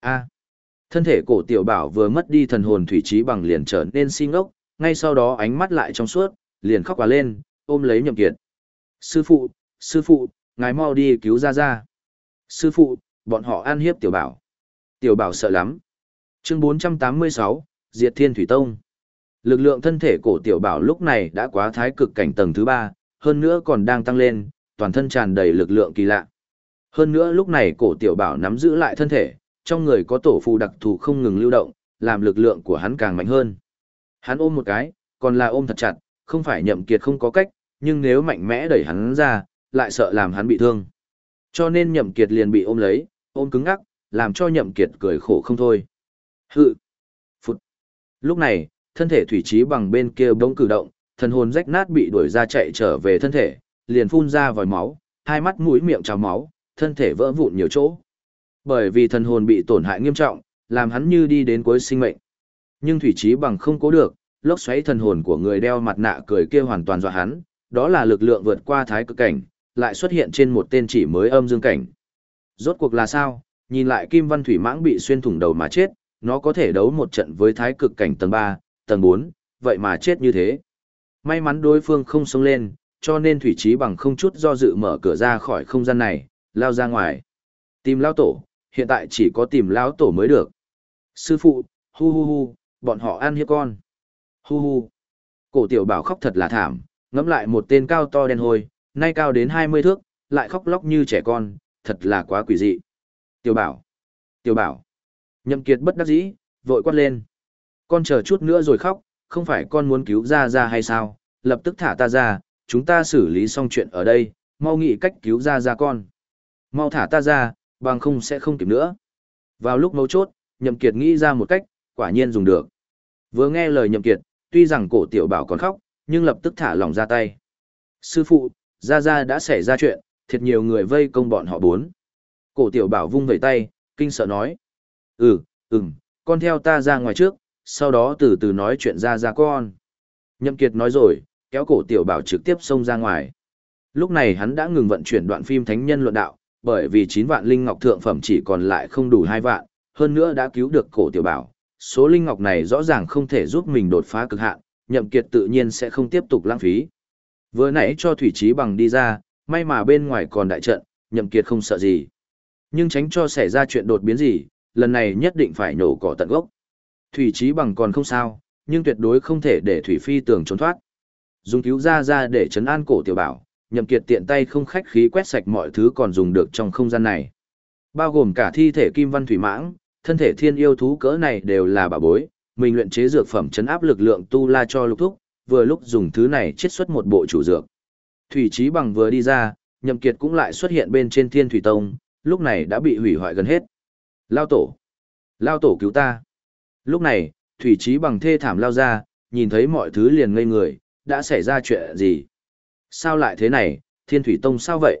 A. Thân thể cổ tiểu bảo vừa mất đi thần hồn thủy trí bằng liền trở nên si ngốc, ngay sau đó ánh mắt lại trong suốt, liền khóc và lên, ôm lấy nhậm kiệt. Sư phụ, sư phụ, ngài mau đi cứu ra ra. Sư phụ, bọn họ an hiếp tiểu bảo. Tiểu bảo sợ lắm. Chương 486, Diệt Thiên Thủy Tông. Lực lượng thân thể cổ tiểu bảo lúc này đã quá thái cực cảnh tầng thứ ba, hơn nữa còn đang tăng lên, toàn thân tràn đầy lực lượng kỳ lạ. Hơn nữa lúc này cổ tiểu bảo nắm giữ lại thân thể, trong người có tổ phù đặc thù không ngừng lưu động, làm lực lượng của hắn càng mạnh hơn. Hắn ôm một cái, còn là ôm thật chặt, không phải nhậm kiệt không có cách, nhưng nếu mạnh mẽ đẩy hắn ra, lại sợ làm hắn bị thương. Cho nên nhậm kiệt liền bị ôm lấy, ôm cứng ngắc, làm cho nhậm kiệt cười khổ không thôi. Hự! Phụt! Lúc này, thân thể thủy trí bằng bên kia bỗng cử động, thần hồn rách nát bị đuổi ra chạy trở về thân thể, liền phun ra vòi máu, hai mắt mũi miệng trào máu, thân thể vỡ vụn nhiều chỗ. Bởi vì thần hồn bị tổn hại nghiêm trọng, làm hắn như đi đến cuối sinh mệnh. Nhưng thủy trí bằng không cố được, lốc xoáy thần hồn của người đeo mặt nạ cười kia hoàn toàn dọa hắn, đó là lực lượng vượt qua thái cực cảnh, lại xuất hiện trên một tên chỉ mới âm dương cảnh. Rốt cuộc là sao? Nhìn lại Kim Văn Thủy Mãng bị xuyên thủng đầu mà chết, nó có thể đấu một trận với thái cực cảnh tầng 3, tầng 4, vậy mà chết như thế. May mắn đối phương không sống lên, cho nên Thủy Trí bằng không chút do dự mở cửa ra khỏi không gian này, lao ra ngoài. Tìm lao tổ, hiện tại chỉ có tìm lão tổ mới được. Sư phụ, hu hu hu, bọn họ ăn hiếp con. Hu hu. Cổ tiểu bảo khóc thật là thảm, ngẫm lại một tên cao to đen hôi, nay cao đến 20 thước, lại khóc lóc như trẻ con, thật là quá quỷ dị. Tiểu bảo. Tiểu bảo. Nhậm kiệt bất đắc dĩ, vội quát lên. Con chờ chút nữa rồi khóc, không phải con muốn cứu ra ra hay sao, lập tức thả ta ra, chúng ta xử lý xong chuyện ở đây, mau nghĩ cách cứu ra ra con. Mau thả ta ra, bằng không sẽ không kịp nữa. Vào lúc mấu chốt, Nhậm Kiệt nghĩ ra một cách, quả nhiên dùng được. Vừa nghe lời Nhậm Kiệt, tuy rằng cổ tiểu bảo còn khóc, nhưng lập tức thả lòng ra tay. Sư phụ, gia gia đã xảy ra chuyện, thiệt nhiều người vây công bọn họ bốn. Cổ tiểu bảo vung vẩy tay, kinh sợ nói. Ừ, ừm, con theo ta ra ngoài trước, sau đó từ từ nói chuyện gia gia con. Nhậm Kiệt nói rồi, kéo cổ tiểu bảo trực tiếp xông ra ngoài. Lúc này hắn đã ngừng vận chuyển đoạn phim Thánh Nhân Luận Đạo, bởi vì 9 vạn linh ngọc thượng phẩm chỉ còn lại không đủ 2 vạn, hơn nữa đã cứu được cổ tiểu bảo. Số linh ngọc này rõ ràng không thể giúp mình đột phá cực hạn, Nhậm Kiệt tự nhiên sẽ không tiếp tục lãng phí. Vừa nãy cho Thủy Trí bằng đi ra, may mà bên ngoài còn đại trận, Nhậm Kiệt không sợ gì. Nhưng tránh cho xảy ra chuyện đột biến gì, lần này nhất định phải nổ cỏ tận gốc. Thủy Trí bằng còn không sao, nhưng tuyệt đối không thể để Thủy Phi tưởng trốn thoát. Dùng cứu ra ra để chấn an cổ tiểu bảo, Nhậm Kiệt tiện tay không khách khí quét sạch mọi thứ còn dùng được trong không gian này. Bao gồm cả thi thể kim văn thủy mãng, thân thể thiên yêu thú cỡ này đều là bà bối, mình luyện chế dược phẩm chấn áp lực lượng tu la cho lục thúc, vừa lúc dùng thứ này chiết xuất một bộ chủ dược. Thủy Chí Bằng vừa đi ra, Nhậm Kiệt cũng lại xuất hiện bên trên Thiên Thủy Tông, lúc này đã bị hủy hoại gần hết. Lao tổ! Lao tổ cứu ta! Lúc này, Thủy Chí Bằng thê thảm lao ra, nhìn thấy mọi thứ liền ngây người, đã xảy ra chuyện gì? Sao lại thế này, Thiên Thủy Tông sao vậy?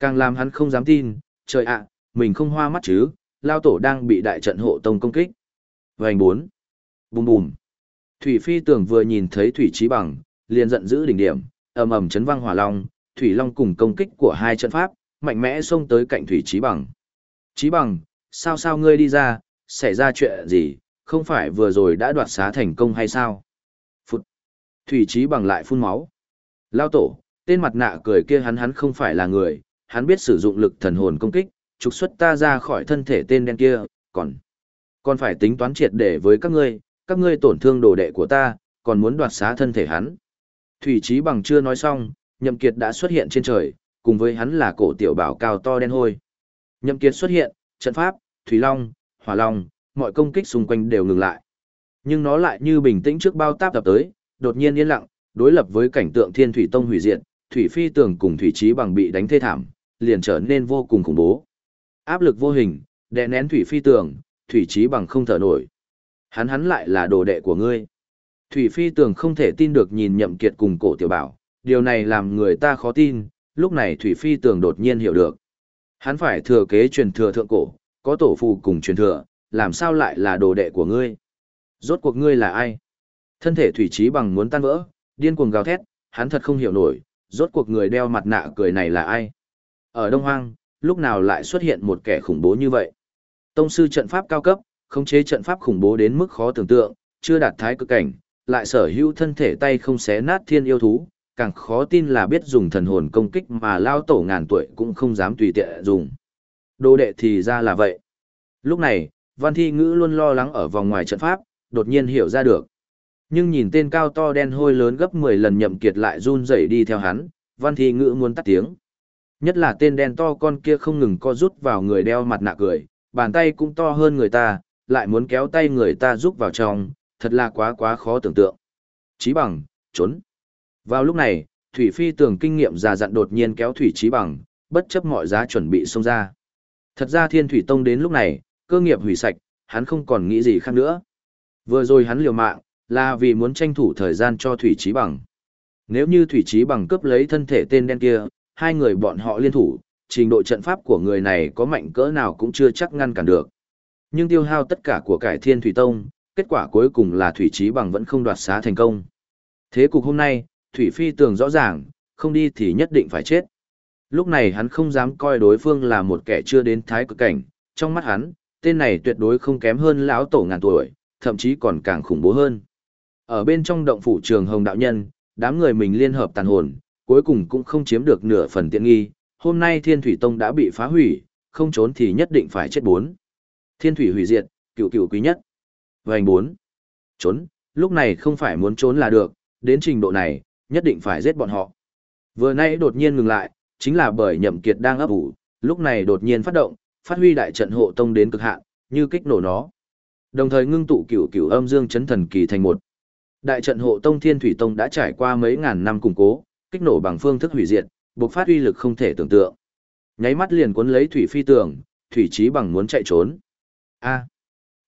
Càng làm hắn không dám tin, trời ạ, mình không hoa mắt chứ, Lao tổ đang bị đại trận hộ tông công kích. Vành bốn. Bùm bùm. Thủy Phi tưởng vừa nhìn thấy Thủy Trí Bằng, liền giận dữ đỉnh điểm, ầm ầm chấn vang hỏa long, Thủy Long cùng công kích của hai trận pháp, mạnh mẽ xông tới cạnh Thủy Trí Bằng. Trí Bằng, sao sao ngươi đi ra, xảy ra chuyện gì, không phải vừa rồi đã đoạt xá thành công hay sao? Phụt. Thủy Trí Bằng lại phun máu. Lao tổ, tên mặt nạ cười kia hắn hắn không phải là người, hắn biết sử dụng lực thần hồn công kích, trục xuất ta ra khỏi thân thể tên đen kia, còn còn phải tính toán triệt để với các ngươi, các ngươi tổn thương đồ đệ của ta, còn muốn đoạt xá thân thể hắn. Thủy Chí bằng chưa nói xong, Nhậm Kiệt đã xuất hiện trên trời, cùng với hắn là cổ tiểu bảo cao to đen hôi. Nhậm Kiệt xuất hiện, trận pháp, thủy long, hỏa long, mọi công kích xung quanh đều ngừng lại. Nhưng nó lại như bình tĩnh trước bao táp tập tới, đột nhiên yên lặng, đối lập với cảnh tượng Thiên Thủy Tông hủy diệt, Thủy Phi Tường cùng Thủy trí bằng bị đánh thê thảm, liền trở nên vô cùng khủng bố. Áp lực vô hình, đè nén Thủy Phi Tường, Thủy trí bằng không thở nổi. Hắn hắn lại là đồ đệ của ngươi. Thủy Phi Tường không thể tin được nhìn Nhậm Kiệt cùng cổ tiểu bảo, điều này làm người ta khó tin, lúc này Thủy Phi Tường đột nhiên hiểu được. Hắn phải thừa kế truyền thừa thượng cổ, có tổ phù cùng truyền thừa, làm sao lại là đồ đệ của ngươi? Rốt cuộc ngươi là ai? Thân thể Thủy trí bằng muốn tan vỡ, điên cuồng gào thét, hắn thật không hiểu nổi, rốt cuộc người đeo mặt nạ cười này là ai? Ở Đông Hoang, lúc nào lại xuất hiện một kẻ khủng bố như vậy? Tông sư trận pháp cao cấp, khống chế trận pháp khủng bố đến mức khó tưởng tượng, chưa đạt thái cực cảnh, lại sở hữu thân thể tay không xé nát thiên yêu thú, càng khó tin là biết dùng thần hồn công kích mà lao tổ ngàn tuổi cũng không dám tùy tiện dùng. Đồ đệ thì ra là vậy. Lúc này, Văn Thi Ngữ luôn lo lắng ở vòng ngoài trận pháp, đột nhiên hiểu ra được. Nhưng nhìn tên cao to đen hôi lớn gấp 10 lần nhậm kiệt lại run rẩy đi theo hắn, Văn Thi Ngữ muốn tắt tiếng. Nhất là tên đen to con kia không ngừng co rút vào người đeo mặt nạ cười, bàn tay cũng to hơn người ta, lại muốn kéo tay người ta rút vào trong, thật là quá quá khó tưởng tượng. Chí bằng, trốn. Vào lúc này, Thủy Phi tưởng kinh nghiệm già dặn đột nhiên kéo Thủy Chí bằng, bất chấp mọi giá chuẩn bị xông ra. Thật ra Thiên Thủy Tông đến lúc này, cơ nghiệp hủy sạch, hắn không còn nghĩ gì khác nữa. Vừa rồi hắn liều mạng, là vì muốn tranh thủ thời gian cho Thủy Chí bằng. Nếu như Thủy Chí bằng cướp lấy thân thể tên đen kia, hai người bọn họ liên thủ, trình độ trận pháp của người này có mạnh cỡ nào cũng chưa chắc ngăn cản được. Nhưng tiêu hao tất cả của cải Thiên Thủy Tông, kết quả cuối cùng là Thủy Chí bằng vẫn không đoạt xá thành công. Thế cục hôm nay, Thủy Phi tường rõ ràng, không đi thì nhất định phải chết. Lúc này hắn không dám coi đối phương là một kẻ chưa đến thái cực cảnh, trong mắt hắn, tên này tuyệt đối không kém hơn lão tổ ngàn tuổi, thậm chí còn càng khủng bố hơn. Ở bên trong động phủ trường hồng đạo nhân, đám người mình liên hợp tàn hồn, cuối cùng cũng không chiếm được nửa phần tiện nghi, hôm nay Thiên Thủy Tông đã bị phá hủy, không trốn thì nhất định phải chết bốn. Thiên Thủy hủy diệt, cựu cựu quý nhất. Vành bốn. Trốn, lúc này không phải muốn trốn là được, đến trình độ này, nhất định phải giết bọn họ. Vừa nãy đột nhiên ngừng lại, chính là bởi Nhậm Kiệt đang ấp ủ, lúc này đột nhiên phát động, phát huy đại trận hộ tông đến cực hạn, như kích nổ nó. Đồng thời ngưng tụ cửu cửu âm dương chấn thần kỳ thành một. Đại trận hộ tông Thiên Thủy Tông đã trải qua mấy ngàn năm củng cố, kích nổ bằng phương thức hủy diệt, bộc phát uy lực không thể tưởng tượng. Nháy mắt liền cuốn lấy thủy phi tường, thủy chí bằng muốn chạy trốn. A,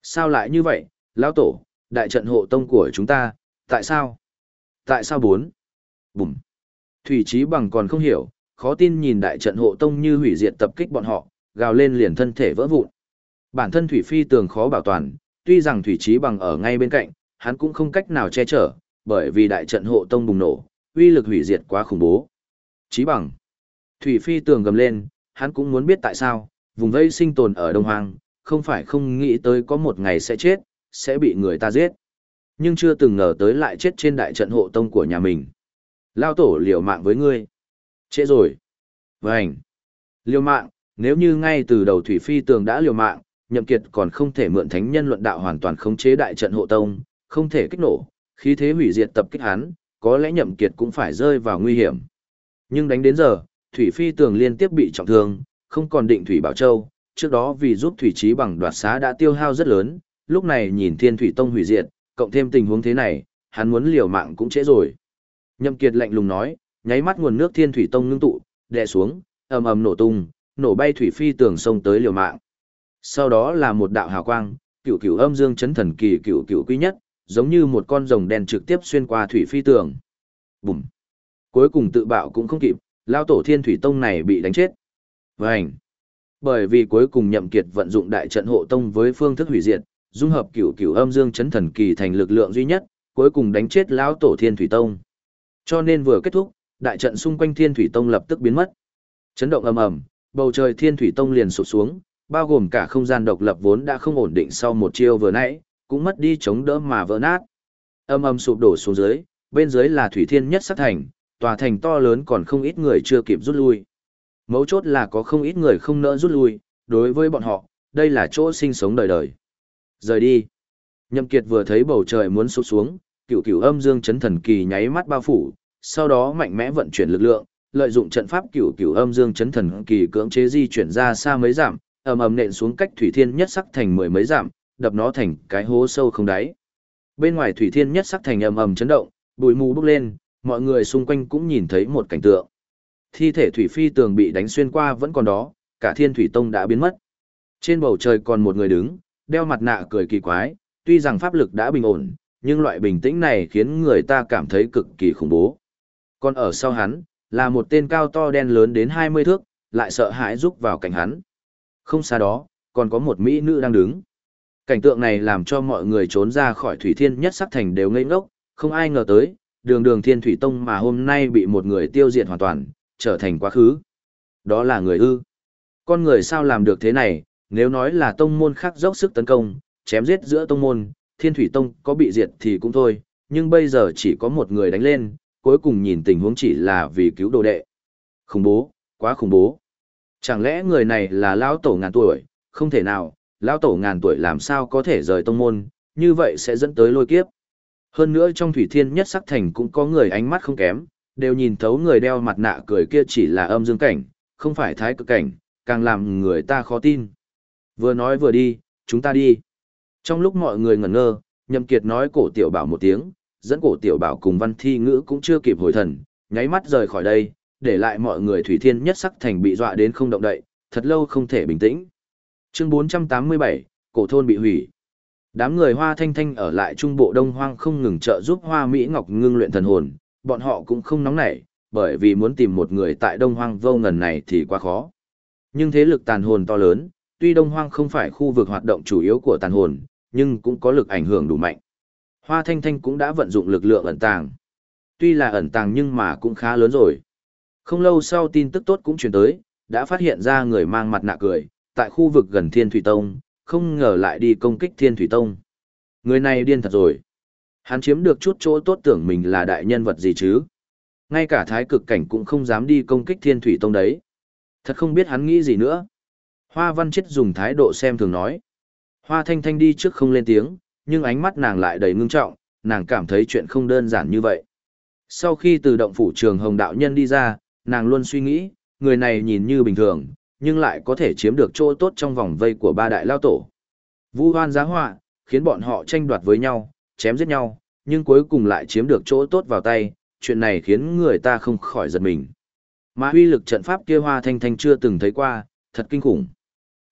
sao lại như vậy, lão tổ, đại trận hộ tông của chúng ta, tại sao? Tại sao bốn? Bùm. Thủy chí bằng còn không hiểu, khó tin nhìn đại trận hộ tông như hủy diệt tập kích bọn họ, gào lên liền thân thể vỡ vụn. Bản thân thủy phi tường khó bảo toàn, tuy rằng thủy chí bằng ở ngay bên cạnh, hắn cũng không cách nào che chở, bởi vì đại trận hộ tông bùng nổ, uy lực hủy diệt quá khủng bố. Chí bằng. Thủy phi tường gầm lên, hắn cũng muốn biết tại sao, vùng vây sinh tồn ở Đông Hoang, không phải không nghĩ tới có một ngày sẽ chết, sẽ bị người ta giết. Nhưng chưa từng ngờ tới lại chết trên đại trận hộ tông của nhà mình. Lao tổ liều mạng với ngươi. Trễ rồi. Vânh. Liều mạng, nếu như ngay từ đầu Thủy Phi tường đã liều mạng, Nhậm Kiệt còn không thể mượn thánh nhân luận đạo hoàn toàn khống chế đại trận hộ tông, không thể kích nổ, khí thế hủy diệt tập kích hắn, có lẽ Nhậm Kiệt cũng phải rơi vào nguy hiểm. Nhưng đánh đến giờ, Thủy Phi tường liên tiếp bị trọng thương, không còn định Thủy Bảo Châu, trước đó vì giúp Thủy Trí bằng đoạt xá đã tiêu hao rất lớn, lúc này nhìn Thiên Thủy Tông hủy diệt, cộng thêm tình huống thế này, hắn muốn liều mạng cũng trễ rồi. Nhậm Kiệt lạnh lùng nói, nháy mắt nguồn nước Thiên Thủy Tông ngưng tụ, đè xuống, ầm ầm nổ tung, nổ bay Thủy Phi tường sông tới liều mạng. Sau đó là một đạo hào quang, cửu cửu âm dương chấn thần kỳ cửu cửu quý nhất, giống như một con rồng đen trực tiếp xuyên qua Thủy Phi tường. Bùm! Cuối cùng tự bạo cũng không kịp, lao tổ thiên thủy tông này bị đánh chết. Vânh! Bởi vì cuối cùng nhậm kiệt vận dụng đại trận hộ tông với phương thức hủy diệt, dung hợp cửu cửu âm dương chấn thần kỳ thành lực lượng duy nhất, cuối cùng đánh chết lão tổ thiên thủy tông. Cho nên vừa kết thúc, đại trận xung quanh thiên thủy tông lập tức biến mất. Chấn động ầm ầm, bầu trời thiên thủy tông liền sụp xuống, bao gồm cả không gian độc lập vốn đã không ổn định sau một chiêu vừa nãy, cũng mất đi chống đỡ mà vỡ nát. Âm âm sụp đổ xuống dưới, bên dưới là thủy thiên nhất sát thành, tòa thành to lớn còn không ít người chưa kịp rút lui. Mấu chốt là có không ít người không nỡ rút lui, đối với bọn họ, đây là chỗ sinh sống đời đời. Rời đi. Nhậm Kiệt vừa thấy bầu trời muốn sụp xuống, cửu cửu âm dương chấn thần kỳ nháy mắt bao phủ, sau đó mạnh mẽ vận chuyển lực lượng, lợi dụng trận pháp cửu cửu âm dương chấn thần kỳ cưỡng chế di chuyển ra xa mấy giảm, ầm ầm nện xuống cách thủy thiên nhất sắc thành mười mấy dặm, đập nó thành cái hố sâu không đáy. Bên ngoài thủy thiên nhất sắc thành ầm ầm chấn động, bụi mù bốc lên, mọi người xung quanh cũng nhìn thấy một cảnh tượng. Thi thể thủy phi tường bị đánh xuyên qua vẫn còn đó, cả thiên thủy tông đã biến mất. Trên bầu trời còn một người đứng, đeo mặt nạ cười kỳ quái, tuy rằng pháp lực đã bình ổn, nhưng loại bình tĩnh này khiến người ta cảm thấy cực kỳ khủng bố. Còn ở sau hắn, là một tên cao to đen lớn đến 20 thước, lại sợ hãi rúc vào cạnh hắn. Không xa đó, còn có một mỹ nữ đang đứng. Cảnh tượng này làm cho mọi người trốn ra khỏi thủy thiên nhất sắc thành đều ngây ngốc, không ai ngờ tới, đường đường thiên thủy tông mà hôm nay bị một người tiêu diệt hoàn toàn, trở thành quá khứ. Đó là người ư. Con người sao làm được thế này, nếu nói là tông môn khác dốc sức tấn công, chém giết giữa tông môn, thiên thủy tông có bị diệt thì cũng thôi, nhưng bây giờ chỉ có một người đánh lên, cuối cùng nhìn tình huống chỉ là vì cứu đồ đệ. Khủng bố, quá khủng bố. Chẳng lẽ người này là lão tổ ngàn tuổi, không thể nào, lão tổ ngàn tuổi làm sao có thể rời tông môn, như vậy sẽ dẫn tới lôi kiếp. Hơn nữa trong thủy thiên nhất sắc thành cũng có người ánh mắt không kém, đều nhìn thấu người đeo mặt nạ cười kia chỉ là âm dương cảnh, không phải thái cực cảnh, càng làm người ta khó tin. Vừa nói vừa đi, chúng ta đi. Trong lúc mọi người ngẩn ngơ, Nhậm Kiệt nói cổ tiểu bảo một tiếng, dẫn cổ tiểu bảo cùng văn thi ngữ cũng chưa kịp hồi thần, nháy mắt rời khỏi đây, để lại mọi người thủy thiên nhất sắc thành bị dọa đến không động đậy, thật lâu không thể bình tĩnh. Chương 487, cổ thôn bị hủy. Đám người hoa thanh thanh ở lại trung bộ đông hoang không ngừng trợ giúp hoa Mỹ Ngọc ngưng luyện thần hồn, bọn họ cũng không nóng nảy, bởi vì muốn tìm một người tại đông hoang vô ngần này thì quá khó. Nhưng thế lực tàn hồn to lớn, tuy đông hoang không phải khu vực hoạt động chủ yếu của tàn hồn, nhưng cũng có lực ảnh hưởng đủ mạnh. Hoa thanh thanh cũng đã vận dụng lực lượng ẩn tàng. Tuy là ẩn tàng nhưng mà cũng khá lớn rồi. Không lâu sau tin tức tốt cũng truyền tới, đã phát hiện ra người mang mặt nạ cười, tại khu vực gần Thiên Thủy Tông, không ngờ lại đi công kích Thiên Thủy Tông. Người này điên thật rồi. Hắn chiếm được chút chỗ tốt tưởng mình là đại nhân vật gì chứ. Ngay cả thái cực cảnh cũng không dám đi công kích Thiên Thủy Tông đấy. Thật không biết hắn nghĩ gì nữa. Hoa Văn Chết dùng thái độ xem thường nói. Hoa Thanh Thanh đi trước không lên tiếng, nhưng ánh mắt nàng lại đầy ngưng trọng, nàng cảm thấy chuyện không đơn giản như vậy. Sau khi từ động phủ trường Hồng Đạo Nhân đi ra, nàng luôn suy nghĩ, người này nhìn như bình thường, nhưng lại có thể chiếm được chỗ tốt trong vòng vây của ba đại lao tổ. Vu hoan giá họa, khiến bọn họ tranh đoạt với nhau, chém giết nhau, nhưng cuối cùng lại chiếm được chỗ tốt vào tay, chuyện này khiến người ta không khỏi giật mình. Mà huy lực trận pháp kia Hoa Thanh Thanh chưa từng thấy qua, thật kinh khủng.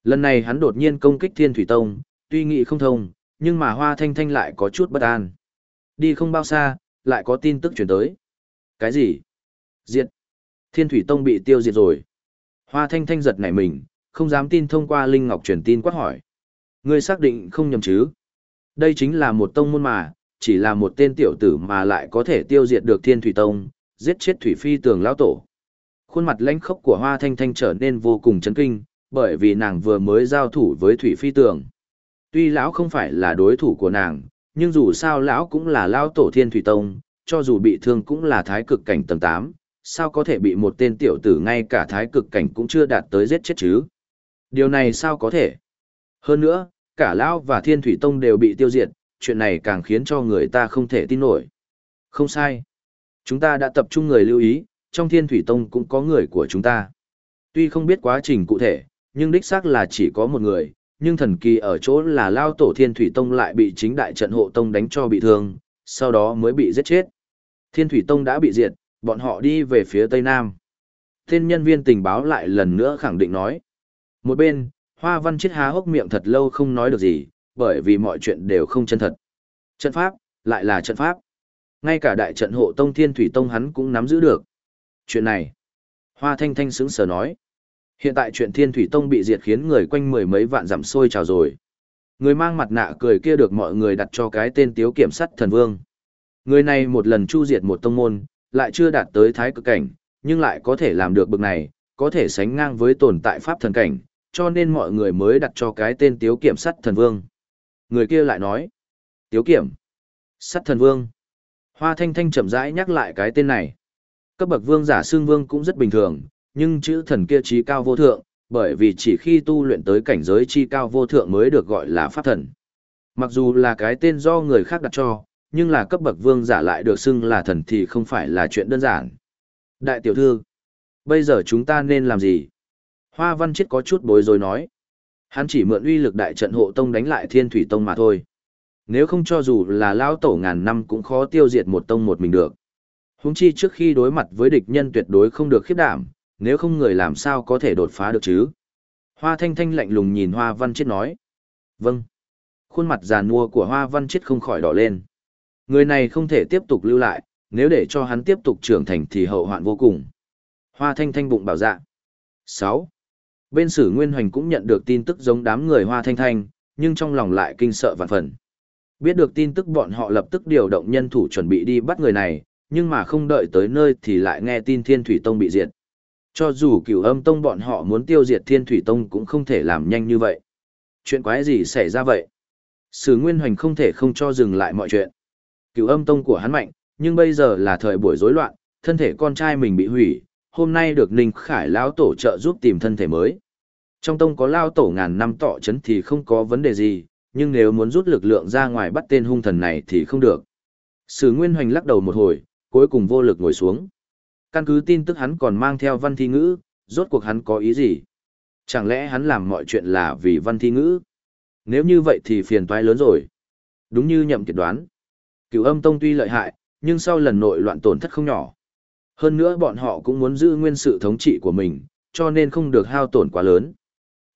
Lần này hắn đột nhiên công kích Thiên Thủy Tông, tuy nghĩ không thông, nhưng mà Hoa Thanh Thanh lại có chút bất an. Đi không bao xa, lại có tin tức chuyển tới. Cái gì? Diệt. Thiên Thủy Tông bị tiêu diệt rồi. Hoa Thanh Thanh giật nảy mình, không dám tin thông qua Linh Ngọc truyền tin quát hỏi. Ngươi xác định không nhầm chứ? Đây chính là một tông môn mà, chỉ là một tên tiểu tử mà lại có thể tiêu diệt được Thiên Thủy Tông, giết chết Thủy Phi tường lão tổ. Khuôn mặt lãnh khốc của Hoa Thanh Thanh trở nên vô cùng chấn kinh, bởi vì nàng vừa mới giao thủ với Thủy Phi tường. Tuy lão không phải là đối thủ của nàng, nhưng dù sao lão cũng là lão tổ Thiên Thủy Tông, cho dù bị thương cũng là thái cực cảnh tầng 8, sao có thể bị một tên tiểu tử ngay cả thái cực cảnh cũng chưa đạt tới giết chết chứ? Điều này sao có thể? Hơn nữa, cả Lão và Thiên Thủy Tông đều bị tiêu diệt, chuyện này càng khiến cho người ta không thể tin nổi. Không sai. Chúng ta đã tập trung người lưu ý, trong Thiên Thủy Tông cũng có người của chúng ta. Tuy không biết quá trình cụ thể, nhưng đích xác là chỉ có một người, nhưng thần kỳ ở chỗ là Lao Tổ Thiên Thủy Tông lại bị chính đại trận hộ tông đánh cho bị thương, sau đó mới bị giết chết. Thiên Thủy Tông đã bị diệt, bọn họ đi về phía tây nam. Tên nhân viên tình báo lại lần nữa khẳng định nói. Một bên, Hoa Văn Chết há hốc miệng thật lâu không nói được gì, bởi vì mọi chuyện đều không chân thật. Trận pháp, lại là trận pháp. Ngay cả đại trận hộ tông thiên thủy tông hắn cũng nắm giữ được. Chuyện này, Hoa Thanh Thanh sững sờ nói. Hiện tại chuyện thiên thủy tông bị diệt khiến người quanh mười mấy vạn giảm sôi trào rồi. Người mang mặt nạ cười kia được mọi người đặt cho cái tên tiếu kiểm sát thần vương. Người này một lần chu diệt một tông môn, lại chưa đạt tới thái cực cảnh, nhưng lại có thể làm được bực này, có thể sánh ngang với tồn tại pháp thần cảnh, cho nên mọi người mới đặt cho cái tên tiếu kiểm sắt thần vương. Người kia lại nói, tiếu kiểm, sắt thần vương. Hoa thanh thanh chậm rãi nhắc lại cái tên này. Cấp bậc vương giả xương vương cũng rất bình thường, nhưng chữ thần kia trí cao vô thượng, bởi vì chỉ khi tu luyện tới cảnh giới chi cao vô thượng mới được gọi là pháp thần. Mặc dù là cái tên do người khác đặt cho, nhưng là cấp bậc vương giả lại được xưng là thần thì không phải là chuyện đơn giản. Đại tiểu thư, bây giờ chúng ta nên làm gì? Hoa văn chết có chút bối rối nói. Hắn chỉ mượn uy lực đại trận hộ tông đánh lại thiên thủy tông mà thôi. Nếu không cho dù là lao tổ ngàn năm cũng khó tiêu diệt một tông một mình được. Húng chi trước khi đối mặt với địch nhân tuyệt đối không được khiếp đảm, nếu không người làm sao có thể đột phá được chứ. Hoa thanh thanh lạnh lùng nhìn hoa văn chết nói. Vâng. Khuôn mặt già nua của hoa văn chết không khỏi đỏ lên. Người này không thể tiếp tục lưu lại, nếu để cho hắn tiếp tục trưởng thành thì hậu hoạn vô cùng. Hoa thanh thanh bụng bảo dạ. 6. Bên sử Nguyên Hoành cũng nhận được tin tức giống đám người Hoa thanh thanh, nhưng trong lòng lại kinh sợ vạn phần. Biết được tin tức bọn họ lập tức điều động nhân thủ chuẩn bị đi bắt người này, nhưng mà không đợi tới nơi thì lại nghe tin Thiên Thủy Tông bị diệt. Cho dù cửu âm tông bọn họ muốn tiêu diệt Thiên Thủy Tông cũng không thể làm nhanh như vậy. Chuyện quái gì xảy ra vậy? Sử Nguyên Hoành không thể không cho dừng lại mọi chuyện cựu âm tông của hắn mạnh, nhưng bây giờ là thời buổi rối loạn, thân thể con trai mình bị hủy, hôm nay được Ninh Khải lão tổ trợ giúp tìm thân thể mới. Trong tông có lao tổ ngàn năm tọ chấn thì không có vấn đề gì, nhưng nếu muốn rút lực lượng ra ngoài bắt tên hung thần này thì không được. Sử Nguyên Hoành lắc đầu một hồi, cuối cùng vô lực ngồi xuống. Căn cứ tin tức hắn còn mang theo văn thi ngữ, rốt cuộc hắn có ý gì? Chẳng lẽ hắn làm mọi chuyện là vì văn thi ngữ? Nếu như vậy thì phiền toái lớn rồi. Đúng như nhậm kiệt đoán. Cửu âm tông tuy lợi hại, nhưng sau lần nội loạn tổn thất không nhỏ. Hơn nữa bọn họ cũng muốn giữ nguyên sự thống trị của mình, cho nên không được hao tổn quá lớn.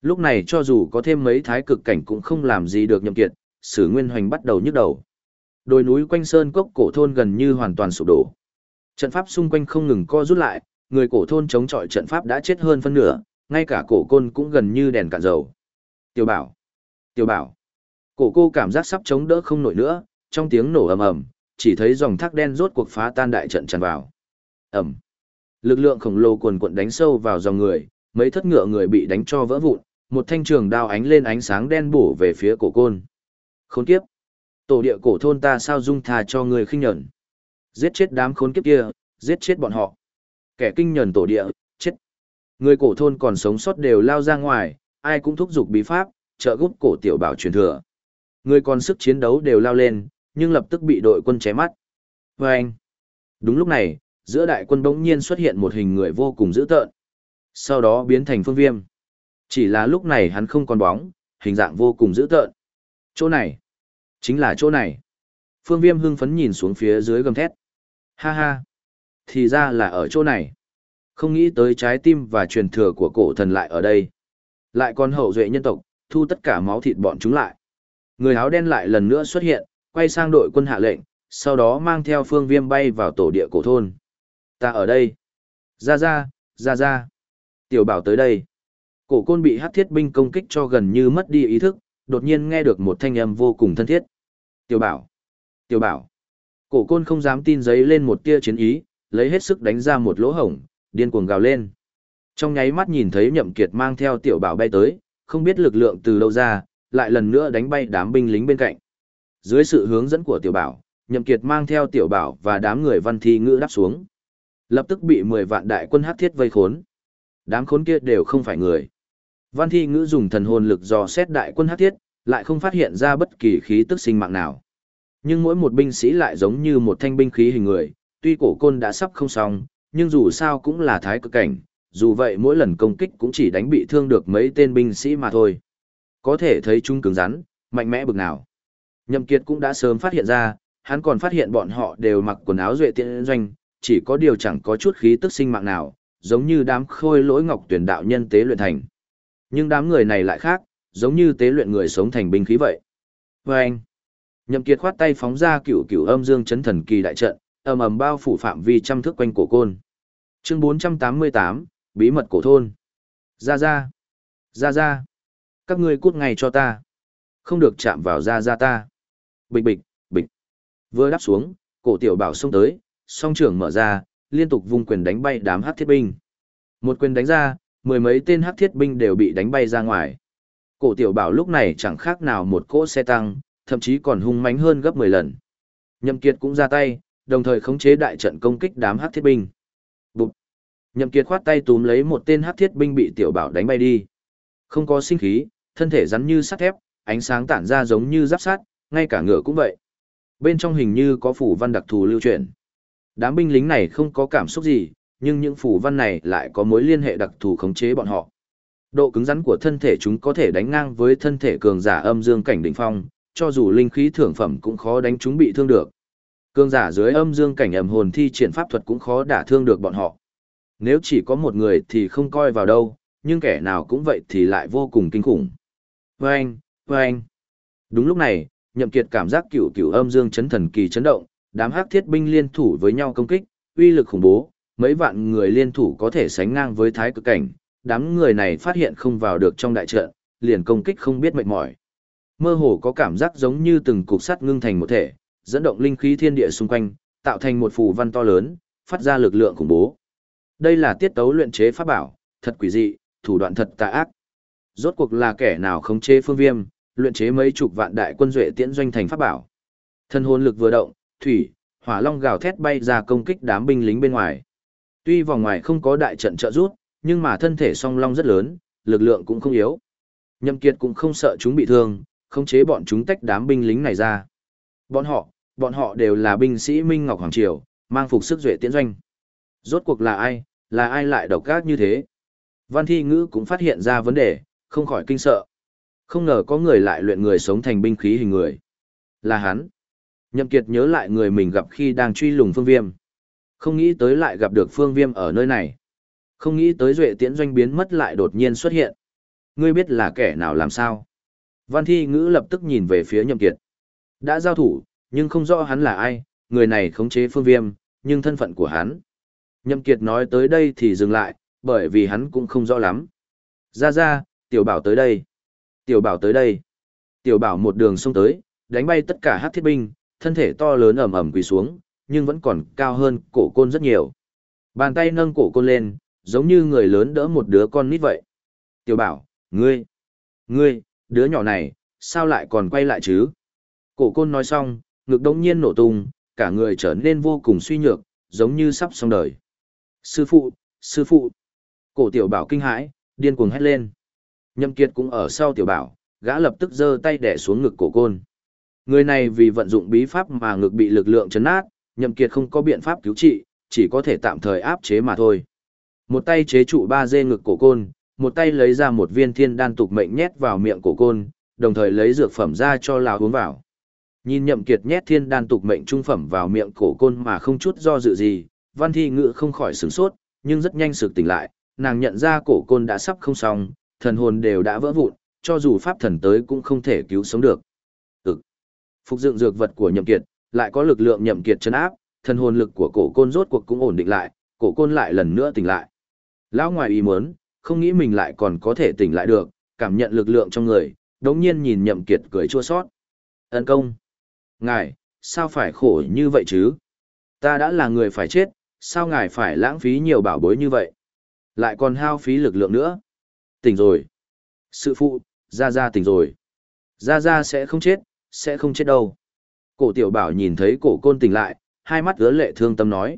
Lúc này cho dù có thêm mấy thái cực cảnh cũng không làm gì được nhậm kiệt, sử nguyên hoành bắt đầu nhức đầu. Đồi núi quanh sơn cốc cổ thôn gần như hoàn toàn sụp đổ. Trận pháp xung quanh không ngừng co rút lại, người cổ thôn chống chọi trận pháp đã chết hơn phân nửa, ngay cả cổ côn cũng gần như đèn cạn dầu. Tiểu bảo, tiểu bảo, cổ cô cảm giác sắp chống đỡ không nổi nữa, trong tiếng nổ ầm ầm, chỉ thấy dòng thác đen rốt cuộc phá tan đại trận tràn vào. Ầm. Lực lượng khổng lồ cuồn cuộn đánh sâu vào dòng người, mấy thất ngựa người bị đánh cho vỡ vụn, một thanh trường đao ánh lên ánh sáng đen bổ về phía cổ côn. Khốn kiếp! Tổ địa cổ thôn ta sao dung tha cho người khinh nhẫn. Giết chết đám khốn kiếp kia, giết chết bọn họ. Kẻ kinh nhẫn tổ địa, chết. Người cổ thôn còn sống sót đều lao ra ngoài, ai cũng thúc giục bí pháp, trợ giúp cổ tiểu bảo truyền thừa. Người còn sức chiến đấu đều lao lên, nhưng lập tức bị đội quân ché mắt. Và anh, đúng lúc này, giữa đại quân bỗng nhiên xuất hiện một hình người vô cùng dữ tợn. Sau đó biến thành phương viêm. Chỉ là lúc này hắn không còn bóng, hình dạng vô cùng dữ tợn. Chỗ này, chính là chỗ này. Phương viêm hưng phấn nhìn xuống phía dưới gầm thét. Ha ha, thì ra là ở chỗ này. Không nghĩ tới trái tim và truyền thừa của cổ thần lại ở đây. Lại còn hậu duệ nhân tộc, thu tất cả máu thịt bọn chúng lại. Người áo đen lại lần nữa xuất hiện, quay sang đội quân hạ lệnh, sau đó mang theo phương viêm bay vào tổ địa cổ thôn. Ta ở đây. Ra ra, ra ra. Tiểu bảo tới đây. Cổ côn bị hắc thiết binh công kích cho gần như mất đi ý thức, đột nhiên nghe được một thanh âm vô cùng thân thiết. Tiểu bảo. Tiểu bảo. Cổ côn không dám tin giấy lên một tia chiến ý, lấy hết sức đánh ra một lỗ hổng, điên cuồng gào lên. Trong nháy mắt nhìn thấy nhậm kiệt mang theo tiểu bảo bay tới, không biết lực lượng từ đâu ra, lại lần nữa đánh bay đám binh lính bên cạnh. Dưới sự hướng dẫn của tiểu bảo, nhậm kiệt mang theo tiểu bảo và đám người văn thi ngữ đáp xuống. Lập tức bị 10 vạn đại quân hắc thiết vây khốn. Đám khốn kia đều không phải người. Văn thi ngữ dùng thần hồn lực dò xét đại quân hắc thiết, lại không phát hiện ra bất kỳ khí tức sinh mạng nào. Nhưng mỗi một binh sĩ lại giống như một thanh binh khí hình người, tuy cổ côn đã sắp không xong, nhưng dù sao cũng là thái cực cảnh, dù vậy mỗi lần công kích cũng chỉ đánh bị thương được mấy tên binh sĩ mà thôi. Có thể thấy chúng cứng rắn, mạnh mẽ bực nào. Nhậm Kiệt cũng đã sớm phát hiện ra, hắn còn phát hiện bọn họ đều mặc quần áo duệ tiện doanh, chỉ có điều chẳng có chút khí tức sinh mạng nào, giống như đám khôi lỗi ngọc tuyển đạo nhân tế luyện thành. Nhưng đám người này lại khác, giống như tế luyện người sống thành binh khí vậy. Và anh, Nhậm Kiệt khoát tay phóng ra cửu cửu âm dương chấn thần kỳ đại trận, ầm ầm bao phủ phạm vi trăm thước quanh cổ côn. Chương 488, bí mật cổ thôn. Ra ra, ra ra, các ngươi cút ngay cho ta. Không được chạm vào ra ra ta. Bịch bịch, bịch. Vừa đáp xuống, cổ tiểu bảo xông tới, song trưởng mở ra, liên tục vung quyền đánh bay đám hắc thiết binh. Một quyền đánh ra, mười mấy tên hắc thiết binh đều bị đánh bay ra ngoài. Cổ tiểu bảo lúc này chẳng khác nào một cỗ xe tăng, thậm chí còn hung mãnh hơn gấp 10 lần. Nhậm Kiệt cũng ra tay, đồng thời khống chế đại trận công kích đám hắc thiết binh. Bụp. Nhậm Kiệt khoát tay túm lấy một tên hắc thiết binh bị tiểu bảo đánh bay đi. Không có sinh khí, thân thể rắn như sắt thép, ánh sáng tản ra giống như giáp sắt, ngay cả ngựa cũng vậy. Bên trong hình như có phủ văn đặc thù lưu truyền. Đám binh lính này không có cảm xúc gì, nhưng những phủ văn này lại có mối liên hệ đặc thù khống chế bọn họ. Độ cứng rắn của thân thể chúng có thể đánh ngang với thân thể cường giả âm dương cảnh đỉnh phong, cho dù linh khí thượng phẩm cũng khó đánh chúng bị thương được. Cường giả dưới âm dương cảnh ẩm hồn thi triển pháp thuật cũng khó đả thương được bọn họ. Nếu chỉ có một người thì không coi vào đâu, nhưng kẻ nào cũng vậy thì lại vô cùng kinh khủng. Vâng, vâng. Đúng lúc này, nhậm kiệt cảm giác cửu cửu âm dương chấn thần kỳ chấn động, đám hắc thiết binh liên thủ với nhau công kích, uy lực khủng bố, mấy vạn người liên thủ có thể sánh ngang với thái cực cảnh, đám người này phát hiện không vào được trong đại trận, liền công kích không biết mệt mỏi. Mơ hồ có cảm giác giống như từng cục sắt ngưng thành một thể, dẫn động linh khí thiên địa xung quanh, tạo thành một phù văn to lớn, phát ra lực lượng khủng bố. Đây là tiết tấu luyện chế pháp bảo, thật quỷ dị, thủ đoạn thật tà ác. Rốt cuộc là kẻ nào khống chế phương viêm, luyện chế mấy chục vạn đại quân duệ tiễn doanh thành pháp bảo. Thân hồn lực vừa động, thủy, hỏa long gào thét bay ra công kích đám binh lính bên ngoài. Tuy vòng ngoài không có đại trận trợ rút, nhưng mà thân thể song long rất lớn, lực lượng cũng không yếu. Nhậm Kiệt cũng không sợ chúng bị thương, khống chế bọn chúng tách đám binh lính này ra. Bọn họ, bọn họ đều là binh sĩ Minh Ngọc Hoàng Triều, mang phục sức duệ tiễn doanh. Rốt cuộc là ai, là ai lại độc ác như thế? Văn Thi Ngữ cũng phát hiện ra vấn đề, không khỏi kinh sợ. Không ngờ có người lại luyện người sống thành binh khí hình người. Là hắn. Nhậm Kiệt nhớ lại người mình gặp khi đang truy lùng Phương Viêm. Không nghĩ tới lại gặp được Phương Viêm ở nơi này. Không nghĩ tới Duệ Tiễn doanh biến mất lại đột nhiên xuất hiện. Ngươi biết là kẻ nào làm sao? Văn Thi Ngữ lập tức nhìn về phía Nhậm Kiệt. Đã giao thủ, nhưng không rõ hắn là ai, người này khống chế Phương Viêm, nhưng thân phận của hắn. Nhậm Kiệt nói tới đây thì dừng lại, bởi vì hắn cũng không rõ lắm. Ra ra, tiểu bảo tới đây. Tiểu bảo tới đây. Tiểu bảo một đường xông tới, đánh bay tất cả hát thiết binh, thân thể to lớn ẩm ẩm quỳ xuống, nhưng vẫn còn cao hơn cổ côn rất nhiều. Bàn tay nâng cổ côn lên, giống như người lớn đỡ một đứa con nít vậy. Tiểu bảo, ngươi, ngươi, đứa nhỏ này, sao lại còn quay lại chứ? Cổ côn nói xong, ngực đống nhiên nổ tung, cả người trở nên vô cùng suy nhược, giống như sắp xong đời. Sư phụ, sư phụ. Cổ tiểu bảo kinh hãi, điên cuồng hét lên. Nhậm Kiệt cũng ở sau tiểu bảo, gã lập tức giơ tay đè xuống ngực cổ côn. Người này vì vận dụng bí pháp mà ngực bị lực lượng chấn nát, Nhậm Kiệt không có biện pháp cứu trị, chỉ có thể tạm thời áp chế mà thôi. Một tay chế trụ ba dê ngực cổ côn, một tay lấy ra một viên thiên đan tục mệnh nhét vào miệng cổ côn, đồng thời lấy dược phẩm ra cho lão uống vào. Nhìn Nhậm Kiệt nhét thiên đan tục mệnh trung phẩm vào miệng cổ côn mà không chút do dự gì, Văn Thi Ngự không khỏi sửng sốt, nhưng rất nhanh sực tỉnh lại, nàng nhận ra cổ côn đã sắp không xong, thần hồn đều đã vỡ vụn, cho dù pháp thần tới cũng không thể cứu sống được. Ừ. Phục dựng dược vật của Nhậm Kiệt, lại có lực lượng Nhậm Kiệt chấn áp, thần hồn lực của cổ côn rốt cuộc cũng ổn định lại, cổ côn lại lần nữa tỉnh lại. Lão ngoài ý muốn, không nghĩ mình lại còn có thể tỉnh lại được, cảm nhận lực lượng trong người, đống nhiên nhìn Nhậm Kiệt cười chua xót. Ân công. Ngài, sao phải khổ như vậy chứ? Ta đã là người phải chết, sao ngài phải lãng phí nhiều bảo bối như vậy? Lại còn hao phí lực lượng nữa. Tỉnh rồi. Sư phụ, Gia Gia tỉnh rồi. Gia Gia sẽ không chết, sẽ không chết đâu. Cổ tiểu bảo nhìn thấy cổ côn tỉnh lại, hai mắt ứa lệ thương tâm nói.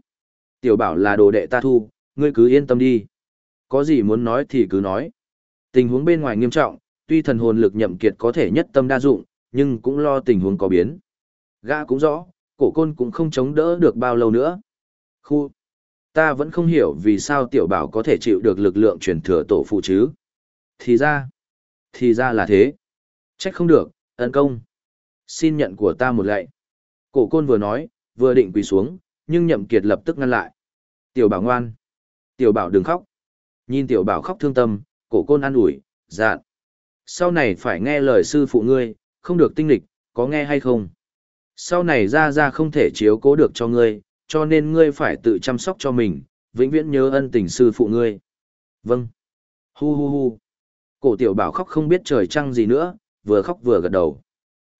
Tiểu bảo là đồ đệ ta thu, ngươi cứ yên tâm đi. Có gì muốn nói thì cứ nói. Tình huống bên ngoài nghiêm trọng, tuy thần hồn lực nhậm kiệt có thể nhất tâm đa dụng, nhưng cũng lo tình huống có biến. Gã cũng rõ, cổ côn cũng không chống đỡ được bao lâu nữa. Khu! Ta vẫn không hiểu vì sao tiểu bảo có thể chịu được lực lượng truyền thừa tổ phụ chứ. Thì ra, thì ra là thế. Trách không được, ân công. Xin nhận của ta một lạy. Cổ côn vừa nói, vừa định quỳ xuống, nhưng nhậm kiệt lập tức ngăn lại. Tiểu bảo ngoan. Tiểu bảo đừng khóc. Nhìn tiểu bảo khóc thương tâm, cổ côn an ủi, dạn. Sau này phải nghe lời sư phụ ngươi, không được tinh lịch, có nghe hay không? Sau này ra ra không thể chiếu cố được cho ngươi, cho nên ngươi phải tự chăm sóc cho mình, vĩnh viễn nhớ ân tình sư phụ ngươi. Vâng. Hu hu hu. Cổ tiểu bảo khóc không biết trời trăng gì nữa, vừa khóc vừa gật đầu.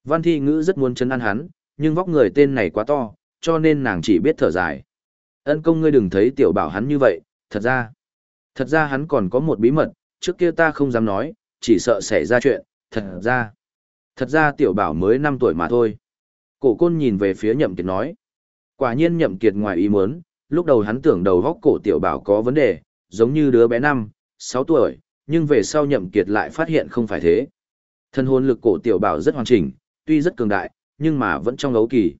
Văn thi ngữ rất muốn chân ăn hắn, nhưng vóc người tên này quá to, cho nên nàng chỉ biết thở dài. Ân công ngươi đừng thấy tiểu bảo hắn như vậy, thật ra. Thật ra hắn còn có một bí mật, trước kia ta không dám nói, chỉ sợ xảy ra chuyện, thật ra. Thật ra tiểu bảo mới 5 tuổi mà thôi. Cổ côn nhìn về phía nhậm kiệt nói. Quả nhiên nhậm kiệt ngoài ý muốn, lúc đầu hắn tưởng đầu góc cổ tiểu bảo có vấn đề, giống như đứa bé 5, 6 tuổi, nhưng về sau nhậm kiệt lại phát hiện không phải thế. Thân hồn lực cổ tiểu bảo rất hoàn chỉnh, tuy rất cường đại, nhưng mà vẫn trong ấu kỳ.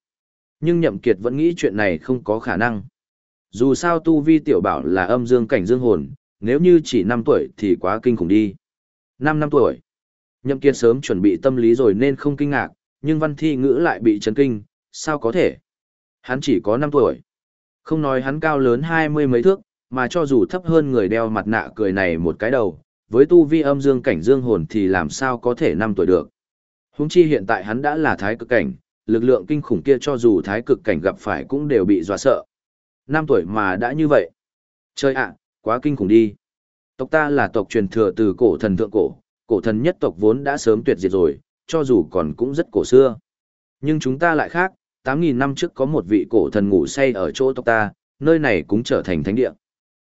Nhưng nhậm kiệt vẫn nghĩ chuyện này không có khả năng. Dù sao tu vi tiểu bảo là âm dương cảnh dương hồn, nếu như chỉ 5 tuổi thì quá kinh khủng đi. 5 năm tuổi. Nhậm kiệt sớm chuẩn bị tâm lý rồi nên không kinh ngạc, nhưng văn thi ngữ lại bị chấn kinh, sao có thể? Hắn chỉ có 5 tuổi. Không nói hắn cao lớn hai mươi mấy thước, mà cho dù thấp hơn người đeo mặt nạ cười này một cái đầu, với tu vi âm dương cảnh dương hồn thì làm sao có thể năm tuổi được. Húng chi hiện tại hắn đã là thái cực cảnh, lực lượng kinh khủng kia cho dù thái cực cảnh gặp phải cũng đều bị dọa sợ. năm tuổi mà đã như vậy. Chơi ạ, quá kinh khủng đi. Tộc ta là tộc truyền thừa từ cổ thần thượng cổ, cổ thần nhất tộc vốn đã sớm tuyệt diệt rồi, cho dù còn cũng rất cổ xưa. Nhưng chúng ta lại khác, 8.000 năm trước có một vị cổ thần ngủ say ở chỗ tộc ta, nơi này cũng trở thành thánh địa.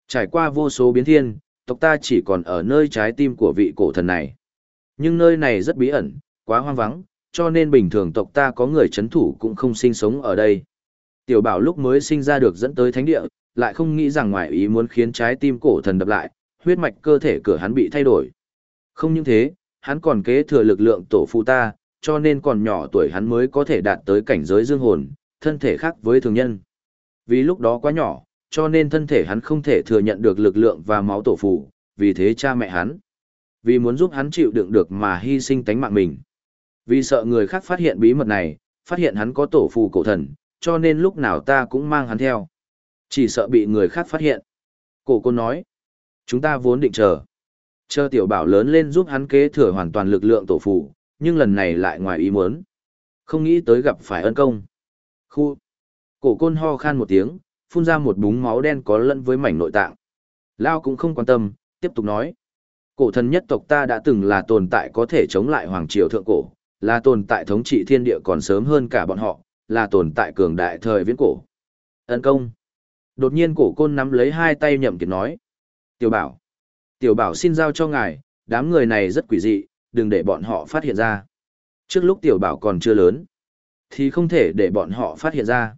Trải qua vô số biến thiên, tộc ta chỉ còn ở nơi trái tim của vị cổ thần này. Nhưng nơi này rất bí ẩn, quá hoang vắng, cho nên bình thường tộc ta có người chấn thủ cũng không sinh sống ở đây. Tiểu bảo lúc mới sinh ra được dẫn tới thánh địa, lại không nghĩ rằng ngoại ý muốn khiến trái tim cổ thần đập lại, huyết mạch cơ thể cửa hắn bị thay đổi. Không những thế, hắn còn kế thừa lực lượng tổ phụ ta, cho nên còn nhỏ tuổi hắn mới có thể đạt tới cảnh giới dương hồn, thân thể khác với thường nhân. Vì lúc đó quá nhỏ, cho nên thân thể hắn không thể thừa nhận được lực lượng và máu tổ phụ, vì thế cha mẹ hắn. Vì muốn giúp hắn chịu đựng được mà hy sinh tánh mạng mình. Vì sợ người khác phát hiện bí mật này, phát hiện hắn có tổ phù cổ thần, cho nên lúc nào ta cũng mang hắn theo. Chỉ sợ bị người khác phát hiện. Cổ cô nói, chúng ta vốn định chờ. Chờ tiểu bảo lớn lên giúp hắn kế thừa hoàn toàn lực lượng tổ phù, nhưng lần này lại ngoài ý muốn. Không nghĩ tới gặp phải ân công. Khu. Cổ côn ho khan một tiếng, phun ra một búng máu đen có lẫn với mảnh nội tạng. Lao cũng không quan tâm, tiếp tục nói. Cổ thần nhất tộc ta đã từng là tồn tại có thể chống lại hoàng triều thượng cổ, là tồn tại thống trị thiên địa còn sớm hơn cả bọn họ, là tồn tại cường đại thời viễn cổ. Ân công. Đột nhiên cổ côn nắm lấy hai tay nhậm kiệt nói. Tiểu bảo. Tiểu bảo xin giao cho ngài, đám người này rất quỷ dị, đừng để bọn họ phát hiện ra. Trước lúc tiểu bảo còn chưa lớn, thì không thể để bọn họ phát hiện ra.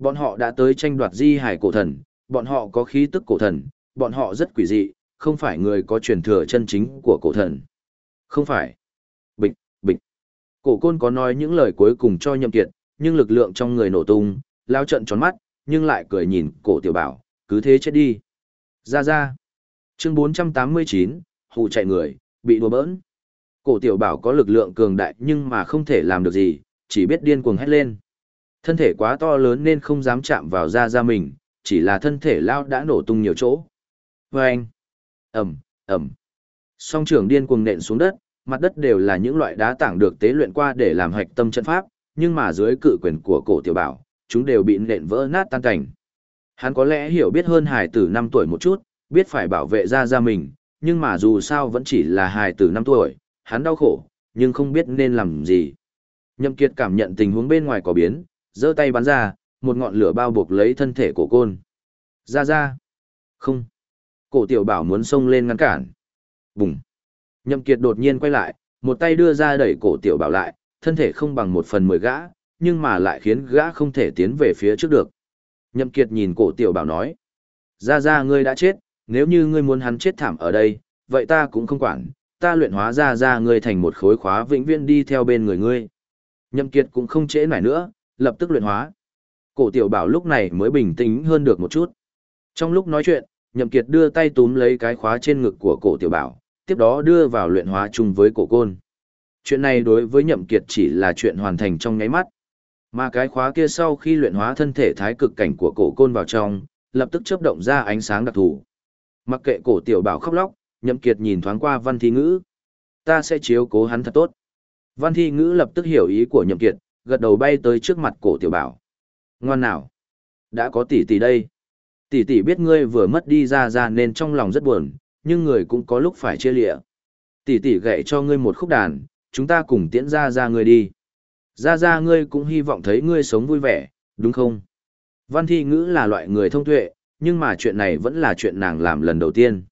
Bọn họ đã tới tranh đoạt di hải cổ thần, bọn họ có khí tức cổ thần, bọn họ rất quỷ dị, không phải người có truyền thừa chân chính của cổ thần. Không phải. Bịch, bịch. Cổ côn có nói những lời cuối cùng cho nhậm kiệt, nhưng lực lượng trong người nổ tung, lao trận tròn mắt, nhưng lại cười nhìn cổ tiểu bảo, cứ thế chết đi. Ra ra. Chương 489, hù chạy người, bị đùa bỡn. Cổ tiểu bảo có lực lượng cường đại nhưng mà không thể làm được gì, chỉ biết điên cuồng hét lên. Thân thể quá to lớn nên không dám chạm vào da da mình, chỉ là thân thể lao đã nổ tung nhiều chỗ. Vâng! Ẩm, Ẩm. Song trưởng điên cuồng nện xuống đất, mặt đất đều là những loại đá tảng được tế luyện qua để làm hạch tâm trận pháp, nhưng mà dưới cự quyền của cổ tiểu bảo, chúng đều bị nện vỡ nát tan cảnh. Hắn có lẽ hiểu biết hơn hài tử 5 tuổi một chút, biết phải bảo vệ ra ra mình, nhưng mà dù sao vẫn chỉ là hài tử 5 tuổi, hắn đau khổ, nhưng không biết nên làm gì. Nhậm Kiệt cảm nhận tình huống bên ngoài có biến, giơ tay bắn ra, một ngọn lửa bao bọc lấy thân thể của côn. Ra ra. Không. Cổ tiểu bảo muốn xông lên ngăn cản. Bùng. Nhậm Kiệt đột nhiên quay lại, một tay đưa ra đẩy cổ tiểu bảo lại, thân thể không bằng một phần mười gã, nhưng mà lại khiến gã không thể tiến về phía trước được. Nhậm Kiệt nhìn cổ tiểu bảo nói. Ra ra ngươi đã chết, nếu như ngươi muốn hắn chết thảm ở đây, vậy ta cũng không quản, ta luyện hóa ra ra ngươi thành một khối khóa vĩnh viễn đi theo bên người ngươi. Nhậm Kiệt cũng không trễ nải nữa, lập tức luyện hóa. Cổ tiểu bảo lúc này mới bình tĩnh hơn được một chút. Trong lúc nói chuyện, Nhậm Kiệt đưa tay túm lấy cái khóa trên ngực của cổ tiểu bảo, tiếp đó đưa vào luyện hóa chung với cổ côn. Chuyện này đối với Nhậm Kiệt chỉ là chuyện hoàn thành trong nháy mắt. Mà cái khóa kia sau khi luyện hóa thân thể thái cực cảnh của cổ côn vào trong, lập tức chớp động ra ánh sáng đặc thù. Mặc kệ cổ tiểu bảo khóc lóc, Nhậm Kiệt nhìn thoáng qua Văn Thi Ngữ. Ta sẽ chiếu cố hắn thật tốt. Văn Thi Ngữ lập tức hiểu ý của Nhậm Kiệt, gật đầu bay tới trước mặt cổ tiểu bảo. Ngoan nào. Đã có tỷ tỷ đây. Tỷ tỷ biết ngươi vừa mất đi ra ra nên trong lòng rất buồn, nhưng người cũng có lúc phải chia lịa. Tỷ tỷ gậy cho ngươi một khúc đàn, chúng ta cùng tiễn ra ra ngươi đi. Ra ra ngươi cũng hy vọng thấy ngươi sống vui vẻ, đúng không? Văn thi ngữ là loại người thông tuệ, nhưng mà chuyện này vẫn là chuyện nàng làm lần đầu tiên.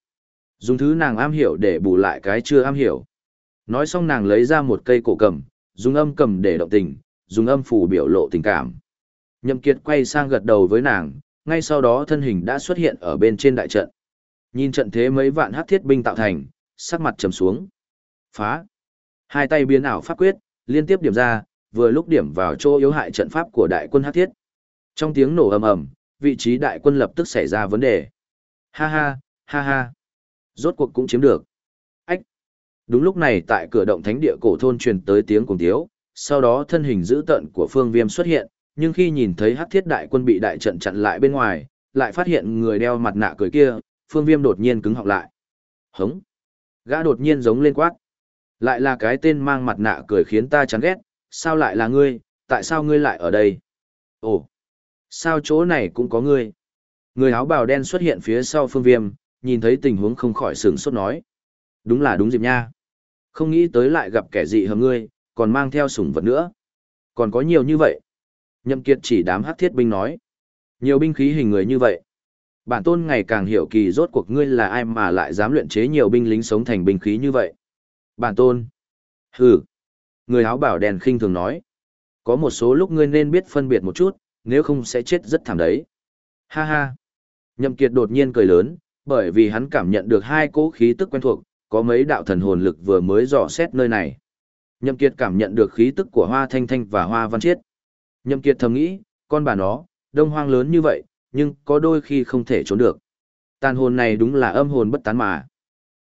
Dùng thứ nàng am hiểu để bù lại cái chưa am hiểu. Nói xong nàng lấy ra một cây cổ cầm, dùng âm cầm để động tình, dùng âm phủ biểu lộ tình cảm. Nhậm Kiệt quay sang gật đầu với nàng, ngay sau đó thân hình đã xuất hiện ở bên trên đại trận. Nhìn trận thế mấy vạn hắc thiết binh tạo thành, sắc mặt trầm xuống. Phá! Hai tay biến ảo pháp quyết, liên tiếp điểm ra, vừa lúc điểm vào chỗ yếu hại trận pháp của đại quân hắc thiết. Trong tiếng nổ ầm ầm, vị trí đại quân lập tức xảy ra vấn đề. Ha ha, ha ha. Rốt cuộc cũng chiếm được. Ách! Đúng lúc này tại cửa động thánh địa cổ thôn truyền tới tiếng cùng tiếu, sau đó thân hình dữ tợn của phương viêm xuất hiện, nhưng khi nhìn thấy hắc thiết đại quân bị đại trận chặn lại bên ngoài, lại phát hiện người đeo mặt nạ cười kia, phương viêm đột nhiên cứng họng lại. Hống! Gã đột nhiên giống lên quát. Lại là cái tên mang mặt nạ cười khiến ta chán ghét, sao lại là ngươi, tại sao ngươi lại ở đây? Ồ! Sao chỗ này cũng có ngươi? Người áo bào đen xuất hiện phía sau phương viêm, nhìn thấy tình huống không khỏi sửng sốt nói. Đúng là đúng dịp nha. Không nghĩ tới lại gặp kẻ dị hầm ngươi, còn mang theo sủng vật nữa. Còn có nhiều như vậy. Nhậm Kiệt chỉ đám hắc thiết binh nói. Nhiều binh khí hình người như vậy. Bản tôn ngày càng hiểu kỳ rốt cuộc ngươi là ai mà lại dám luyện chế nhiều binh lính sống thành binh khí như vậy. Bản tôn. Hừ. Người áo bảo đèn khinh thường nói. Có một số lúc ngươi nên biết phân biệt một chút, nếu không sẽ chết rất thảm đấy. Ha ha. Nhậm Kiệt đột nhiên cười lớn, bởi vì hắn cảm nhận được hai cỗ khí tức quen thuộc, có mấy đạo thần hồn lực vừa mới dò xét nơi này. Nhậm Kiệt cảm nhận được khí tức của Hoa Thanh Thanh và Hoa Văn Chiết. Nhậm Kiệt thầm nghĩ, con bà nó, đông hoang lớn như vậy, nhưng có đôi khi không thể trốn được. Tàn hồn này đúng là âm hồn bất tán mà.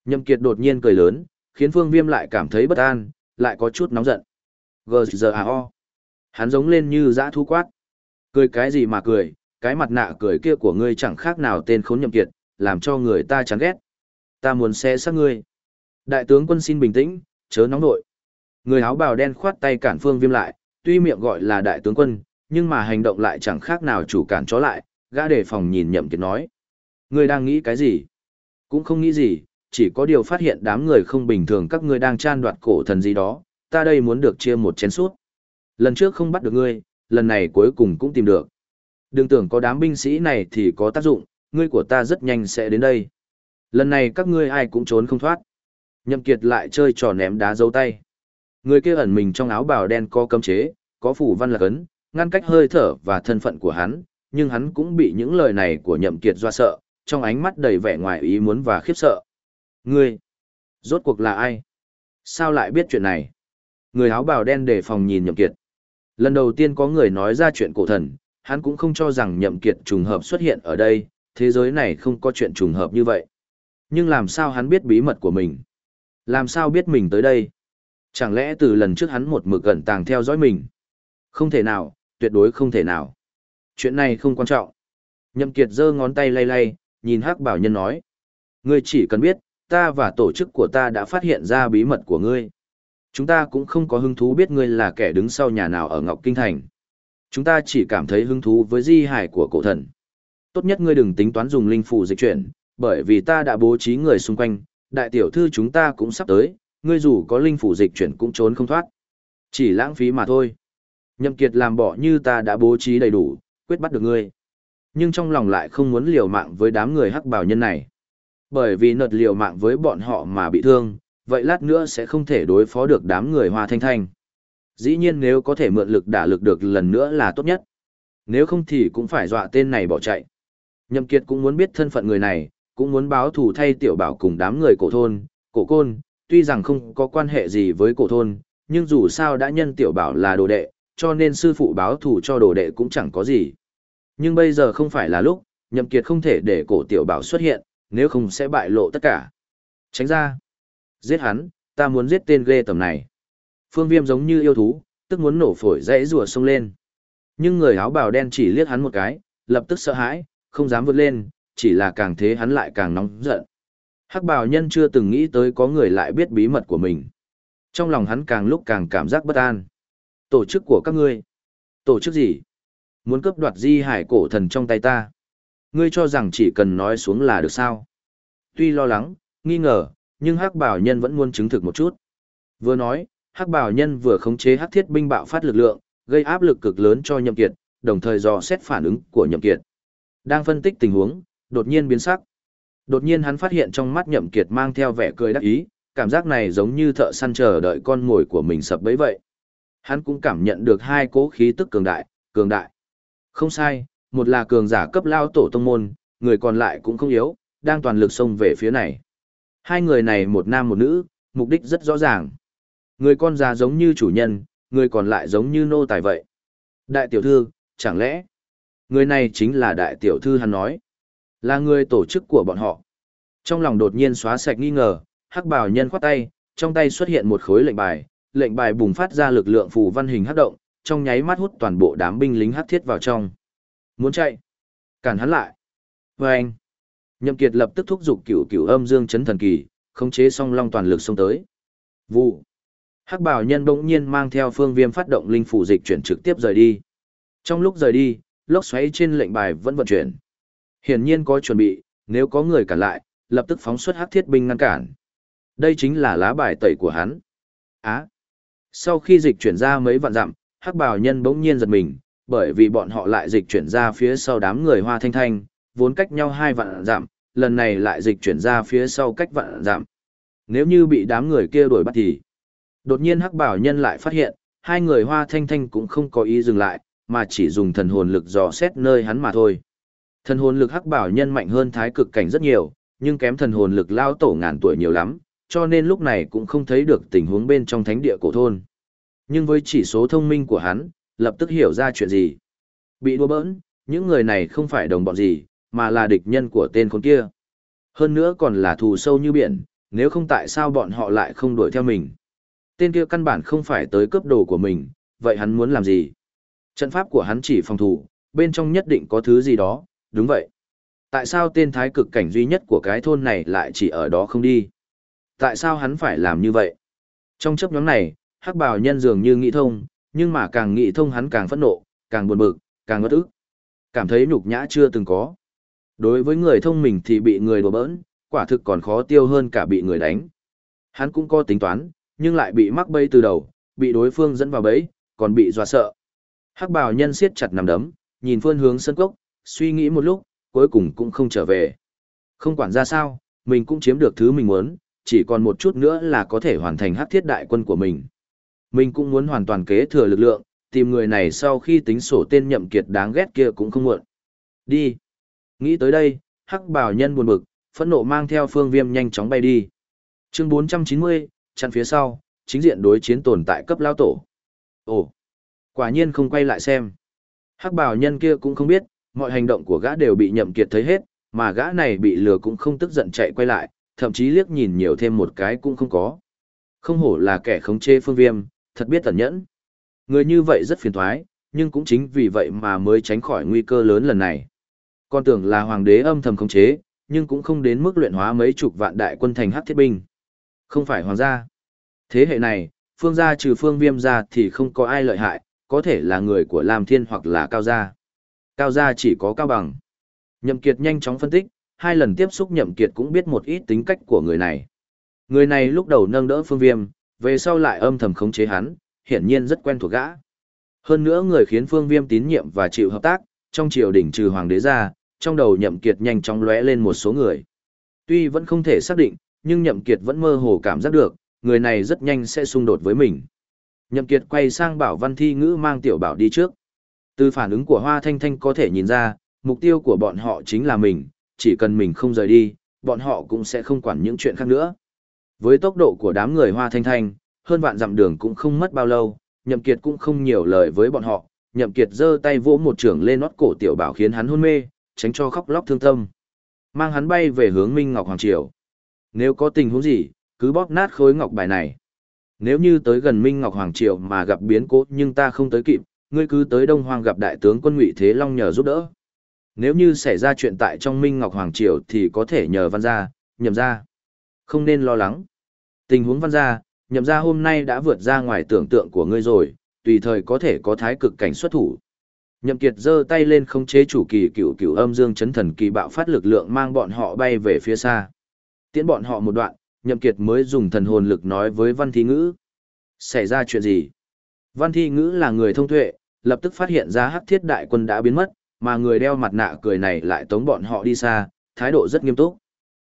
Nhậm Kiệt đột nhiên cười lớn, khiến Phương Viêm lại cảm thấy bất an, lại có chút nóng giận. G.G.A.O. Hắn giống lên như dã thu quát. Cười cái gì mà cười, cái mặt nạ cười kia của ngươi chẳng khác nào tên khốn nhậm kiệt, làm cho người ta chán ghét. Ta muốn xé xác ngươi. Đại tướng quân xin bình tĩnh, chớ nóng nội. Người áo bào đen khoát tay cản Phương Viêm lại, tuy miệng gọi là đại tướng quân, nhưng mà hành động lại chẳng khác nào chủ cản chó lại, gã đề phòng nhìn nhậm kiệt nói. Ngươi đang nghĩ cái gì? Cũng không nghĩ gì, chỉ có điều phát hiện đám người không bình thường các ngươi đang tranh đoạt cổ thần gì đó, ta đây muốn được chia một chén suốt. Lần trước không bắt được ngươi, lần này cuối cùng cũng tìm được. Đừng tưởng có đám binh sĩ này thì có tác dụng, ngươi của ta rất nhanh sẽ đến đây. Lần này các ngươi ai cũng trốn không thoát. Nhậm Kiệt lại chơi trò ném đá dấu tay. Người kia ẩn mình trong áo bào đen có cấm chế, có phủ văn là cấn, ngăn cách hơi thở và thân phận của hắn, nhưng hắn cũng bị những lời này của Nhậm Kiệt doa sợ, trong ánh mắt đầy vẻ ngoài ý muốn và khiếp sợ. Ngươi, rốt cuộc là ai? Sao lại biết chuyện này? Người áo bào đen đề phòng nhìn Nhậm Kiệt. Lần đầu tiên có người nói ra chuyện cổ thần, hắn cũng không cho rằng Nhậm Kiệt trùng hợp xuất hiện ở đây, thế giới này không có chuyện trùng hợp như vậy. Nhưng làm sao hắn biết bí mật của mình? Làm sao biết mình tới đây? Chẳng lẽ từ lần trước hắn một mực gần tàng theo dõi mình? Không thể nào, tuyệt đối không thể nào. Chuyện này không quan trọng. Nhậm Kiệt giơ ngón tay lay lay, nhìn Hắc Bảo Nhân nói. Ngươi chỉ cần biết, ta và tổ chức của ta đã phát hiện ra bí mật của ngươi. Chúng ta cũng không có hứng thú biết ngươi là kẻ đứng sau nhà nào ở Ngọc Kinh Thành. Chúng ta chỉ cảm thấy hứng thú với di hải của cổ thần. Tốt nhất ngươi đừng tính toán dùng linh phù dịch chuyển, bởi vì ta đã bố trí người xung quanh, đại tiểu thư chúng ta cũng sắp tới, ngươi dù có linh phủ dịch chuyển cũng trốn không thoát. Chỉ lãng phí mà thôi. Nhậm Kiệt làm bỏ như ta đã bố trí đầy đủ, quyết bắt được ngươi. Nhưng trong lòng lại không muốn liều mạng với đám người hắc bảo nhân này. Bởi vì nợt liều mạng với bọn họ mà bị thương, vậy lát nữa sẽ không thể đối phó được đám người hoa thanh thanh. Dĩ nhiên nếu có thể mượn lực đả lực được lần nữa là tốt nhất. Nếu không thì cũng phải dọa tên này bỏ chạy. Nhậm Kiệt cũng muốn biết thân phận người này, cũng muốn báo thù thay tiểu bảo cùng đám người cổ thôn, cổ côn, tuy rằng không có quan hệ gì với cổ thôn, nhưng dù sao đã nhân tiểu bảo là đồ đệ, cho nên sư phụ báo thù cho đồ đệ cũng chẳng có gì. Nhưng bây giờ không phải là lúc, Nhậm Kiệt không thể để cổ tiểu bảo xuất hiện, nếu không sẽ bại lộ tất cả. Tránh ra. Giết hắn, ta muốn giết tên ghê tầm này. Phương Viêm giống như yêu thú, tức muốn nổ phổi dãy rùa sông lên. Nhưng người áo bào đen chỉ liếc hắn một cái, lập tức sợ hãi, không dám vượt lên, chỉ là càng thế hắn lại càng nóng giận. Hắc bào nhân chưa từng nghĩ tới có người lại biết bí mật của mình. Trong lòng hắn càng lúc càng cảm giác bất an. Tổ chức của các ngươi. Tổ chức gì? Muốn cướp đoạt di hải cổ thần trong tay ta. Ngươi cho rằng chỉ cần nói xuống là được sao? Tuy lo lắng, nghi ngờ, nhưng hắc bảo nhân vẫn muốn chứng thực một chút. Vừa nói, hắc bảo nhân vừa khống chế hắc thiết binh bạo phát lực lượng, gây áp lực cực lớn cho nhậm kiệt, đồng thời dò xét phản ứng của nhậm kiệt. Đang phân tích tình huống, đột nhiên biến sắc. Đột nhiên hắn phát hiện trong mắt nhậm kiệt mang theo vẻ cười đắc ý, cảm giác này giống như thợ săn chờ đợi con mồi của mình sập bẫy vậy. Hắn cũng cảm nhận được hai cố khí tức cường đại, cường đại. Không sai, một là cường giả cấp lao tổ tông môn, người còn lại cũng không yếu, đang toàn lực xông về phía này. Hai người này một nam một nữ, mục đích rất rõ ràng. Người con già giống như chủ nhân, người còn lại giống như nô tài vậy. Đại tiểu thư, chẳng lẽ, người này chính là đại tiểu thư hắn nói, là người tổ chức của bọn họ. Trong lòng đột nhiên xóa sạch nghi ngờ, hắc bào nhân khoát tay, trong tay xuất hiện một khối lệnh bài, lệnh bài bùng phát ra lực lượng phù văn hình hắc động, trong nháy mắt hút toàn bộ đám binh lính hắc thiết vào trong. Muốn chạy, cản hắn lại. Và anh, Nhậm Kiệt lập tức thúc giục cửu cửu âm dương chấn thần kỳ, khống chế song long toàn lực xông tới. Vụ. Hắc bảo nhân bỗng nhiên mang theo phương viêm phát động linh phủ dịch chuyển trực tiếp rời đi. Trong lúc rời đi, lốc xoáy trên lệnh bài vẫn vận chuyển. Hiển nhiên có chuẩn bị, nếu có người cản lại, lập tức phóng xuất hắc thiết binh ngăn cản. Đây chính là lá bài tẩy của hắn. Á. Sau khi dịch chuyển ra mấy vạn dặm, hắc bảo nhân bỗng nhiên giật mình, bởi vì bọn họ lại dịch chuyển ra phía sau đám người hoa thanh thanh, vốn cách nhau hai vạn dặm, lần này lại dịch chuyển ra phía sau cách vạn dặm. Nếu như bị đám người kia đuổi bắt thì, Đột nhiên hắc bảo nhân lại phát hiện, hai người hoa thanh thanh cũng không có ý dừng lại, mà chỉ dùng thần hồn lực dò xét nơi hắn mà thôi. Thần hồn lực hắc bảo nhân mạnh hơn thái cực cảnh rất nhiều, nhưng kém thần hồn lực lao tổ ngàn tuổi nhiều lắm, cho nên lúc này cũng không thấy được tình huống bên trong thánh địa cổ thôn. Nhưng với chỉ số thông minh của hắn, lập tức hiểu ra chuyện gì. Bị đua bỡn, những người này không phải đồng bọn gì, mà là địch nhân của tên con kia. Hơn nữa còn là thù sâu như biển, nếu không tại sao bọn họ lại không đuổi theo mình. Tên kia căn bản không phải tới cướp đồ của mình, vậy hắn muốn làm gì? Trận pháp của hắn chỉ phòng thủ, bên trong nhất định có thứ gì đó, đúng vậy. Tại sao tên thái cực cảnh duy nhất của cái thôn này lại chỉ ở đó không đi? Tại sao hắn phải làm như vậy? Trong chấp nhóm này, hắc bào nhân dường như nghĩ thông, nhưng mà càng nghĩ thông hắn càng phẫn nộ, càng buồn bực, càng ngất ức. Cảm thấy nhục nhã chưa từng có. Đối với người thông minh thì bị người đùa bỡn, quả thực còn khó tiêu hơn cả bị người đánh. Hắn cũng có tính toán, nhưng lại bị mắc bẫy từ đầu, bị đối phương dẫn vào bẫy, còn bị dọa sợ. Hắc bào nhân siết chặt nằm đấm, nhìn phương hướng sân cốc, suy nghĩ một lúc, cuối cùng cũng không trở về. Không quản ra sao, mình cũng chiếm được thứ mình muốn, chỉ còn một chút nữa là có thể hoàn thành hắc thiết đại quân của mình. Mình cũng muốn hoàn toàn kế thừa lực lượng, tìm người này sau khi tính sổ tên nhậm kiệt đáng ghét kia cũng không muộn. Đi. Nghĩ tới đây, hắc bảo nhân buồn bực, phẫn nộ mang theo phương viêm nhanh chóng bay đi. Chương 490, chặn phía sau, chính diện đối chiến tồn tại cấp lao tổ. Ồ, quả nhiên không quay lại xem. Hắc bảo nhân kia cũng không biết, mọi hành động của gã đều bị nhậm kiệt thấy hết, mà gã này bị lừa cũng không tức giận chạy quay lại, thậm chí liếc nhìn nhiều thêm một cái cũng không có. Không hổ là kẻ khống chế phương viêm, thật biết tẩn nhẫn. Người như vậy rất phiền toái, nhưng cũng chính vì vậy mà mới tránh khỏi nguy cơ lớn lần này. Con tưởng là hoàng đế âm thầm khống chế, nhưng cũng không đến mức luyện hóa mấy chục vạn đại quân thành hắc thiết binh. Không phải hoàng gia. Thế hệ này, phương gia trừ phương viêm gia thì không có ai lợi hại, có thể là người của Lam Thiên hoặc là Cao gia. Cao gia chỉ có Cao Bằng. Nhậm Kiệt nhanh chóng phân tích, hai lần tiếp xúc Nhậm Kiệt cũng biết một ít tính cách của người này. Người này lúc đầu nâng đỡ phương viêm, về sau lại âm thầm khống chế hắn, hiển nhiên rất quen thuộc gã. Hơn nữa người khiến phương viêm tín nhiệm và chịu hợp tác, trong triều đình trừ hoàng đế ra, trong đầu nhậm kiệt nhanh chóng lóe lên một số người. Tuy vẫn không thể xác định, nhưng nhậm kiệt vẫn mơ hồ cảm giác được, người này rất nhanh sẽ xung đột với mình. Nhậm kiệt quay sang bảo văn thi ngữ mang tiểu bảo đi trước. Từ phản ứng của Hoa Thanh Thanh có thể nhìn ra, mục tiêu của bọn họ chính là mình, chỉ cần mình không rời đi, bọn họ cũng sẽ không quản những chuyện khác nữa. Với tốc độ của đám người Hoa Thanh Thanh, hơn vạn dặm đường cũng không mất bao lâu, Nhậm Kiệt cũng không nhiều lời với bọn họ, Nhậm Kiệt giơ tay vỗ một trường lên nót cổ tiểu bảo khiến hắn hôn mê, tránh cho khóc lóc thương tâm. Mang hắn bay về hướng Minh Ngọc Hoàng Triều. Nếu có tình huống gì, cứ bóp nát khối ngọc bài này. Nếu như tới gần Minh Ngọc Hoàng Triều mà gặp biến cố nhưng ta không tới kịp, ngươi cứ tới Đông Hoang gặp đại tướng quân Ngụy Thế Long nhờ giúp đỡ. Nếu như xảy ra chuyện tại trong Minh Ngọc Hoàng Triều thì có thể nhờ văn gia, nhậm gia. Không nên lo lắng. Tình huống văn gia, nhậm gia hôm nay đã vượt ra ngoài tưởng tượng của ngươi rồi, tùy thời có thể có thái cực cảnh xuất thủ. Nhậm Kiệt giơ tay lên không chế chủ kỳ cựu cựu âm dương chấn thần kỳ bạo phát lực lượng mang bọn họ bay về phía xa. Tiến bọn họ một đoạn, Nhậm Kiệt mới dùng thần hồn lực nói với Văn Thí Ngữ. Xảy ra chuyện gì? Văn Thi Ngữ là người thông tuệ, lập tức phát hiện ra hắc thiết đại quân đã biến mất, mà người đeo mặt nạ cười này lại tống bọn họ đi xa, thái độ rất nghiêm túc.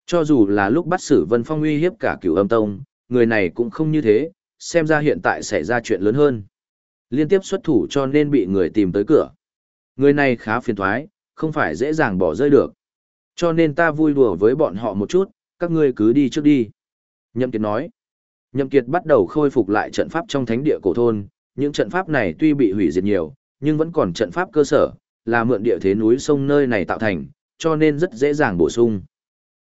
Cho dù là lúc bắt xử Vân Phong uy hiếp cả cửu âm tông, người này cũng không như thế, xem ra hiện tại xảy ra chuyện lớn hơn. Liên tiếp xuất thủ cho nên bị người tìm tới cửa. Người này khá phiền thoái, không phải dễ dàng bỏ rơi được. Cho nên ta vui đùa với bọn họ một chút, các ngươi cứ đi trước đi. Nhậm Kiệt nói. Nhậm Kiệt bắt đầu khôi phục lại trận pháp trong thánh địa cổ thôn, những trận pháp này tuy bị hủy diệt nhiều, nhưng vẫn còn trận pháp cơ sở, là mượn địa thế núi sông nơi này tạo thành, cho nên rất dễ dàng bổ sung.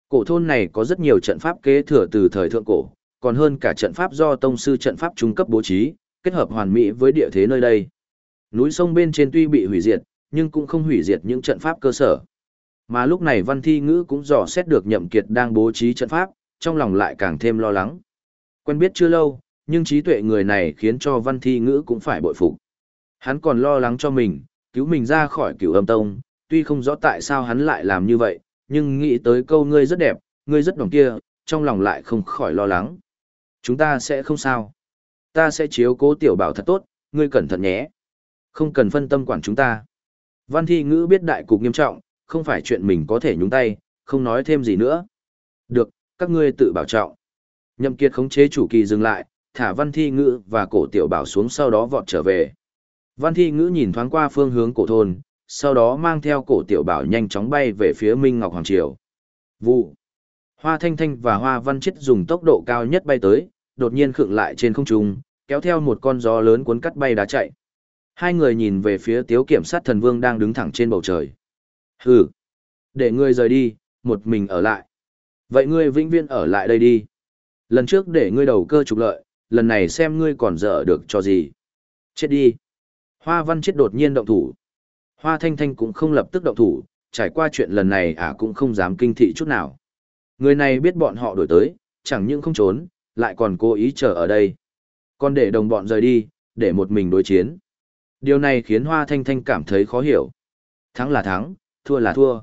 Cổ thôn này có rất nhiều trận pháp kế thừa từ thời thượng cổ, còn hơn cả trận pháp do tông sư trận pháp trung cấp bố trí, kết hợp hoàn mỹ với địa thế nơi đây. Núi sông bên trên tuy bị hủy diệt, nhưng cũng không hủy diệt những trận pháp cơ sở. Mà lúc này Văn Thi Ngữ cũng dò xét được Nhậm Kiệt đang bố trí trận pháp, trong lòng lại càng thêm lo lắng. Quen biết chưa lâu, nhưng trí tuệ người này khiến cho Văn Thi Ngữ cũng phải bội phục. Hắn còn lo lắng cho mình, cứu mình ra khỏi cửu âm tông, tuy không rõ tại sao hắn lại làm như vậy, nhưng nghĩ tới câu ngươi rất đẹp, ngươi rất đồng kia, trong lòng lại không khỏi lo lắng. Chúng ta sẽ không sao. Ta sẽ chiếu cố tiểu bảo thật tốt, ngươi cẩn thận nhé. Không cần phân tâm quản chúng ta. Văn thi ngữ biết đại cục nghiêm trọng, không phải chuyện mình có thể nhúng tay, không nói thêm gì nữa. Được, các ngươi tự bảo trọng. Nhậm kiệt khống chế chủ kỳ dừng lại, thả văn thi ngữ và cổ tiểu bảo xuống sau đó vọt trở về. Văn thi ngữ nhìn thoáng qua phương hướng cổ thôn, sau đó mang theo cổ tiểu bảo nhanh chóng bay về phía Minh Ngọc Hoàng Triều. Vụ. Hoa Thanh Thanh và Hoa Văn Chết dùng tốc độ cao nhất bay tới, đột nhiên khựng lại trên không trung, kéo theo một con gió lớn cuốn cắt bay đá chạy. Hai người nhìn về phía tiếu kiểm sát thần vương đang đứng thẳng trên bầu trời. Hừ. Để ngươi rời đi, một mình ở lại. Vậy ngươi vĩnh viễn ở lại đây đi. Lần trước để ngươi đầu cơ trục lợi, lần này xem ngươi còn dở được cho gì. Chết đi. Hoa văn chết đột nhiên động thủ. Hoa thanh thanh cũng không lập tức động thủ, trải qua chuyện lần này à cũng không dám kinh thị chút nào. Người này biết bọn họ đổi tới, chẳng những không trốn, lại còn cố ý chờ ở đây. Còn để đồng bọn rời đi, để một mình đối chiến. Điều này khiến Hoa Thanh Thanh cảm thấy khó hiểu. Thắng là thắng, thua là thua.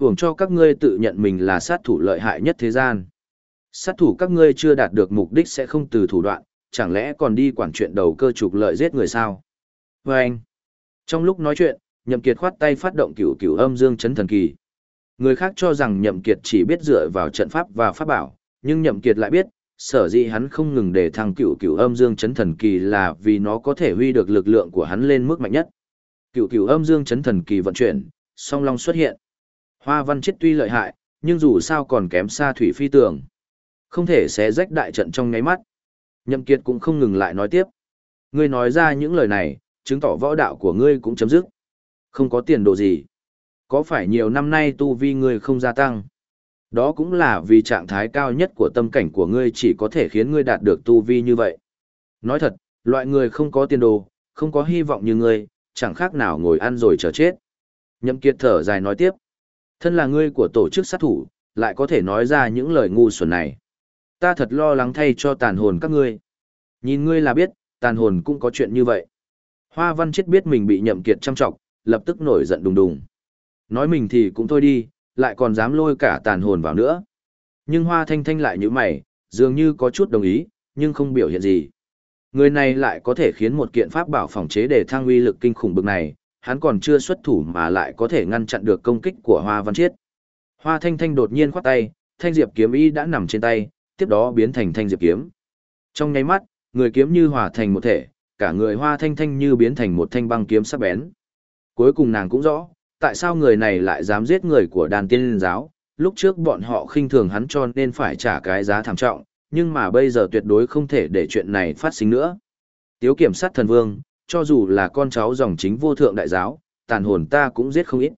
Hưởng cho các ngươi tự nhận mình là sát thủ lợi hại nhất thế gian. Sát thủ các ngươi chưa đạt được mục đích sẽ không từ thủ đoạn, chẳng lẽ còn đi quản chuyện đầu cơ trục lợi giết người sao? Và anh, trong lúc nói chuyện, Nhậm Kiệt khoát tay phát động cửu cửu âm dương chấn thần kỳ. Người khác cho rằng Nhậm Kiệt chỉ biết dựa vào trận pháp và pháp bảo, nhưng Nhậm Kiệt lại biết, sở dĩ hắn không ngừng để thăng cửu cửu âm dương chấn thần kỳ là vì nó có thể huy được lực lượng của hắn lên mức mạnh nhất. Cửu cửu âm dương chấn thần kỳ vận chuyển, song long xuất hiện. Hoa văn chết tuy lợi hại, nhưng dù sao còn kém xa thủy phi tường. Không thể xé rách đại trận trong nháy mắt. Nhậm Kiệt cũng không ngừng lại nói tiếp. Ngươi nói ra những lời này, chứng tỏ võ đạo của ngươi cũng chấm dứt. Không có tiền đồ gì. Có phải nhiều năm nay tu vi ngươi không gia tăng? Đó cũng là vì trạng thái cao nhất của tâm cảnh của ngươi chỉ có thể khiến ngươi đạt được tu vi như vậy. Nói thật, loại người không có tiền đồ, không có hy vọng như ngươi, chẳng khác nào ngồi ăn rồi chờ chết. Nhậm Kiệt thở dài nói tiếp. Thân là ngươi của tổ chức sát thủ, lại có thể nói ra những lời ngu xuẩn này. Ta thật lo lắng thay cho tàn hồn các ngươi. Nhìn ngươi là biết, tàn hồn cũng có chuyện như vậy. Hoa văn chết biết mình bị nhậm kiệt chăm trọng, lập tức nổi giận đùng đùng. Nói mình thì cũng thôi đi, lại còn dám lôi cả tàn hồn vào nữa. Nhưng hoa thanh thanh lại như mày, dường như có chút đồng ý, nhưng không biểu hiện gì. Người này lại có thể khiến một kiện pháp bảo phòng chế để thăng uy lực kinh khủng bực này, hắn còn chưa xuất thủ mà lại có thể ngăn chặn được công kích của Hoa Văn Chiết. Hoa Thanh Thanh đột nhiên khoát tay, thanh diệp kiếm ý đã nằm trên tay, tiếp đó biến thành thanh diệp kiếm. Trong nháy mắt, người kiếm như hòa thành một thể, cả người Hoa Thanh Thanh như biến thành một thanh băng kiếm sắc bén. Cuối cùng nàng cũng rõ, tại sao người này lại dám giết người của đàn tiên linh giáo, lúc trước bọn họ khinh thường hắn cho nên phải trả cái giá thảm trọng, nhưng mà bây giờ tuyệt đối không thể để chuyện này phát sinh nữa. Tiếu kiểm sát thần vương, cho dù là con cháu dòng chính vô thượng đại giáo, tàn hồn ta cũng giết không ít.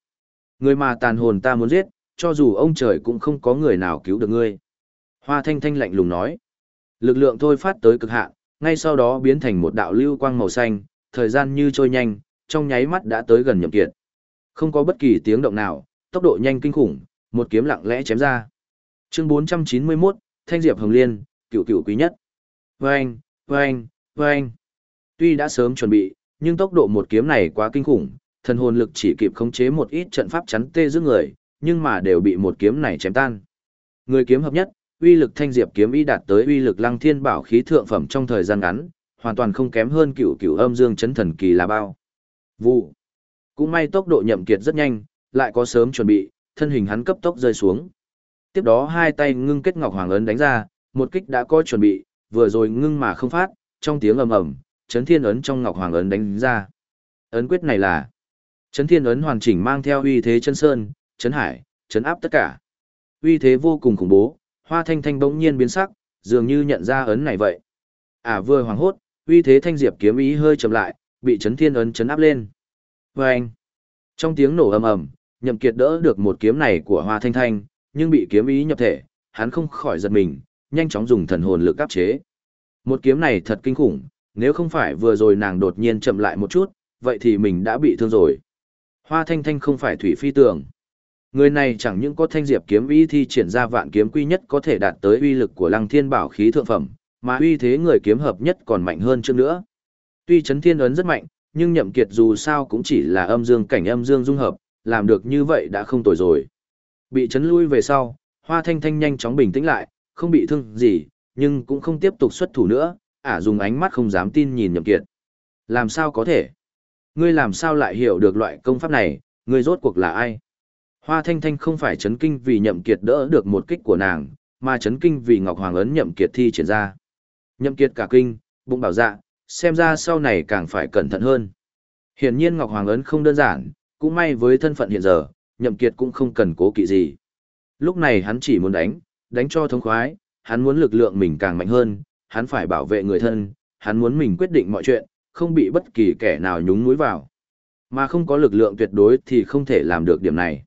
Người mà tàn hồn ta muốn giết, cho dù ông trời cũng không có người nào cứu được ngươi. Hoa thanh thanh lạnh lùng nói. Lực lượng thôi phát tới cực hạn, ngay sau đó biến thành một đạo lưu quang màu xanh, thời gian như trôi nhanh, trong nháy mắt đã tới gần nhậm kiệt. Không có bất kỳ tiếng động nào, tốc độ nhanh kinh khủng, một kiếm lặng lẽ chém ra. Chương 491, Thanh Diệp Hồng Liên, cựu cựu quý nhất. Vâng, vâng, vâng. Tuy đã sớm chuẩn bị, nhưng tốc độ một kiếm này quá kinh khủng, thần hồn lực chỉ kịp khống chế một ít trận pháp chắn tê giữa người, nhưng mà đều bị một kiếm này chém tan. Người kiếm hợp nhất, uy lực thanh diệp kiếm ý đạt tới uy lực lăng thiên bảo khí thượng phẩm trong thời gian ngắn, hoàn toàn không kém hơn cựu cựu âm dương chấn thần kỳ là bao. Vụ. Cũng may tốc độ nhậm kiệt rất nhanh, lại có sớm chuẩn bị, thân hình hắn cấp tốc rơi xuống. Tiếp đó hai tay ngưng kết ngọc hoàng ấn đánh ra, một kích đã có chuẩn bị, vừa rồi ngưng mà không phát, trong tiếng ầm ầm, chấn thiên ấn trong ngọc hoàng ấn đánh ra. Ấn quyết này là chấn thiên ấn hoàn chỉnh mang theo uy thế chân sơn, chấn hải, chấn áp tất cả. Uy thế vô cùng khủng bố, hoa thanh thanh bỗng nhiên biến sắc, dường như nhận ra ấn này vậy. À vừa hoàng hốt, uy thế thanh diệp kiếm ý hơi chậm lại, bị chấn thiên ấn chấn áp lên. Và anh, trong tiếng nổ ầm ầm, nhậm kiệt đỡ được một kiếm này của hoa thanh thanh, nhưng bị kiếm ý nhập thể, hắn không khỏi giật mình, nhanh chóng dùng thần hồn lực áp chế. Một kiếm này thật kinh khủng, nếu không phải vừa rồi nàng đột nhiên chậm lại một chút, vậy thì mình đã bị thương rồi. Hoa thanh thanh không phải thủy phi tường. Người này chẳng những có thanh diệp kiếm uy thi triển ra vạn kiếm quy nhất có thể đạt tới uy lực của lăng thiên bảo khí thượng phẩm, mà uy thế người kiếm hợp nhất còn mạnh hơn trước nữa. Tuy chấn thiên ấn rất mạnh, nhưng nhậm kiệt dù sao cũng chỉ là âm dương cảnh âm dương dung hợp, làm được như vậy đã không tồi rồi. Bị chấn lui về sau, hoa thanh thanh nhanh chóng bình tĩnh lại, không bị thương gì, nhưng cũng không tiếp tục xuất thủ nữa, ả dùng ánh mắt không dám tin nhìn nhậm kiệt. Làm sao có thể? Ngươi làm sao lại hiểu được loại công pháp này, ngươi rốt cuộc là ai? Hoa Thanh Thanh không phải chấn kinh vì nhậm kiệt đỡ được một kích của nàng, mà chấn kinh vì Ngọc Hoàng ấn nhậm kiệt thi triển ra. Nhậm Kiệt cả kinh, bụng bảo dạ, xem ra sau này càng phải cẩn thận hơn. Hiển nhiên Ngọc Hoàng ấn không đơn giản, cũng may với thân phận hiện giờ, Nhậm Kiệt cũng không cần cố kỵ gì. Lúc này hắn chỉ muốn đánh, đánh cho thống khoái, hắn muốn lực lượng mình càng mạnh hơn, hắn phải bảo vệ người thân, hắn muốn mình quyết định mọi chuyện, không bị bất kỳ kẻ nào nhúng mũi vào. Mà không có lực lượng tuyệt đối thì không thể làm được điểm này.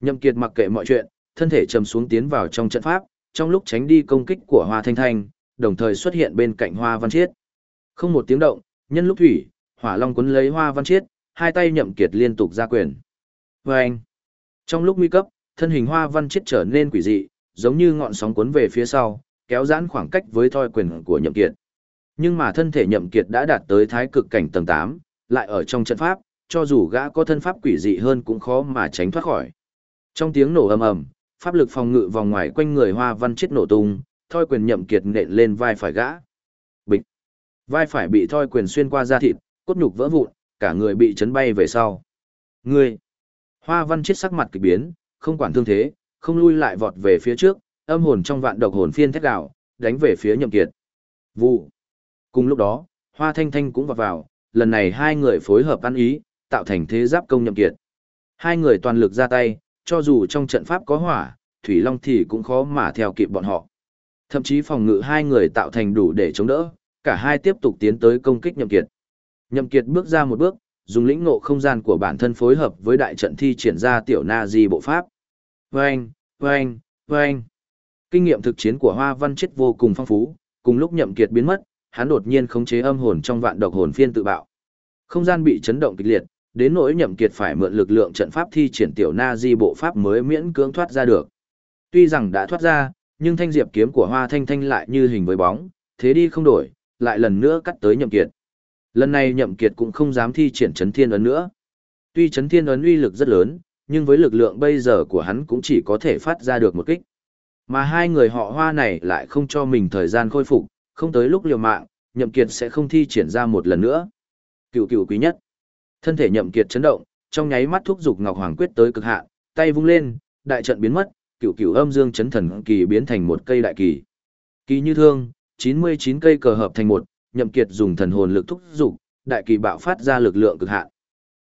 Nhậm Kiệt mặc kệ mọi chuyện, thân thể trầm xuống tiến vào trong trận pháp, trong lúc tránh đi công kích của Hoa Thanh Thanh, đồng thời xuất hiện bên cạnh Hoa Văn Chiết. Không một tiếng động, nhân lúc thủy, Hỏa Long cuốn lấy Hoa Văn Chiết, hai tay Nhậm Kiệt liên tục ra quyền. Vâng! Trong lúc nguy cấp, thân hình Hoa Văn Chiết trở nên quỷ dị, giống như ngọn sóng cuốn về phía sau, kéo giãn khoảng cách với thoi quyền của Nhậm Kiệt. Nhưng mà thân thể Nhậm Kiệt đã đạt tới thái cực cảnh tầng 8, lại ở trong trận pháp, cho dù gã có thân pháp quỷ dị hơn cũng khó mà tránh thoát khỏi. Trong tiếng nổ ầm ầm, pháp lực phòng ngự vòng ngoài quanh người Hoa Văn chết nổ tung, thoi quyền nhậm kiệt nện lên vai phải gã. Bịch. Vai phải bị thoi quyền xuyên qua da thịt, cốt nhục vỡ vụn, cả người bị chấn bay về sau. Ngươi. Hoa Văn chết sắc mặt kỳ biến, không quản thương thế, không lui lại vọt về phía trước, âm hồn trong vạn độc hồn phiên thét gào, đánh về phía nhậm kiệt. Vụ. Cùng lúc đó, Hoa Thanh Thanh cũng vọt vào, lần này hai người phối hợp ăn ý, tạo thành thế giáp công nhậm kiệt. Hai người toàn lực ra tay, cho dù trong trận pháp có hỏa, Thủy Long thì cũng khó mà theo kịp bọn họ. Thậm chí phòng ngự hai người tạo thành đủ để chống đỡ, cả hai tiếp tục tiến tới công kích Nhậm Kiệt. Nhậm Kiệt bước ra một bước, dùng lĩnh ngộ không gian của bản thân phối hợp với đại trận thi triển ra tiểu na di bộ pháp. Vâng, vâng, vâng. Kinh nghiệm thực chiến của Hoa Văn Chết vô cùng phong phú, cùng lúc Nhậm Kiệt biến mất, hắn đột nhiên khống chế âm hồn trong vạn độc hồn phiên tự bạo. Không gian bị chấn động kịch liệt, đến nỗi nhậm kiệt phải mượn lực lượng trận pháp thi triển tiểu na di bộ pháp mới miễn cưỡng thoát ra được. Tuy rằng đã thoát ra, nhưng thanh diệp kiếm của hoa thanh thanh lại như hình với bóng, thế đi không đổi, lại lần nữa cắt tới nhậm kiệt. Lần này nhậm kiệt cũng không dám thi triển chấn thiên ấn nữa. Tuy chấn thiên ấn uy lực rất lớn, nhưng với lực lượng bây giờ của hắn cũng chỉ có thể phát ra được một kích. Mà hai người họ hoa này lại không cho mình thời gian khôi phục, không tới lúc liều mạng, nhậm kiệt sẽ không thi triển ra một lần nữa. Cựu cựu quý nhất. Thân thể nhậm kiệt chấn động, trong nháy mắt thúc giục Ngọc Hoàng quyết tới cực hạn, tay vung lên, đại trận biến mất, cựu cựu âm dương chấn thần kỳ biến thành một cây đại kỳ. Kỳ như thương, 99 cây cờ hợp thành một, nhậm kiệt dùng thần hồn lực thúc giục, đại kỳ bạo phát ra lực lượng cực hạn.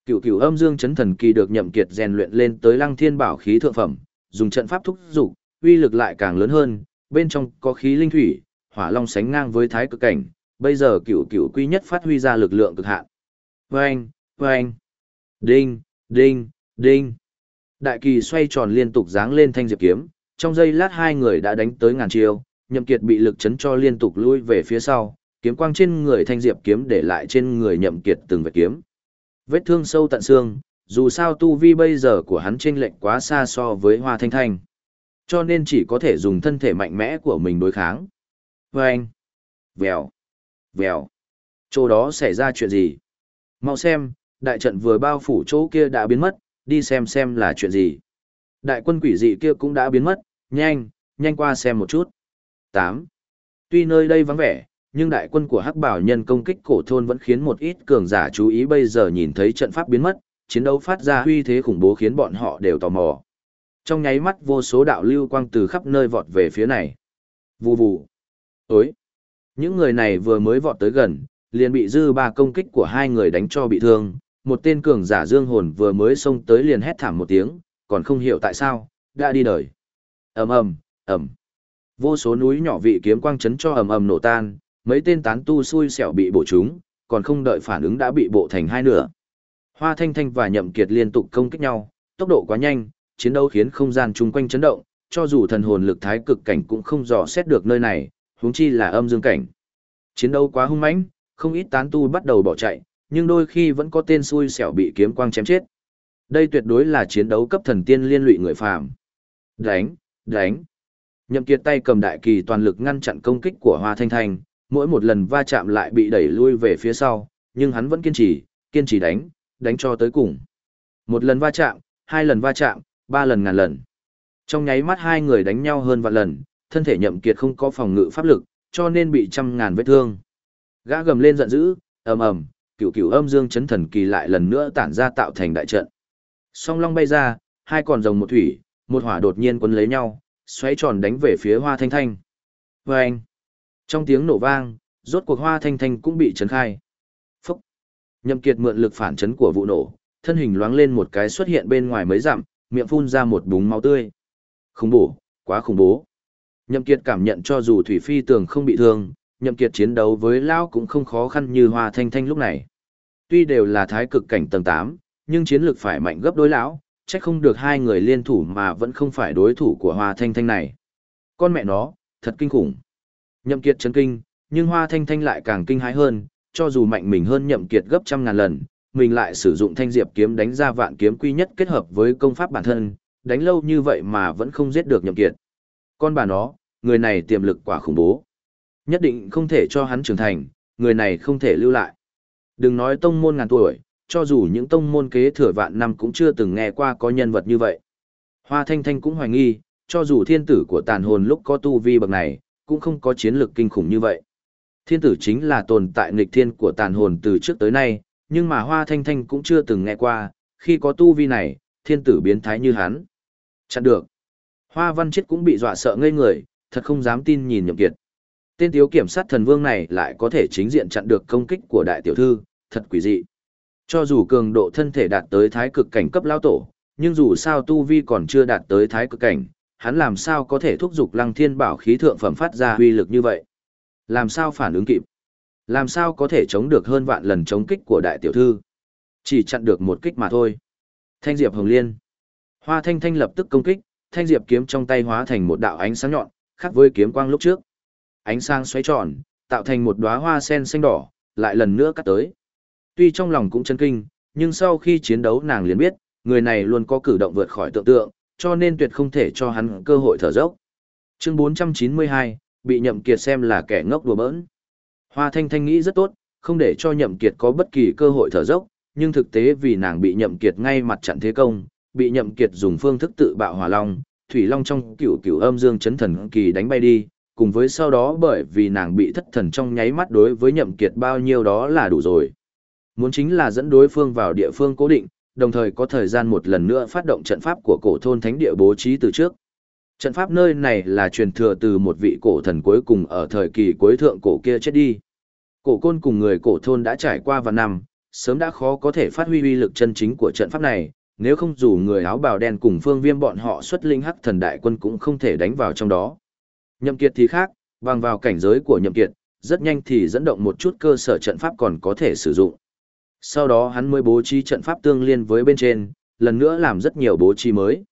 Cựu cựu âm dương chấn thần kỳ được nhậm kiệt rèn luyện lên tới lăng thiên bảo khí thượng phẩm, dùng trận pháp thúc giục, uy lực lại càng lớn hơn, bên trong có khí linh thủy, hỏa long sánh ngang với thái cực cảnh, bây giờ cựu cựu quy nhất phát huy ra lực lượng cực hạn. Vâng, vâng, đinh, đinh, đinh. Đại kỳ xoay tròn liên tục giáng lên thanh diệp kiếm, trong giây lát hai người đã đánh tới ngàn chiêu, nhậm kiệt bị lực chấn cho liên tục lui về phía sau, kiếm quang trên người thanh diệp kiếm để lại trên người nhậm kiệt từng vết kiếm. Vết thương sâu tận xương, dù sao tu vi bây giờ của hắn chênh lệch quá xa so với hoa thanh thanh. Cho nên chỉ có thể dùng thân thể mạnh mẽ của mình đối kháng. Vâng! Vèo! Vèo! Chỗ đó xảy ra chuyện gì? Mau xem, đại trận vừa bao phủ chỗ kia đã biến mất, đi xem xem là chuyện gì. Đại quân quỷ dị kia cũng đã biến mất, nhanh, nhanh qua xem một chút. 8. Tuy nơi đây vắng vẻ, nhưng đại quân của hắc bảo nhân công kích cổ thôn vẫn khiến một ít cường giả chú ý bây giờ nhìn thấy trận pháp biến mất, chiến đấu phát ra huy thế khủng bố khiến bọn họ đều tò mò. Trong nháy mắt vô số đạo lưu quang từ khắp nơi vọt về phía này. Vù vù. Ối. Những người này vừa mới vọt tới gần, liền bị dư ba công kích của hai người đánh cho bị thương, một tên cường giả dương hồn vừa mới xông tới liền hét thảm một tiếng, còn không hiểu tại sao, đã đi đời. ầm ầm, ầm. Vô số núi nhỏ vị kiếm quang chấn cho ầm ầm nổ tan, mấy tên tán tu xui xẻo bị bổ trúng, còn không đợi phản ứng đã bị bộ thành hai nửa. Hoa Thanh Thanh và Nhậm Kiệt liên tục công kích nhau, tốc độ quá nhanh, chiến đấu khiến không gian chung quanh chấn động, cho dù thần hồn lực thái cực cảnh cũng không dò xét được nơi này, huống chi là âm dương cảnh. Chiến đấu quá hung mãnh, không ít tán tu bắt đầu bỏ chạy, nhưng đôi khi vẫn có tên xui xẻo bị kiếm quang chém chết. Đây tuyệt đối là chiến đấu cấp thần tiên liên lụy người phàm. Đánh, đánh. Nhậm Kiệt tay cầm đại kỳ toàn lực ngăn chặn công kích của Hoa Thanh Thanh, mỗi một lần va chạm lại bị đẩy lui về phía sau, nhưng hắn vẫn kiên trì, kiên trì đánh, đánh cho tới cùng. Một lần va chạm, hai lần va chạm, ba lần ngàn lần. Trong nháy mắt hai người đánh nhau hơn vạn lần, thân thể Nhậm Kiệt không có phòng ngự pháp lực, cho nên bị trăm ngàn vết thương. Gã gầm lên giận dữ, ầm ầm, cựu cựu âm dương chấn thần kỳ lại lần nữa tản ra tạo thành đại trận. Song long bay ra, hai con rồng một thủy, một hỏa đột nhiên quấn lấy nhau, xoáy tròn đánh về phía Hoa Thanh Thanh. Và anh, Trong tiếng nổ vang, rốt cuộc hoa thanh thanh cũng bị chấn khai. Phúc! Nhậm kiệt mượn lực phản chấn của vụ nổ, thân hình loáng lên một cái xuất hiện bên ngoài mấy dặm, miệng phun ra một búng máu tươi. Khủng bố, quá khủng bố. Nhậm kiệt cảm nhận cho dù Thủy Phi tường không bị thương, nhậm kiệt chiến đấu với Lão cũng không khó khăn như hoa thanh thanh lúc này. Tuy đều là thái cực cảnh tầng 8, nhưng chiến lược phải mạnh gấp đối lão, chắc không được hai người liên thủ mà vẫn không phải đối thủ của hoa thanh thanh này. Con mẹ nó, thật kinh khủng. Nhậm kiệt chấn kinh, nhưng hoa thanh thanh lại càng kinh hãi hơn, cho dù mạnh mình hơn nhậm kiệt gấp trăm ngàn lần, mình lại sử dụng thanh diệp kiếm đánh ra vạn kiếm quy nhất kết hợp với công pháp bản thân, đánh lâu như vậy mà vẫn không giết được nhậm kiệt. Con bà nó, người này tiềm lực quả khủng bố. Nhất định không thể cho hắn trưởng thành, người này không thể lưu lại. Đừng nói tông môn ngàn tuổi, cho dù những tông môn kế thừa vạn năm cũng chưa từng nghe qua có nhân vật như vậy. Hoa Thanh Thanh cũng hoài nghi, cho dù thiên tử của tàn hồn lúc có tu vi bậc này, cũng không có chiến lược kinh khủng như vậy. Thiên tử chính là tồn tại nghịch thiên của tàn hồn từ trước tới nay, nhưng mà Hoa Thanh Thanh cũng chưa từng nghe qua, khi có tu vi này, thiên tử biến thái như hắn. Chặn được. Hoa Văn Chết cũng bị dọa sợ ngây người, thật không dám tin nhìn nhậm kiệt. Tên thiếu kiểm sát thần vương này lại có thể chính diện chặn được công kích của đại tiểu thư, thật quỷ dị. Cho dù cường độ thân thể đạt tới thái cực cảnh cấp lao tổ, nhưng dù sao tu vi còn chưa đạt tới thái cực cảnh, hắn làm sao có thể thúc giục lăng thiên bảo khí thượng phẩm phát ra uy lực như vậy? Làm sao phản ứng kịp? Làm sao có thể chống được hơn vạn lần chống kích của đại tiểu thư? Chỉ chặn được một kích mà thôi. Thanh Diệp Hồng Liên. Hoa Thanh Thanh lập tức công kích, Thanh Diệp kiếm trong tay hóa thành một đạo ánh sáng nhọn, khác với kiếm quang lúc trước. Ánh sáng xoáy tròn, tạo thành một đóa hoa sen xanh đỏ, lại lần nữa cắt tới. Tuy trong lòng cũng chấn kinh, nhưng sau khi chiến đấu nàng liền biết, người này luôn có cử động vượt khỏi tưởng tượng, cho nên tuyệt không thể cho hắn cơ hội thở dốc. Chương 492, bị nhậm kiệt xem là kẻ ngốc đùa bỡn. Hoa Thanh Thanh nghĩ rất tốt, không để cho nhậm kiệt có bất kỳ cơ hội thở dốc, nhưng thực tế vì nàng bị nhậm kiệt ngay mặt chặn thế công, bị nhậm kiệt dùng phương thức tự bạo hỏa long, thủy long trong cửu cửu âm dương chấn thần kỳ đánh bay đi, cùng với sau đó bởi vì nàng bị thất thần trong nháy mắt đối với nhậm kiệt bao nhiêu đó là đủ rồi. Muốn chính là dẫn đối phương vào địa phương cố định, đồng thời có thời gian một lần nữa phát động trận pháp của cổ thôn thánh địa bố trí từ trước. Trận pháp nơi này là truyền thừa từ một vị cổ thần cuối cùng ở thời kỳ cuối thượng cổ kia chết đi. Cổ côn cùng người cổ thôn đã trải qua vài năm, sớm đã khó có thể phát huy uy lực chân chính của trận pháp này, nếu không dù người áo bào đen cùng phương viêm bọn họ xuất linh hắc thần đại quân cũng không thể đánh vào trong đó. Nhậm kiệt thì khác, bằng vào cảnh giới của nhậm kiệt, rất nhanh thì dẫn động một chút cơ sở trận pháp còn có thể sử dụng. Sau đó hắn mới bố trí trận pháp tương liên với bên trên, lần nữa làm rất nhiều bố trí mới.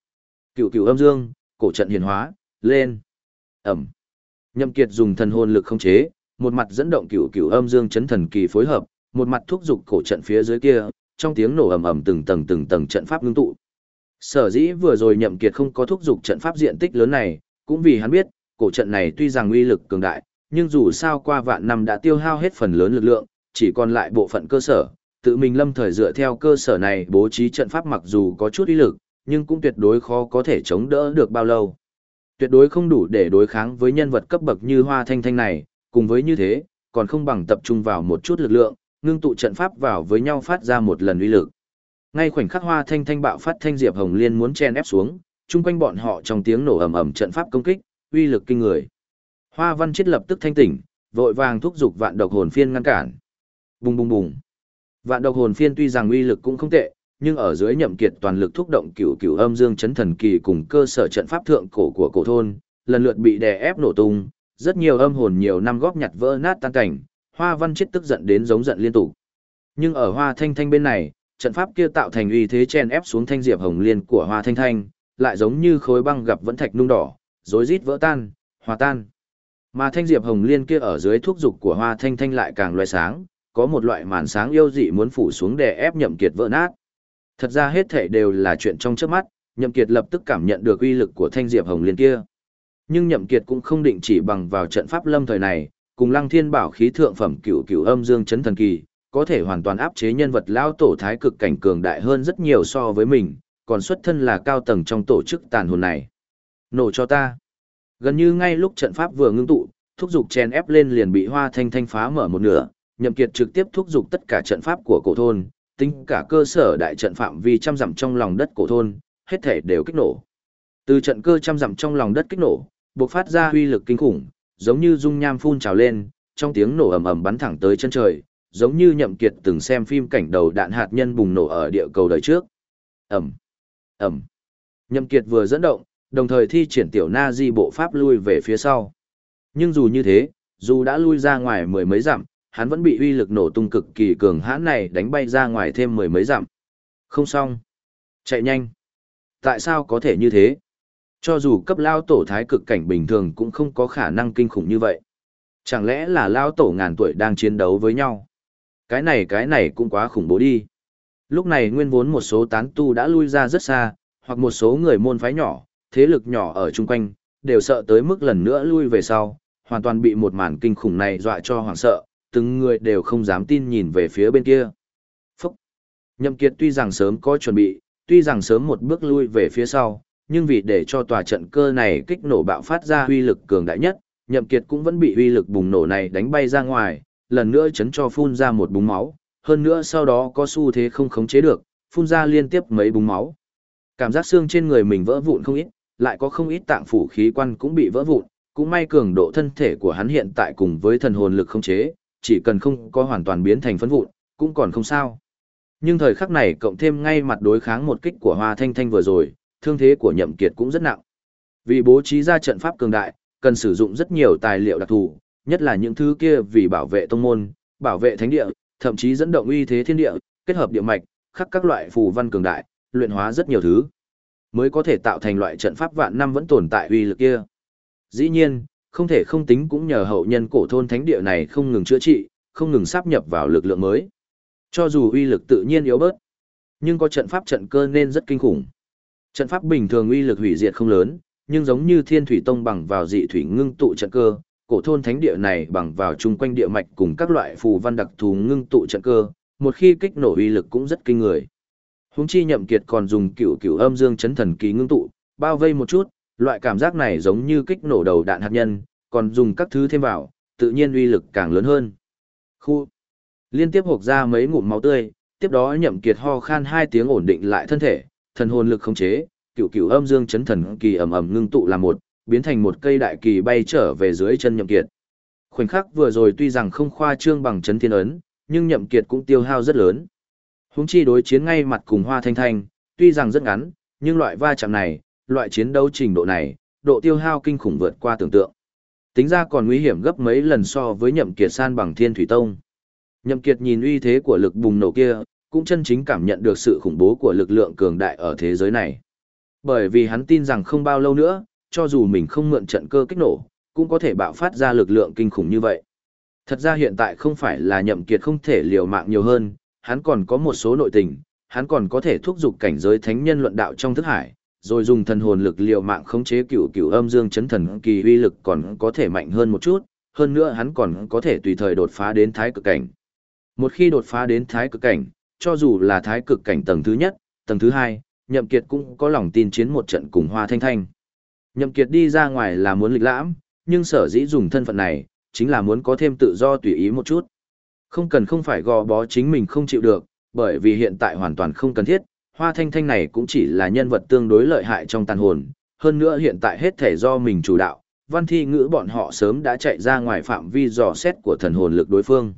Cựu cựu âm dương, cổ trận hiền hóa, lên. Ẩm. Nhậm Kiệt dùng thần hồn lực không chế, một mặt dẫn động cựu cựu âm dương chấn thần kỳ phối hợp, một mặt thúc giục cổ trận phía dưới kia, trong tiếng nổ ầm ầm từng tầng từng tầng trận pháp ngưng tụ. Sở dĩ vừa rồi Nhậm Kiệt không có thúc giục trận pháp diện tích lớn này, cũng vì hắn biết, cổ trận này tuy rằng uy lực cường đại, nhưng dù sao qua vạn năm đã tiêu hao hết phần lớn lực lượng, chỉ còn lại bộ phận cơ sở, tự mình lâm thời dựa theo cơ sở này bố trí trận pháp mặc dù có chút ý lực, nhưng cũng tuyệt đối khó có thể chống đỡ được bao lâu. Tuyệt đối không đủ để đối kháng với nhân vật cấp bậc như Hoa Thanh Thanh này, cùng với như thế, còn không bằng tập trung vào một chút lực lượng, ngưng tụ trận pháp vào với nhau phát ra một lần uy lực. Ngay khoảnh khắc Hoa Thanh Thanh bạo phát thanh diệp hồng liên muốn chen ép xuống, chung quanh bọn họ trong tiếng nổ ầm ầm trận pháp công kích, uy lực kinh người. Hoa Văn Chết lập tức thanh tỉnh, vội vàng thúc giục vạn độc hồn phiên ngăn cản. Bùng bùng bùng. Vạn độc hồn phiên tuy rằng uy lực cũng không tệ, nhưng ở dưới nhậm kiệt toàn lực thúc động cửu cửu âm dương chấn thần kỳ cùng cơ sở trận pháp thượng cổ của cổ thôn, lần lượt bị đè ép nổ tung, rất nhiều âm hồn nhiều năm góp nhặt vỡ nát tan cảnh, Hoa Văn chết tức giận đến giống giận liên tục. Nhưng ở Hoa Thanh Thanh bên này, trận pháp kia tạo thành uy thế chen ép xuống thanh diệp hồng liên của Hoa Thanh Thanh, lại giống như khối băng gặp vẫn thạch nung đỏ, rối rít vỡ tan, hòa tan. Mà thanh diệp hồng liên kia ở dưới thuốc dục của Hoa Thanh Thanh lại càng loé sáng, có một loại màn sáng yêu dị muốn phủ xuống để ép nhậm kiệt vỡ nát. Thật ra hết thảy đều là chuyện trong trước mắt, nhậm kiệt lập tức cảm nhận được uy lực của thanh diệp hồng liên kia. Nhưng nhậm kiệt cũng không định chỉ bằng vào trận pháp lâm thời này, cùng lăng thiên bảo khí thượng phẩm cửu cửu âm dương chấn thần kỳ, có thể hoàn toàn áp chế nhân vật lao tổ thái cực cảnh cường đại hơn rất nhiều so với mình, còn xuất thân là cao tầng trong tổ chức tàn hồn này. Nổ cho ta. Gần như ngay lúc trận pháp vừa ngưng tụ, thúc dục chen ép lên liền bị hoa thanh thanh phá mở một nửa, nhậm kiệt trực tiếp thúc giục tất cả trận pháp của cổ thôn, tính cả cơ sở đại trận phạm vi trăm dặm trong lòng đất cổ thôn, hết thể đều kích nổ. Từ trận cơ trăm dặm trong lòng đất kích nổ, bộc phát ra uy lực kinh khủng, giống như dung nham phun trào lên, trong tiếng nổ ầm ầm bắn thẳng tới chân trời, giống như nhậm kiệt từng xem phim cảnh đầu đạn hạt nhân bùng nổ ở địa cầu đời trước. Ầm, ầm. Nhậm kiệt vừa dẫn động, đồng thời thi triển tiểu na di bộ pháp lui về phía sau. Nhưng dù như thế, dù đã lui ra ngoài mười mấy dặm, hắn vẫn bị uy lực nổ tung cực kỳ cường hãn này đánh bay ra ngoài thêm mười mấy dặm. Không xong. Chạy nhanh. Tại sao có thể như thế? Cho dù cấp lao tổ thái cực cảnh bình thường cũng không có khả năng kinh khủng như vậy. Chẳng lẽ là lao tổ ngàn tuổi đang chiến đấu với nhau? Cái này cái này cũng quá khủng bố đi. Lúc này nguyên vốn một số tán tu đã lui ra rất xa, hoặc một số người môn phái nhỏ, thế lực nhỏ ở chung quanh, đều sợ tới mức lần nữa lui về sau, hoàn toàn bị một màn kinh khủng này dọa cho hoảng sợ, từng người đều không dám tin nhìn về phía bên kia. Phúc! Nhậm Kiệt tuy rằng sớm có chuẩn bị, tuy rằng sớm một bước lui về phía sau, nhưng vì để cho tòa trận cơ này kích nổ bạo phát ra uy lực cường đại nhất, Nhậm Kiệt cũng vẫn bị uy lực bùng nổ này đánh bay ra ngoài, lần nữa chấn cho phun ra một búng máu, hơn nữa sau đó có xu thế không khống chế được, phun ra liên tiếp mấy búng máu. Cảm giác xương trên người mình vỡ vụn không ít, lại có không ít tạng phủ khí quan cũng bị vỡ vụn, cũng may cường độ thân thể của hắn hiện tại cùng với thần hồn lực khống chế, chỉ cần không có hoàn toàn biến thành phấn vụn, cũng còn không sao. Nhưng thời khắc này cộng thêm ngay mặt đối kháng một kích của Hoa Thanh Thanh vừa rồi, thương thế của Nhậm Kiệt cũng rất nặng. Vì bố trí ra trận pháp cường đại, cần sử dụng rất nhiều tài liệu đặc thù, nhất là những thứ kia vì bảo vệ tông môn, bảo vệ thánh địa, thậm chí dẫn động uy thế thiên địa, kết hợp địa mạch, khắc các loại phù văn cường đại, luyện hóa rất nhiều thứ, mới có thể tạo thành loại trận pháp vạn năm vẫn tồn tại uy lực kia. Dĩ nhiên, không thể không tính cũng nhờ hậu nhân cổ thôn thánh địa này không ngừng chữa trị, không ngừng sáp nhập vào lực lượng mới. Cho dù uy lực tự nhiên yếu bớt, nhưng có trận pháp trận cơ nên rất kinh khủng. Trận pháp bình thường uy lực hủy diệt không lớn, nhưng giống như Thiên Thủy Tông bằng vào dị thủy ngưng tụ trận cơ, cổ thôn thánh địa này bằng vào chung quanh địa mạch cùng các loại phù văn đặc thù ngưng tụ trận cơ, một khi kích nổ uy lực cũng rất kinh người. Huống chi Nhậm Kiệt còn dùng cửu cửu âm dương chấn thần ký ngưng tụ, bao vây một chút, loại cảm giác này giống như kích nổ đầu đạn hạt nhân, còn dùng các thứ thêm vào, tự nhiên uy lực càng lớn hơn. Khu liên tiếp hộc ra mấy ngụm máu tươi, tiếp đó Nhậm Kiệt ho khan hai tiếng ổn định lại thân thể, thần hồn lực khống chế, cửu cửu âm dương chấn thần kỳ ầm ầm ngưng tụ làm một, biến thành một cây đại kỳ bay trở về dưới chân Nhậm Kiệt. Khoảnh khắc vừa rồi tuy rằng không khoa trương bằng chấn thiên ấn, nhưng Nhậm Kiệt cũng tiêu hao rất lớn. Húng chi đối chiến ngay mặt cùng Hoa Thanh Thanh, tuy rằng rất ngắn, nhưng loại va chạm này, loại chiến đấu trình độ này, độ tiêu hao kinh khủng vượt qua tưởng tượng. Tính ra còn nguy hiểm gấp mấy lần so với Nhậm Kiệt san bằng Thiên Thủy Tông. Nhậm Kiệt nhìn uy thế của lực bùng nổ kia, cũng chân chính cảm nhận được sự khủng bố của lực lượng cường đại ở thế giới này. Bởi vì hắn tin rằng không bao lâu nữa, cho dù mình không mượn trận cơ kích nổ, cũng có thể bạo phát ra lực lượng kinh khủng như vậy. Thật ra hiện tại không phải là nhậm kiệt không thể liều mạng nhiều hơn, hắn còn có một số nội tình, hắn còn có thể thúc giục cảnh giới thánh nhân luận đạo trong thức hải, rồi dùng thần hồn lực liều mạng khống chế cửu cửu âm dương chấn thần kỳ uy lực còn có thể mạnh hơn một chút, hơn nữa hắn còn có thể tùy thời đột phá đến thái cực cảnh. Một khi đột phá đến thái cực cảnh, cho dù là thái cực cảnh tầng thứ nhất, tầng thứ hai, Nhậm Kiệt cũng có lòng tin chiến một trận cùng Hoa Thanh Thanh. Nhậm Kiệt đi ra ngoài là muốn lịch lãm, nhưng sở dĩ dùng thân phận này, chính là muốn có thêm tự do tùy ý một chút. Không cần không phải gò bó chính mình không chịu được, bởi vì hiện tại hoàn toàn không cần thiết, Hoa Thanh Thanh này cũng chỉ là nhân vật tương đối lợi hại trong tàn hồn, hơn nữa hiện tại hết thể do mình chủ đạo, văn thi ngữ bọn họ sớm đã chạy ra ngoài phạm vi dò xét của thần hồn lực đối phương.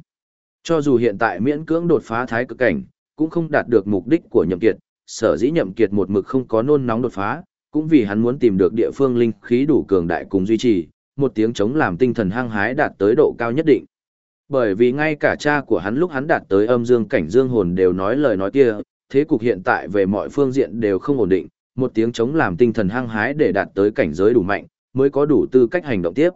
Cho dù hiện tại miễn cưỡng đột phá thái cực cảnh, cũng không đạt được mục đích của nhậm kiệt, sở dĩ nhậm kiệt một mực không có nôn nóng đột phá, cũng vì hắn muốn tìm được địa phương linh khí đủ cường đại cùng duy trì, một tiếng chống làm tinh thần hăng hái đạt tới độ cao nhất định. Bởi vì ngay cả cha của hắn lúc hắn đạt tới âm dương cảnh dương hồn đều nói lời nói kia, thế cục hiện tại về mọi phương diện đều không ổn định, một tiếng chống làm tinh thần hăng hái để đạt tới cảnh giới đủ mạnh, mới có đủ tư cách hành động tiếp.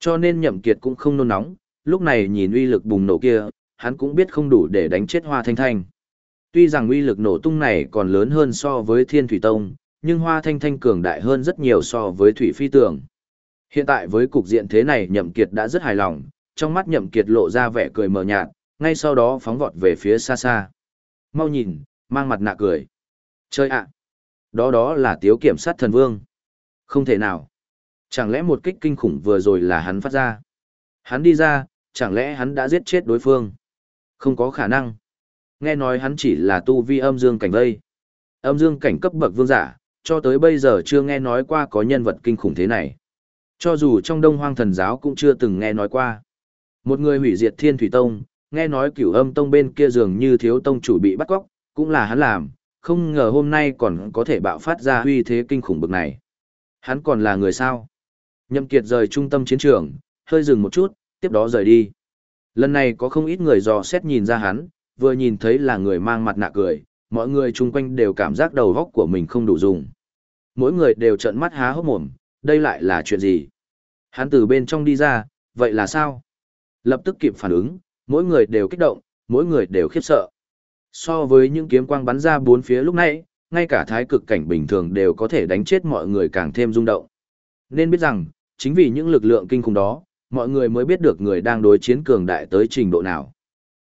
Cho nên nhậm kiệt cũng không nôn nóng, lúc này nhìn uy lực bùng nổ kia, hắn cũng biết không đủ để đánh chết hoa thanh thanh. Tuy rằng uy lực nổ tung này còn lớn hơn so với thiên thủy tông, nhưng hoa thanh thanh cường đại hơn rất nhiều so với thủy phi tường. Hiện tại với cục diện thế này nhậm kiệt đã rất hài lòng, trong mắt nhậm kiệt lộ ra vẻ cười mờ nhạt, ngay sau đó phóng vọt về phía xa xa. Mau nhìn, mang mặt nạ cười. Chơi ạ! Đó đó là tiếu kiểm sát thần vương. Không thể nào. Chẳng lẽ một kích kinh khủng vừa rồi là hắn phát ra? Hắn đi ra, chẳng lẽ hắn đã giết chết đối phương? Không có khả năng. Nghe nói hắn chỉ là tu vi âm dương cảnh vây. Âm dương cảnh cấp bậc vương giả, cho tới bây giờ chưa nghe nói qua có nhân vật kinh khủng thế này. Cho dù trong đông hoang thần giáo cũng chưa từng nghe nói qua. Một người hủy diệt thiên thủy tông, nghe nói cửu âm tông bên kia dường như thiếu tông chủ bị bắt cóc, cũng là hắn làm, không ngờ hôm nay còn có thể bạo phát ra huy thế kinh khủng bực này. Hắn còn là người sao? Nhậm Kiệt rời trung tâm chiến trường, hơi dừng một chút, tiếp đó rời đi. Lần này có không ít người dò xét nhìn ra hắn, vừa nhìn thấy là người mang mặt nạ cười, mọi người chung quanh đều cảm giác đầu góc của mình không đủ dùng. Mỗi người đều trợn mắt há hốc mồm, đây lại là chuyện gì? Hắn từ bên trong đi ra, vậy là sao? Lập tức kịp phản ứng, mỗi người đều kích động, mỗi người đều khiếp sợ. So với những kiếm quang bắn ra bốn phía lúc nãy, ngay cả thái cực cảnh bình thường đều có thể đánh chết mọi người càng thêm rung động. Nên biết rằng, chính vì những lực lượng kinh khủng đó, mọi người mới biết được người đang đối chiến cường đại tới trình độ nào.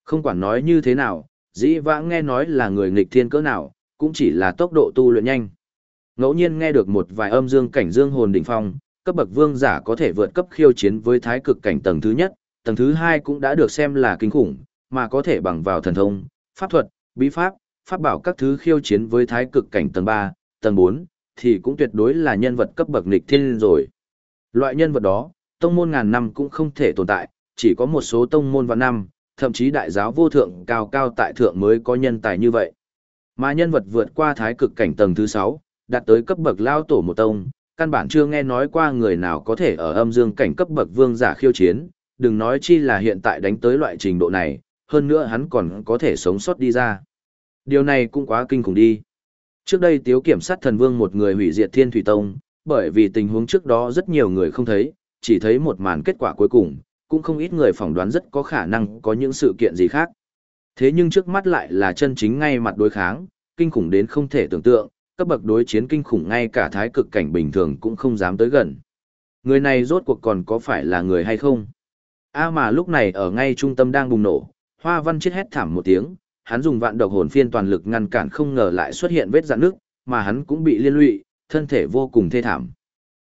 Không quản nói như thế nào, dĩ vãng nghe nói là người nghịch thiên cỡ nào, cũng chỉ là tốc độ tu luyện nhanh. Ngẫu nhiên nghe được một vài âm dương cảnh dương hồn đỉnh phong, cấp bậc vương giả có thể vượt cấp khiêu chiến với thái cực cảnh tầng thứ nhất, tầng thứ hai cũng đã được xem là kinh khủng, mà có thể bằng vào thần thông, pháp thuật, bí pháp, pháp bảo các thứ khiêu chiến với thái cực cảnh tầng 3, tầng 4, thì cũng tuyệt đối là nhân vật cấp bậc nghịch thiên rồi. Loại nhân vật đó, tông môn ngàn năm cũng không thể tồn tại, chỉ có một số tông môn vạn năm, thậm chí đại giáo vô thượng cao cao tại thượng mới có nhân tài như vậy. Mà nhân vật vượt qua thái cực cảnh tầng thứ 6, đạt tới cấp bậc lao tổ một tông, căn bản chưa nghe nói qua người nào có thể ở âm dương cảnh cấp bậc vương giả khiêu chiến, đừng nói chi là hiện tại đánh tới loại trình độ này, hơn nữa hắn còn có thể sống sót đi ra. Điều này cũng quá kinh khủng đi. Trước đây tiếu kiểm sát thần vương một người hủy diệt thiên thủy tông, bởi vì tình huống trước đó rất nhiều người không thấy, chỉ thấy một màn kết quả cuối cùng, cũng không ít người phỏng đoán rất có khả năng có những sự kiện gì khác. Thế nhưng trước mắt lại là chân chính ngay mặt đối kháng, kinh khủng đến không thể tưởng tượng, cấp bậc đối chiến kinh khủng ngay cả thái cực cảnh bình thường cũng không dám tới gần. Người này rốt cuộc còn có phải là người hay không? A mà lúc này ở ngay trung tâm đang bùng nổ, Hoa Văn chết hét thảm một tiếng, hắn dùng vạn độc hồn phiên toàn lực ngăn cản không ngờ lại xuất hiện vết rạn nước, mà hắn cũng bị liên lụy, thân thể vô cùng thê thảm.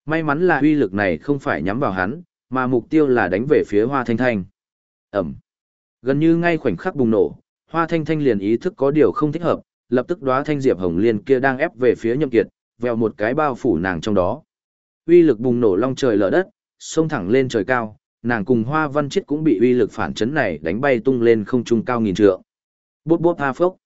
May mắn là uy lực này không phải nhắm vào hắn, mà mục tiêu là đánh về phía Hoa Thanh Thanh. Ẩm. Gần như ngay khoảnh khắc bùng nổ, Hoa Thanh Thanh liền ý thức có điều không thích hợp, lập tức đóa thanh diệp hồng liên kia đang ép về phía Nhậm Kiệt, vèo một cái bao phủ nàng trong đó. Uy lực bùng nổ long trời lở đất, xông thẳng lên trời cao, nàng cùng Hoa Văn Chết cũng bị uy lực phản chấn này đánh bay tung lên không trung cao nghìn trượng. Bút bút a phốc.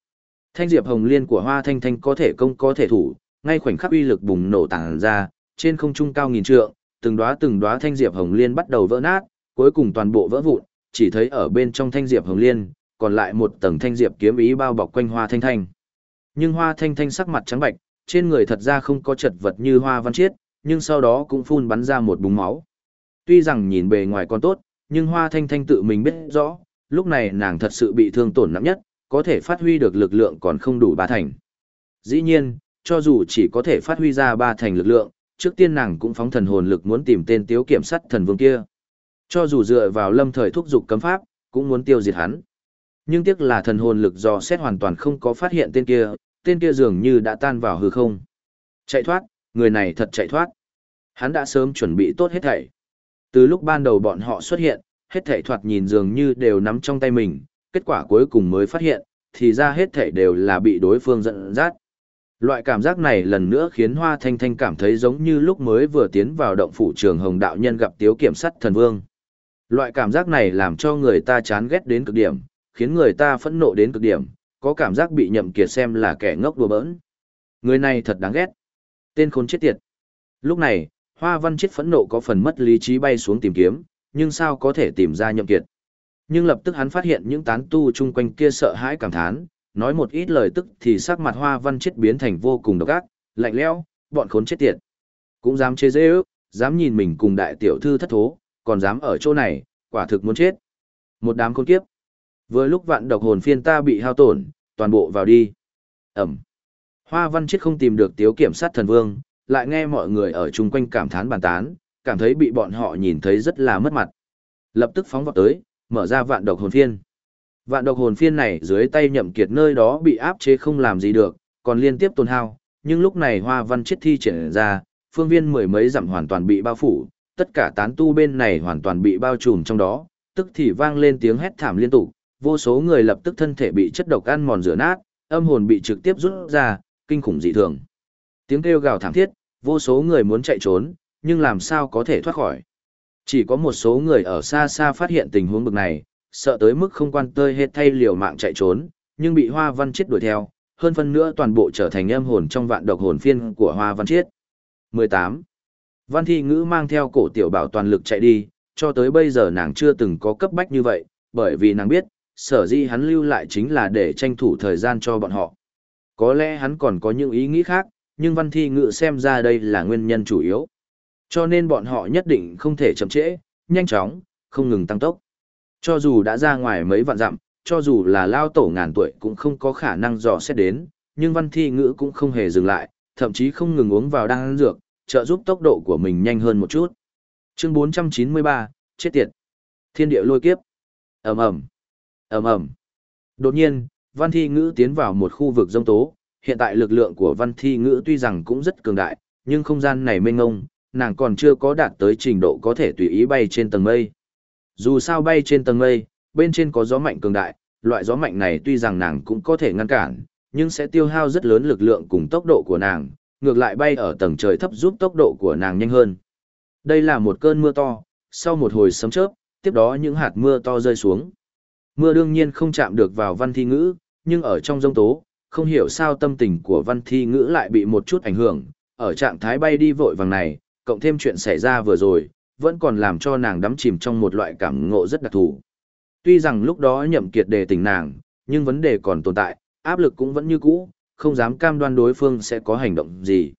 Thanh diệp hồng liên của Hoa Thanh Thanh có thể công có thể thủ, ngay khoảnh khắc uy lực bùng nổ tàng ra, trên không trung cao nghìn trượng, từng đóa từng đóa thanh diệp hồng liên bắt đầu vỡ nát, cuối cùng toàn bộ vỡ vụn, chỉ thấy ở bên trong thanh diệp hồng liên, còn lại một tầng thanh diệp kiếm ý bao bọc quanh Hoa Thanh Thanh. Nhưng Hoa Thanh Thanh sắc mặt trắng bạch, trên người thật ra không có chật vật như Hoa Văn Chiết, nhưng sau đó cũng phun bắn ra một búng máu. Tuy rằng nhìn bề ngoài còn tốt, nhưng Hoa Thanh Thanh tự mình biết rõ, lúc này nàng thật sự bị thương tổn nặng nhất, có thể phát huy được lực lượng còn không đủ ba thành. Dĩ nhiên, cho dù chỉ có thể phát huy ra ba thành lực lượng, trước tiên nàng cũng phóng thần hồn lực muốn tìm tên tiếu kiểm sát thần vương kia. Cho dù dựa vào lâm thời thúc dục cấm pháp, cũng muốn tiêu diệt hắn. Nhưng tiếc là thần hồn lực do xét hoàn toàn không có phát hiện tên kia, tên kia dường như đã tan vào hư không. Chạy thoát, người này thật chạy thoát. Hắn đã sớm chuẩn bị tốt hết thảy. Từ lúc ban đầu bọn họ xuất hiện, hết thảy thoạt nhìn dường như đều nắm trong tay mình, kết quả cuối cùng mới phát hiện, thì ra hết thảy đều là bị đối phương dẫn dắt. Loại cảm giác này lần nữa khiến Hoa Thanh Thanh cảm thấy giống như lúc mới vừa tiến vào động phủ trường Hồng Đạo Nhân gặp Tiếu Kiểm Sắt Thần Vương. Loại cảm giác này làm cho người ta chán ghét đến cực điểm, khiến người ta phẫn nộ đến cực điểm, có cảm giác bị nhậm kiệt xem là kẻ ngốc đùa bỡn. Người này thật đáng ghét. Tên khốn chết tiệt. Lúc này, Hoa Văn chết phẫn nộ có phần mất lý trí bay xuống tìm kiếm, nhưng sao có thể tìm ra nhậm kiệt. Nhưng lập tức hắn phát hiện những tán tu chung quanh kia sợ hãi cảm thán, nói một ít lời tức thì sắc mặt Hoa Văn chết biến thành vô cùng độc ác, lạnh lẽo, bọn khốn chết tiệt. Cũng dám chế dễ ước, dám nhìn mình cùng đại tiểu thư thất thố, còn dám ở chỗ này, quả thực muốn chết. Một đám khốn kiếp. Vừa lúc vạn độc hồn phiên ta bị hao tổn, toàn bộ vào đi. Ẩm. Hoa văn chết không tìm được tiếu kiểm sát thần vương, lại nghe mọi người ở chung quanh cảm thán bàn tán, cảm thấy bị bọn họ nhìn thấy rất là mất mặt. Lập tức phóng vào tới, mở ra vạn độc hồn phiên. Vạn độc hồn phiên này dưới tay nhậm kiệt nơi đó bị áp chế không làm gì được, còn liên tiếp tồn hao, nhưng lúc này hoa văn chết thi triển ra, phương viên mười mấy dặm hoàn toàn bị bao phủ, tất cả tán tu bên này hoàn toàn bị bao trùm trong đó, tức thì vang lên tiếng hét thảm liên tục, vô số người lập tức thân thể bị chất độc ăn mòn rửa nát, âm hồn bị trực tiếp rút ra, kinh khủng dị thường. Tiếng kêu gào thảm thiết, vô số người muốn chạy trốn, nhưng làm sao có thể thoát khỏi. Chỉ có một số người ở xa xa phát hiện tình huống bực này, sợ tới mức không quan tơi hết thay liều mạng chạy trốn, nhưng bị Hoa Văn Chiết đuổi theo, hơn phân nữa toàn bộ trở thành âm hồn trong vạn độc hồn phiên của Hoa Văn Chiết. 18. Văn Thi Ngữ mang theo cổ tiểu bảo toàn lực chạy đi, cho tới bây giờ nàng chưa từng có cấp bách như vậy, bởi vì nàng biết, sở dĩ hắn lưu lại chính là để tranh thủ thời gian cho bọn họ. Có lẽ hắn còn có những ý nghĩ khác, nhưng Văn Thi Ngữ xem ra đây là nguyên nhân chủ yếu. Cho nên bọn họ nhất định không thể chậm trễ, nhanh chóng, không ngừng tăng tốc. Cho dù đã ra ngoài mấy vạn dặm, cho dù là lao tổ ngàn tuổi cũng không có khả năng dò xét đến, nhưng văn thi ngữ cũng không hề dừng lại, thậm chí không ngừng uống vào đan dược, trợ giúp tốc độ của mình nhanh hơn một chút. Chương 493, chết tiệt. Thiên địa lôi kiếp. Ầm ầm. Ầm ầm. Đột nhiên, Văn Thi Ngữ tiến vào một khu vực rông tố, hiện tại lực lượng của Văn Thi Ngữ tuy rằng cũng rất cường đại, nhưng không gian này mênh ngông, nàng còn chưa có đạt tới trình độ có thể tùy ý bay trên tầng mây. Dù sao bay trên tầng mây, bên trên có gió mạnh cường đại, loại gió mạnh này tuy rằng nàng cũng có thể ngăn cản, nhưng sẽ tiêu hao rất lớn lực lượng cùng tốc độ của nàng, ngược lại bay ở tầng trời thấp giúp tốc độ của nàng nhanh hơn. Đây là một cơn mưa to, sau một hồi sấm chớp, tiếp đó những hạt mưa to rơi xuống. Mưa đương nhiên không chạm được vào văn thi ngữ, nhưng ở trong giông tố, không hiểu sao tâm tình của văn thi ngữ lại bị một chút ảnh hưởng, ở trạng thái bay đi vội vàng này, cộng thêm chuyện xảy ra vừa rồi, vẫn còn làm cho nàng đắm chìm trong một loại cảm ngộ rất đặc thù. Tuy rằng lúc đó nhậm kiệt đề tỉnh nàng, nhưng vấn đề còn tồn tại, áp lực cũng vẫn như cũ, không dám cam đoan đối phương sẽ có hành động gì.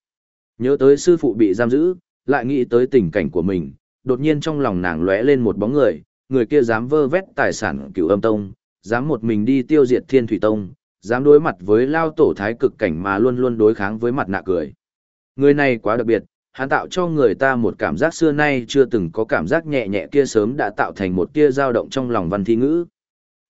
Nhớ tới sư phụ bị giam giữ, lại nghĩ tới tình cảnh của mình, đột nhiên trong lòng nàng lóe lên một bóng người, người kia dám vơ vét tài sản cửu âm tông, dám một mình đi tiêu diệt thiên thủy tông, dám đối mặt với lao tổ thái cực cảnh mà luôn luôn đối kháng với mặt nạ cười. Người này quá đặc biệt, hắn tạo cho người ta một cảm giác xưa nay chưa từng có cảm giác nhẹ nhẹ kia sớm đã tạo thành một tia dao động trong lòng văn thi ngữ.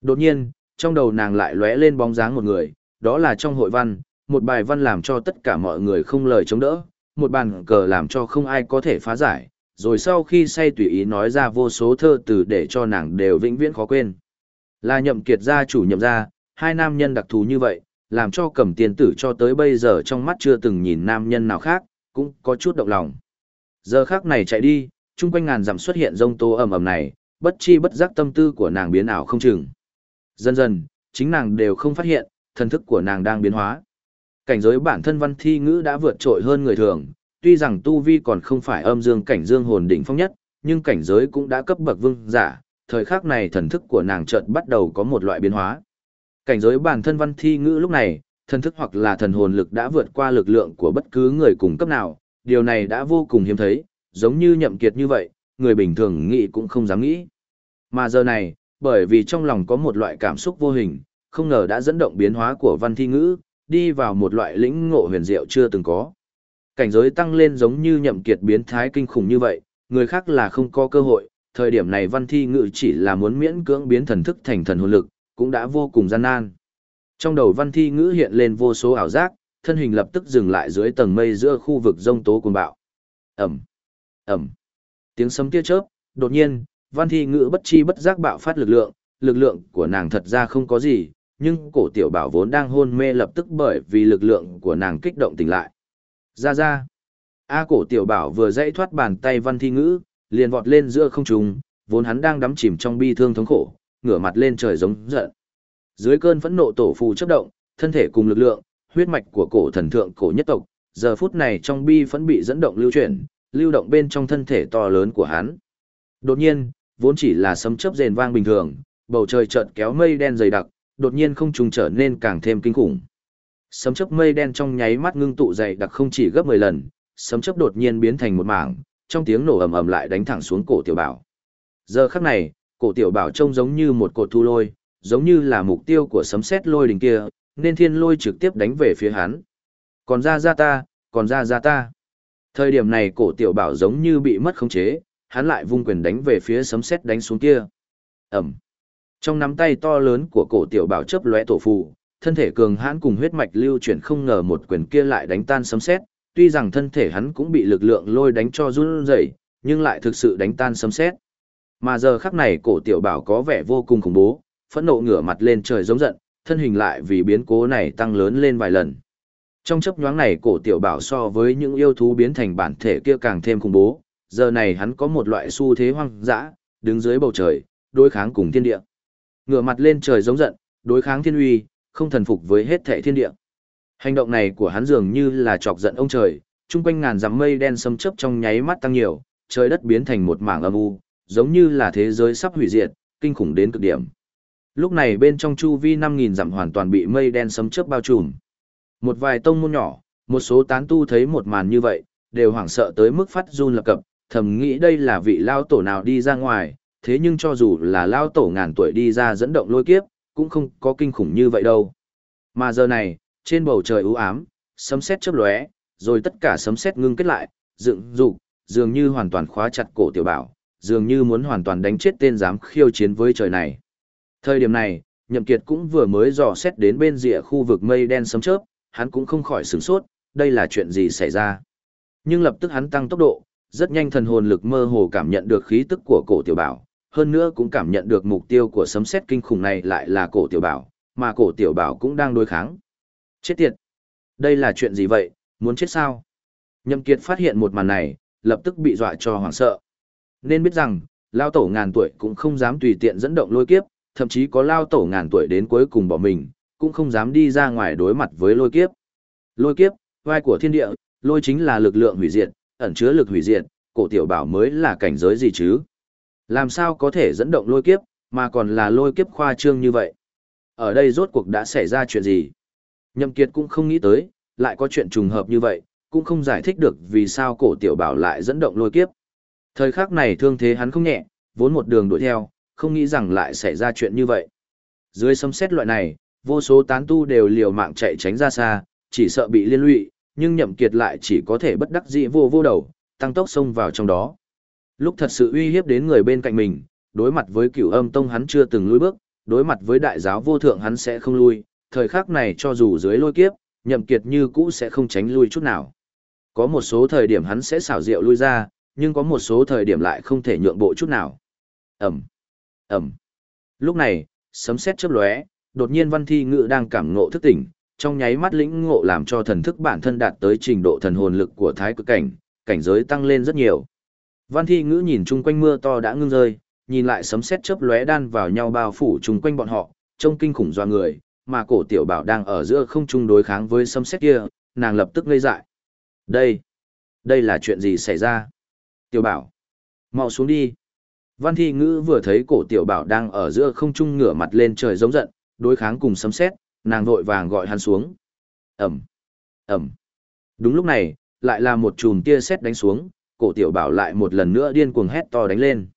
Đột nhiên, trong đầu nàng lại lóe lên bóng dáng một người, đó là trong hội văn, một bài văn làm cho tất cả mọi người không lời chống đỡ, một bàn cờ làm cho không ai có thể phá giải, rồi sau khi say tùy ý nói ra vô số thơ từ để cho nàng đều vĩnh viễn khó quên. Là nhậm kiệt gia chủ nhậm gia, hai nam nhân đặc thù như vậy, làm cho cầm tiền tử cho tới bây giờ trong mắt chưa từng nhìn nam nhân nào khác, cũng có chút động lòng. Giờ khác này chạy đi, chung quanh ngàn dặm xuất hiện rông tố ầm ầm này, bất chi bất giác tâm tư của nàng biến ảo không chừng. Dần dần, chính nàng đều không phát hiện, thần thức của nàng đang biến hóa. Cảnh giới bản thân văn thi ngữ đã vượt trội hơn người thường, tuy rằng tu vi còn không phải âm dương cảnh dương hồn đỉnh phong nhất, nhưng cảnh giới cũng đã cấp bậc vương giả, thời khắc này thần thức của nàng chợt bắt đầu có một loại biến hóa. Cảnh giới bản thân văn thi ngữ lúc này, thần thức hoặc là thần hồn lực đã vượt qua lực lượng của bất cứ người cùng cấp nào, điều này đã vô cùng hiếm thấy, giống như nhậm kiệt như vậy, người bình thường nghĩ cũng không dám nghĩ. Mà giờ này, bởi vì trong lòng có một loại cảm xúc vô hình, không ngờ đã dẫn động biến hóa của văn thi ngữ, đi vào một loại lĩnh ngộ huyền diệu chưa từng có. Cảnh giới tăng lên giống như nhậm kiệt biến thái kinh khủng như vậy, người khác là không có cơ hội, thời điểm này văn thi ngữ chỉ là muốn miễn cưỡng biến thần thức thành thần hồn lực, cũng đã vô cùng gian nan. Trong đầu văn thi ngữ hiện lên vô số ảo giác, thân hình lập tức dừng lại dưới tầng mây giữa khu vực rông tố cuồng bạo. Ẩm, Ẩm. Tiếng sấm tia chớp, đột nhiên, văn thi ngữ bất chi bất giác bạo phát lực lượng, lực lượng của nàng thật ra không có gì, nhưng cổ tiểu bảo vốn đang hôn mê lập tức bởi vì lực lượng của nàng kích động tỉnh lại. Ra ra. A cổ tiểu bảo vừa dãy thoát bàn tay văn thi ngữ, liền vọt lên giữa không trung, vốn hắn đang đắm chìm trong bi thương thống khổ, ngửa mặt lên trời giống giận. Dưới cơn phẫn nộ tổ phù chấp động, thân thể cùng lực lượng, huyết mạch của cổ thần thượng cổ nhất tộc, giờ phút này trong bi phẫn bị dẫn động lưu chuyển, lưu động bên trong thân thể to lớn của hắn. Đột nhiên, vốn chỉ là sấm chớp rền vang bình thường, bầu trời chợt kéo mây đen dày đặc, đột nhiên không trùng trở nên càng thêm kinh khủng. Sấm chớp mây đen trong nháy mắt ngưng tụ dày đặc không chỉ gấp 10 lần, sấm chớp đột nhiên biến thành một mảng, trong tiếng nổ ầm ầm lại đánh thẳng xuống cổ tiểu bảo. Giờ khắc này, cổ tiểu bảo trông giống như một cột thu lôi, giống như là mục tiêu của sấm sét lôi đình kia, nên thiên lôi trực tiếp đánh về phía hắn. Còn ra ra ta, còn ra ra ta. Thời điểm này cổ tiểu bảo giống như bị mất khống chế, hắn lại vung quyền đánh về phía sấm sét đánh xuống kia. Ẩm. Trong nắm tay to lớn của cổ tiểu bảo chớp lóe tổ phù, thân thể cường hãn cùng huyết mạch lưu chuyển không ngờ một quyền kia lại đánh tan sấm sét, tuy rằng thân thể hắn cũng bị lực lượng lôi đánh cho run rẩy, nhưng lại thực sự đánh tan sấm sét. Mà giờ khắc này cổ tiểu bảo có vẻ vô cùng khủng bố, phẫn nộ ngửa mặt lên trời giống giận, thân hình lại vì biến cố này tăng lớn lên vài lần. Trong chấp nhoáng này cổ tiểu bảo so với những yêu thú biến thành bản thể kia càng thêm khủng bố, giờ này hắn có một loại xu thế hoang dã, đứng dưới bầu trời, đối kháng cùng thiên địa. Ngửa mặt lên trời giống giận, đối kháng thiên uy, không thần phục với hết thảy thiên địa. Hành động này của hắn dường như là chọc giận ông trời, chung quanh ngàn dặm mây đen sấm chớp trong nháy mắt tăng nhiều, trời đất biến thành một mảng âm u, giống như là thế giới sắp hủy diệt, kinh khủng đến cực điểm. Lúc này bên trong chu vi 5000 dặm hoàn toàn bị mây đen sấm chớp bao trùm. Một vài tông môn nhỏ, một số tán tu thấy một màn như vậy, đều hoảng sợ tới mức phát run lập cập, thầm nghĩ đây là vị lao tổ nào đi ra ngoài, thế nhưng cho dù là lao tổ ngàn tuổi đi ra dẫn động lôi kiếp, cũng không có kinh khủng như vậy đâu. Mà giờ này, trên bầu trời u ám, sấm sét chớp lóe, rồi tất cả sấm sét ngưng kết lại, dựng dục, dường như hoàn toàn khóa chặt cổ tiểu bảo, dường như muốn hoàn toàn đánh chết tên dám khiêu chiến với trời này. Thời điểm này, Nhậm Kiệt cũng vừa mới dò xét đến bên rìa khu vực mây đen sấm chớp, hắn cũng không khỏi sửng sốt, đây là chuyện gì xảy ra. Nhưng lập tức hắn tăng tốc độ, rất nhanh thần hồn lực mơ hồ cảm nhận được khí tức của cổ tiểu bảo, hơn nữa cũng cảm nhận được mục tiêu của sấm sét kinh khủng này lại là cổ tiểu bảo, mà cổ tiểu bảo cũng đang đối kháng. Chết tiệt! Đây là chuyện gì vậy, muốn chết sao? Nhậm Kiệt phát hiện một màn này, lập tức bị dọa cho hoảng sợ. Nên biết rằng, lao tổ ngàn tuổi cũng không dám tùy tiện dẫn động lôi kiếp, thậm chí có lao tổ ngàn tuổi đến cuối cùng bỏ mình, cũng không dám đi ra ngoài đối mặt với lôi kiếp. Lôi kiếp, vai của thiên địa, lôi chính là lực lượng hủy diệt, ẩn chứa lực hủy diệt, cổ tiểu bảo mới là cảnh giới gì chứ? Làm sao có thể dẫn động lôi kiếp, mà còn là lôi kiếp khoa trương như vậy? Ở đây rốt cuộc đã xảy ra chuyện gì? Nhậm Kiệt cũng không nghĩ tới, lại có chuyện trùng hợp như vậy, cũng không giải thích được vì sao cổ tiểu bảo lại dẫn động lôi kiếp. Thời khắc này thương thế hắn không nhẹ, vốn một đường đuổi theo, không nghĩ rằng lại xảy ra chuyện như vậy. Dưới sấm xét loại này, vô số tán tu đều liều mạng chạy tránh ra xa, chỉ sợ bị liên lụy, nhưng nhậm kiệt lại chỉ có thể bất đắc dĩ vô vô đầu, tăng tốc xông vào trong đó. Lúc thật sự uy hiếp đến người bên cạnh mình, đối mặt với cửu âm tông hắn chưa từng lùi bước, đối mặt với đại giáo vô thượng hắn sẽ không lui, thời khắc này cho dù dưới lôi kiếp, nhậm kiệt như cũ sẽ không tránh lui chút nào. Có một số thời điểm hắn sẽ xảo diệu lui ra, nhưng có một số thời điểm lại không thể nhượng bộ chút nào. Ẩm, Ẩm. Lúc này, sấm sét chớp lóe, đột nhiên văn thi ngự đang cảm ngộ thức tỉnh, trong nháy mắt lĩnh ngộ làm cho thần thức bản thân đạt tới trình độ thần hồn lực của thái cực cảnh, cảnh giới tăng lên rất nhiều. Văn thi ngữ nhìn chung quanh mưa to đã ngưng rơi, nhìn lại sấm sét chớp lóe đan vào nhau bao phủ chung quanh bọn họ, trông kinh khủng doa người, mà cổ tiểu bảo đang ở giữa không trung đối kháng với sấm sét kia, nàng lập tức ngây dại. Đây, đây là chuyện gì xảy ra? Tiểu bảo, mau xuống đi. Văn thi ngữ vừa thấy cổ tiểu bảo đang ở giữa không trung ngửa mặt lên trời giống giận, đối kháng cùng sấm sét, nàng vội vàng gọi hắn xuống. Ẩm, Ẩm. Đúng lúc này, lại là một chùm tia sét đánh xuống, cổ tiểu bảo lại một lần nữa điên cuồng hét to đánh lên.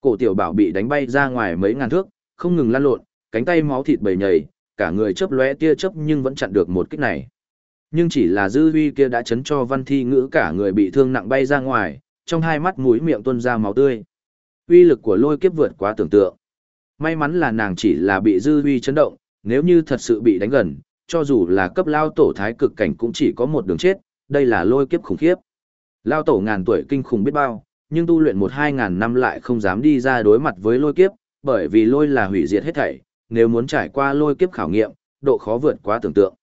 Cổ tiểu bảo bị đánh bay ra ngoài mấy ngàn thước, không ngừng lăn lộn, cánh tay máu thịt bầy nhầy, cả người chớp lóe tia chớp nhưng vẫn chặn được một kích này. Nhưng chỉ là dư huy kia đã chấn cho văn thi ngữ cả người bị thương nặng bay ra ngoài, trong hai mắt mũi miệng tuôn ra máu tươi. Uy lực của lôi kiếp vượt quá tưởng tượng. May mắn là nàng chỉ là bị dư uy chấn động, nếu như thật sự bị đánh gần, cho dù là cấp lao tổ thái cực cảnh cũng chỉ có một đường chết, đây là lôi kiếp khủng khiếp. Lao tổ ngàn tuổi kinh khủng biết bao, nhưng tu luyện một hai ngàn năm lại không dám đi ra đối mặt với lôi kiếp, bởi vì lôi là hủy diệt hết thảy, nếu muốn trải qua lôi kiếp khảo nghiệm, độ khó vượt quá tưởng tượng.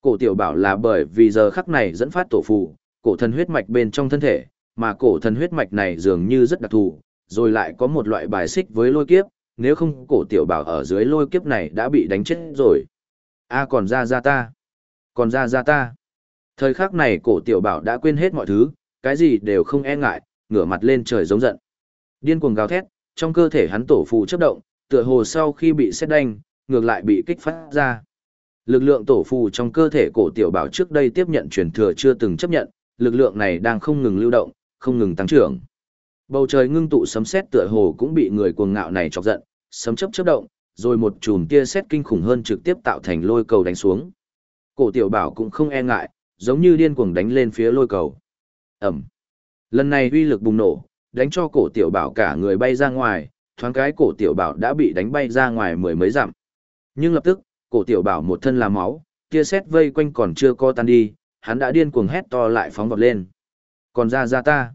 Cổ tiểu bảo là bởi vì giờ khắc này dẫn phát tổ phù, cổ thần huyết mạch bên trong thân thể, mà cổ thần huyết mạch này dường như rất đặc thù, rồi lại có một loại bài xích với lôi kiếp, nếu không cổ tiểu bảo ở dưới lôi kiếp này đã bị đánh chết rồi. A còn ra ra ta, còn ra ra ta. Thời khắc này cổ tiểu bảo đã quên hết mọi thứ, cái gì đều không e ngại, ngửa mặt lên trời giống giận. Điên cuồng gào thét, trong cơ thể hắn tổ phù chấp động, tựa hồ sau khi bị xét đanh, ngược lại bị kích phát ra. Lực lượng tổ phù trong cơ thể cổ tiểu bảo trước đây tiếp nhận truyền thừa chưa từng chấp nhận, lực lượng này đang không ngừng lưu động, không ngừng tăng trưởng. Bầu trời ngưng tụ sấm sét tựa hồ cũng bị người cuồng ngạo này chọc giận, sấm chớp chớp động, rồi một chùm tia sét kinh khủng hơn trực tiếp tạo thành lôi cầu đánh xuống. Cổ tiểu bảo cũng không e ngại, giống như điên cuồng đánh lên phía lôi cầu. Ẩm. Lần này uy lực bùng nổ, đánh cho cổ tiểu bảo cả người bay ra ngoài, thoáng cái cổ tiểu bảo đã bị đánh bay ra ngoài mười mấy dặm. Nhưng lập tức, cổ tiểu bảo một thân là máu, tia sét vây quanh còn chưa co tan đi, hắn đã điên cuồng hét to lại phóng vọt lên. Còn ra ra ta,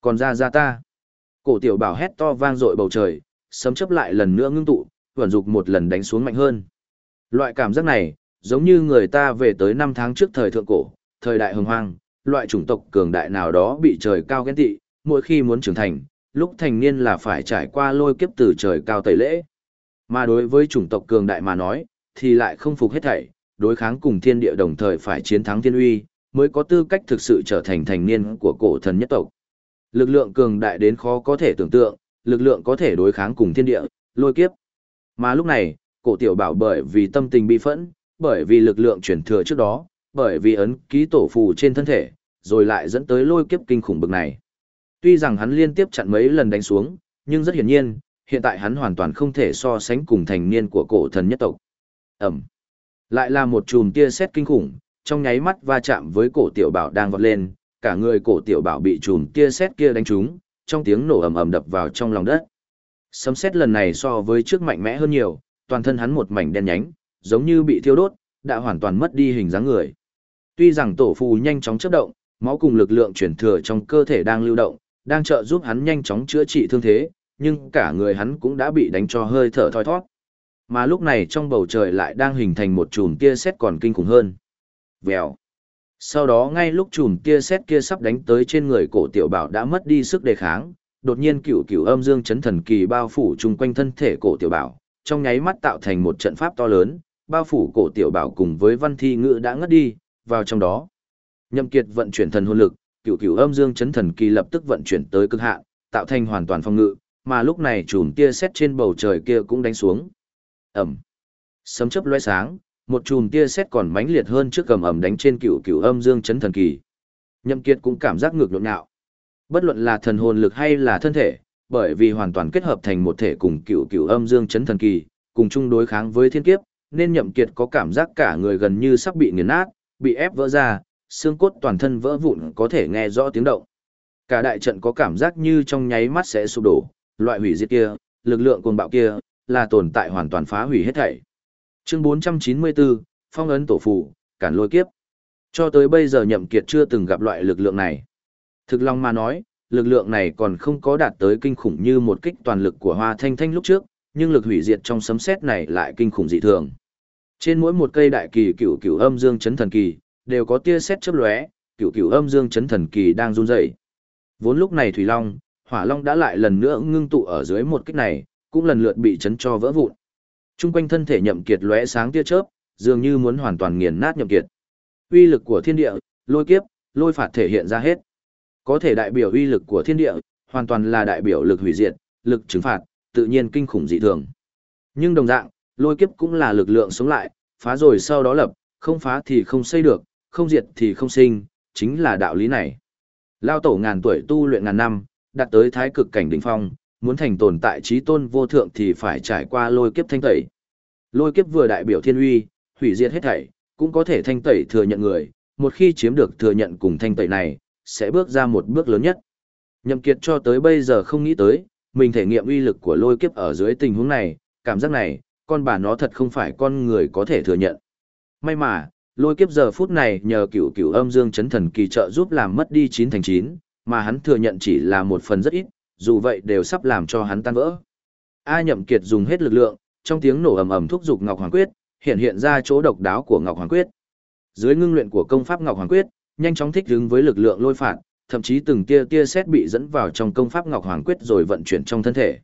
còn ra ra ta. Cổ tiểu bảo hét to vang dội bầu trời, sấm chấp lại lần nữa ngưng tụ, vẩn dục một lần đánh xuống mạnh hơn. Loại cảm giác này, giống như người ta về tới năm tháng trước thời thượng cổ, thời đại hồng hoang, loại chủng tộc cường đại nào đó bị trời cao ghen tị, mỗi khi muốn trưởng thành, lúc thành niên là phải trải qua lôi kiếp từ trời cao tẩy lễ. Mà đối với chủng tộc cường đại mà nói, thì lại không phục hết thảy, đối kháng cùng thiên địa đồng thời phải chiến thắng thiên uy, mới có tư cách thực sự trở thành thành niên của cổ thần nhất tộc. Lực lượng cường đại đến khó có thể tưởng tượng, lực lượng có thể đối kháng cùng thiên địa, lôi kiếp. Mà lúc này, cổ tiểu bảo bởi vì tâm tình bi phẫn, bởi vì lực lượng chuyển thừa trước đó, bởi vì ấn ký tổ phù trên thân thể, rồi lại dẫn tới lôi kiếp kinh khủng bực này. Tuy rằng hắn liên tiếp chặn mấy lần đánh xuống, nhưng rất hiển nhiên, hiện tại hắn hoàn toàn không thể so sánh cùng thành niên của cổ thần nhất tộc. Ẩm. Lại là một chùm tia sét kinh khủng, trong nháy mắt va chạm với cổ tiểu bảo đang vọt lên, cả người cổ tiểu bảo bị chùm tia sét kia đánh trúng, trong tiếng nổ ầm ầm đập vào trong lòng đất. Sấm sét lần này so với trước mạnh mẽ hơn nhiều, toàn thân hắn một mảnh đen nhánh, giống như bị thiêu đốt, đã hoàn toàn mất đi hình dáng người. Tuy rằng tổ phù nhanh chóng chớp động, máu cùng lực lượng chuyển thừa trong cơ thể đang lưu động, đang trợ giúp hắn nhanh chóng chữa trị thương thế, nhưng cả người hắn cũng đã bị đánh cho hơi thở thoi thoát. Mà lúc này trong bầu trời lại đang hình thành một chùm tia sét còn kinh khủng hơn. Vèo. Sau đó ngay lúc chùm tia sét kia sắp đánh tới trên người cổ tiểu bảo đã mất đi sức đề kháng, đột nhiên cửu cửu âm dương chấn thần kỳ bao phủ chung quanh thân thể cổ tiểu bảo, trong nháy mắt tạo thành một trận pháp to lớn, bao phủ cổ tiểu bảo cùng với văn thi ngữ đã ngất đi, vào trong đó. Nhậm Kiệt vận chuyển thần hồn lực, cửu cửu âm dương chấn thần kỳ lập tức vận chuyển tới cực hạn, tạo thành hoàn toàn phong ngự, mà lúc này chùm tia sét trên bầu trời kia cũng đánh xuống. Ầm. Sấm chớp lóe sáng, một chùm tia sét còn mãnh liệt hơn trước cầm ầm đánh trên cửu cửu âm dương chấn thần kỳ. Nhậm Kiệt cũng cảm giác ngược nhộn nhạo. Bất luận là thần hồn lực hay là thân thể, bởi vì hoàn toàn kết hợp thành một thể cùng cửu cửu âm dương chấn thần kỳ, cùng chung đối kháng với thiên kiếp, nên Nhậm Kiệt có cảm giác cả người gần như sắp bị nghiền nát, bị ép vỡ ra, xương cốt toàn thân vỡ vụn có thể nghe rõ tiếng động. Cả đại trận có cảm giác như trong nháy mắt sẽ sụp đổ, loại hủy diệt kia, lực lượng cuồng bạo kia, là tồn tại hoàn toàn phá hủy hết thảy. Chương 494, Phong ấn tổ phụ, cản lôi kiếp. Cho tới bây giờ Nhậm Kiệt chưa từng gặp loại lực lượng này. Thực lòng mà nói, lực lượng này còn không có đạt tới kinh khủng như một kích toàn lực của Hoa Thanh Thanh lúc trước, nhưng lực hủy diệt trong sấm sét này lại kinh khủng dị thường. Trên mỗi một cây đại kỳ cửu cửu âm dương chấn thần kỳ, đều có tia sét chớp lóe, cửu cửu âm dương chấn thần kỳ đang run rẩy. Vốn lúc này Thủy Long, Hỏa Long đã lại lần nữa ngưng tụ ở dưới một kích này, cũng lần lượt bị chấn cho vỡ vụn. Trung quanh thân thể Nhậm Kiệt lóe sáng tia chớp, dường như muốn hoàn toàn nghiền nát Nhậm Kiệt. Uy lực của thiên địa, lôi kiếp, lôi phạt thể hiện ra hết. Có thể đại biểu uy lực của thiên địa, hoàn toàn là đại biểu lực hủy diệt, lực trừng phạt, tự nhiên kinh khủng dị thường. Nhưng đồng dạng, lôi kiếp cũng là lực lượng sống lại, phá rồi sau đó lập, không phá thì không xây được, không diệt thì không sinh, chính là đạo lý này. Lao tổ ngàn tuổi tu luyện ngàn năm, đạt tới thái cực cảnh đỉnh phong, muốn thành tồn tại trí tôn vô thượng thì phải trải qua lôi kiếp thanh tẩy. Lôi kiếp vừa đại biểu thiên uy, hủy diệt hết thảy, cũng có thể thanh tẩy thừa nhận người, một khi chiếm được thừa nhận cùng thanh tẩy này, sẽ bước ra một bước lớn nhất. Nhậm Kiệt cho tới bây giờ không nghĩ tới, mình thể nghiệm uy lực của lôi kiếp ở dưới tình huống này, cảm giác này, con bà nó thật không phải con người có thể thừa nhận. May mà, lôi kiếp giờ phút này nhờ cửu cửu âm dương chấn thần kỳ trợ giúp làm mất đi 9 thành 9, mà hắn thừa nhận chỉ là một phần rất ít, dù vậy đều sắp làm cho hắn tan vỡ. A Nhậm Kiệt dùng hết lực lượng, trong tiếng nổ ầm ầm thúc giục Ngọc Hoàng Quyết, hiện hiện ra chỗ độc đáo của Ngọc Hoàng Quyết. Dưới ngưng luyện của công pháp Ngọc Hoàng Quyết, nhanh chóng thích ứng với lực lượng lôi phạt, thậm chí từng tia tia sét bị dẫn vào trong công pháp Ngọc Hoàng Quyết rồi vận chuyển trong thân thể.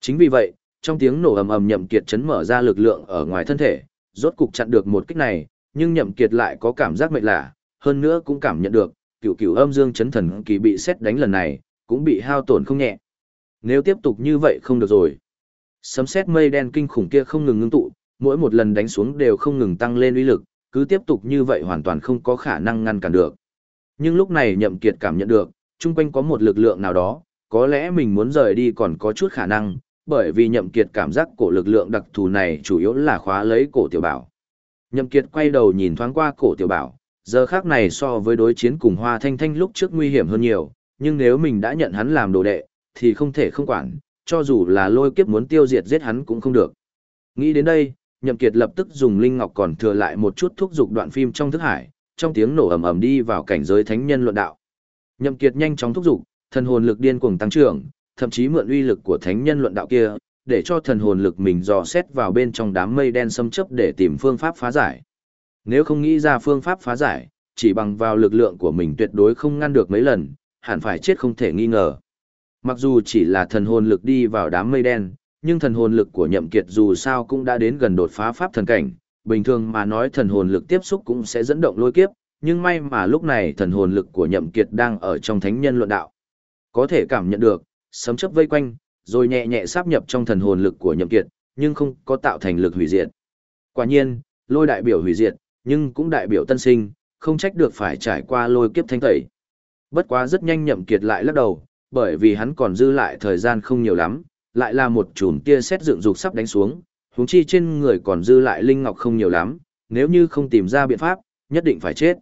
Chính vì vậy, trong tiếng nổ ầm ầm Nhậm Kiệt chấn mở ra lực lượng ở ngoài thân thể, rốt cục chặn được một kích này, nhưng Nhậm Kiệt lại có cảm giác mệt lạ, hơn nữa cũng cảm nhận được, cửu cửu âm dương chấn thần kỳ bị xét đánh lần này, cũng bị hao tổn không nhẹ. Nếu tiếp tục như vậy không được rồi. Sấm sét mây đen kinh khủng kia không ngừng ngưng tụ, mỗi một lần đánh xuống đều không ngừng tăng lên uy lực, cứ tiếp tục như vậy hoàn toàn không có khả năng ngăn cản được. Nhưng lúc này Nhậm Kiệt cảm nhận được, chung quanh có một lực lượng nào đó, có lẽ mình muốn rời đi còn có chút khả năng, bởi vì Nhậm Kiệt cảm giác cổ lực lượng đặc thù này chủ yếu là khóa lấy cổ tiểu bảo. Nhậm Kiệt quay đầu nhìn thoáng qua cổ tiểu bảo, giờ khác này so với đối chiến cùng Hoa Thanh Thanh lúc trước nguy hiểm hơn nhiều, nhưng nếu mình đã nhận hắn làm đồ đệ, thì không thể không quản, cho dù là lôi kiếp muốn tiêu diệt giết hắn cũng không được. Nghĩ đến đây, Nhậm Kiệt lập tức dùng linh ngọc còn thừa lại một chút thuốc dục đoạn phim trong thức hải, trong tiếng nổ ầm ầm đi vào cảnh giới thánh nhân luận đạo. Nhậm Kiệt nhanh chóng thúc dục, thần hồn lực điên cuồng tăng trưởng, thậm chí mượn uy lực của thánh nhân luận đạo kia, để cho thần hồn lực mình dò xét vào bên trong đám mây đen xâm chấp để tìm phương pháp phá giải. Nếu không nghĩ ra phương pháp phá giải, chỉ bằng vào lực lượng của mình tuyệt đối không ngăn được mấy lần, hẳn phải chết không thể nghi ngờ. Mặc dù chỉ là thần hồn lực đi vào đám mây đen, nhưng thần hồn lực của nhậm kiệt dù sao cũng đã đến gần đột phá pháp thần cảnh, bình thường mà nói thần hồn lực tiếp xúc cũng sẽ dẫn động lôi kiếp, nhưng may mà lúc này thần hồn lực của nhậm kiệt đang ở trong thánh nhân luận đạo. Có thể cảm nhận được, sấm chớp vây quanh, rồi nhẹ nhẹ sáp nhập trong thần hồn lực của nhậm kiệt, nhưng không có tạo thành lực hủy diệt. Quả nhiên, lôi đại biểu hủy diệt, nhưng cũng đại biểu tân sinh, không trách được phải trải qua lôi kiếp thanh tẩy. Bất quá rất nhanh nhậm kiệt lại lắc đầu, bởi vì hắn còn dư lại thời gian không nhiều lắm, lại là một chùm tia xét dựng dục sắp đánh xuống, huống chi trên người còn dư lại linh ngọc không nhiều lắm, nếu như không tìm ra biện pháp, nhất định phải chết.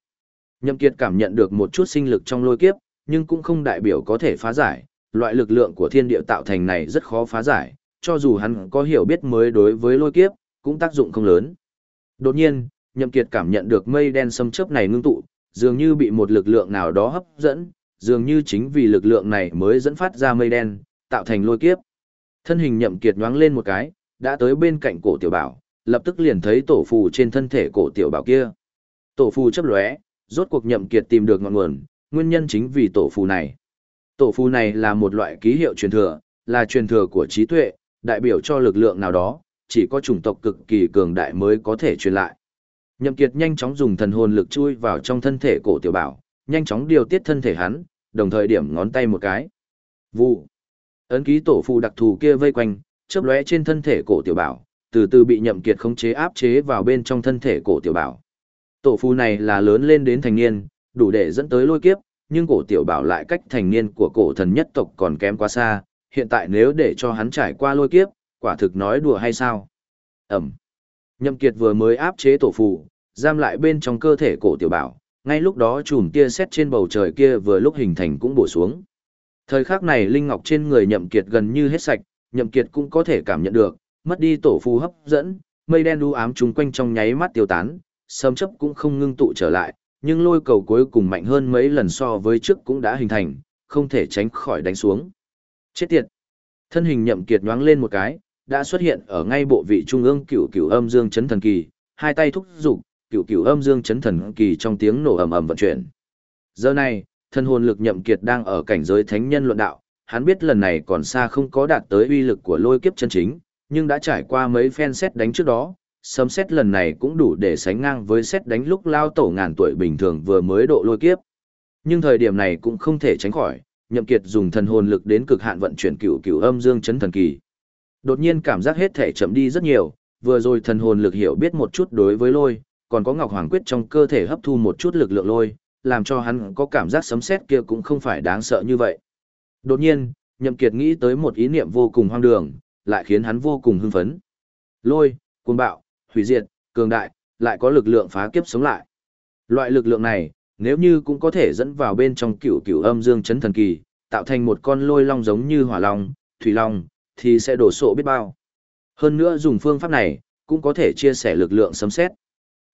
Nhậm Kiệt cảm nhận được một chút sinh lực trong lôi kiếp, nhưng cũng không đại biểu có thể phá giải, loại lực lượng của thiên địa tạo thành này rất khó phá giải, cho dù hắn có hiểu biết mới đối với lôi kiếp, cũng tác dụng không lớn. Đột nhiên, Nhậm Kiệt cảm nhận được mây đen xâm chớp này ngưng tụ, dường như bị một lực lượng nào đó hấp dẫn, dường như chính vì lực lượng này mới dẫn phát ra mây đen, tạo thành lôi kiếp. Thân hình Nhậm Kiệt nhoáng lên một cái, đã tới bên cạnh cổ tiểu bảo, lập tức liền thấy tổ phù trên thân thể cổ tiểu bảo kia. Tổ phù chấp lóe, rốt cuộc Nhậm Kiệt tìm được ngọn nguồn, nguyên nhân chính vì tổ phù này. Tổ phù này là một loại ký hiệu truyền thừa, là truyền thừa của trí tuệ, đại biểu cho lực lượng nào đó, chỉ có chủng tộc cực kỳ cường đại mới có thể truyền lại. Nhậm Kiệt nhanh chóng dùng thần hồn lực chui vào trong thân thể cổ tiểu bảo, nhanh chóng điều tiết thân thể hắn, đồng thời điểm ngón tay một cái. Vụ. Ấn ký tổ phù đặc thù kia vây quanh, chớp lóe trên thân thể cổ tiểu bảo, từ từ bị Nhậm Kiệt khống chế áp chế vào bên trong thân thể cổ tiểu bảo. Tổ phù này là lớn lên đến thành niên, đủ để dẫn tới lôi kiếp, nhưng cổ tiểu bảo lại cách thành niên của cổ thần nhất tộc còn kém quá xa, hiện tại nếu để cho hắn trải qua lôi kiếp, quả thực nói đùa hay sao? Ẩm. Nhậm Kiệt vừa mới áp chế tổ phù, giam lại bên trong cơ thể cổ tiểu bảo, ngay lúc đó chùm tia sét trên bầu trời kia vừa lúc hình thành cũng bổ xuống. Thời khắc này linh ngọc trên người Nhậm Kiệt gần như hết sạch, Nhậm Kiệt cũng có thể cảm nhận được, mất đi tổ phù hấp dẫn, mây đen u ám trùng quanh trong nháy mắt tiêu tán, sấm chớp cũng không ngưng tụ trở lại, nhưng lôi cầu cuối cùng mạnh hơn mấy lần so với trước cũng đã hình thành, không thể tránh khỏi đánh xuống. Chết tiệt! Thân hình Nhậm Kiệt nhoáng lên một cái, đã xuất hiện ở ngay bộ vị trung ương cửu cửu âm dương chấn thần kỳ, hai tay thúc giục, cửu cửu âm dương chấn thần kỳ trong tiếng nổ ầm ầm vận chuyển. Giờ này, thân hồn lực nhậm kiệt đang ở cảnh giới thánh nhân luận đạo, hắn biết lần này còn xa không có đạt tới uy lực của lôi kiếp chân chính, nhưng đã trải qua mấy phen xét đánh trước đó, sấm xét lần này cũng đủ để sánh ngang với xét đánh lúc lao tổ ngàn tuổi bình thường vừa mới độ lôi kiếp. Nhưng thời điểm này cũng không thể tránh khỏi, nhậm kiệt dùng thần hồn lực đến cực hạn vận chuyển cửu cửu âm dương chấn thần kỳ. Đột nhiên cảm giác hết thể chậm đi rất nhiều, vừa rồi thần hồn lực hiểu biết một chút đối với lôi, còn có Ngọc Hoàng Quyết trong cơ thể hấp thu một chút lực lượng lôi, làm cho hắn có cảm giác sấm sét kia cũng không phải đáng sợ như vậy. Đột nhiên, Nhậm Kiệt nghĩ tới một ý niệm vô cùng hoang đường, lại khiến hắn vô cùng hưng phấn. Lôi, cuồng bạo, hủy diệt, cường đại, lại có lực lượng phá kiếp sống lại. Loại lực lượng này, nếu như cũng có thể dẫn vào bên trong cửu cửu âm dương chấn thần kỳ, tạo thành một con lôi long giống như hỏa long, thủy long, thì sẽ đổ sộ biết bao. Hơn nữa dùng phương pháp này, cũng có thể chia sẻ lực lượng sấm xét.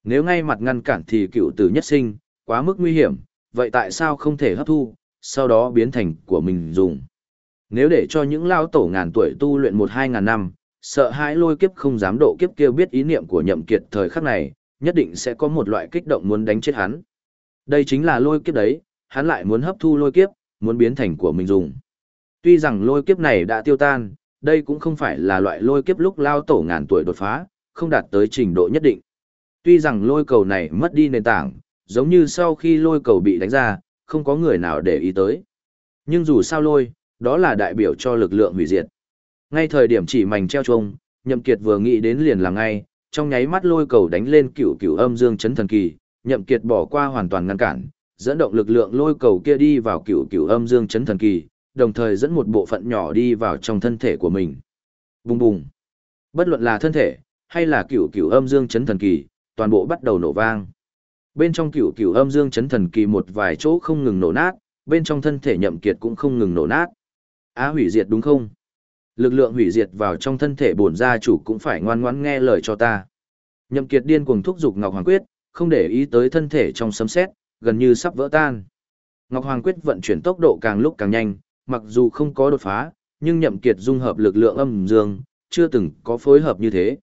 Nếu ngay mặt ngăn cản thì cựu tử nhất sinh, quá mức nguy hiểm, vậy tại sao không thể hấp thu, sau đó biến thành của mình dùng. Nếu để cho những lao tổ ngàn tuổi tu luyện một hai ngàn năm, sợ hãi lôi kiếp không dám độ kiếp kêu biết ý niệm của nhậm kiệt thời khắc này, nhất định sẽ có một loại kích động muốn đánh chết hắn. Đây chính là lôi kiếp đấy, hắn lại muốn hấp thu lôi kiếp, muốn biến thành của mình dùng. Tuy rằng lôi kiếp này đã tiêu tan, đây cũng không phải là loại lôi kiếp lúc lao tổ ngàn tuổi đột phá, không đạt tới trình độ nhất định. Tuy rằng lôi cầu này mất đi nền tảng, giống như sau khi lôi cầu bị đánh ra, không có người nào để ý tới. Nhưng dù sao lôi, đó là đại biểu cho lực lượng hủy diệt. Ngay thời điểm chỉ mảnh treo trông, Nhậm Kiệt vừa nghĩ đến liền là ngay, trong nháy mắt lôi cầu đánh lên cửu cửu âm dương chấn thần kỳ, Nhậm Kiệt bỏ qua hoàn toàn ngăn cản, dẫn động lực lượng lôi cầu kia đi vào cửu cửu âm dương chấn thần kỳ, đồng thời dẫn một bộ phận nhỏ đi vào trong thân thể của mình. Bùng bùng. Bất luận là thân thể, hay là cửu cửu âm dương chấn thần kỳ, toàn bộ bắt đầu nổ vang. Bên trong cửu cửu âm dương chấn thần kỳ một vài chỗ không ngừng nổ nát, bên trong thân thể nhậm kiệt cũng không ngừng nổ nát. Á hủy diệt đúng không? Lực lượng hủy diệt vào trong thân thể bổn gia chủ cũng phải ngoan ngoãn nghe lời cho ta. Nhậm kiệt điên cuồng thúc giục Ngọc Hoàng Quyết, không để ý tới thân thể trong sấm sét, gần như sắp vỡ tan. Ngọc Hoàng Quyết vận chuyển tốc độ càng lúc càng nhanh, mặc dù không có đột phá, nhưng nhậm kiệt dung hợp lực lượng âm dương, chưa từng có phối hợp như thế.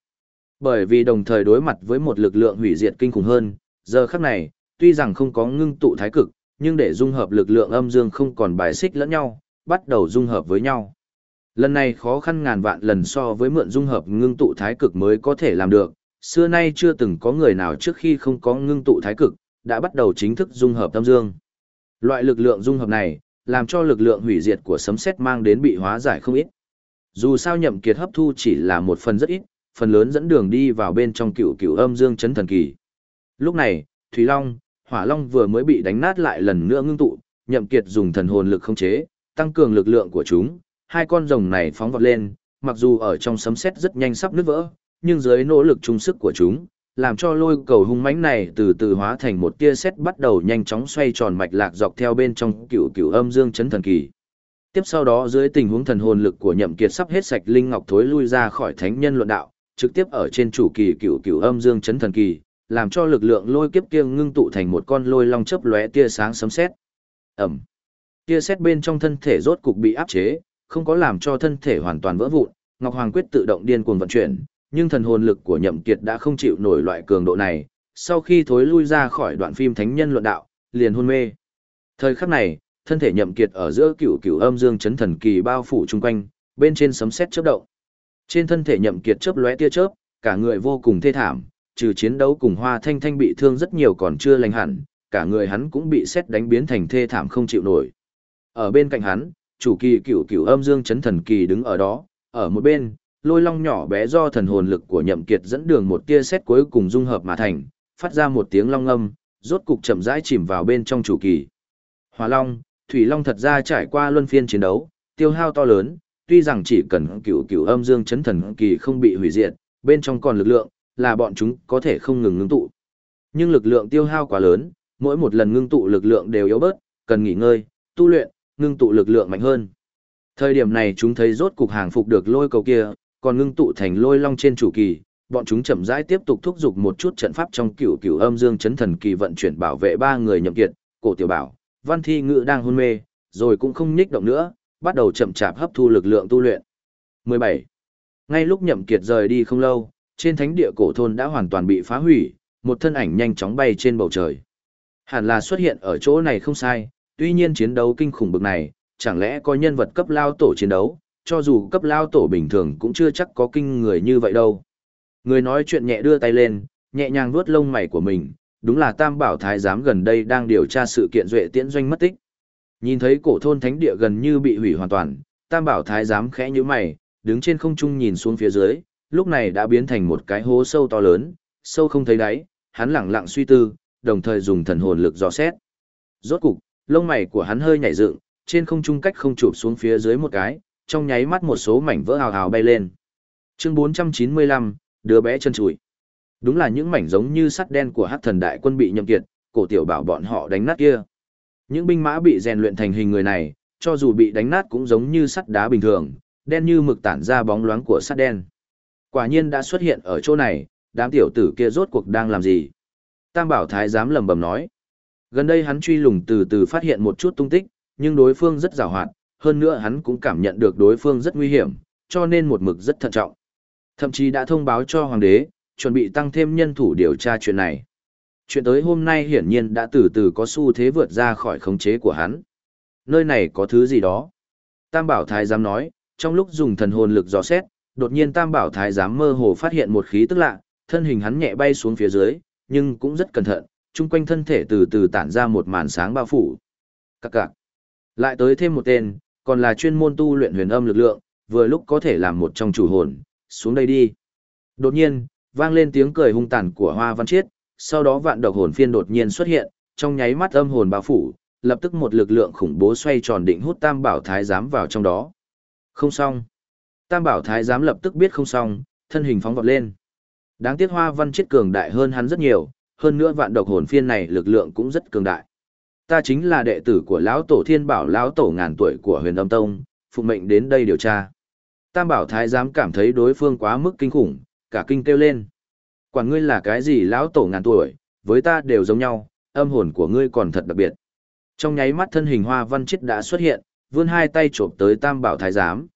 Bởi vì đồng thời đối mặt với một lực lượng hủy diệt kinh khủng hơn, giờ khắc này, tuy rằng không có ngưng tụ thái cực, nhưng để dung hợp lực lượng âm dương không còn bài xích lẫn nhau, bắt đầu dung hợp với nhau. Lần này khó khăn ngàn vạn lần so với mượn dung hợp ngưng tụ thái cực mới có thể làm được, xưa nay chưa từng có người nào trước khi không có ngưng tụ thái cực, đã bắt đầu chính thức dung hợp âm dương. Loại lực lượng dung hợp này, làm cho lực lượng hủy diệt của sấm sét mang đến bị hóa giải không ít. Dù sao nhậm kiệt hấp thu chỉ là một phần rất ít, phần lớn dẫn đường đi vào bên trong cựu cựu âm dương chấn thần kỳ. Lúc này, Thủy Long, Hỏa Long vừa mới bị đánh nát lại lần nữa ngưng tụ, nhậm kiệt dùng thần hồn lực khống chế, tăng cường lực lượng của chúng, hai con rồng này phóng vọt lên, mặc dù ở trong sấm sét rất nhanh sắp nứt vỡ, nhưng dưới nỗ lực trung sức của chúng, làm cho lôi cầu hung mãnh này từ từ hóa thành một tia sét bắt đầu nhanh chóng xoay tròn mạch lạc dọc theo bên trong cựu cựu âm dương chấn thần kỳ. Tiếp sau đó dưới tình huống thần hồn lực của nhậm kiệt sắp hết sạch linh ngọc thối lui ra khỏi thánh nhân luận đạo, trực tiếp ở trên chủ kỳ cựu cựu âm dương chấn thần kỳ, làm cho lực lượng lôi kiếp kia ngưng tụ thành một con lôi long chớp lóe tia sáng sấm sét. Ầm. Tia sét bên trong thân thể rốt cục bị áp chế, không có làm cho thân thể hoàn toàn vỡ vụn, Ngọc Hoàng quyết tự động điên cuồng vận chuyển, nhưng thần hồn lực của Nhậm Kiệt đã không chịu nổi loại cường độ này, sau khi thối lui ra khỏi đoạn phim thánh nhân luận đạo, liền hôn mê. Thời khắc này, thân thể Nhậm Kiệt ở giữa cửu cửu âm dương chấn thần kỳ bao phủ chung quanh, bên trên sấm sét chớp động. Trên thân thể Nhậm Kiệt chớp lóe tia chớp, cả người vô cùng thê thảm, trừ chiến đấu cùng Hoa Thanh Thanh bị thương rất nhiều còn chưa lành hẳn, cả người hắn cũng bị sét đánh biến thành thê thảm không chịu nổi. Ở bên cạnh hắn, chủ kỳ cửu cửu âm dương chấn thần kỳ đứng ở đó, ở một bên, lôi long nhỏ bé do thần hồn lực của nhậm kiệt dẫn đường một tia sét cuối cùng dung hợp mà thành, phát ra một tiếng long âm, rốt cục chậm rãi chìm vào bên trong chủ kỳ. Hỏa long, thủy long thật ra trải qua luân phiên chiến đấu, tiêu hao to lớn, tuy rằng chỉ cần cửu cửu âm dương chấn thần kỳ không bị hủy diệt, bên trong còn lực lượng, là bọn chúng có thể không ngừng ngưng tụ. Nhưng lực lượng tiêu hao quá lớn, mỗi một lần ngưng tụ lực lượng đều yếu bớt, cần nghỉ ngơi, tu luyện, ngưng tụ lực lượng mạnh hơn. Thời điểm này chúng thấy rốt cục hàng phục được lôi cầu kia, còn ngưng tụ thành lôi long trên chủ kỳ, bọn chúng chậm rãi tiếp tục thúc giục một chút trận pháp trong cửu cửu âm dương chấn thần kỳ vận chuyển bảo vệ ba người nhậm kiệt, cổ tiểu bảo, văn thi ngự đang hôn mê, rồi cũng không nhích động nữa, bắt đầu chậm chạp hấp thu lực lượng tu luyện. 17. Ngay lúc nhậm kiệt rời đi không lâu, trên thánh địa cổ thôn đã hoàn toàn bị phá hủy, một thân ảnh nhanh chóng bay trên bầu trời. Hẳn là xuất hiện ở chỗ này không sai, tuy nhiên chiến đấu kinh khủng bực này, chẳng lẽ có nhân vật cấp lao tổ chiến đấu, cho dù cấp lao tổ bình thường cũng chưa chắc có kinh người như vậy đâu. Người nói chuyện nhẹ đưa tay lên, nhẹ nhàng vuốt lông mày của mình, đúng là Tam Bảo Thái giám gần đây đang điều tra sự kiện duệ tiễn doanh mất tích. Nhìn thấy cổ thôn thánh địa gần như bị hủy hoàn toàn, Tam Bảo Thái giám khẽ như mày, đứng trên không trung nhìn xuống phía dưới, lúc này đã biến thành một cái hố sâu to lớn, sâu không thấy đáy, hắn lặng lặng suy tư, đồng thời dùng thần hồn lực dò xét. Rốt cục, lông mày của hắn hơi nhảy dựng, trên không trung cách không chụp xuống phía dưới một cái, trong nháy mắt một số mảnh vỡ hào hào bay lên. Chương 495, đứa bé chân chùi. Đúng là những mảnh giống như sắt đen của hắc thần đại quân bị nhậm kiệt, cổ tiểu bảo bọn họ đánh nát kia. Những binh mã bị rèn luyện thành hình người này, cho dù bị đánh nát cũng giống như sắt đá bình thường, đen như mực tản ra bóng loáng của sắt đen. Quả nhiên đã xuất hiện ở chỗ này, đám tiểu tử kia rốt cuộc đang làm gì? Tam bảo thái giám lầm bầm nói. Gần đây hắn truy lùng từ từ phát hiện một chút tung tích, nhưng đối phương rất giàu hoạt, hơn nữa hắn cũng cảm nhận được đối phương rất nguy hiểm, cho nên một mực rất thận trọng. Thậm chí đã thông báo cho hoàng đế, chuẩn bị tăng thêm nhân thủ điều tra chuyện này. Chuyện tới hôm nay hiển nhiên đã từ từ có xu thế vượt ra khỏi khống chế của hắn. Nơi này có thứ gì đó. Tam Bảo Thái giám nói, trong lúc dùng thần hồn lực dò xét, đột nhiên Tam Bảo Thái giám mơ hồ phát hiện một khí tức lạ, thân hình hắn nhẹ bay xuống phía dưới, nhưng cũng rất cẩn thận, chung quanh thân thể từ từ tản ra một màn sáng bao phủ. Các cạc. Lại tới thêm một tên, còn là chuyên môn tu luyện huyền âm lực lượng, vừa lúc có thể làm một trong chủ hồn, xuống đây đi. Đột nhiên, vang lên tiếng cười hung tàn của Hoa Văn Chiết, sau đó vạn độc hồn phiên đột nhiên xuất hiện, trong nháy mắt âm hồn bao phủ, lập tức một lực lượng khủng bố xoay tròn định hút Tam Bảo Thái giám vào trong đó. Không xong. Tam Bảo Thái giám lập tức biết không xong, thân hình phóng vọt lên. Đáng tiếc Hoa Văn Chiết cường đại hơn hắn rất nhiều, hơn nữa vạn độc hồn phiên này lực lượng cũng rất cường đại ta chính là đệ tử của lão tổ thiên bảo lão tổ ngàn tuổi của huyền âm tông, phụ mệnh đến đây điều tra. Tam bảo thái giám cảm thấy đối phương quá mức kinh khủng, cả kinh kêu lên. Quản ngươi là cái gì lão tổ ngàn tuổi, với ta đều giống nhau, âm hồn của ngươi còn thật đặc biệt. Trong nháy mắt thân hình hoa văn chết đã xuất hiện, vươn hai tay chộp tới tam bảo thái giám.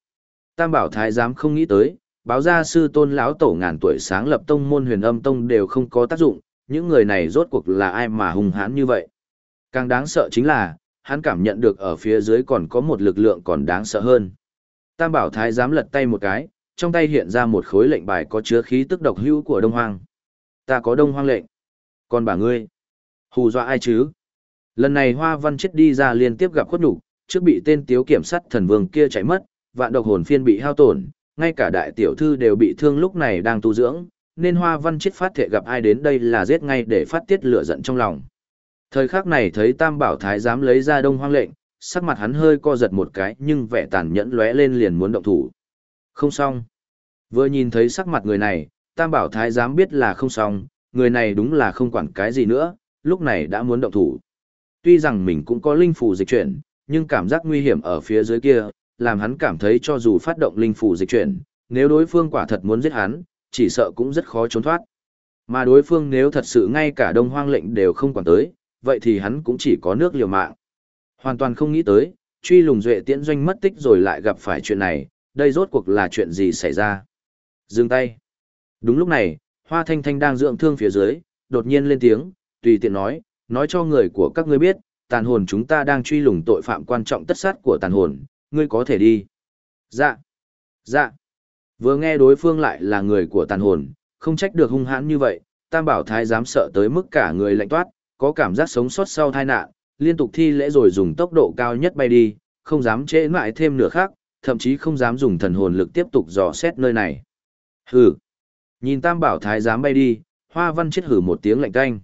Tam bảo thái giám không nghĩ tới, báo gia sư tôn lão tổ ngàn tuổi sáng lập tông môn huyền âm tông đều không có tác dụng, những người này rốt cuộc là ai mà hung hãn như vậy? Càng đáng sợ chính là, hắn cảm nhận được ở phía dưới còn có một lực lượng còn đáng sợ hơn. Tam bảo thái dám lật tay một cái, trong tay hiện ra một khối lệnh bài có chứa khí tức độc hữu của Đông Hoang. Ta có Đông Hoang lệnh. Còn bà ngươi, hù dọa ai chứ? Lần này Hoa Văn chết đi ra liên tiếp gặp khuất nhục, trước bị tên tiếu kiểm sát thần vương kia chạy mất, vạn độc hồn phiên bị hao tổn, ngay cả đại tiểu thư đều bị thương lúc này đang tu dưỡng, nên Hoa Văn chết phát thể gặp ai đến đây là giết ngay để phát tiết lửa giận trong lòng. Thời khắc này thấy Tam Bảo Thái dám lấy ra Đông Hoang lệnh, sắc mặt hắn hơi co giật một cái nhưng vẻ tàn nhẫn lóe lên liền muốn động thủ. Không xong. Vừa nhìn thấy sắc mặt người này, Tam Bảo Thái dám biết là không xong, người này đúng là không quản cái gì nữa, lúc này đã muốn động thủ. Tuy rằng mình cũng có linh phù dịch chuyển, nhưng cảm giác nguy hiểm ở phía dưới kia, làm hắn cảm thấy cho dù phát động linh phù dịch chuyển, nếu đối phương quả thật muốn giết hắn, chỉ sợ cũng rất khó trốn thoát. Mà đối phương nếu thật sự ngay cả đông hoang lệnh đều không quản tới, vậy thì hắn cũng chỉ có nước liều mạng. Hoàn toàn không nghĩ tới, truy lùng duệ tiễn doanh mất tích rồi lại gặp phải chuyện này, đây rốt cuộc là chuyện gì xảy ra. Dừng tay. Đúng lúc này, Hoa Thanh Thanh đang dưỡng thương phía dưới, đột nhiên lên tiếng, tùy tiện nói, nói cho người của các ngươi biết, tàn hồn chúng ta đang truy lùng tội phạm quan trọng tất sát của tàn hồn, ngươi có thể đi. Dạ. Dạ. Vừa nghe đối phương lại là người của tàn hồn, không trách được hung hãn như vậy, Tam Bảo Thái dám sợ tới mức cả người lạnh toát, có cảm giác sống sót sau tai nạn, liên tục thi lễ rồi dùng tốc độ cao nhất bay đi, không dám trễ mãi thêm nửa khác, thậm chí không dám dùng thần hồn lực tiếp tục dò xét nơi này. Hừ. Nhìn Tam Bảo Thái dám bay đi, Hoa Văn chết hử một tiếng lạnh canh.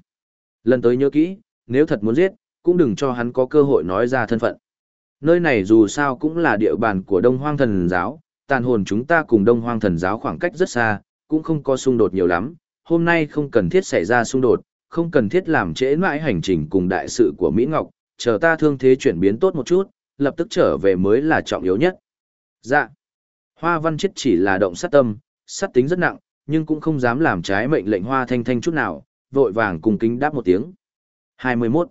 Lần tới nhớ kỹ, nếu thật muốn giết, cũng đừng cho hắn có cơ hội nói ra thân phận. Nơi này dù sao cũng là địa bàn của Đông Hoang Thần Giáo, tàn hồn chúng ta cùng Đông Hoang Thần Giáo khoảng cách rất xa, cũng không có xung đột nhiều lắm, hôm nay không cần thiết xảy ra xung đột, không cần thiết làm trễ mãi hành trình cùng đại sự của Mỹ Ngọc, chờ ta thương thế chuyển biến tốt một chút, lập tức trở về mới là trọng yếu nhất. Dạ. Hoa Văn Chết chỉ là động sát tâm, sát tính rất nặng, nhưng cũng không dám làm trái mệnh lệnh Hoa Thanh Thanh chút nào, vội vàng cùng kính đáp một tiếng. 21.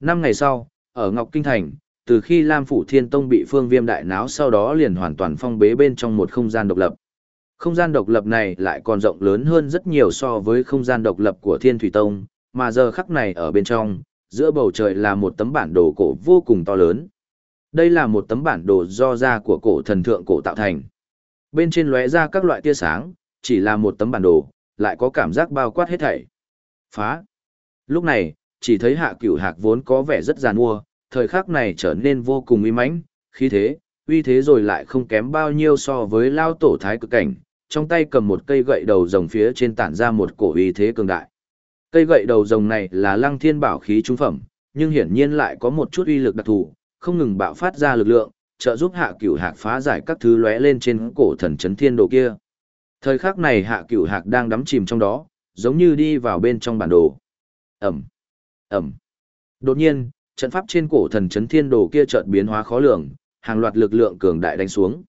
Năm ngày sau, ở Ngọc Kinh Thành, từ khi Lam Phủ Thiên Tông bị phương viêm đại náo sau đó liền hoàn toàn phong bế bên trong một không gian độc lập. Không gian độc lập này lại còn rộng lớn hơn rất nhiều so với không gian độc lập của Thiên Thủy Tông, mà giờ khắc này ở bên trong, giữa bầu trời là một tấm bản đồ cổ vô cùng to lớn. Đây là một tấm bản đồ do da của cổ thần thượng cổ tạo thành. Bên trên lóe ra các loại tia sáng, chỉ là một tấm bản đồ, lại có cảm giác bao quát hết thảy. Phá. Lúc này, chỉ thấy hạ cửu hạc vốn có vẻ rất giàn mua, thời khắc này trở nên vô cùng uy mãnh, khí thế, uy thế rồi lại không kém bao nhiêu so với lao tổ thái cực cảnh, trong tay cầm một cây gậy đầu rồng phía trên tản ra một cổ uy thế cường đại. Cây gậy đầu rồng này là lăng thiên bảo khí trung phẩm, nhưng hiển nhiên lại có một chút uy lực đặc thù, không ngừng bạo phát ra lực lượng, trợ giúp hạ cửu hạc phá giải các thứ lóe lên trên cổ thần chấn thiên đồ kia. Thời khắc này hạ cửu hạc đang đắm chìm trong đó, giống như đi vào bên trong bản đồ. Ẩm, Ẩm. Đột nhiên, trận pháp trên cổ thần chấn thiên đồ kia chợt biến hóa khó lường, hàng loạt lực lượng cường đại đánh xuống.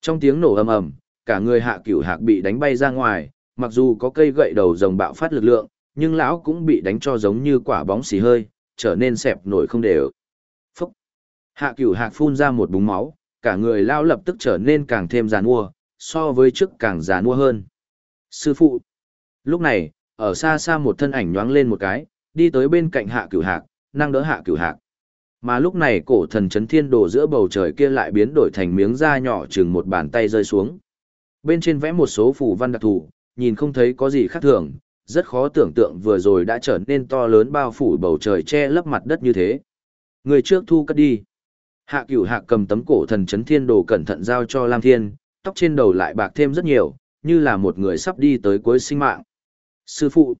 Trong tiếng nổ ầm ầm, cả người hạ cửu hạc bị đánh bay ra ngoài, mặc dù có cây gậy đầu rồng bạo phát lực lượng, nhưng lão cũng bị đánh cho giống như quả bóng xì hơi, trở nên xẹp nổi không đều. Phúc! Hạ cửu hạc phun ra một búng máu, cả người lão lập tức trở nên càng thêm giàn mua, so với trước càng giàn mua hơn. Sư phụ! Lúc này, ở xa xa một thân ảnh nhoáng lên một cái, đi tới bên cạnh hạ cửu hạc, năng đỡ hạ cửu hạc. Mà lúc này cổ thần chấn thiên đồ giữa bầu trời kia lại biến đổi thành miếng da nhỏ chừng một bàn tay rơi xuống. Bên trên vẽ một số phù văn đặc thù, nhìn không thấy có gì khác thường, rất khó tưởng tượng vừa rồi đã trở nên to lớn bao phủ bầu trời che lấp mặt đất như thế. Người trước thu cất đi. Hạ cửu hạ cầm tấm cổ thần chấn thiên đồ cẩn thận giao cho Lam Thiên, tóc trên đầu lại bạc thêm rất nhiều, như là một người sắp đi tới cuối sinh mạng. Sư phụ,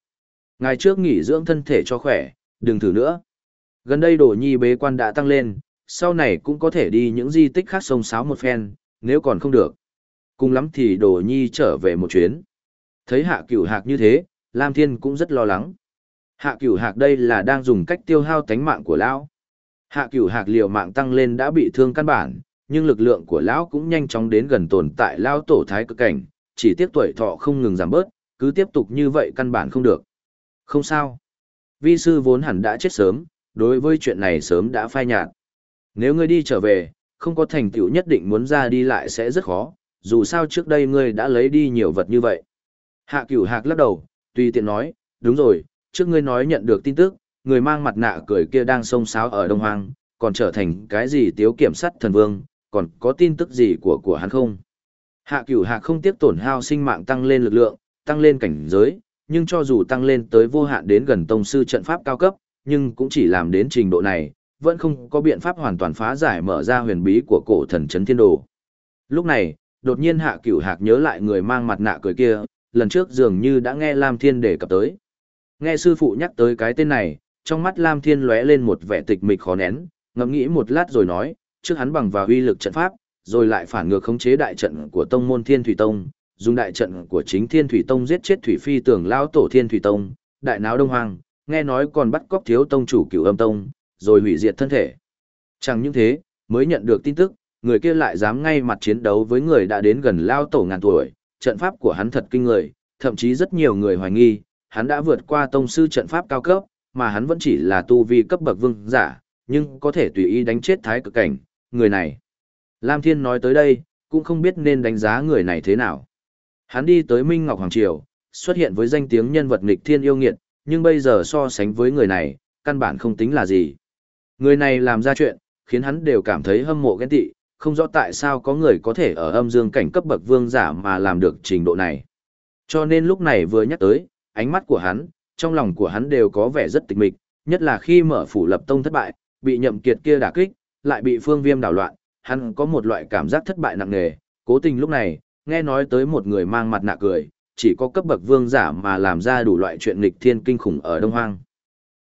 ngài trước nghỉ dưỡng thân thể cho khỏe, đừng thử nữa. Gần đây đồ nhi bế quan đã tăng lên, sau này cũng có thể đi những di tích khác sông sáo một phen, nếu còn không được. Cùng lắm thì đồ nhi trở về một chuyến. Thấy hạ cửu hạc như thế, Lam Thiên cũng rất lo lắng. Hạ cửu hạc đây là đang dùng cách tiêu hao tánh mạng của lão. Hạ cửu hạc liều mạng tăng lên đã bị thương căn bản, nhưng lực lượng của lão cũng nhanh chóng đến gần tồn tại lão tổ thái cực cảnh, chỉ tiếc tuổi thọ không ngừng giảm bớt, cứ tiếp tục như vậy căn bản không được. Không sao. Vi sư vốn hẳn đã chết sớm, đối với chuyện này sớm đã phai nhạt. Nếu ngươi đi trở về, không có thành tựu nhất định muốn ra đi lại sẽ rất khó, dù sao trước đây ngươi đã lấy đi nhiều vật như vậy. Hạ cửu hạc lắc đầu, tùy tiện nói, đúng rồi, trước ngươi nói nhận được tin tức, người mang mặt nạ cười kia đang xông xáo ở Đông Hoang, còn trở thành cái gì tiếu kiểm sát thần vương, còn có tin tức gì của của hắn không? Hạ cửu hạ không tiếp tổn hao sinh mạng tăng lên lực lượng, tăng lên cảnh giới, nhưng cho dù tăng lên tới vô hạn đến gần tông sư trận pháp cao cấp, nhưng cũng chỉ làm đến trình độ này, vẫn không có biện pháp hoàn toàn phá giải mở ra huyền bí của cổ thần chấn thiên đồ. Lúc này, đột nhiên hạ cửu hạc nhớ lại người mang mặt nạ cười kia, lần trước dường như đã nghe Lam Thiên đề cập tới. Nghe sư phụ nhắc tới cái tên này, trong mắt Lam Thiên lóe lên một vẻ tịch mịch khó nén, ngẫm nghĩ một lát rồi nói, trước hắn bằng vào uy lực trận pháp, rồi lại phản ngược khống chế đại trận của tông môn Thiên Thủy Tông, dùng đại trận của chính Thiên Thủy Tông giết chết Thủy Phi tưởng lão tổ Thiên Thủy Tông, đại náo Đông hoàng nghe nói còn bắt cóc thiếu tông chủ Cửu Âm Tông, rồi hủy diệt thân thể. Chẳng những thế, mới nhận được tin tức, người kia lại dám ngay mặt chiến đấu với người đã đến gần lao tổ ngàn tuổi, trận pháp của hắn thật kinh người, thậm chí rất nhiều người hoài nghi, hắn đã vượt qua tông sư trận pháp cao cấp, mà hắn vẫn chỉ là tu vi cấp bậc vương giả, nhưng có thể tùy ý đánh chết thái cực cảnh, người này. Lam Thiên nói tới đây, cũng không biết nên đánh giá người này thế nào. Hắn đi tới Minh Ngọc Hoàng Triều, xuất hiện với danh tiếng nhân vật nghịch thiên yêu nghiệt, nhưng bây giờ so sánh với người này, căn bản không tính là gì. Người này làm ra chuyện, khiến hắn đều cảm thấy hâm mộ ghen tị, không rõ tại sao có người có thể ở âm dương cảnh cấp bậc vương giả mà làm được trình độ này. Cho nên lúc này vừa nhắc tới, ánh mắt của hắn, trong lòng của hắn đều có vẻ rất tịch mịch, nhất là khi mở phủ lập tông thất bại, bị nhậm kiệt kia đả kích, lại bị phương viêm đảo loạn, hắn có một loại cảm giác thất bại nặng nề, cố tình lúc này, nghe nói tới một người mang mặt nạ cười, chỉ có cấp bậc vương giả mà làm ra đủ loại chuyện nghịch thiên kinh khủng ở Đông Hoang.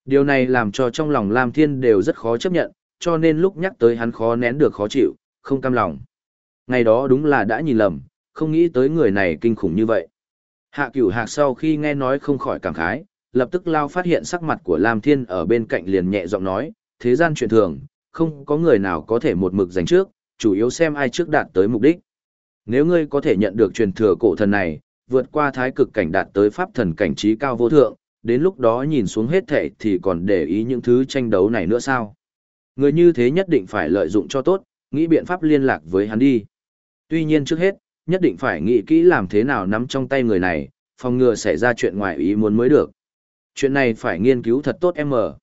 Điều này làm cho trong lòng Lam Thiên đều rất khó chấp nhận, cho nên lúc nhắc tới hắn khó nén được khó chịu, không cam lòng. Ngày đó đúng là đã nhìn lầm, không nghĩ tới người này kinh khủng như vậy. Hạ cửu hạc sau khi nghe nói không khỏi cảm khái, lập tức lao phát hiện sắc mặt của Lam Thiên ở bên cạnh liền nhẹ giọng nói, thế gian chuyện thường, không có người nào có thể một mực giành trước, chủ yếu xem ai trước đạt tới mục đích. Nếu ngươi có thể nhận được truyền thừa cổ thần này, vượt qua thái cực cảnh đạt tới pháp thần cảnh trí cao vô thượng, đến lúc đó nhìn xuống hết thệ thì còn để ý những thứ tranh đấu này nữa sao? Người như thế nhất định phải lợi dụng cho tốt, nghĩ biện pháp liên lạc với hắn đi. Tuy nhiên trước hết, nhất định phải nghĩ kỹ làm thế nào nắm trong tay người này, phòng ngừa xảy ra chuyện ngoài ý muốn mới được. Chuyện này phải nghiên cứu thật tốt em mở.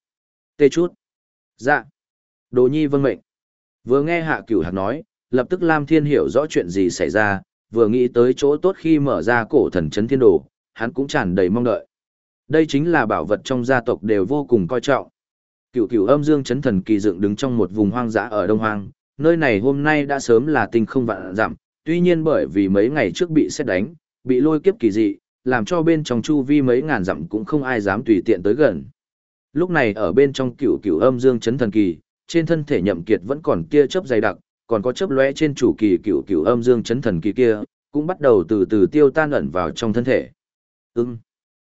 Tê chút. Dạ. Đồ nhi vâng mệnh. Vừa nghe hạ cửu hạc nói, lập tức Lam Thiên hiểu rõ chuyện gì xảy ra, vừa nghĩ tới chỗ tốt khi mở ra cổ thần chấn thiên đồ, hắn cũng tràn đầy mong đợi. Đây chính là bảo vật trong gia tộc đều vô cùng coi trọng. Cửu cửu âm dương chấn thần kỳ dựng đứng trong một vùng hoang dã ở Đông Hoang, nơi này hôm nay đã sớm là tinh không vạn dặm, tuy nhiên bởi vì mấy ngày trước bị xét đánh, bị lôi kiếp kỳ dị, làm cho bên trong chu vi mấy ngàn dặm cũng không ai dám tùy tiện tới gần. Lúc này ở bên trong cửu cửu âm dương chấn thần kỳ, trên thân thể nhậm kiệt vẫn còn kia chớp dày đặc, còn có chớp lóe trên chủ kỳ cửu cửu âm dương chấn thần kỳ kia, cũng bắt đầu từ từ tiêu tan ẩn vào trong thân thể. Ừm.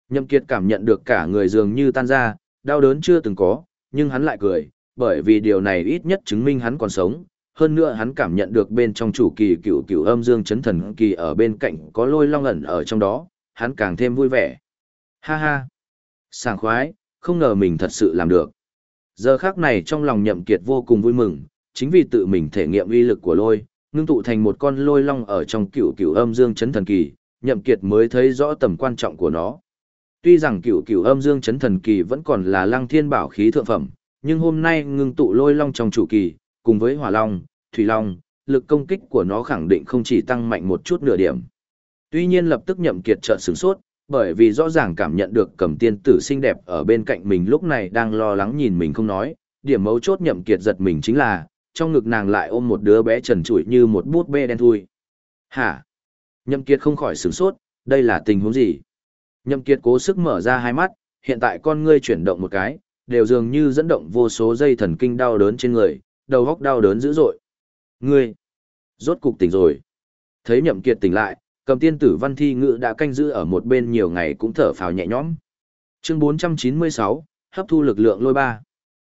Nhậm kiệt cảm nhận được cả người dường như tan ra, đau đớn chưa từng có, nhưng hắn lại cười, bởi vì điều này ít nhất chứng minh hắn còn sống. Hơn nữa hắn cảm nhận được bên trong chủ kỳ cửu cửu âm dương chấn thần kỳ ở bên cạnh có lôi long ẩn ở trong đó, hắn càng thêm vui vẻ. Ha ha! Sảng khoái, không ngờ mình thật sự làm được. Giờ khắc này trong lòng nhậm kiệt vô cùng vui mừng, chính vì tự mình thể nghiệm uy lực của lôi, ngưng tụ thành một con lôi long ở trong cửu cửu âm dương chấn thần kỳ, nhậm kiệt mới thấy rõ tầm quan trọng của nó. Tuy rằng cửu cửu âm dương chấn thần kỳ vẫn còn là lăng thiên bảo khí thượng phẩm, nhưng hôm nay ngưng tụ lôi long trong chủ kỳ, cùng với hỏa long, thủy long, lực công kích của nó khẳng định không chỉ tăng mạnh một chút nửa điểm. Tuy nhiên lập tức nhậm kiệt trợn sửng sốt, bởi vì rõ ràng cảm nhận được cầm tiên tử xinh đẹp ở bên cạnh mình lúc này đang lo lắng nhìn mình không nói, điểm mấu chốt nhậm kiệt giật mình chính là, trong ngực nàng lại ôm một đứa bé trần trụi như một bút bê đen thui. Hả? Nhậm kiệt không khỏi sửng sốt, đây là tình huống gì? Nhậm kiệt cố sức mở ra hai mắt, hiện tại con ngươi chuyển động một cái, đều dường như dẫn động vô số dây thần kinh đau đớn trên người, đầu góc đau đớn dữ dội. Ngươi, rốt cục tỉnh rồi. Thấy nhậm kiệt tỉnh lại, cầm tiên tử văn thi Ngự đã canh giữ ở một bên nhiều ngày cũng thở phào nhẹ nhõm. Chương 496, hấp thu lực lượng lôi ba.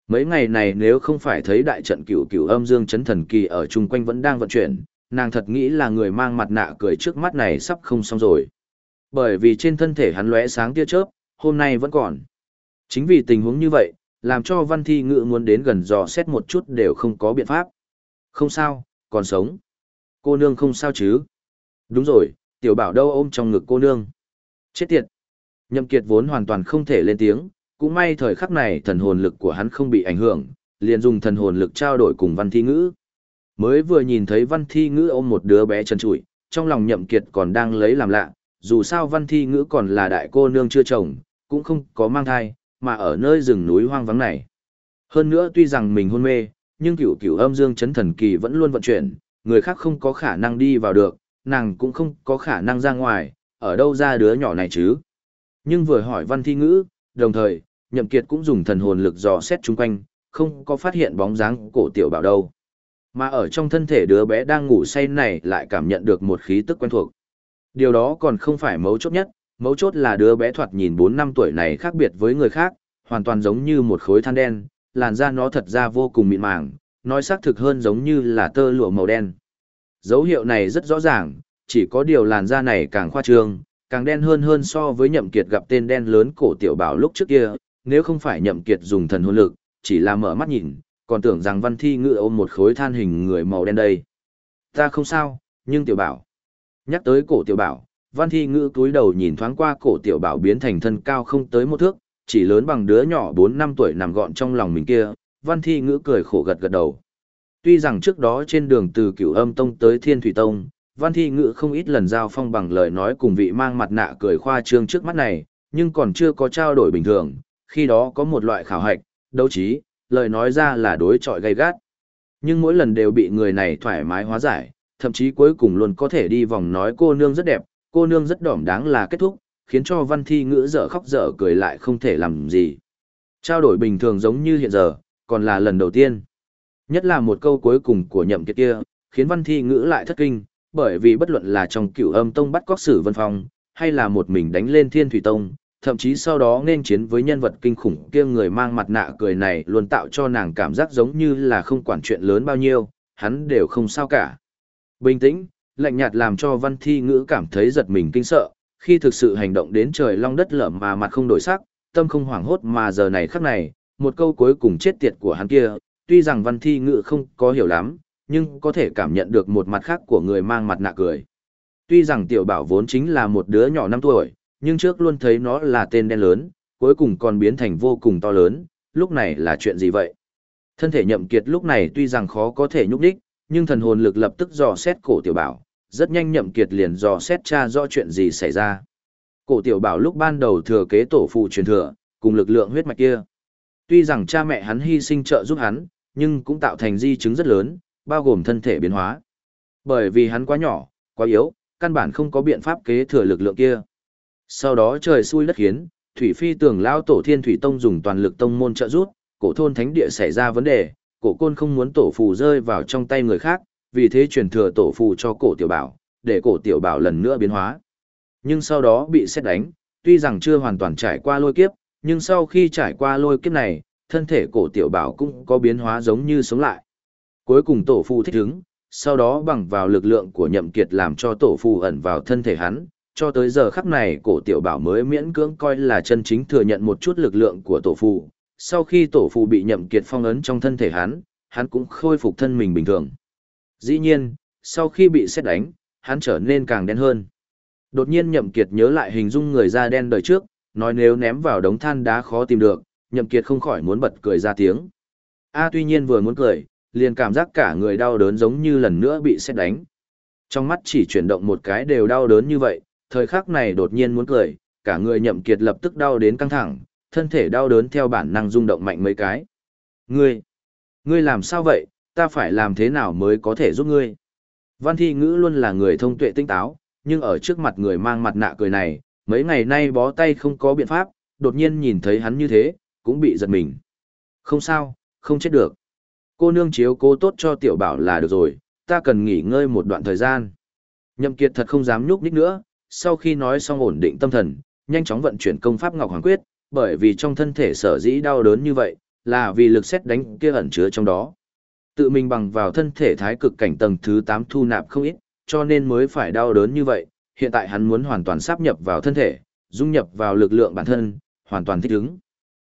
Mấy ngày này nếu không phải thấy đại trận cửu cửu âm dương chấn thần kỳ ở chung quanh vẫn đang vận chuyển, nàng thật nghĩ là người mang mặt nạ cười trước mắt này sắp không xong rồi. Bởi vì trên thân thể hắn lóe sáng tia chớp, hôm nay vẫn còn. Chính vì tình huống như vậy, làm cho văn thi ngữ muốn đến gần dò xét một chút đều không có biện pháp. Không sao, còn sống. Cô nương không sao chứ. Đúng rồi, tiểu bảo đâu ôm trong ngực cô nương. Chết tiệt. Nhậm kiệt vốn hoàn toàn không thể lên tiếng, cũng may thời khắc này thần hồn lực của hắn không bị ảnh hưởng, liền dùng thần hồn lực trao đổi cùng văn thi ngữ. Mới vừa nhìn thấy văn thi ngữ ôm một đứa bé chân trụi, trong lòng nhậm kiệt còn đang lấy làm lạ, dù sao văn thi ngữ còn là đại cô nương chưa chồng, cũng không có mang thai, mà ở nơi rừng núi hoang vắng này. Hơn nữa tuy rằng mình hôn mê, nhưng cửu cửu âm dương chấn thần kỳ vẫn luôn vận chuyển, người khác không có khả năng đi vào được, nàng cũng không có khả năng ra ngoài, ở đâu ra đứa nhỏ này chứ. Nhưng vừa hỏi văn thi ngữ, đồng thời, nhậm kiệt cũng dùng thần hồn lực dò xét chung quanh, không có phát hiện bóng dáng cổ tiểu bảo đâu. Mà ở trong thân thể đứa bé đang ngủ say này lại cảm nhận được một khí tức quen thuộc. Điều đó còn không phải mấu chốt nhất, mấu chốt là đứa bé thoạt nhìn 4 năm tuổi này khác biệt với người khác, hoàn toàn giống như một khối than đen, làn da nó thật ra vô cùng mịn màng, nói xác thực hơn giống như là tơ lụa màu đen. Dấu hiệu này rất rõ ràng, chỉ có điều làn da này càng khoa trương, càng đen hơn hơn so với nhậm kiệt gặp tên đen lớn cổ tiểu bảo lúc trước kia, nếu không phải nhậm kiệt dùng thần hồn lực, chỉ là mở mắt nhìn, còn tưởng rằng văn thi ngựa ôm một khối than hình người màu đen đây. Ta không sao, nhưng tiểu bảo. Nhắc tới cổ tiểu bảo, văn thi ngữ cúi đầu nhìn thoáng qua cổ tiểu bảo biến thành thân cao không tới một thước, chỉ lớn bằng đứa nhỏ bốn năm tuổi nằm gọn trong lòng mình kia, văn thi ngữ cười khổ gật gật đầu. Tuy rằng trước đó trên đường từ cửu âm tông tới thiên thủy tông, văn thi ngữ không ít lần giao phong bằng lời nói cùng vị mang mặt nạ cười khoa trương trước mắt này, nhưng còn chưa có trao đổi bình thường, khi đó có một loại khảo hạch, đấu trí, lời nói ra là đối chọi gay gắt. Nhưng mỗi lần đều bị người này thoải mái hóa giải, thậm chí cuối cùng luôn có thể đi vòng nói cô nương rất đẹp, cô nương rất đỏm đáng là kết thúc, khiến cho văn thi ngữ dở khóc dở cười lại không thể làm gì. Trao đổi bình thường giống như hiện giờ, còn là lần đầu tiên. Nhất là một câu cuối cùng của nhậm kiệt kia, khiến văn thi ngữ lại thất kinh, bởi vì bất luận là trong cửu âm tông bắt cóc sử vân phong, hay là một mình đánh lên thiên thủy tông, thậm chí sau đó nên chiến với nhân vật kinh khủng kia người mang mặt nạ cười này luôn tạo cho nàng cảm giác giống như là không quản chuyện lớn bao nhiêu, hắn đều không sao cả. Bình tĩnh, lạnh nhạt làm cho văn thi ngữ cảm thấy giật mình kinh sợ, khi thực sự hành động đến trời long đất lở mà mặt không đổi sắc, tâm không hoảng hốt mà giờ này khắc này, một câu cuối cùng chết tiệt của hắn kia, tuy rằng văn thi ngữ không có hiểu lắm, nhưng có thể cảm nhận được một mặt khác của người mang mặt nạ cười. Tuy rằng tiểu bảo vốn chính là một đứa nhỏ 5 tuổi, nhưng trước luôn thấy nó là tên đen lớn, cuối cùng còn biến thành vô cùng to lớn, lúc này là chuyện gì vậy? Thân thể nhậm kiệt lúc này tuy rằng khó có thể nhúc đích, nhưng thần hồn lực lập tức dò xét cổ tiểu bảo, rất nhanh nhậm kiệt liền dò xét tra rõ chuyện gì xảy ra. Cổ tiểu bảo lúc ban đầu thừa kế tổ phụ truyền thừa, cùng lực lượng huyết mạch kia. Tuy rằng cha mẹ hắn hy sinh trợ giúp hắn, nhưng cũng tạo thành di chứng rất lớn, bao gồm thân thể biến hóa. Bởi vì hắn quá nhỏ, quá yếu, căn bản không có biện pháp kế thừa lực lượng kia. Sau đó trời xui đất khiến, Thủy Phi tưởng lao tổ Thiên Thủy Tông dùng toàn lực tông môn trợ giúp, cổ thôn thánh địa xảy ra vấn đề, cổ côn không muốn tổ phù rơi vào trong tay người khác, vì thế truyền thừa tổ phù cho cổ tiểu bảo, để cổ tiểu bảo lần nữa biến hóa. Nhưng sau đó bị xét đánh, tuy rằng chưa hoàn toàn trải qua lôi kiếp, nhưng sau khi trải qua lôi kiếp này, thân thể cổ tiểu bảo cũng có biến hóa giống như sống lại. Cuối cùng tổ phù thích ứng, sau đó bằng vào lực lượng của nhậm kiệt làm cho tổ phù ẩn vào thân thể hắn, cho tới giờ khắc này cổ tiểu bảo mới miễn cưỡng coi là chân chính thừa nhận một chút lực lượng của tổ phù. Sau khi tổ phù bị nhậm kiệt phong ấn trong thân thể hắn, hắn cũng khôi phục thân mình bình thường. Dĩ nhiên, sau khi bị xét đánh, hắn trở nên càng đen hơn. Đột nhiên nhậm kiệt nhớ lại hình dung người da đen đời trước, nói nếu ném vào đống than đá khó tìm được, nhậm kiệt không khỏi muốn bật cười ra tiếng. A tuy nhiên vừa muốn cười, liền cảm giác cả người đau đớn giống như lần nữa bị xét đánh. Trong mắt chỉ chuyển động một cái đều đau đớn như vậy, thời khắc này đột nhiên muốn cười, cả người nhậm kiệt lập tức đau đến căng thẳng, thân thể đau đớn theo bản năng rung động mạnh mấy cái. Ngươi, ngươi làm sao vậy, ta phải làm thế nào mới có thể giúp ngươi? Văn thi ngữ luôn là người thông tuệ tinh táo, nhưng ở trước mặt người mang mặt nạ cười này, mấy ngày nay bó tay không có biện pháp, đột nhiên nhìn thấy hắn như thế, cũng bị giật mình. Không sao, không chết được. Cô nương chiếu cố tốt cho tiểu bảo là được rồi, ta cần nghỉ ngơi một đoạn thời gian. Nhậm Kiệt thật không dám nhúc nhích nữa, sau khi nói xong ổn định tâm thần, nhanh chóng vận chuyển công pháp Ngọc Hoàng Quyết, bởi vì trong thân thể sở dĩ đau đớn như vậy, là vì lực xét đánh kia ẩn chứa trong đó. Tự mình bằng vào thân thể thái cực cảnh tầng thứ 8 thu nạp không ít, cho nên mới phải đau đớn như vậy, hiện tại hắn muốn hoàn toàn sáp nhập vào thân thể, dung nhập vào lực lượng bản thân, hoàn toàn thích ứng.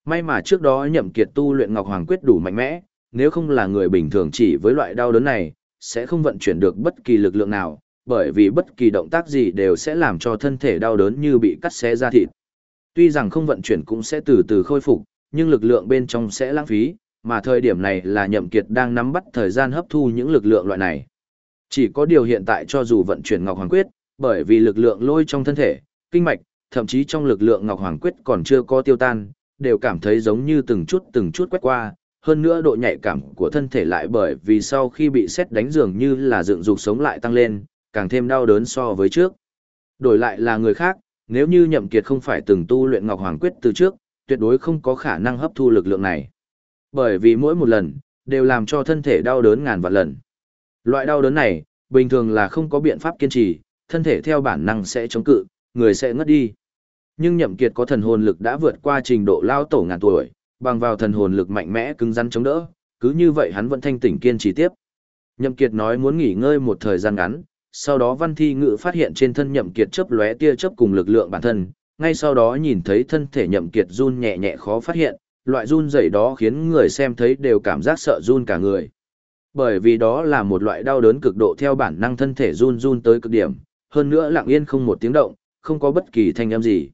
May mà trước đó nhậm kiệt tu luyện Ngọc Hoàng Quyết đủ mạnh mẽ, nếu không là người bình thường chỉ với loại đau đớn này, sẽ không vận chuyển được bất kỳ lực lượng nào, bởi vì bất kỳ động tác gì đều sẽ làm cho thân thể đau đớn như bị cắt xé ra thịt. Tuy rằng không vận chuyển cũng sẽ từ từ khôi phục, nhưng lực lượng bên trong sẽ lãng phí, mà thời điểm này là nhậm kiệt đang nắm bắt thời gian hấp thu những lực lượng loại này. Chỉ có điều hiện tại cho dù vận chuyển Ngọc Hoàng Quyết, bởi vì lực lượng lôi trong thân thể, kinh mạch, thậm chí trong lực lượng Ngọc Hoàng Quyết còn chưa có tiêu tan, đều cảm thấy giống như từng chút từng chút quét qua, hơn nữa độ nhạy cảm của thân thể lại bởi vì sau khi bị xét đánh dường như là dựng dục sống lại tăng lên, càng thêm đau đớn so với trước. Đổi lại là người khác, nếu như nhậm kiệt không phải từng tu luyện Ngọc Hoàng Quyết từ trước, tuyệt đối không có khả năng hấp thu lực lượng này. Bởi vì mỗi một lần, đều làm cho thân thể đau đớn ngàn vạn lần. Loại đau đớn này, bình thường là không có biện pháp kiên trì, thân thể theo bản năng sẽ chống cự, người sẽ ngất đi. Nhưng nhậm kiệt có thần hồn lực đã vượt qua trình độ lao tổ ngàn tuổi, bằng vào thần hồn lực mạnh mẽ cứng rắn chống đỡ, cứ như vậy hắn vẫn thanh tỉnh kiên trì tiếp. Nhậm kiệt nói muốn nghỉ ngơi một thời gian ngắn, sau đó văn thi ngự phát hiện trên thân nhậm kiệt chớp lóe tia chớp cùng lực lượng bản thân, ngay sau đó nhìn thấy thân thể nhậm kiệt run nhẹ nhẹ khó phát hiện, loại run rẩy đó khiến người xem thấy đều cảm giác sợ run cả người. Bởi vì đó là một loại đau đớn cực độ theo bản năng thân thể run run tới cực điểm, hơn nữa lặng yên không một tiếng động, không có bất kỳ thanh âm gì.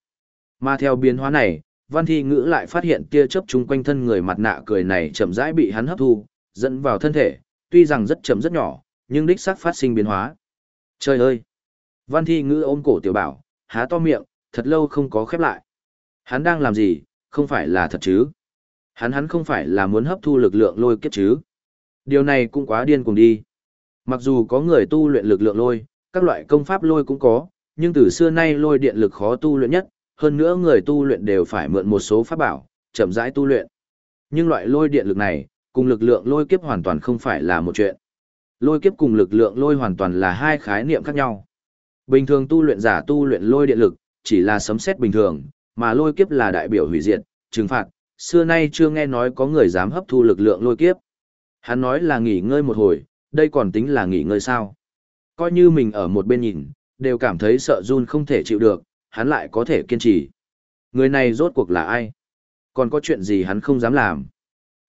Mà theo biến hóa này, văn thi ngữ lại phát hiện tia chớp chung quanh thân người mặt nạ cười này chậm rãi bị hắn hấp thu, dẫn vào thân thể, tuy rằng rất chậm rất nhỏ, nhưng đích xác phát sinh biến hóa. Trời ơi! Văn thi ngữ ôm cổ tiểu bảo, há to miệng, thật lâu không có khép lại. Hắn đang làm gì, không phải là thật chứ? Hắn hắn không phải là muốn hấp thu lực lượng lôi kiếp chứ? Điều này cũng quá điên cuồng đi. Mặc dù có người tu luyện lực lượng lôi, các loại công pháp lôi cũng có, nhưng từ xưa nay lôi điện lực khó tu luyện nhất, hơn nữa người tu luyện đều phải mượn một số pháp bảo, chậm rãi tu luyện. Nhưng loại lôi điện lực này, cùng lực lượng lôi kiếp hoàn toàn không phải là một chuyện. Lôi kiếp cùng lực lượng lôi hoàn toàn là hai khái niệm khác nhau. Bình thường tu luyện giả tu luyện lôi điện lực, chỉ là sấm xét bình thường, mà lôi kiếp là đại biểu hủy diệt, trừng phạt, xưa nay chưa nghe nói có người dám hấp thu lực lượng lôi kiếp. Hắn nói là nghỉ ngơi một hồi, đây còn tính là nghỉ ngơi sao? Coi như mình ở một bên nhìn, đều cảm thấy sợ run không thể chịu được, hắn lại có thể kiên trì. Người này rốt cuộc là ai? Còn có chuyện gì hắn không dám làm?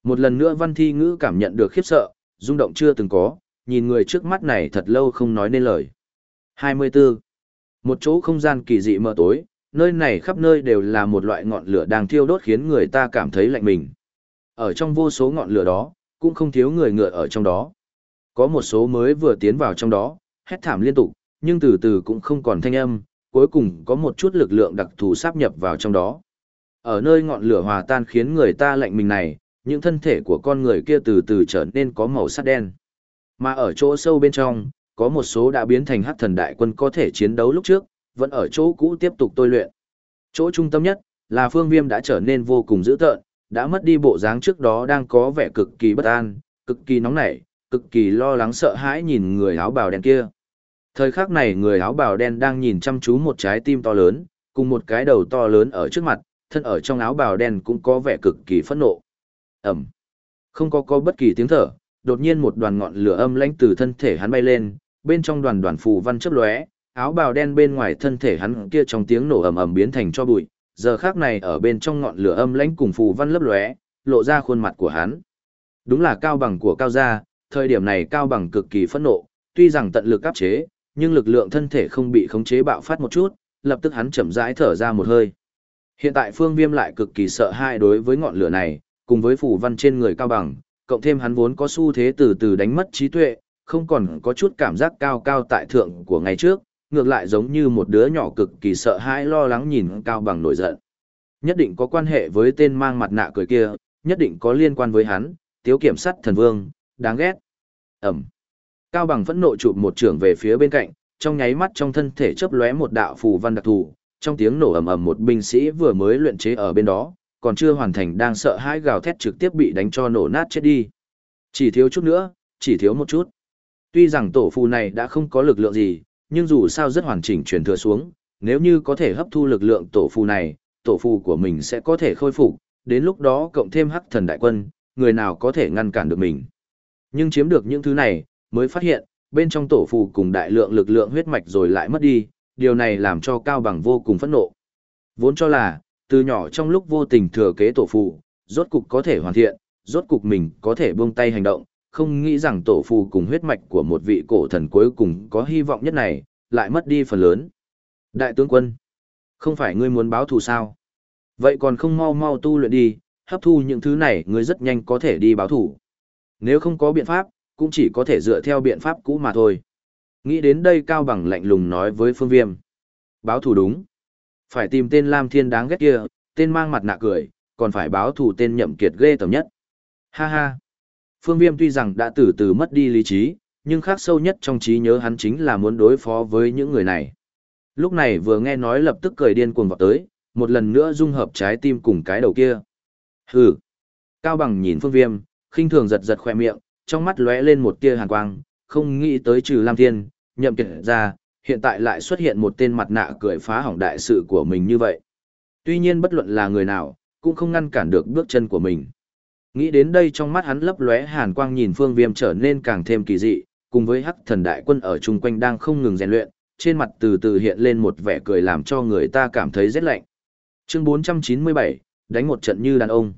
Một lần nữa văn thi ngữ cảm nhận được khiếp sợ, rung động chưa từng có, nhìn người trước mắt này thật lâu không nói nên lời. 24. Một chỗ không gian kỳ dị mờ tối, nơi này khắp nơi đều là một loại ngọn lửa đang thiêu đốt khiến người ta cảm thấy lạnh mình. Ở trong vô số ngọn lửa đó, cũng không thiếu người ngựa ở trong đó. Có một số mới vừa tiến vào trong đó, hét thảm liên tục, nhưng từ từ cũng không còn thanh âm, cuối cùng có một chút lực lượng đặc thù sáp nhập vào trong đó. Ở nơi ngọn lửa hòa tan khiến người ta lạnh mình này, những thân thể của con người kia từ từ trở nên có màu sắc đen. Mà ở chỗ sâu bên trong, có một số đã biến thành hắc thần đại quân có thể chiến đấu lúc trước, vẫn ở chỗ cũ tiếp tục tôi luyện. Chỗ trung tâm nhất, là phương viêm đã trở nên vô cùng dữ tợn, đã mất đi bộ dáng trước đó đang có vẻ cực kỳ bất an, cực kỳ nóng nảy, cực kỳ lo lắng sợ hãi nhìn người áo bào đen kia. Thời khắc này người áo bào đen đang nhìn chăm chú một trái tim to lớn, cùng một cái đầu to lớn ở trước mặt, thân ở trong áo bào đen cũng có vẻ cực kỳ phẫn nộ. Ẩm. Không có có bất kỳ tiếng thở, đột nhiên một đoàn ngọn lửa âm lãnh từ thân thể hắn bay lên, bên trong đoàn đoàn phù văn chớp lóe, áo bào đen bên ngoài thân thể hắn kia trong tiếng nổ ầm ầm biến thành cho bụi, giờ khắc này ở bên trong ngọn lửa âm lãnh cùng phù văn lấp lóe, lộ ra khuôn mặt của hắn. Đúng là cao bằng của cao gia, thời điểm này cao bằng cực kỳ phẫn nộ, tuy rằng tận lực áp chế, nhưng lực lượng thân thể không bị khống chế bạo phát một chút, lập tức hắn chậm rãi thở ra một hơi. Hiện tại Phương Viêm lại cực kỳ sợ hãi đối với ngọn lửa này, cùng với phù văn trên người cao bằng, cộng thêm hắn vốn có xu thế từ từ đánh mất trí tuệ, không còn có chút cảm giác cao cao tại thượng của ngày trước, ngược lại giống như một đứa nhỏ cực kỳ sợ hãi lo lắng nhìn cao bằng nổi giận. Nhất định có quan hệ với tên mang mặt nạ cười kia, nhất định có liên quan với hắn, tiếu kiểm sát thần vương, đáng ghét. Ẩm. Cao bằng phẫn nộ chụp một trường về phía bên cạnh, trong nháy mắt trong thân thể chớp lóe một đạo phù văn đặc thù, trong tiếng nổ ầm ầm một binh sĩ vừa mới luyện chế ở bên đó, còn chưa hoàn thành đang sợ hãi gào thét trực tiếp bị đánh cho nổ nát chết đi. Chỉ thiếu chút nữa, chỉ thiếu một chút. Tuy rằng tổ phù này đã không có lực lượng gì, nhưng dù sao rất hoàn chỉnh truyền thừa xuống, nếu như có thể hấp thu lực lượng tổ phù này, tổ phù của mình sẽ có thể khôi phục, đến lúc đó cộng thêm hắc thần đại quân, người nào có thể ngăn cản được mình. Nhưng chiếm được những thứ này, mới phát hiện, bên trong tổ phù cùng đại lượng lực lượng huyết mạch rồi lại mất đi, điều này làm cho Cao Bằng vô cùng phẫn nộ. Vốn cho là, từ nhỏ trong lúc vô tình thừa kế tổ phù, rốt cục có thể hoàn thiện, rốt cục mình có thể buông tay hành động, không nghĩ rằng tổ phù cùng huyết mạch của một vị cổ thần cuối cùng có hy vọng nhất này, lại mất đi phần lớn. Đại tướng quân, không phải ngươi muốn báo thù sao? Vậy còn không mau mau tu luyện đi, hấp thu những thứ này ngươi rất nhanh có thể đi báo thù. Nếu không có biện pháp, cũng chỉ có thể dựa theo biện pháp cũ mà thôi. Nghĩ đến đây Cao Bằng lạnh lùng nói với Phương Viêm. Báo thù đúng. Phải tìm tên Lam Thiên đáng ghét kia, tên mang mặt nạ cười, còn phải báo thù tên nhậm kiệt ghê tởm nhất. Ha ha. Phương Viêm tuy rằng đã từ từ mất đi lý trí, nhưng khác sâu nhất trong trí nhớ hắn chính là muốn đối phó với những người này. Lúc này vừa nghe nói lập tức cười điên cuồng vào tới, một lần nữa dung hợp trái tim cùng cái đầu kia. Hừ. Cao Bằng nhìn Phương Viêm, khinh thường giật giật khoe miệng, trong mắt lóe lên một tia hàn quang, không nghĩ tới trừ Lam Thiên, nhậm kiệt ra, hiện tại lại xuất hiện một tên mặt nạ cười phá hỏng đại sự của mình như vậy. Tuy nhiên bất luận là người nào, cũng không ngăn cản được bước chân của mình. Nghĩ đến đây trong mắt hắn lấp lóe hàn quang nhìn phương viêm trở nên càng thêm kỳ dị, cùng với hắc thần đại quân ở chung quanh đang không ngừng rèn luyện, trên mặt từ từ hiện lên một vẻ cười làm cho người ta cảm thấy rét lạnh. Chương 497, đánh một trận như đàn ông.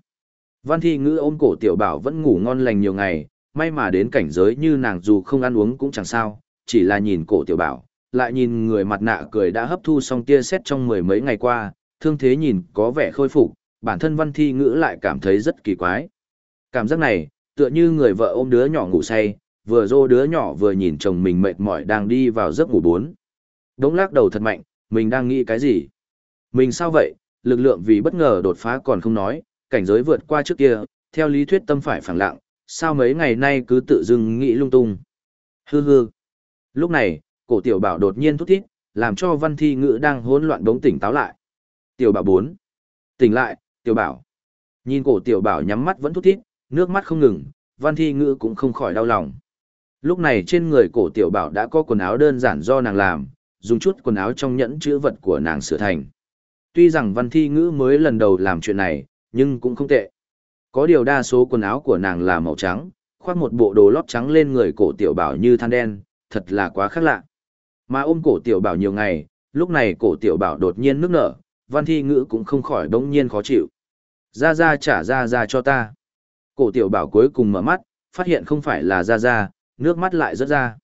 Văn thi ngữ ôm cổ tiểu bảo vẫn ngủ ngon lành nhiều ngày, may mà đến cảnh giới như nàng dù không ăn uống cũng chẳng sao, chỉ là nhìn cổ tiểu bảo, lại nhìn người mặt nạ cười đã hấp thu xong tia xét trong mười mấy ngày qua, thương thế nhìn có vẻ khôi phục, bản thân văn thi ngữ lại cảm thấy rất kỳ quái. Cảm giác này, tựa như người vợ ôm đứa nhỏ ngủ say, vừa dô đứa nhỏ vừa nhìn chồng mình mệt mỏi đang đi vào giấc ngủ bốn. Đống lắc đầu thật mạnh, mình đang nghĩ cái gì? Mình sao vậy? Lực lượng vì bất ngờ đột phá còn không nói, cảnh giới vượt qua trước kia, theo lý thuyết tâm phải phẳng lặng, sao mấy ngày nay cứ tự dưng nghĩ lung tung. Hư hư. Lúc này, cổ tiểu bảo đột nhiên thút thít, làm cho văn thi ngữ đang hỗn loạn đống tỉnh táo lại. Tiểu bảo 4. Tỉnh lại, tiểu bảo. Nhìn cổ tiểu bảo nhắm mắt vẫn thút thít, nước mắt không ngừng, văn thi ngữ cũng không khỏi đau lòng. Lúc này trên người cổ tiểu bảo đã có quần áo đơn giản do nàng làm, dùng chút quần áo trong nhẫn chữ vật của nàng sửa thành. Tuy rằng văn thi ngữ mới lần đầu làm chuyện này, nhưng cũng không tệ. Có điều đa số quần áo của nàng là màu trắng, khoác một bộ đồ lót trắng lên người cổ tiểu bảo như than đen, thật là quá khác lạ. Mà ôm cổ tiểu bảo nhiều ngày, lúc này cổ tiểu bảo đột nhiên nước nở, văn thi ngữ cũng không khỏi đống nhiên khó chịu. Ra ra trả ra ra cho ta. Cổ tiểu bảo cuối cùng mở mắt, phát hiện không phải là ra ra, nước mắt lại rớt ra.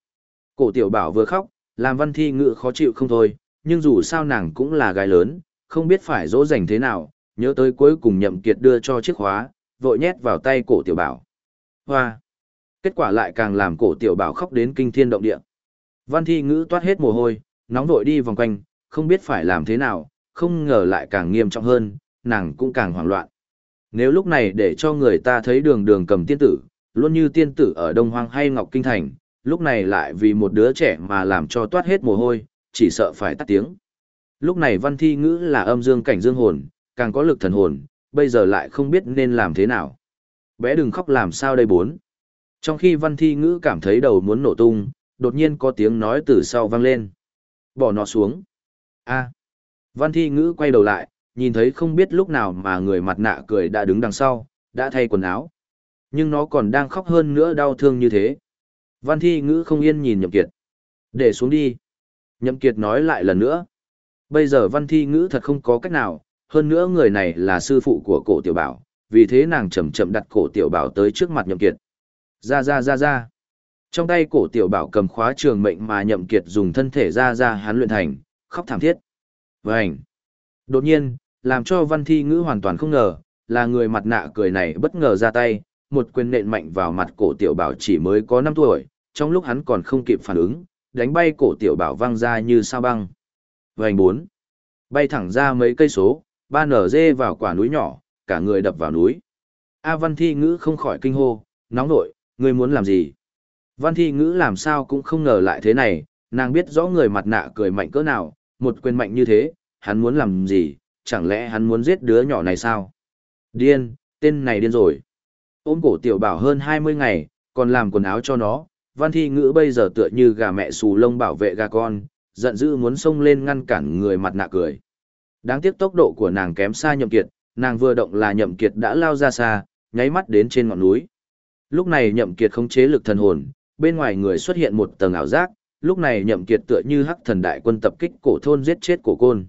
Cổ tiểu bảo vừa khóc, làm văn thi Ngự khó chịu không thôi, nhưng dù sao nàng cũng là gái lớn, không biết phải dỗ dành thế nào, nhớ tới cuối cùng nhậm kiệt đưa cho chiếc khóa, vội nhét vào tay cổ tiểu bảo. Hoa! Kết quả lại càng làm cổ tiểu bảo khóc đến kinh thiên động địa. Văn thi ngữ toát hết mồ hôi, nóng vội đi vòng quanh, không biết phải làm thế nào, không ngờ lại càng nghiêm trọng hơn, nàng cũng càng hoảng loạn. Nếu lúc này để cho người ta thấy đường đường cầm tiên tử, luôn như tiên tử ở Đông Hoang hay Ngọc Kinh Thành, lúc này lại vì một đứa trẻ mà làm cho toát hết mồ hôi, chỉ sợ phải tắt tiếng. Lúc này văn thi ngữ là âm dương cảnh dương hồn, càng có lực thần hồn, bây giờ lại không biết nên làm thế nào. Bé đừng khóc làm sao đây bốn. Trong khi văn thi ngữ cảm thấy đầu muốn nổ tung, đột nhiên có tiếng nói từ sau vang lên. Bỏ nó xuống. a Văn thi ngữ quay đầu lại, nhìn thấy không biết lúc nào mà người mặt nạ cười đã đứng đằng sau, đã thay quần áo. Nhưng nó còn đang khóc hơn nữa đau thương như thế. Văn thi ngữ không yên nhìn nhậm kiệt. Để xuống đi. Nhậm kiệt nói lại lần nữa. Bây giờ văn thi ngữ thật không có cách nào, hơn nữa người này là sư phụ của cổ tiểu bảo, vì thế nàng chậm chậm đặt cổ tiểu bảo tới trước mặt nhậm kiệt. Ra ra ra ra. Trong tay cổ tiểu bảo cầm khóa trường mệnh mà nhậm kiệt dùng thân thể ra ra hắn luyện thành, khóc thảm thiết. Vânh. Đột nhiên, làm cho văn thi ngữ hoàn toàn không ngờ, là người mặt nạ cười này bất ngờ ra tay, một quyền nện mạnh vào mặt cổ tiểu bảo chỉ mới có 5 tuổi, trong lúc hắn còn không kịp phản ứng, đánh bay cổ tiểu bảo văng ra như sao băng. Vành 4. Bay thẳng ra mấy cây số, ba nở dê vào quả núi nhỏ, cả người đập vào núi. A văn thi ngữ không khỏi kinh hô, nóng nội, ngươi muốn làm gì? Văn thi ngữ làm sao cũng không ngờ lại thế này, nàng biết rõ người mặt nạ cười mạnh cỡ nào, một quyền mạnh như thế, hắn muốn làm gì, chẳng lẽ hắn muốn giết đứa nhỏ này sao? Điên, tên này điên rồi. Ôm cổ tiểu bảo hơn 20 ngày, còn làm quần áo cho nó, văn thi ngữ bây giờ tựa như gà mẹ xù lông bảo vệ gà con, giận dữ muốn xông lên ngăn cản người mặt nạ cười. Đáng tiếc tốc độ của nàng kém xa nhậm kiệt, nàng vừa động là nhậm kiệt đã lao ra xa, nháy mắt đến trên ngọn núi. Lúc này nhậm kiệt không chế lực thần hồn, bên ngoài người xuất hiện một tầng ảo giác, lúc này nhậm kiệt tựa như hắc thần đại quân tập kích cổ thôn giết chết cổ côn.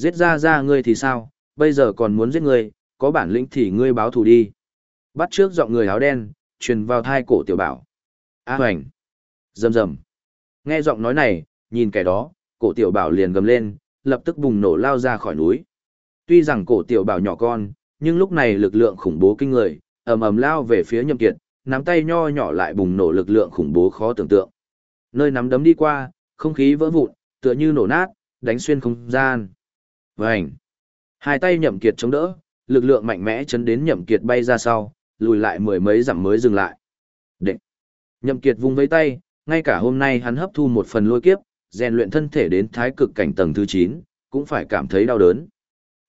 Giết ra ra ngươi thì sao, bây giờ còn muốn giết ngươi, có bản lĩnh thì ngươi báo thù đi. Bắt trước giọng người áo đen, truyền vào thai cổ tiểu bảo. A hoành. dầm dầm. Nghe giọng nói này, nhìn kẻ đó, cổ tiểu bảo liền gầm lên, lập tức bùng nổ lao ra khỏi núi. Tuy rằng cổ tiểu bảo nhỏ con, nhưng lúc này lực lượng khủng bố kinh người, ầm ầm lao về phía nhậm kiệt, nắm tay nho nhỏ lại bùng nổ lực lượng khủng bố khó tưởng tượng. Nơi nắm đấm đi qua, không khí vỡ vụn, tựa như nổ nát, đánh xuyên không gian. Vành. Hai tay nhậm kiệt chống đỡ, lực lượng mạnh mẽ chấn đến nhậm kiệt bay ra sau, lùi lại mười mấy dặm mới dừng lại. Định. Nhậm kiệt vung với tay, ngay cả hôm nay hắn hấp thu một phần lôi kiếp, rèn luyện thân thể đến thái cực cảnh tầng thứ 9, cũng phải cảm thấy đau đớn.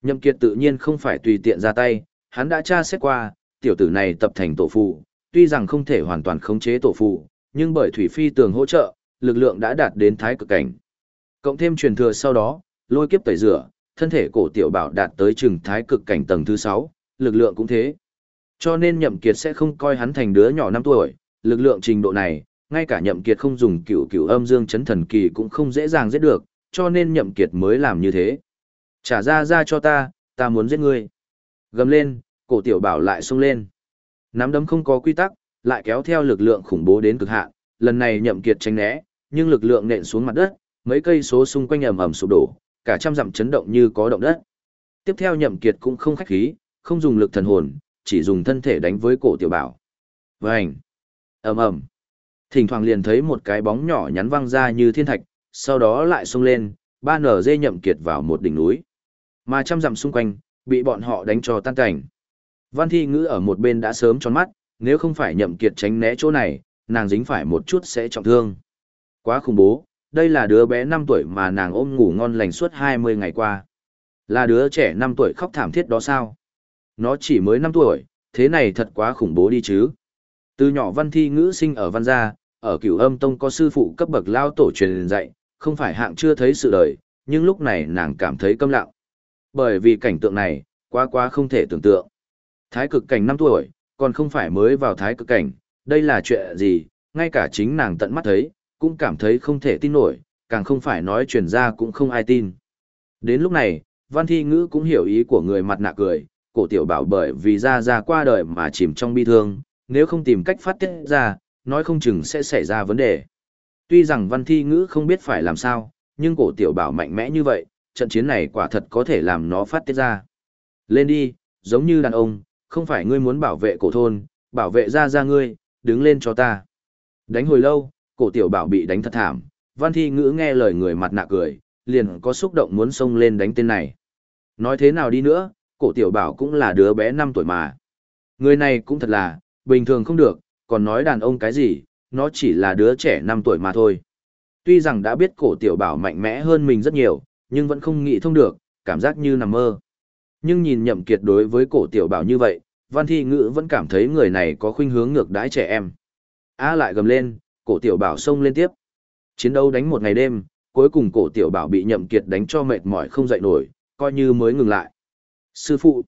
Nhậm kiệt tự nhiên không phải tùy tiện ra tay, hắn đã tra xét qua, tiểu tử này tập thành tổ phụ, tuy rằng không thể hoàn toàn khống chế tổ phụ, nhưng bởi thủy phi tường hỗ trợ, lực lượng đã đạt đến thái cực cảnh. Cộng thêm truyền thừa sau đó, lôi kiếp tẩy rửa, thân thể cổ tiểu bảo đạt tới trừng thái cực cảnh tầng thứ 6, lực lượng cũng thế. Cho nên nhậm kiệt sẽ không coi hắn thành đứa nhỏ 5 tuổi, lực lượng trình độ này, ngay cả nhậm kiệt không dùng cửu cửu âm dương chấn thần kỳ cũng không dễ dàng giết được, cho nên nhậm kiệt mới làm như thế. Trả ra ra cho ta, ta muốn giết ngươi. Gầm lên, cổ tiểu bảo lại xông lên. Nắm đấm không có quy tắc, lại kéo theo lực lượng khủng bố đến cực hạn, lần này nhậm kiệt tránh né, nhưng lực lượng nện xuống mặt đất, mấy cây số xung quanh ầm ầm sụp đổ, cả trăm dặm chấn động như có động đất. Tiếp theo nhậm kiệt cũng không khách khí, không dùng lực thần hồn, chỉ dùng thân thể đánh với cổ tiểu bảo. Vành! ầm ầm, Thỉnh thoảng liền thấy một cái bóng nhỏ nhắn văng ra như thiên thạch, sau đó lại xông lên, ba nở dê nhậm kiệt vào một đỉnh núi. Mà trăm dặm xung quanh, bị bọn họ đánh cho tan cảnh. Văn thi ngữ ở một bên đã sớm tròn mắt, nếu không phải nhậm kiệt tránh né chỗ này, nàng dính phải một chút sẽ trọng thương. Quá khủng bố, đây là đứa bé 5 tuổi mà nàng ôm ngủ ngon lành suốt 20 ngày qua. Là đứa trẻ 5 tuổi khóc thảm thiết đó sao? Nó chỉ mới 5 tuổi, thế này thật quá khủng bố đi chứ. Từ nhỏ văn thi ngữ sinh ở văn gia, ở cửu âm tông có sư phụ cấp bậc lao tổ truyền dạy, không phải hạng chưa thấy sự đời, nhưng lúc này nàng cảm thấy câm lặng. Bởi vì cảnh tượng này, quá quá không thể tưởng tượng. Thái cực cảnh 5 tuổi, còn không phải mới vào thái cực cảnh, đây là chuyện gì, ngay cả chính nàng tận mắt thấy, cũng cảm thấy không thể tin nổi, càng không phải nói truyền ra cũng không ai tin. Đến lúc này, văn thi ngữ cũng hiểu ý của người mặt nạ cười, cổ tiểu bảo bởi vì ra ra qua đời mà chìm trong bi thương, nếu không tìm cách phát tiết ra, nói không chừng sẽ xảy ra vấn đề. Tuy rằng văn thi ngữ không biết phải làm sao, nhưng cổ tiểu bảo mạnh mẽ như vậy, trận chiến này quả thật có thể làm nó phát tiết ra. Lên đi, giống như đàn ông, không phải ngươi muốn bảo vệ cổ thôn, bảo vệ ra ra ngươi, đứng lên cho ta. Đánh hồi lâu, cổ tiểu bảo bị đánh thật thảm, văn thi ngữ nghe lời người mặt nạ cười, liền có xúc động muốn xông lên đánh tên này. Nói thế nào đi nữa, cổ tiểu bảo cũng là đứa bé 5 tuổi mà. Người này cũng thật là, bình thường không được, còn nói đàn ông cái gì, nó chỉ là đứa trẻ 5 tuổi mà thôi. Tuy rằng đã biết cổ tiểu bảo mạnh mẽ hơn mình rất nhiều, nhưng vẫn không nghĩ thông được, cảm giác như nằm mơ. Nhưng nhìn nhậm kiệt đối với cổ tiểu bảo như vậy, văn thi ngữ vẫn cảm thấy người này có khuynh hướng ngược đãi trẻ em. A lại gầm lên, cổ tiểu bảo xông lên tiếp. Chiến đấu đánh một ngày đêm, cuối cùng cổ tiểu bảo bị nhậm kiệt đánh cho mệt mỏi không dậy nổi, coi như mới ngừng lại. Sư phụ!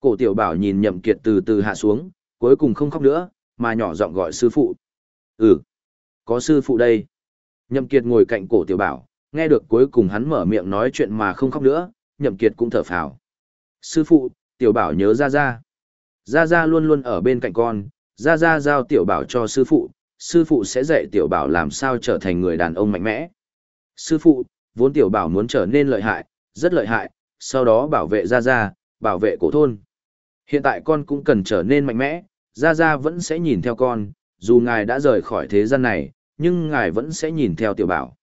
Cổ tiểu bảo nhìn nhậm kiệt từ từ hạ xuống, cuối cùng không khóc nữa, mà nhỏ giọng gọi sư phụ. Ừ! Có sư phụ đây. Nhậm kiệt ngồi cạnh cổ tiểu bảo, nghe được cuối cùng hắn mở miệng nói chuyện mà không khóc nữa, nhậm kiệt cũng thở phào. Sư phụ, tiểu bảo nhớ ra ra. Ra ra luôn luôn ở bên cạnh con, ra ra giao tiểu bảo cho sư phụ, sư phụ sẽ dạy tiểu bảo làm sao trở thành người đàn ông mạnh mẽ. Sư phụ, vốn tiểu bảo muốn trở nên lợi hại, rất lợi hại, sau đó bảo vệ Gia Gia, bảo vệ cổ thôn. Hiện tại con cũng cần trở nên mạnh mẽ, Gia Gia vẫn sẽ nhìn theo con, dù ngài đã rời khỏi thế gian này, nhưng ngài vẫn sẽ nhìn theo tiểu bảo.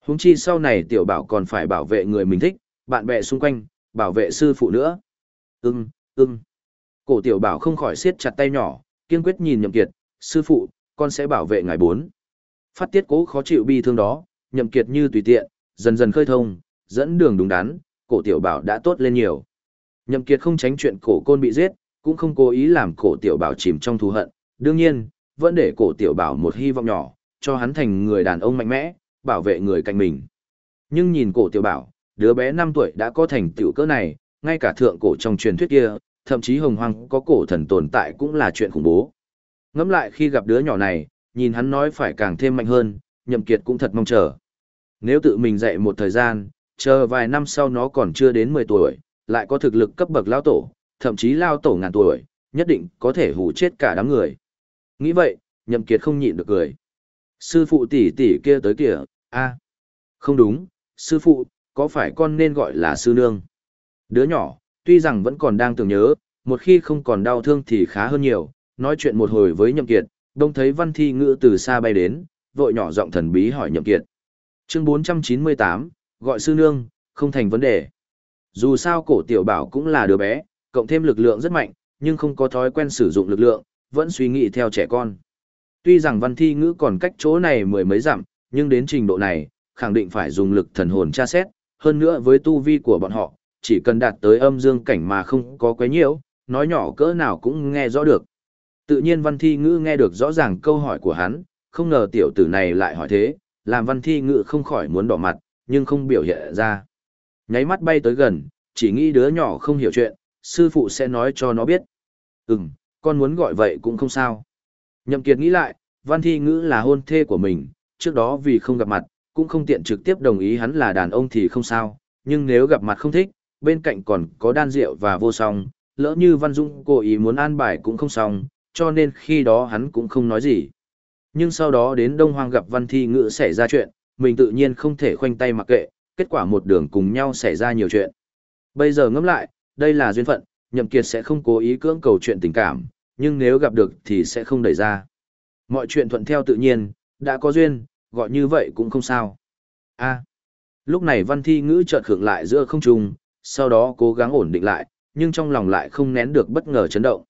Huống chi sau này tiểu bảo còn phải bảo vệ người mình thích, bạn bè xung quanh, bảo vệ sư phụ nữa. Ừm, ừm. Cổ tiểu bảo không khỏi siết chặt tay nhỏ, kiên quyết nhìn nhậm kiệt, sư phụ, con sẽ bảo vệ ngài bốn. Phát tiết cố khó chịu bi thương đó, nhậm kiệt như tùy tiện, dần dần khơi thông, dẫn đường đúng đắn, cổ tiểu bảo đã tốt lên nhiều. Nhậm kiệt không tránh chuyện cổ côn bị giết, cũng không cố ý làm cổ tiểu bảo chìm trong thù hận, đương nhiên, vẫn để cổ tiểu bảo một hy vọng nhỏ, cho hắn thành người đàn ông mạnh mẽ, bảo vệ người cạnh mình. Nhưng nhìn cổ tiểu bảo, đứa bé 5 tuổi đã có thành tựu cỡ này, ngay cả thượng cổ trong truyền thuyết kia, thậm chí hồng hoang có cổ thần tồn tại cũng là chuyện khủng bố. Ngẫm lại khi gặp đứa nhỏ này, nhìn hắn nói phải càng thêm mạnh hơn, nhậm kiệt cũng thật mong chờ. Nếu tự mình dạy một thời gian, chờ vài năm sau nó còn chưa đến 10 tuổi, lại có thực lực cấp bậc lao tổ, thậm chí lao tổ ngàn tuổi, nhất định có thể hù chết cả đám người. Nghĩ vậy, nhậm kiệt không nhịn được cười. Sư phụ tỷ tỷ kia tới kìa, a, không đúng, sư phụ, có phải con nên gọi là sư nương? Đứa nhỏ, tuy rằng vẫn còn đang tưởng nhớ, một khi không còn đau thương thì khá hơn nhiều, nói chuyện một hồi với Nhậm Kiệt, đông thấy Văn Thi Ngữ từ xa bay đến, vội nhỏ giọng thần bí hỏi Nhậm Kiệt. Chương 498, gọi sư nương, không thành vấn đề. Dù sao cổ tiểu bảo cũng là đứa bé, cộng thêm lực lượng rất mạnh, nhưng không có thói quen sử dụng lực lượng, vẫn suy nghĩ theo trẻ con. Tuy rằng văn thi ngữ còn cách chỗ này mười mấy dặm, nhưng đến trình độ này, khẳng định phải dùng lực thần hồn tra xét, hơn nữa với tu vi của bọn họ, chỉ cần đạt tới âm dương cảnh mà không có quấy nhiễu, nói nhỏ cỡ nào cũng nghe rõ được. Tự nhiên văn thi ngữ nghe được rõ ràng câu hỏi của hắn, không ngờ tiểu tử này lại hỏi thế, làm văn thi ngữ không khỏi muốn đỏ mặt, nhưng không biểu hiện ra. Nháy mắt bay tới gần, chỉ nghĩ đứa nhỏ không hiểu chuyện, sư phụ sẽ nói cho nó biết. Ừm, con muốn gọi vậy cũng không sao. Nhậm Kiệt nghĩ lại, Văn Thi Ngữ là hôn thê của mình, trước đó vì không gặp mặt, cũng không tiện trực tiếp đồng ý hắn là đàn ông thì không sao, nhưng nếu gặp mặt không thích, bên cạnh còn có đan rượu và vô song, lỡ như Văn Dung cố ý muốn an bài cũng không xong, cho nên khi đó hắn cũng không nói gì. Nhưng sau đó đến Đông Hoang gặp Văn Thi Ngữ xảy ra chuyện, mình tự nhiên không thể khoanh tay mặc kệ, kết quả một đường cùng nhau xảy ra nhiều chuyện. Bây giờ ngẫm lại, đây là duyên phận, Nhậm Kiệt sẽ không cố ý cưỡng cầu chuyện tình cảm, nhưng nếu gặp được thì sẽ không đẩy ra. Mọi chuyện thuận theo tự nhiên, đã có duyên, gọi như vậy cũng không sao. A. lúc này Văn Thi Ngữ chợt khựng lại giữa không trung, sau đó cố gắng ổn định lại, nhưng trong lòng lại không nén được bất ngờ chấn động.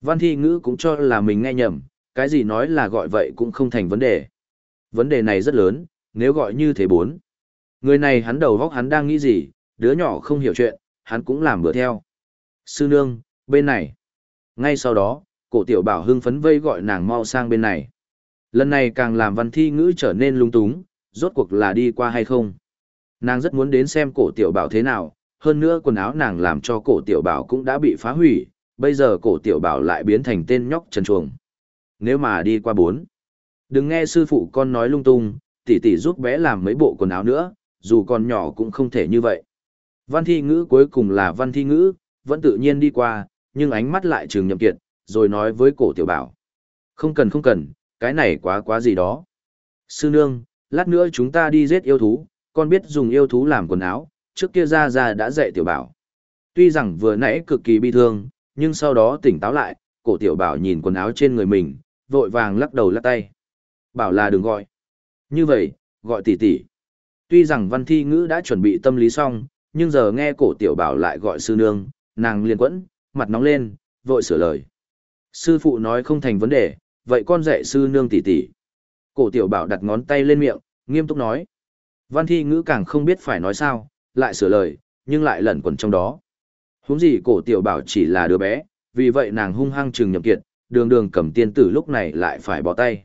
Văn Thi Ngữ cũng cho là mình nghe nhầm, cái gì nói là gọi vậy cũng không thành vấn đề. Vấn đề này rất lớn, nếu gọi như thế bốn. Người này hắn đầu góc hắn đang nghĩ gì, đứa nhỏ không hiểu chuyện, hắn cũng làm bữa theo. Sư nương, bên này. Ngay sau đó, cổ tiểu bảo hưng phấn vây gọi nàng mau sang bên này. Lần này càng làm văn thi ngữ trở nên lung túng, rốt cuộc là đi qua hay không. Nàng rất muốn đến xem cổ tiểu bảo thế nào, hơn nữa quần áo nàng làm cho cổ tiểu bảo cũng đã bị phá hủy, bây giờ cổ tiểu bảo lại biến thành tên nhóc trần chuồng. Nếu mà đi qua bốn, đừng nghe sư phụ con nói lung tung, tỷ tỷ giúp bé làm mấy bộ quần áo nữa, dù còn nhỏ cũng không thể như vậy. Văn thi ngữ cuối cùng là văn thi ngữ, vẫn tự nhiên đi qua, nhưng ánh mắt lại trừng nhậm kiệt, rồi nói với cổ tiểu bảo. Không cần không cần, cái này quá quá gì đó. Sư nương, lát nữa chúng ta đi giết yêu thú, con biết dùng yêu thú làm quần áo, trước kia ra ra đã dạy tiểu bảo. Tuy rằng vừa nãy cực kỳ bi thương, nhưng sau đó tỉnh táo lại, cổ tiểu bảo nhìn quần áo trên người mình, vội vàng lắc đầu lắc tay. Bảo là đừng gọi. Như vậy, gọi tỷ tỷ. Tuy rằng văn thi ngữ đã chuẩn bị tâm lý xong, nhưng giờ nghe cổ tiểu bảo lại gọi sư nương, nàng liền quẫn, mặt nóng lên, vội sửa lời. Sư phụ nói không thành vấn đề, vậy con dạy sư nương tỷ tỷ. Cổ tiểu bảo đặt ngón tay lên miệng, nghiêm túc nói. Văn thi ngữ càng không biết phải nói sao, lại sửa lời, nhưng lại lẩn quẩn trong đó. Huống gì cổ tiểu bảo chỉ là đứa bé, vì vậy nàng hung hăng chừng nhậm kiệt, đường đường cầm tiên tử lúc này lại phải bỏ tay.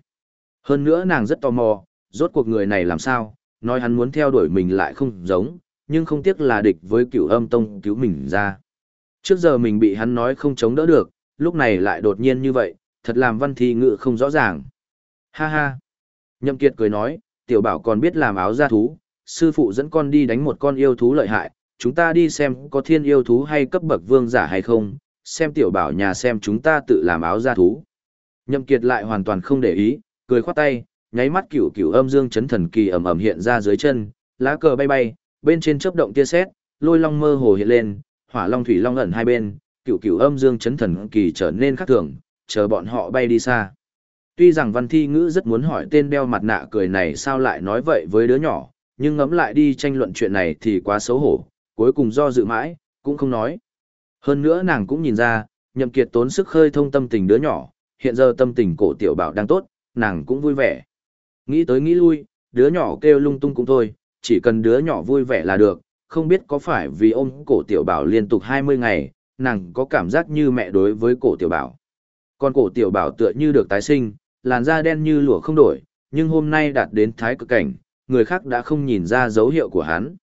Hơn nữa nàng rất tò mò, rốt cuộc người này làm sao, nói hắn muốn theo đuổi mình lại không giống, nhưng không tiếc là địch với cựu âm tông cứu mình ra. Trước giờ mình bị hắn nói không chống đỡ được, lúc này lại đột nhiên như vậy, thật làm văn thi ngự không rõ ràng. Ha ha. Nhậm Kiệt cười nói, tiểu bảo còn biết làm áo da thú, sư phụ dẫn con đi đánh một con yêu thú lợi hại, chúng ta đi xem có thiên yêu thú hay cấp bậc vương giả hay không, xem tiểu bảo nhà xem chúng ta tự làm áo da thú. Nhậm Kiệt lại hoàn toàn không để ý, cười khoát tay, nháy mắt cửu cửu âm dương chấn thần kỳ ầm ầm hiện ra dưới chân, lá cờ bay bay, bên trên chớp động tia sét, lôi long mơ hồ hiện lên, hỏa long thủy long ẩn hai bên, cửu cửu âm dương chấn thần kỳ trở nên khác thường, chờ bọn họ bay đi xa. Tuy rằng văn thi ngữ rất muốn hỏi tên đeo mặt nạ cười này sao lại nói vậy với đứa nhỏ, nhưng ngẫm lại đi tranh luận chuyện này thì quá xấu hổ, cuối cùng do dự mãi, cũng không nói. Hơn nữa nàng cũng nhìn ra, nhậm kiệt tốn sức khơi thông tâm tình đứa nhỏ, hiện giờ tâm tình cổ tiểu bảo đang tốt, nàng cũng vui vẻ. Nghĩ tới nghĩ lui, đứa nhỏ kêu lung tung cũng thôi, chỉ cần đứa nhỏ vui vẻ là được, không biết có phải vì ôm cổ tiểu bảo liên tục 20 ngày, nàng có cảm giác như mẹ đối với cổ tiểu bảo. Còn cổ tiểu bảo tựa như được tái sinh, làn da đen như lụa không đổi, nhưng hôm nay đạt đến thái cực cảnh, người khác đã không nhìn ra dấu hiệu của hắn.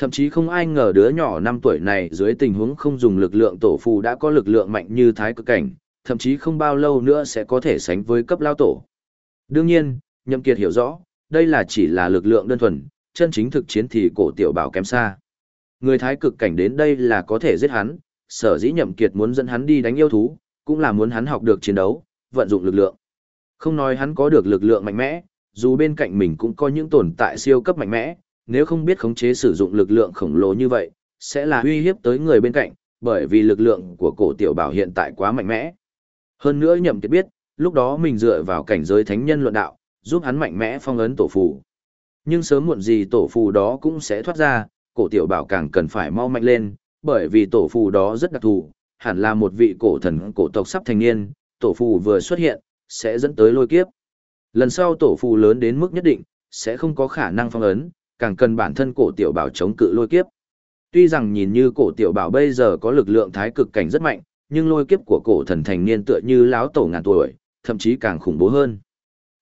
Thậm chí không ai ngờ đứa nhỏ 5 tuổi này dưới tình huống không dùng lực lượng tổ phù đã có lực lượng mạnh như thái cực cảnh, thậm chí không bao lâu nữa sẽ có thể sánh với cấp lao tổ. Đương nhiên, Nhậm Kiệt hiểu rõ, đây là chỉ là lực lượng đơn thuần, chân chính thực chiến thì cổ tiểu bảo kém xa. Người thái cực cảnh đến đây là có thể giết hắn, sở dĩ Nhậm Kiệt muốn dẫn hắn đi đánh yêu thú, cũng là muốn hắn học được chiến đấu, vận dụng lực lượng. Không nói hắn có được lực lượng mạnh mẽ, dù bên cạnh mình cũng có những tồn tại siêu cấp mạnh mẽ, nếu không biết khống chế sử dụng lực lượng khổng lồ như vậy, sẽ là uy hiếp tới người bên cạnh, bởi vì lực lượng của cổ tiểu bảo hiện tại quá mạnh mẽ. Hơn nữa nhậm kiệt biết, lúc đó mình dựa vào cảnh giới thánh nhân luận đạo, giúp hắn mạnh mẽ phong ấn tổ phù. Nhưng sớm muộn gì tổ phù đó cũng sẽ thoát ra, cổ tiểu bảo càng cần phải mau mạnh lên, bởi vì tổ phù đó rất đặc thù, hẳn là một vị cổ thần cổ tộc sắp thành niên, tổ phù vừa xuất hiện, sẽ dẫn tới lôi kiếp. Lần sau tổ phù lớn đến mức nhất định, sẽ không có khả năng phong ấn, càng cần bản thân cổ tiểu bảo chống cự lôi kiếp. Tuy rằng nhìn như cổ tiểu bảo bây giờ có lực lượng thái cực cảnh rất mạnh, nhưng lôi kiếp của cổ thần thành niên tựa như lão tổ ngàn tuổi, thậm chí càng khủng bố hơn.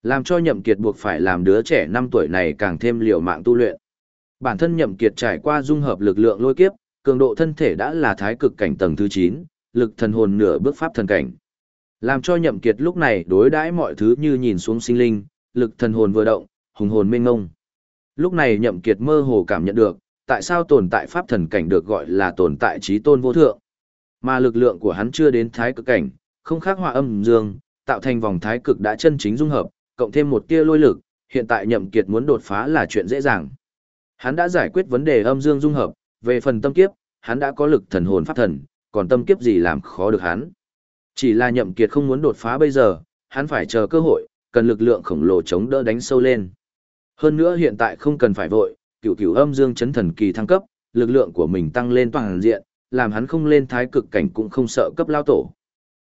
Làm cho nhậm kiệt buộc phải làm đứa trẻ 5 tuổi này càng thêm liều mạng tu luyện. Bản thân nhậm kiệt trải qua dung hợp lực lượng lôi kiếp, cường độ thân thể đã là thái cực cảnh tầng thứ 9, lực thần hồn nửa bước pháp thần cảnh. Làm cho nhậm kiệt lúc này đối đãi mọi thứ như nhìn xuống sinh linh, lực thần hồn vừa động, hùng hồn mênh ngông. Lúc này nhậm kiệt mơ hồ cảm nhận được, tại sao tồn tại pháp thần cảnh được gọi là tồn tại trí tôn vô thượng. Mà lực lượng của hắn chưa đến thái cực cảnh, không khác hòa âm dương, tạo thành vòng thái cực đã chân chính dung hợp, cộng thêm một tia lôi lực, hiện tại nhậm kiệt muốn đột phá là chuyện dễ dàng. Hắn đã giải quyết vấn đề âm dương dung hợp, về phần tâm kiếp, hắn đã có lực thần hồn pháp thần, còn tâm kiếp gì làm khó được hắn. Chỉ là nhậm kiệt không muốn đột phá bây giờ, hắn phải chờ cơ hội, cần lực lượng khổng lồ chống đỡ đánh sâu lên. Hơn nữa hiện tại không cần phải vội, cửu cửu âm dương chấn thần kỳ thăng cấp, lực lượng của mình tăng lên toàn diện, làm hắn không lên thái cực cảnh cũng không sợ cấp lao tổ.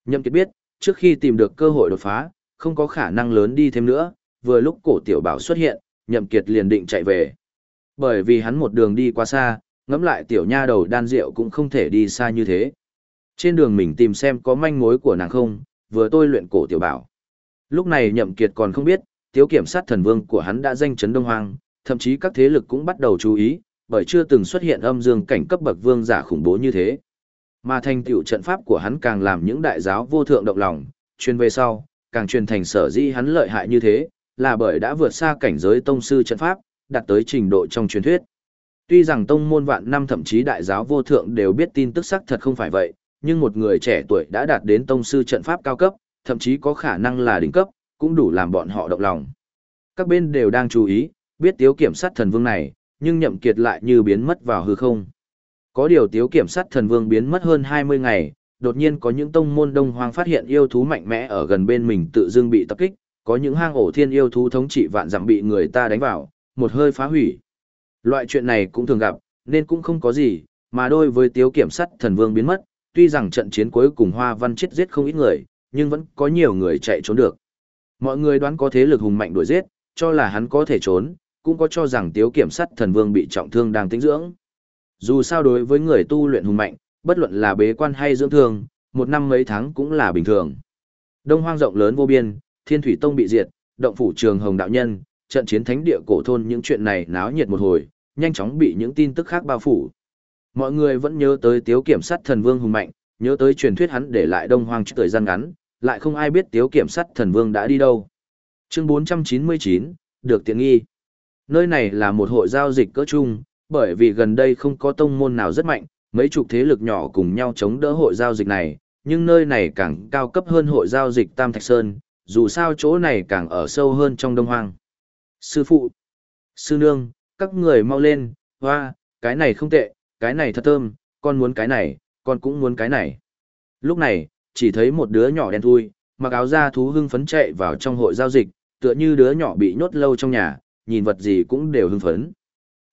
Nhậm kiệt biết, trước khi tìm được cơ hội đột phá, không có khả năng lớn đi thêm nữa, vừa lúc cổ tiểu bảo xuất hiện, nhậm kiệt liền định chạy về. Bởi vì hắn một đường đi quá xa, ngẫm lại tiểu nha đầu đan rượu cũng không thể đi xa như thế. Trên đường mình tìm xem có manh mối của nàng không, vừa tôi luyện cổ tiểu bảo. Lúc này nhậm kiệt còn không biết, tiếu kiểm sát thần vương của hắn đã danh chấn đông hoang, thậm chí các thế lực cũng bắt đầu chú ý, bởi chưa từng xuất hiện âm dương cảnh cấp bậc vương giả khủng bố như thế. Mà thành tựu trận pháp của hắn càng làm những đại giáo vô thượng động lòng, truyền về sau, càng truyền thành sở dĩ hắn lợi hại như thế, là bởi đã vượt xa cảnh giới tông sư trận pháp, đạt tới trình độ trong truyền thuyết. Tuy rằng tông môn vạn năm thậm chí đại giáo vô thượng đều biết tin tức xác thật không phải vậy, nhưng một người trẻ tuổi đã đạt đến tông sư trận pháp cao cấp, thậm chí có khả năng là đỉnh cấp, cũng đủ làm bọn họ động lòng. Các bên đều đang chú ý, biết tiếu kiểm sát thần vương này, nhưng nhậm kiệt lại như biến mất vào hư không. Có điều tiếu kiểm sát thần vương biến mất hơn 20 ngày, đột nhiên có những tông môn đông hoang phát hiện yêu thú mạnh mẽ ở gần bên mình tự dưng bị tập kích, có những hang ổ thiên yêu thú thống trị vạn dặm bị người ta đánh vào, một hơi phá hủy. Loại chuyện này cũng thường gặp, nên cũng không có gì, mà đôi với tiếu kiểm sát thần vương biến mất, tuy rằng trận chiến cuối cùng Hoa Văn chết giết không ít người, nhưng vẫn có nhiều người chạy trốn được. Mọi người đoán có thế lực hùng mạnh đuổi giết, cho là hắn có thể trốn, cũng có cho rằng tiếu kiểm sát thần vương bị trọng thương đang tĩnh dưỡng. Dù sao đối với người tu luyện hùng mạnh, bất luận là bế quan hay dưỡng thương, một năm mấy tháng cũng là bình thường. Đông hoang rộng lớn vô biên, thiên thủy tông bị diệt, động phủ trường hồng đạo nhân, trận chiến thánh địa cổ thôn những chuyện này náo nhiệt một hồi, nhanh chóng bị những tin tức khác bao phủ. Mọi người vẫn nhớ tới tiếu kiểm sát thần vương hùng mạnh, nhớ tới truyền thuyết hắn để lại đông hoang trước thời gian ngắn, lại không ai biết tiếu kiểm sát thần vương đã đi đâu. Chương 499, được tiện nghi. Nơi này là một hội giao dịch cỡ chung, bởi vì gần đây không có tông môn nào rất mạnh, mấy chục thế lực nhỏ cùng nhau chống đỡ hội giao dịch này, nhưng nơi này càng cao cấp hơn hội giao dịch Tam Thạch Sơn, dù sao chỗ này càng ở sâu hơn trong đông hoang. Sư phụ, sư nương, các người mau lên, hoa, cái này không tệ, cái này thật thơm, con muốn cái này, con cũng muốn cái này. Lúc này, chỉ thấy một đứa nhỏ đen thui, mặc áo da thú hưng phấn chạy vào trong hội giao dịch, tựa như đứa nhỏ bị nhốt lâu trong nhà, nhìn vật gì cũng đều hưng phấn.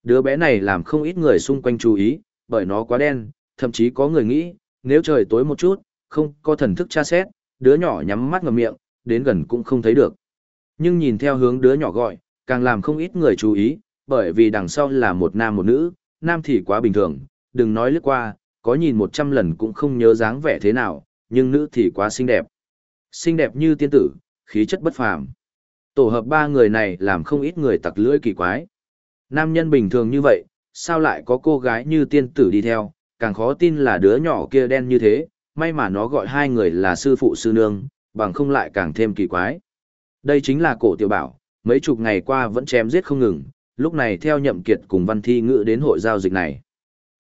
Đứa bé này làm không ít người xung quanh chú ý, bởi nó quá đen, thậm chí có người nghĩ, nếu trời tối một chút, không có thần thức tra xét, đứa nhỏ nhắm mắt ngậm miệng, đến gần cũng không thấy được. Nhưng nhìn theo hướng đứa nhỏ gọi, càng làm không ít người chú ý, bởi vì đằng sau là một nam một nữ, nam thì quá bình thường, đừng nói lướt qua, có nhìn một trăm lần cũng không nhớ dáng vẻ thế nào, nhưng nữ thì quá xinh đẹp. Xinh đẹp như tiên tử, khí chất bất phàm. Tổ hợp ba người này làm không ít người tặc lưỡi kỳ quái. Nam nhân bình thường như vậy, sao lại có cô gái như tiên tử đi theo, càng khó tin là đứa nhỏ kia đen như thế, may mà nó gọi hai người là sư phụ sư nương, bằng không lại càng thêm kỳ quái. Đây chính là cổ tiểu bảo, mấy chục ngày qua vẫn chém giết không ngừng, lúc này theo nhậm kiệt cùng văn thi ngữ đến hội giao dịch này.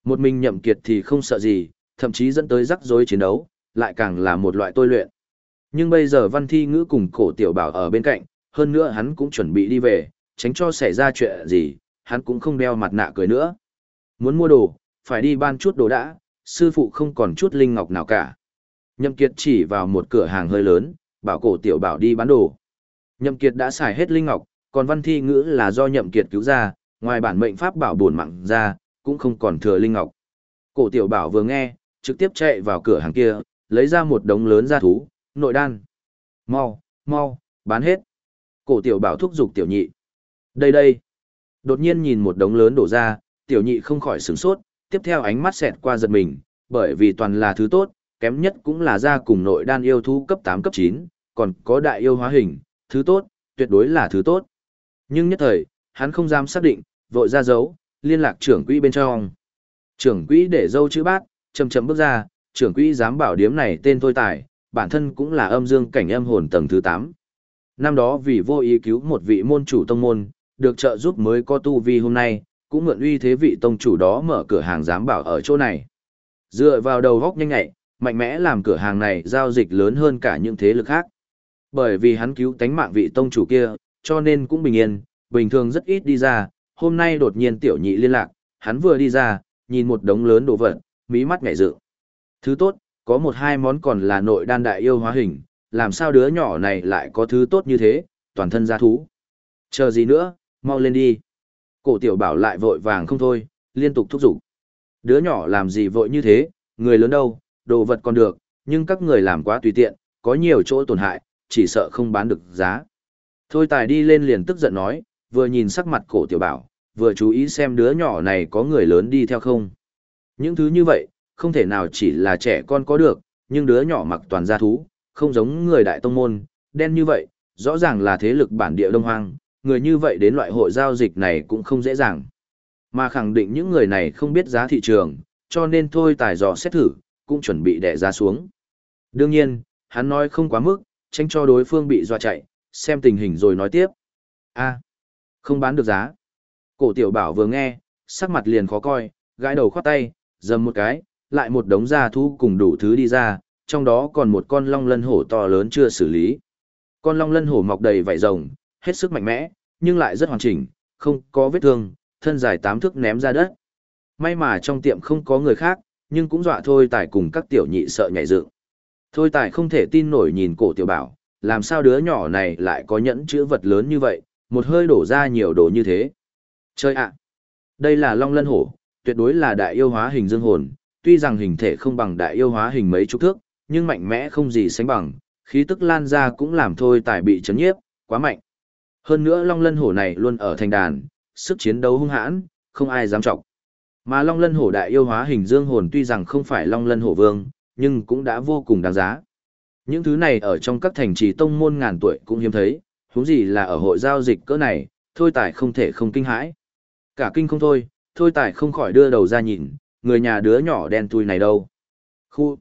Một mình nhậm kiệt thì không sợ gì, thậm chí dẫn tới rắc rối chiến đấu, lại càng là một loại tôi luyện. Nhưng bây giờ văn thi ngữ cùng cổ tiểu bảo ở bên cạnh, hơn nữa hắn cũng chuẩn bị đi về, tránh cho xảy ra chuyện gì, hắn cũng không đeo mặt nạ cười nữa. Muốn mua đồ, phải đi ban chút đồ đã, sư phụ không còn chút linh ngọc nào cả. Nhậm Kiệt chỉ vào một cửa hàng hơi lớn, bảo cổ tiểu bảo đi bán đồ. Nhậm Kiệt đã xài hết linh ngọc, còn văn thi ngữ là do Nhậm Kiệt cứu ra, ngoài bản mệnh pháp bảo buồn mạng ra, cũng không còn thừa linh ngọc. Cổ tiểu bảo vừa nghe, trực tiếp chạy vào cửa hàng kia, lấy ra một đống lớn gia thú, nội đan. Mau, mau, bán hết. Cổ tiểu bảo thúc giục tiểu nhị. Đây đây. Đột nhiên nhìn một đống lớn đổ ra, tiểu nhị không khỏi sửng sốt, tiếp theo ánh mắt xẹt qua giật mình, bởi vì toàn là thứ tốt, kém nhất cũng là gia cùng nội đan yêu thú cấp 8 cấp 9, còn có đại yêu hóa hình, thứ tốt, tuyệt đối là thứ tốt. Nhưng nhất thời, hắn không dám xác định, vội ra dấu, liên lạc trưởng quỹ bên trong. Trưởng quỹ để dâu chữ bát, chậm chậm bước ra, trưởng quỹ dám bảo điếm này tên thôi tài, bản thân cũng là âm dương cảnh âm hồn tầng thứ 8. Năm đó vì vô ý cứu một vị môn chủ tông môn, được trợ giúp mới có tu vi hôm nay, cũng mượn uy thế vị tông chủ đó mở cửa hàng dám bảo ở chỗ này. Dựa vào đầu góc nhanh nhạy, mạnh mẽ làm cửa hàng này giao dịch lớn hơn cả những thế lực khác. Bởi vì hắn cứu tánh mạng vị tông chủ kia, cho nên cũng bình yên, bình thường rất ít đi ra, hôm nay đột nhiên tiểu nhị liên lạc, hắn vừa đi ra, nhìn một đống lớn đồ vật, mí mắt ngảy dự. Thứ tốt, có một hai món còn là nội đan đại yêu hóa hình, làm sao đứa nhỏ này lại có thứ tốt như thế, toàn thân gia thú. Chờ gì nữa, mau lên đi. Cổ tiểu bảo lại vội vàng không thôi, liên tục thúc giục. Đứa nhỏ làm gì vội như thế, người lớn đâu, đồ vật còn được, nhưng các người làm quá tùy tiện, có nhiều chỗ tổn hại, chỉ sợ không bán được giá. Thôi tài đi lên liền tức giận nói, vừa nhìn sắc mặt cổ tiểu bảo, vừa chú ý xem đứa nhỏ này có người lớn đi theo không. Những thứ như vậy, không thể nào chỉ là trẻ con có được, nhưng đứa nhỏ mặc toàn gia thú, không giống người đại tông môn, đen như vậy, rõ ràng là thế lực bản địa đông hoang, người như vậy đến loại hội giao dịch này cũng không dễ dàng. Mà khẳng định những người này không biết giá thị trường, cho nên thôi tài dò xét thử, cũng chuẩn bị đẻ giá xuống. Đương nhiên, hắn nói không quá mức, tránh cho đối phương bị dọa chạy, xem tình hình rồi nói tiếp. a không bán được giá. Cổ tiểu bảo vừa nghe, sắc mặt liền khó coi, gãi đầu khoát tay, dầm một cái, lại một đống gia thú cùng đủ thứ đi ra, trong đó còn một con long lân hổ to lớn chưa xử lý. Con long lân hổ mọc đầy vảy rồng, hết sức mạnh mẽ, nhưng lại rất hoàn chỉnh, không có vết thương, thân dài tám thước ném ra đất. May mà trong tiệm không có người khác, nhưng cũng dọa thôi tài cùng các tiểu nhị sợ nhảy dựng. Thôi tài không thể tin nổi nhìn cổ tiểu bảo, làm sao đứa nhỏ này lại có nhẫn chữ vật lớn như vậy, một hơi đổ ra nhiều đồ như thế. Chơi ạ! đây là long lân hổ, tuyệt đối là đại yêu hóa hình dương hồn, tuy rằng hình thể không bằng đại yêu hóa hình mấy chục thước, nhưng mạnh mẽ không gì sánh bằng, khí tức lan ra cũng làm thôi tài bị chấn nhiếp, quá mạnh. Hơn nữa long lân hổ này luôn ở thành đàn, sức chiến đấu hung hãn, không ai dám trọng. Mà long lân hổ đại yêu hóa hình dương hồn tuy rằng không phải long lân hổ vương, nhưng cũng đã vô cùng đáng giá. Những thứ này ở trong các thành trì tông môn ngàn tuổi cũng hiếm thấy, huống gì là ở hội giao dịch cỡ này, thôi tài không thể không kinh hãi. Cả kinh không thôi, thôi tài không khỏi đưa đầu ra nhìn, người nhà đứa nhỏ đen tui này đâu. Khu.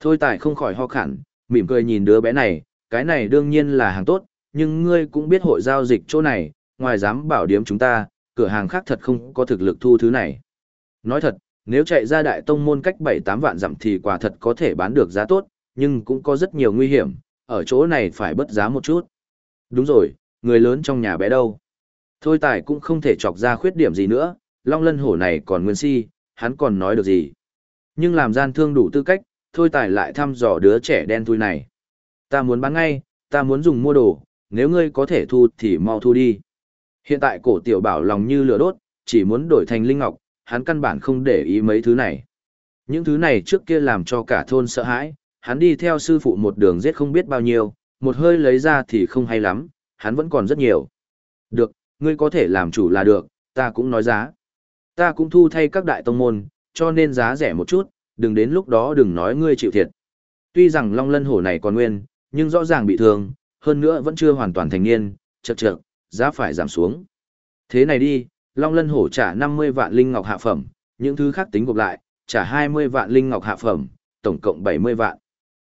Thôi tài không khỏi ho khẳng, mỉm cười nhìn đứa bé này, cái này đương nhiên là hàng tốt, nhưng ngươi cũng biết hội giao dịch chỗ này, ngoài dám bảo điếm chúng ta, cửa hàng khác thật không có thực lực thu thứ này. Nói thật, nếu chạy ra đại tông môn cách 7-8 vạn dặm thì quả thật có thể bán được giá tốt, nhưng cũng có rất nhiều nguy hiểm, ở chỗ này phải bất giá một chút. Đúng rồi, người lớn trong nhà bé đâu. Thôi tài cũng không thể chọc ra khuyết điểm gì nữa, long lân hổ này còn nguyên si, hắn còn nói được gì. Nhưng làm gian thương đủ tư cách, thôi tài lại thăm dò đứa trẻ đen thui này. Ta muốn bán ngay, ta muốn dùng mua đồ, nếu ngươi có thể thu thì mau thu đi. Hiện tại cổ tiểu bảo lòng như lửa đốt, chỉ muốn đổi thành linh ngọc, hắn căn bản không để ý mấy thứ này. Những thứ này trước kia làm cho cả thôn sợ hãi, hắn đi theo sư phụ một đường giết không biết bao nhiêu, một hơi lấy ra thì không hay lắm, hắn vẫn còn rất nhiều. Được, ngươi có thể làm chủ là được, ta cũng nói giá. Ta cũng thu thay các đại tông môn, cho nên giá rẻ một chút, đừng đến lúc đó đừng nói ngươi chịu thiệt. Tuy rằng long lân hổ này còn nguyên, nhưng rõ ràng bị thương, hơn nữa vẫn chưa hoàn toàn thành niên, chật chật, giá phải giảm xuống. Thế này đi, long lân hổ trả 50 vạn linh ngọc hạ phẩm, những thứ khác tính gộp lại, trả 20 vạn linh ngọc hạ phẩm, tổng cộng 70 vạn.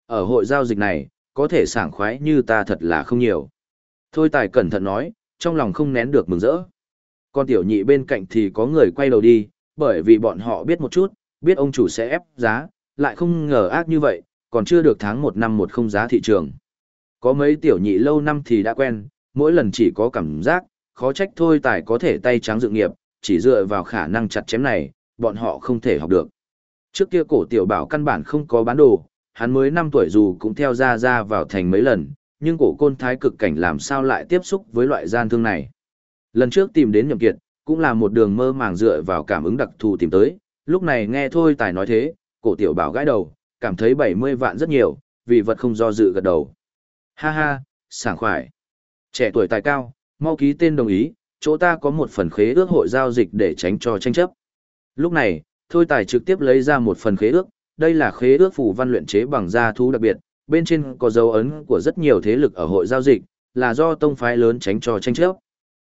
Ở hội giao dịch này, có thể sảng khoái như ta thật là không nhiều. Thôi tài cẩn thận nói, trong lòng không nén được mừng rỡ. Con tiểu nhị bên cạnh thì có người quay đầu đi, bởi vì bọn họ biết một chút, biết ông chủ sẽ ép giá, lại không ngờ ác như vậy, còn chưa được tháng một năm một không giá thị trường. Có mấy tiểu nhị lâu năm thì đã quen, mỗi lần chỉ có cảm giác, khó trách thôi tài có thể tay trắng dự nghiệp, chỉ dựa vào khả năng chặt chém này, bọn họ không thể học được. Trước kia cổ tiểu bảo căn bản không có bán đồ, hắn mới 5 tuổi dù cũng theo ra ra vào thành mấy lần, nhưng cổ côn thái cực cảnh làm sao lại tiếp xúc với loại gian thương này. Lần trước tìm đến nhậm kiệt, cũng là một đường mơ màng dựa vào cảm ứng đặc thù tìm tới, lúc này nghe thôi tài nói thế, cổ tiểu bảo gãi đầu, cảm thấy 70 vạn rất nhiều, vì vật không do dự gật đầu. Ha ha, sảng khoái. Trẻ tuổi tài cao, mau ký tên đồng ý, chỗ ta có một phần khế ước hội giao dịch để tránh cho tranh chấp. Lúc này, Thôi Tài trực tiếp lấy ra một phần khế ước, đây là khế ước phủ văn luyện chế bằng da thú đặc biệt, bên trên có dấu ấn của rất nhiều thế lực ở hội giao dịch, là do tông phái lớn tránh cho tranh chấp.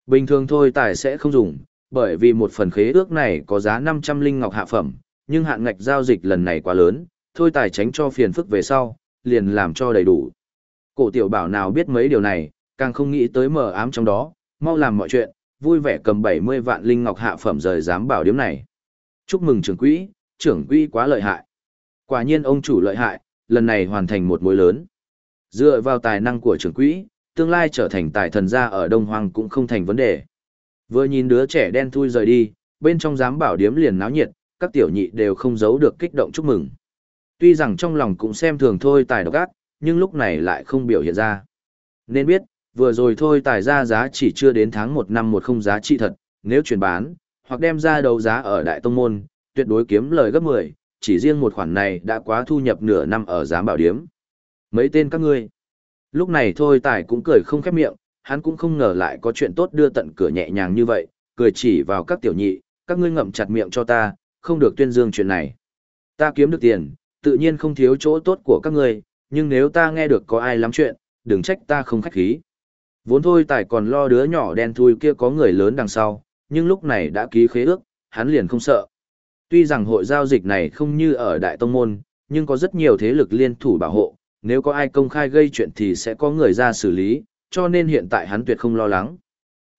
Bình thường Thôi Tài sẽ không dùng, bởi vì một phần khế ước này có giá 500 linh ngọc hạ phẩm, nhưng hạn ngạch giao dịch lần này quá lớn, Thôi Tài tránh cho phiền phức về sau, liền làm cho đầy đủ. Cổ tiểu bảo nào biết mấy điều này, càng không nghĩ tới mờ ám trong đó, mau làm mọi chuyện, vui vẻ cầm 70 vạn linh ngọc hạ phẩm rời dám bảo điểm này. Chúc mừng trưởng quỹ, trưởng quỹ quá lợi hại. Quả nhiên ông chủ lợi hại, lần này hoàn thành một mối lớn. Dựa vào tài năng của trưởng quỹ, tương lai trở thành tài thần gia ở Đông Hoang cũng không thành vấn đề. Vừa nhìn đứa trẻ đen thui rời đi, bên trong giám bảo điếm liền náo nhiệt, các tiểu nhị đều không giấu được kích động chúc mừng. Tuy rằng trong lòng cũng xem thường thôi tài độc ác, nhưng lúc này lại không biểu hiện ra. Nên biết, vừa rồi thôi tài ra giá chỉ chưa đến tháng một năm một không giá trị thật, nếu chuyển bán, hoặc đem ra đấu giá ở Đại Tông Môn, tuyệt đối kiếm lời gấp 10, chỉ riêng một khoản này đã quá thu nhập nửa năm ở giám bảo điếm. Mấy tên các ngươi. Lúc này thôi tài cũng cười không khép miệng, hắn cũng không ngờ lại có chuyện tốt đưa tận cửa nhẹ nhàng như vậy, cười chỉ vào các tiểu nhị, các ngươi ngậm chặt miệng cho ta, không được tuyên dương chuyện này. Ta kiếm được tiền, tự nhiên không thiếu chỗ tốt của các ngươi, nhưng nếu ta nghe được có ai lắm chuyện, đừng trách ta không khách khí. Vốn thôi tài còn lo đứa nhỏ đen thui kia có người lớn đằng sau, nhưng lúc này đã ký khế ước, hắn liền không sợ. Tuy rằng hội giao dịch này không như ở Đại Tông Môn, nhưng có rất nhiều thế lực liên thủ bảo hộ, nếu có ai công khai gây chuyện thì sẽ có người ra xử lý, cho nên hiện tại hắn tuyệt không lo lắng.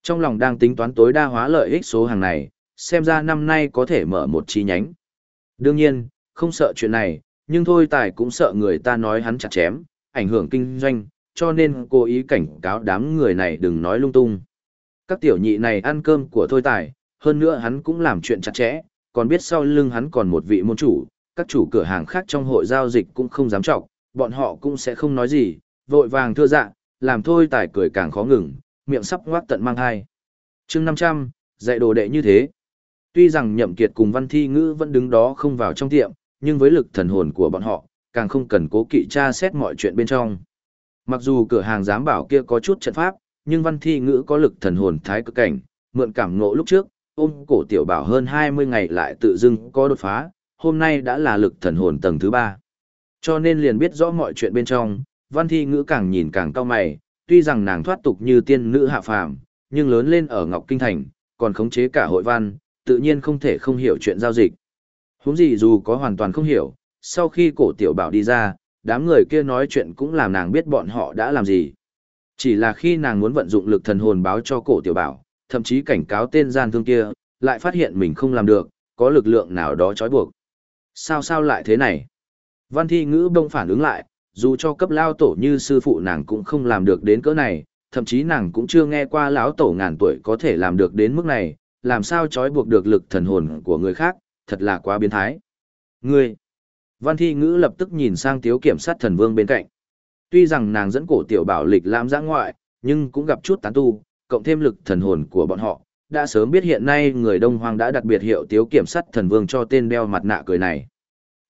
Trong lòng đang tính toán tối đa hóa lợi ích số hàng này, xem ra năm nay có thể mở một chi nhánh. Đương nhiên, không sợ chuyện này, nhưng thôi tài cũng sợ người ta nói hắn chặt chém, ảnh hưởng kinh doanh, cho nên cố ý cảnh cáo đám người này đừng nói lung tung. Các tiểu nhị này ăn cơm của thôi tài, hơn nữa hắn cũng làm chuyện chặt chẽ, còn biết sau lưng hắn còn một vị môn chủ, các chủ cửa hàng khác trong hội giao dịch cũng không dám trọng, bọn họ cũng sẽ không nói gì, vội vàng thưa dạ, làm thôi tài cười càng khó ngừng, miệng sắp ngoác tận mang hai. chương 500, dạy đồ đệ như thế. Tuy rằng nhậm kiệt cùng văn thi ngữ vẫn đứng đó không vào trong tiệm, nhưng với lực thần hồn của bọn họ, càng không cần cố kỵ tra xét mọi chuyện bên trong. Mặc dù cửa hàng giám bảo kia có chút trận pháp, nhưng văn thi ngữ có lực thần hồn thái cực cảnh, mượn cảm ngộ lúc trước, ôm cổ tiểu bảo hơn 20 ngày lại tự dưng có đột phá, hôm nay đã là lực thần hồn tầng thứ 3. Cho nên liền biết rõ mọi chuyện bên trong, văn thi ngữ càng nhìn càng cao mày, tuy rằng nàng thoát tục như tiên nữ hạ phàm, nhưng lớn lên ở Ngọc Kinh Thành, còn khống chế cả hội văn, tự nhiên không thể không hiểu chuyện giao dịch. Huống gì dù có hoàn toàn không hiểu, sau khi cổ tiểu bảo đi ra, đám người kia nói chuyện cũng làm nàng biết bọn họ đã làm gì. Chỉ là khi nàng muốn vận dụng lực thần hồn báo cho cổ tiểu bảo, thậm chí cảnh cáo tên gian thương kia, lại phát hiện mình không làm được, có lực lượng nào đó trói buộc. Sao sao lại thế này? Văn thi ngữ bông phản ứng lại, dù cho cấp lao tổ như sư phụ nàng cũng không làm được đến cỡ này, thậm chí nàng cũng chưa nghe qua lão tổ ngàn tuổi có thể làm được đến mức này, làm sao trói buộc được lực thần hồn của người khác, thật là quá biến thái. Ngươi! Văn thi ngữ lập tức nhìn sang tiếu kiểm sát thần vương bên cạnh. Tuy rằng nàng dẫn cổ tiểu bảo lịch lãm giã ngoại, nhưng cũng gặp chút tán tu, cộng thêm lực thần hồn của bọn họ, đã sớm biết hiện nay người Đông Hoang đã đặc biệt hiệu tiếu kiểm sát thần vương cho tên đeo mặt nạ cười này.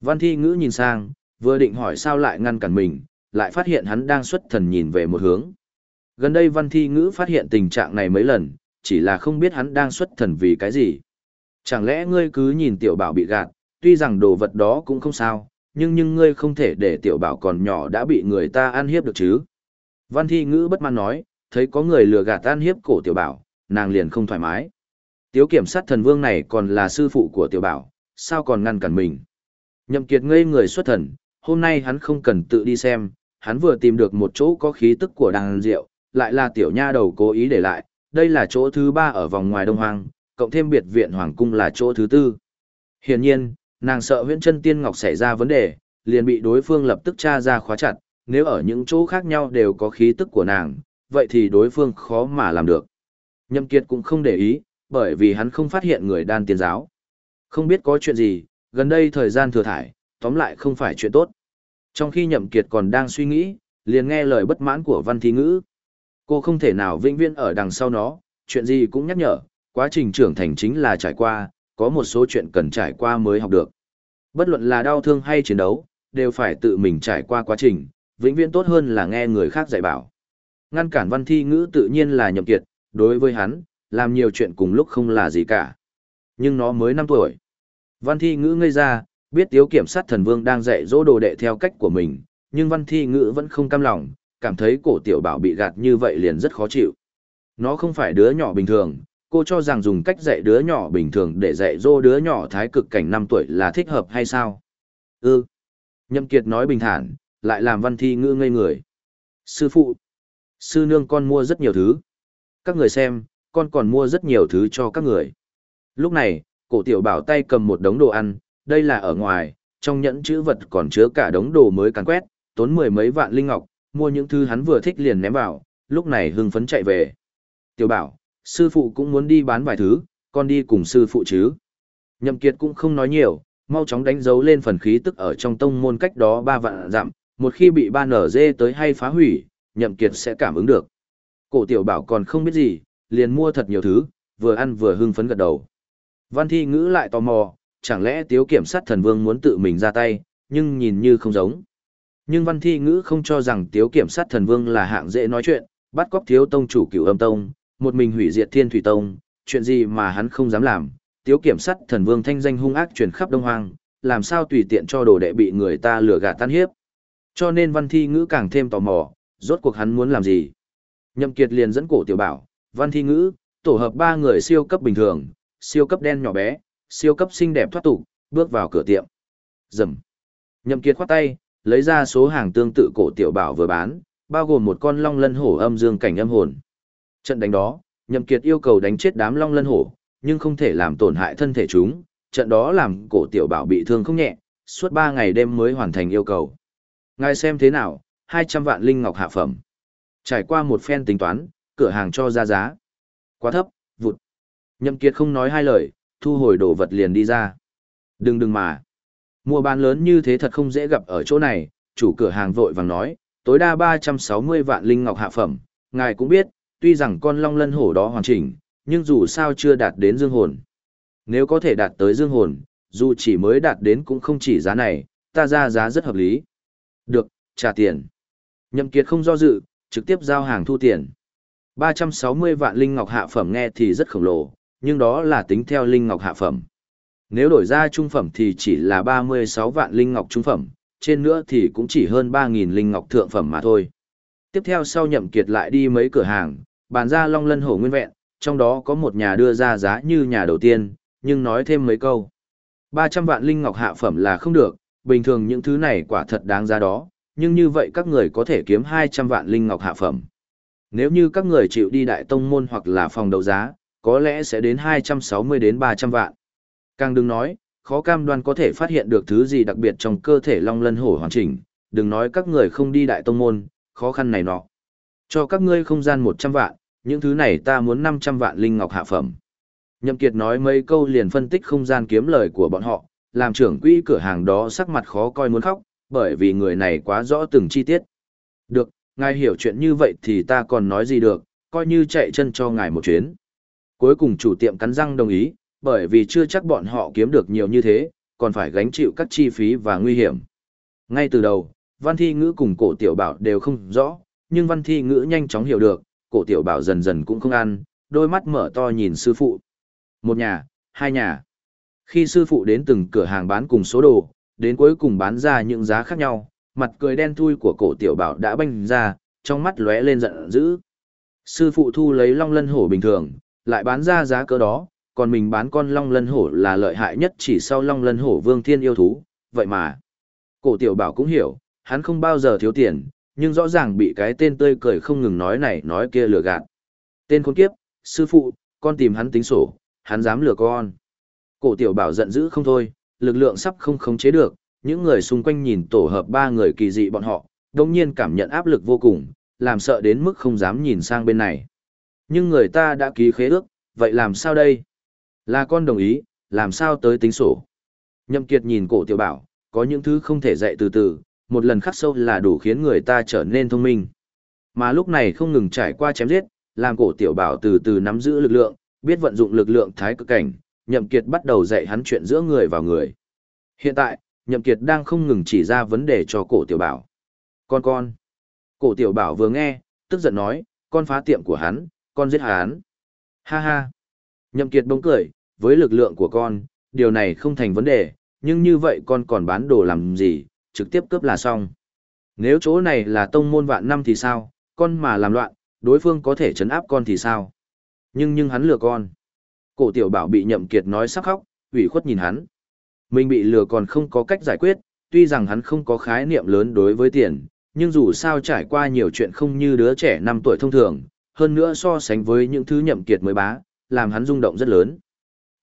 Văn thi ngữ nhìn sang, vừa định hỏi sao lại ngăn cản mình, lại phát hiện hắn đang xuất thần nhìn về một hướng. Gần đây văn thi ngữ phát hiện tình trạng này mấy lần, chỉ là không biết hắn đang xuất thần vì cái gì. Chẳng lẽ ngươi cứ nhìn tiểu bảo bị gạt, tuy rằng đồ vật đó cũng không sao, nhưng nhưng ngươi không thể để tiểu bảo còn nhỏ đã bị người ta ăn hiếp được chứ. Văn thi ngữ bất mãn nói, thấy có người lừa gạt ăn hiếp cổ tiểu bảo, nàng liền không thoải mái. Tiếu kiểm sát thần vương này còn là sư phụ của tiểu bảo, sao còn ngăn cản mình. Nhậm kiệt ngây người xuất thần, hôm nay hắn không cần tự đi xem, hắn vừa tìm được một chỗ có khí tức của đàn rượu, lại là tiểu nha đầu cố ý để lại, đây là chỗ thứ ba ở vòng ngoài đông hoang, cộng thêm biệt viện hoàng cung là chỗ thứ tư. Hiển nhiên, nàng sợ huyễn chân tiên ngọc xảy ra vấn đề, liền bị đối phương lập tức tra ra khóa chặt, nếu ở những chỗ khác nhau đều có khí tức của nàng, vậy thì đối phương khó mà làm được. Nhậm Kiệt cũng không để ý, bởi vì hắn không phát hiện người đan tiên giáo. Không biết có chuyện gì, Gần đây thời gian thừa thải, tóm lại không phải chuyện tốt. Trong khi nhậm kiệt còn đang suy nghĩ, liền nghe lời bất mãn của văn Thí ngữ. Cô không thể nào vĩnh viễn ở đằng sau nó, chuyện gì cũng nhắc nhở, quá trình trưởng thành chính là trải qua, có một số chuyện cần trải qua mới học được. Bất luận là đau thương hay chiến đấu, đều phải tự mình trải qua quá trình, vĩnh viễn tốt hơn là nghe người khác dạy bảo. Ngăn cản văn thi ngữ tự nhiên là nhậm kiệt, đối với hắn, làm nhiều chuyện cùng lúc không là gì cả. Nhưng nó mới 5 tuổi. Văn thi ngữ ngây ra, biết tiếu kiểm sát thần vương đang dạy dỗ đồ đệ theo cách của mình, nhưng văn thi ngữ vẫn không cam lòng, cảm thấy cổ tiểu bảo bị gạt như vậy liền rất khó chịu. Nó không phải đứa nhỏ bình thường, cô cho rằng dùng cách dạy đứa nhỏ bình thường để dạy dỗ đứa nhỏ thái cực cảnh 5 tuổi là thích hợp hay sao? Ừ. Nhậm Kiệt nói bình thản, lại làm văn thi ngữ ngây người. Sư phụ, sư nương con mua rất nhiều thứ. Các người xem, con còn mua rất nhiều thứ cho các người. Lúc này, cổ tiểu bảo tay cầm một đống đồ ăn, đây là ở ngoài, trong nhẫn chữ vật còn chứa cả đống đồ mới càn quét, tốn mười mấy vạn linh ngọc, mua những thứ hắn vừa thích liền ném vào, lúc này hưng phấn chạy về. Tiểu bảo, sư phụ cũng muốn đi bán vài thứ, con đi cùng sư phụ chứ. Nhậm Kiệt cũng không nói nhiều, mau chóng đánh dấu lên phần khí tức ở trong tông môn cách đó ba vạn dặm, một khi bị ba nở dê tới hay phá hủy, Nhậm Kiệt sẽ cảm ứng được. Cổ tiểu bảo còn không biết gì, liền mua thật nhiều thứ, vừa ăn vừa hưng phấn gật đầu. Văn thi ngữ lại tò mò, chẳng lẽ tiếu kiểm sát thần vương muốn tự mình ra tay, nhưng nhìn như không giống. Nhưng văn thi ngữ không cho rằng tiếu kiểm sát thần vương là hạng dễ nói chuyện, bắt cóc thiếu tông chủ cửu âm tông, một mình hủy diệt thiên thủy tông, chuyện gì mà hắn không dám làm. Tiếu kiểm sát thần vương thanh danh hung ác truyền khắp đông hoang, làm sao tùy tiện cho đồ đệ bị người ta lừa gạt tan hiếp. Cho nên văn thi ngữ càng thêm tò mò, rốt cuộc hắn muốn làm gì. Nhậm Kiệt liền dẫn cổ tiểu bảo, văn thi ngữ, tổ hợp ba người siêu cấp bình thường, siêu cấp đen nhỏ bé, siêu cấp xinh đẹp thoát tục, bước vào cửa tiệm. Rầm. Nhậm Kiệt khoát tay, lấy ra số hàng tương tự cổ tiểu bảo vừa bán, bao gồm một con long lân hổ âm dương cảnh âm hồn. Trận đánh đó, Nhậm Kiệt yêu cầu đánh chết đám long lân hổ, nhưng không thể làm tổn hại thân thể chúng, trận đó làm cổ tiểu bảo bị thương không nhẹ, suốt 3 ngày đêm mới hoàn thành yêu cầu. Ngài xem thế nào, 200 vạn linh ngọc hạ phẩm. Trải qua một phen tính toán, cửa hàng cho ra giá. Quá thấp. Nhậm Kiệt không nói hai lời, thu hồi đồ vật liền đi ra. Đừng đừng mà. Mua bán lớn như thế thật không dễ gặp ở chỗ này, chủ cửa hàng vội vàng nói, tối đa 360 vạn linh ngọc hạ phẩm. Ngài cũng biết, tuy rằng con long lân hổ đó hoàn chỉnh, nhưng dù sao chưa đạt đến dương hồn. Nếu có thể đạt tới dương hồn, dù chỉ mới đạt đến cũng không chỉ giá này, ta ra giá rất hợp lý. Được, trả tiền. Nhậm Kiệt không do dự, trực tiếp giao hàng thu tiền. 360 vạn linh ngọc hạ phẩm nghe thì rất khổng lồ, nhưng đó là tính theo linh ngọc hạ phẩm. Nếu đổi ra trung phẩm thì chỉ là 36 vạn linh ngọc trung phẩm, trên nữa thì cũng chỉ hơn 3.000 linh ngọc thượng phẩm mà thôi. Tiếp theo sau nhậm kiệt lại đi mấy cửa hàng, bàn ra long lân hổ nguyên vẹn, trong đó có một nhà đưa ra giá như nhà đầu tiên, nhưng nói thêm mấy câu. 300 vạn linh ngọc hạ phẩm là không được, bình thường những thứ này quả thật đáng giá đó, nhưng như vậy các người có thể kiếm 200 vạn linh ngọc hạ phẩm. Nếu như các người chịu đi đại tông môn hoặc là phòng đấu giá, có lẽ sẽ đến 260 đến 300 vạn. Càng đừng nói, khó cam đoan có thể phát hiện được thứ gì đặc biệt trong cơ thể long lân hổ hoàn chỉnh, đừng nói các người không đi đại tông môn, khó khăn này nọ. Cho các ngươi không gian 100 vạn, những thứ này ta muốn 500 vạn linh ngọc hạ phẩm. Nhậm Kiệt nói mấy câu liền phân tích không gian kiếm lời của bọn họ, làm trưởng quỹ cửa hàng đó sắc mặt khó coi muốn khóc, bởi vì người này quá rõ từng chi tiết. Được, ngài hiểu chuyện như vậy thì ta còn nói gì được, coi như chạy chân cho ngài một chuyến. Cuối cùng chủ tiệm cắn răng đồng ý, bởi vì chưa chắc bọn họ kiếm được nhiều như thế, còn phải gánh chịu các chi phí và nguy hiểm. Ngay từ đầu, Văn Thi Ngữ cùng cổ tiểu bảo đều không rõ, nhưng Văn Thi Ngữ nhanh chóng hiểu được, cổ tiểu bảo dần dần cũng không ăn, đôi mắt mở to nhìn sư phụ. Một nhà, hai nhà. Khi sư phụ đến từng cửa hàng bán cùng số đồ, đến cuối cùng bán ra những giá khác nhau, mặt cười đen thui của cổ tiểu bảo đã banh ra, trong mắt lóe lên giận dữ. Sư phụ thu lấy long lân hổ bình thường, lại bán ra giá cỡ đó, còn mình bán con long lân hổ là lợi hại nhất chỉ sau long lân hổ vương thiên yêu thú, vậy mà. Cổ tiểu bảo cũng hiểu, hắn không bao giờ thiếu tiền, nhưng rõ ràng bị cái tên tươi cười không ngừng nói này nói kia lừa gạt. Tên khốn kiếp, sư phụ, con tìm hắn tính sổ, hắn dám lừa con. Cổ tiểu bảo giận dữ không thôi, lực lượng sắp không khống chế được, những người xung quanh nhìn tổ hợp ba người kỳ dị bọn họ, đồng nhiên cảm nhận áp lực vô cùng, làm sợ đến mức không dám nhìn sang bên này. Nhưng người ta đã ký khế ước, vậy làm sao đây? Là con đồng ý, làm sao tới tính sổ? Nhậm Kiệt nhìn cổ tiểu bảo, có những thứ không thể dạy từ từ, một lần khắc sâu là đủ khiến người ta trở nên thông minh. Mà lúc này không ngừng trải qua chém giết, làm cổ tiểu bảo từ từ nắm giữ lực lượng, biết vận dụng lực lượng thái cực cảnh, Nhậm Kiệt bắt đầu dạy hắn chuyện giữa người vào người. Hiện tại, Nhậm Kiệt đang không ngừng chỉ ra vấn đề cho cổ tiểu bảo. Con con. Cổ tiểu bảo vừa nghe, tức giận nói, con phá tiệm của hắn, con giết hắn. Ha ha. Nhậm Kiệt bỗng cười, với lực lượng của con, điều này không thành vấn đề, nhưng như vậy con còn bán đồ làm gì, trực tiếp cướp là xong. Nếu chỗ này là tông môn vạn năm thì sao, con mà làm loạn, đối phương có thể chấn áp con thì sao? Nhưng nhưng hắn lừa con. Cổ tiểu bảo bị nhậm kiệt nói sắc khóc, ủy khuất nhìn hắn. Mình bị lừa còn không có cách giải quyết, tuy rằng hắn không có khái niệm lớn đối với tiền, nhưng dù sao trải qua nhiều chuyện không như đứa trẻ 5 tuổi thông thường, hơn nữa so sánh với những thứ nhậm kiệt mới bá, làm hắn rung động rất lớn.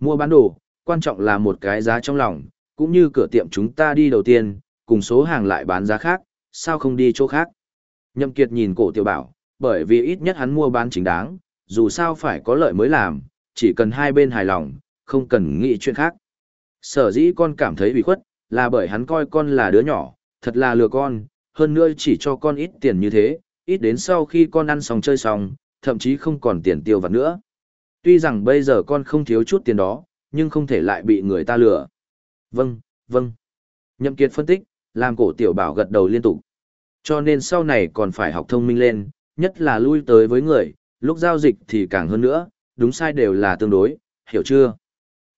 Mua bán đồ, quan trọng là một cái giá trong lòng, cũng như cửa tiệm chúng ta đi đầu tiên, cùng số hàng lại bán giá khác, sao không đi chỗ khác. Nhậm kiệt nhìn cổ tiểu bảo, bởi vì ít nhất hắn mua bán chính đáng, dù sao phải có lợi mới làm, chỉ cần hai bên hài lòng, không cần nghĩ chuyện khác. Sở dĩ con cảm thấy bị khuất, là bởi hắn coi con là đứa nhỏ, thật là lừa con, hơn nữa chỉ cho con ít tiền như thế, ít đến sau khi con ăn xong chơi xong, thậm chí không còn tiền tiêu vặt nữa. Tuy rằng bây giờ con không thiếu chút tiền đó, nhưng không thể lại bị người ta lừa. Vâng, vâng. Nhậm Kiệt phân tích, làm cổ tiểu bảo gật đầu liên tục. Cho nên sau này còn phải học thông minh lên, nhất là lui tới với người, lúc giao dịch thì càng hơn nữa, đúng sai đều là tương đối, hiểu chưa?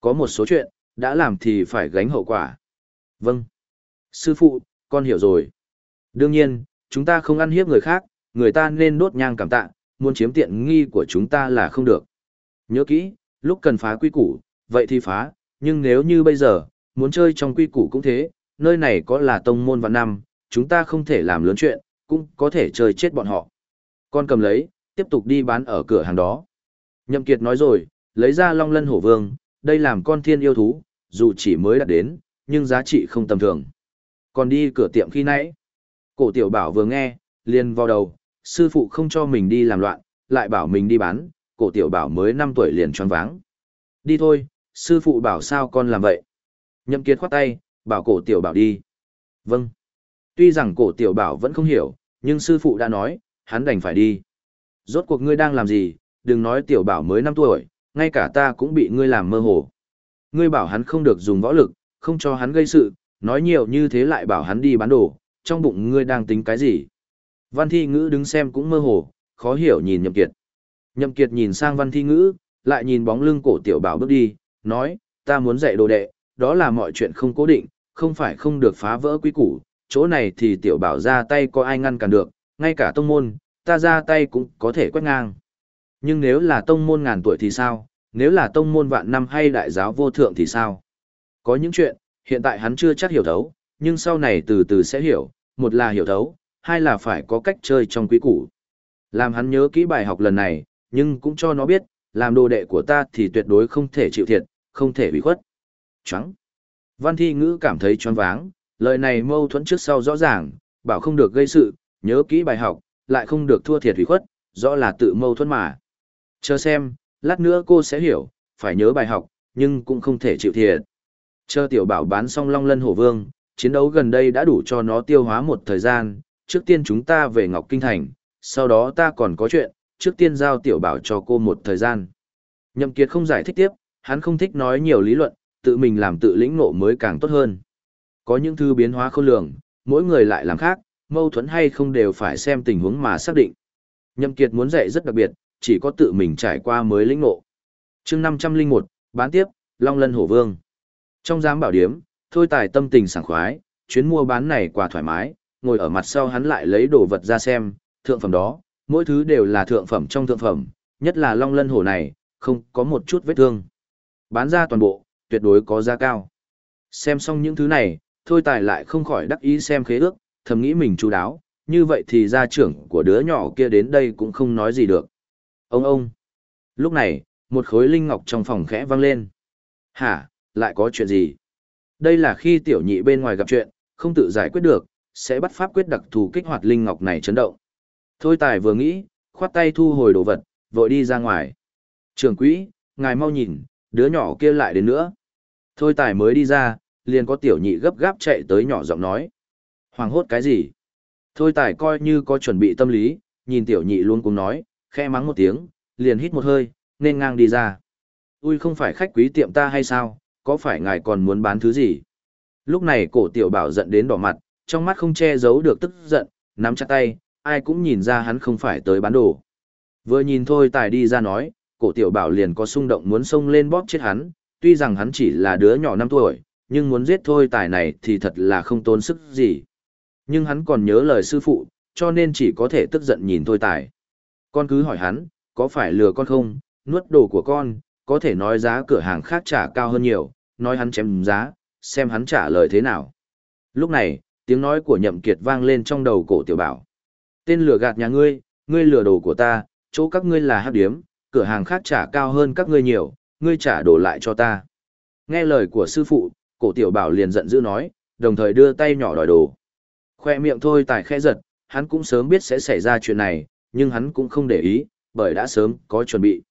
Có một số chuyện, đã làm thì phải gánh hậu quả. Vâng. Sư phụ, con hiểu rồi. Đương nhiên, chúng ta không ăn hiếp người khác, người ta nên đốt nhang cảm tạ, muốn chiếm tiện nghi của chúng ta là không được. Nhớ kỹ, lúc cần phá quy củ, vậy thì phá, nhưng nếu như bây giờ, muốn chơi trong quy củ cũng thế, nơi này có là tông môn vạn năm, chúng ta không thể làm lớn chuyện, cũng có thể chơi chết bọn họ. Con cầm lấy, tiếp tục đi bán ở cửa hàng đó. Nhậm Kiệt nói rồi, lấy ra long lân hổ vương, đây làm con thiên yêu thú, dù chỉ mới đạt đến, nhưng giá trị không tầm thường. Còn đi cửa tiệm khi nãy. Cổ tiểu bảo vừa nghe, liền vào đầu, sư phụ không cho mình đi làm loạn, lại bảo mình đi bán, cổ tiểu bảo mới 5 tuổi liền choáng váng. Đi thôi, sư phụ bảo sao con làm vậy. Nhậm Kiệt khoát tay, bảo cổ tiểu bảo đi. Vâng. Tuy rằng cổ tiểu bảo vẫn không hiểu, nhưng sư phụ đã nói, hắn đành phải đi. Rốt cuộc ngươi đang làm gì, đừng nói tiểu bảo mới 5 tuổi, ngay cả ta cũng bị ngươi làm mơ hồ. Ngươi bảo hắn không được dùng võ lực, không cho hắn gây sự, nói nhiều như thế lại bảo hắn đi bán đồ, trong bụng ngươi đang tính cái gì. Văn thi ngữ đứng xem cũng mơ hồ, khó hiểu nhìn nhậm kiệt. Nhậm kiệt nhìn sang văn thi ngữ, lại nhìn bóng lưng cổ tiểu bảo bước đi, nói, ta muốn dạy đồ đệ, đó là mọi chuyện không cố định, không phải không được phá vỡ quy củ, chỗ này thì tiểu bảo ra tay có ai ngăn cản được, ngay cả tông môn, ta ra tay cũng có thể quét ngang. Nhưng nếu là tông môn ngàn tuổi thì sao, nếu là tông môn vạn năm hay đại giáo vô thượng thì sao? Có những chuyện, hiện tại hắn chưa chắc hiểu thấu, nhưng sau này từ từ sẽ hiểu, một là hiểu thấu, hai là phải có cách chơi trong quý củ. Làm hắn nhớ kỹ bài học lần này, nhưng cũng cho nó biết, làm đồ đệ của ta thì tuyệt đối không thể chịu thiệt, không thể bị khuất. Choáng. Văn thi ngữ cảm thấy choáng váng, lời này mâu thuẫn trước sau rõ ràng, bảo không được gây sự, nhớ kỹ bài học, lại không được thua thiệt hủy khuất, rõ là tự mâu thuẫn mà. Chờ xem, lát nữa cô sẽ hiểu, phải nhớ bài học, nhưng cũng không thể chịu thiệt. Chờ tiểu bảo bán xong long lân hổ vương, chiến đấu gần đây đã đủ cho nó tiêu hóa một thời gian, trước tiên chúng ta về Ngọc Kinh Thành, sau đó ta còn có chuyện, trước tiên giao tiểu bảo cho cô một thời gian. Nhậm Kiệt không giải thích tiếp, hắn không thích nói nhiều lý luận, tự mình làm tự lĩnh ngộ mới càng tốt hơn. Có những thứ biến hóa khôn lường, mỗi người lại làm khác, mâu thuẫn hay không đều phải xem tình huống mà xác định. Nhậm Kiệt muốn dạy rất đặc biệt, chỉ có tự mình trải qua mới lĩnh ngộ. Chương 501, bán tiếp, Long Lân Hổ Vương. Trong giám bảo điếm, thôi tài tâm tình sảng khoái, chuyến mua bán này quả thoải mái, ngồi ở mặt sau hắn lại lấy đồ vật ra xem, thượng phẩm đó, mỗi thứ đều là thượng phẩm trong thượng phẩm, nhất là Long Lân Hổ này, không có một chút vết thương. Bán ra toàn bộ, tuyệt đối có giá cao. Xem xong những thứ này, thôi tài lại không khỏi đắc ý xem khế ước, thầm nghĩ mình chú đáo, như vậy thì gia trưởng của đứa nhỏ kia đến đây cũng không nói gì được. Ông ông! Lúc này, một khối linh ngọc trong phòng khẽ vang lên. Hả, lại có chuyện gì? Đây là khi tiểu nhị bên ngoài gặp chuyện, không tự giải quyết được, sẽ bắt pháp quyết đặc thù kích hoạt linh ngọc này chấn động. Thôi tài vừa nghĩ, khoát tay thu hồi đồ vật, vội đi ra ngoài. Trường quỹ, ngài mau nhìn, đứa nhỏ kia lại đến nữa. Thôi tài mới đi ra, liền có tiểu nhị gấp gáp chạy tới nhỏ giọng nói. Hoàng hốt cái gì? Thôi tài coi như có chuẩn bị tâm lý, nhìn tiểu nhị luôn cùng nói, khe mắng một tiếng, liền hít một hơi, nên ngang đi ra. Ui không phải khách quý tiệm ta hay sao, có phải ngài còn muốn bán thứ gì? Lúc này cổ tiểu bảo giận đến đỏ mặt, trong mắt không che giấu được tức giận, nắm chặt tay, ai cũng nhìn ra hắn không phải tới bán đồ. Vừa nhìn thôi tài đi ra nói, cổ tiểu bảo liền có xung động muốn xông lên bóp chết hắn, tuy rằng hắn chỉ là đứa nhỏ 5 tuổi, nhưng muốn giết thôi tài này thì thật là không tốn sức gì. Nhưng hắn còn nhớ lời sư phụ, cho nên chỉ có thể tức giận nhìn thôi tài. Con cứ hỏi hắn, có phải lừa con không, nuốt đồ của con, có thể nói giá cửa hàng khác trả cao hơn nhiều, nói hắn chém giá, xem hắn trả lời thế nào. Lúc này, tiếng nói của nhậm kiệt vang lên trong đầu cổ tiểu bảo. Tên lừa gạt nhà ngươi, ngươi lừa đồ của ta, chỗ các ngươi là hát điếm, cửa hàng khác trả cao hơn các ngươi nhiều, ngươi trả đồ lại cho ta. Nghe lời của sư phụ, cổ tiểu bảo liền giận dữ nói, đồng thời đưa tay nhỏ đòi đồ. Khoe miệng thôi tài khẽ giật, hắn cũng sớm biết sẽ xảy ra chuyện này, nhưng hắn cũng không để ý, bởi đã sớm có chuẩn bị.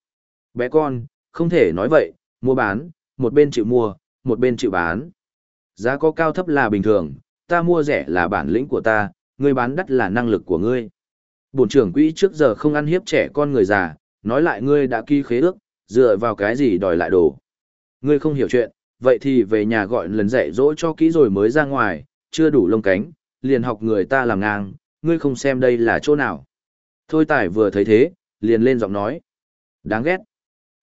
Bé con, không thể nói vậy, mua bán, một bên chịu mua, một bên chịu bán. Giá có cao thấp là bình thường, ta mua rẻ là bản lĩnh của ta, ngươi bán đắt là năng lực của ngươi. Bổn trưởng quỹ trước giờ không ăn hiếp trẻ con người già, nói lại ngươi đã ký khế ước, dựa vào cái gì đòi lại đồ. Ngươi không hiểu chuyện, vậy thì về nhà gọi lần dạy dỗ cho kỹ rồi mới ra ngoài, chưa đủ lông cánh, liền học người ta làm ngang, ngươi không xem đây là chỗ nào. Thôi tài vừa thấy thế, liền lên giọng nói. Đáng ghét.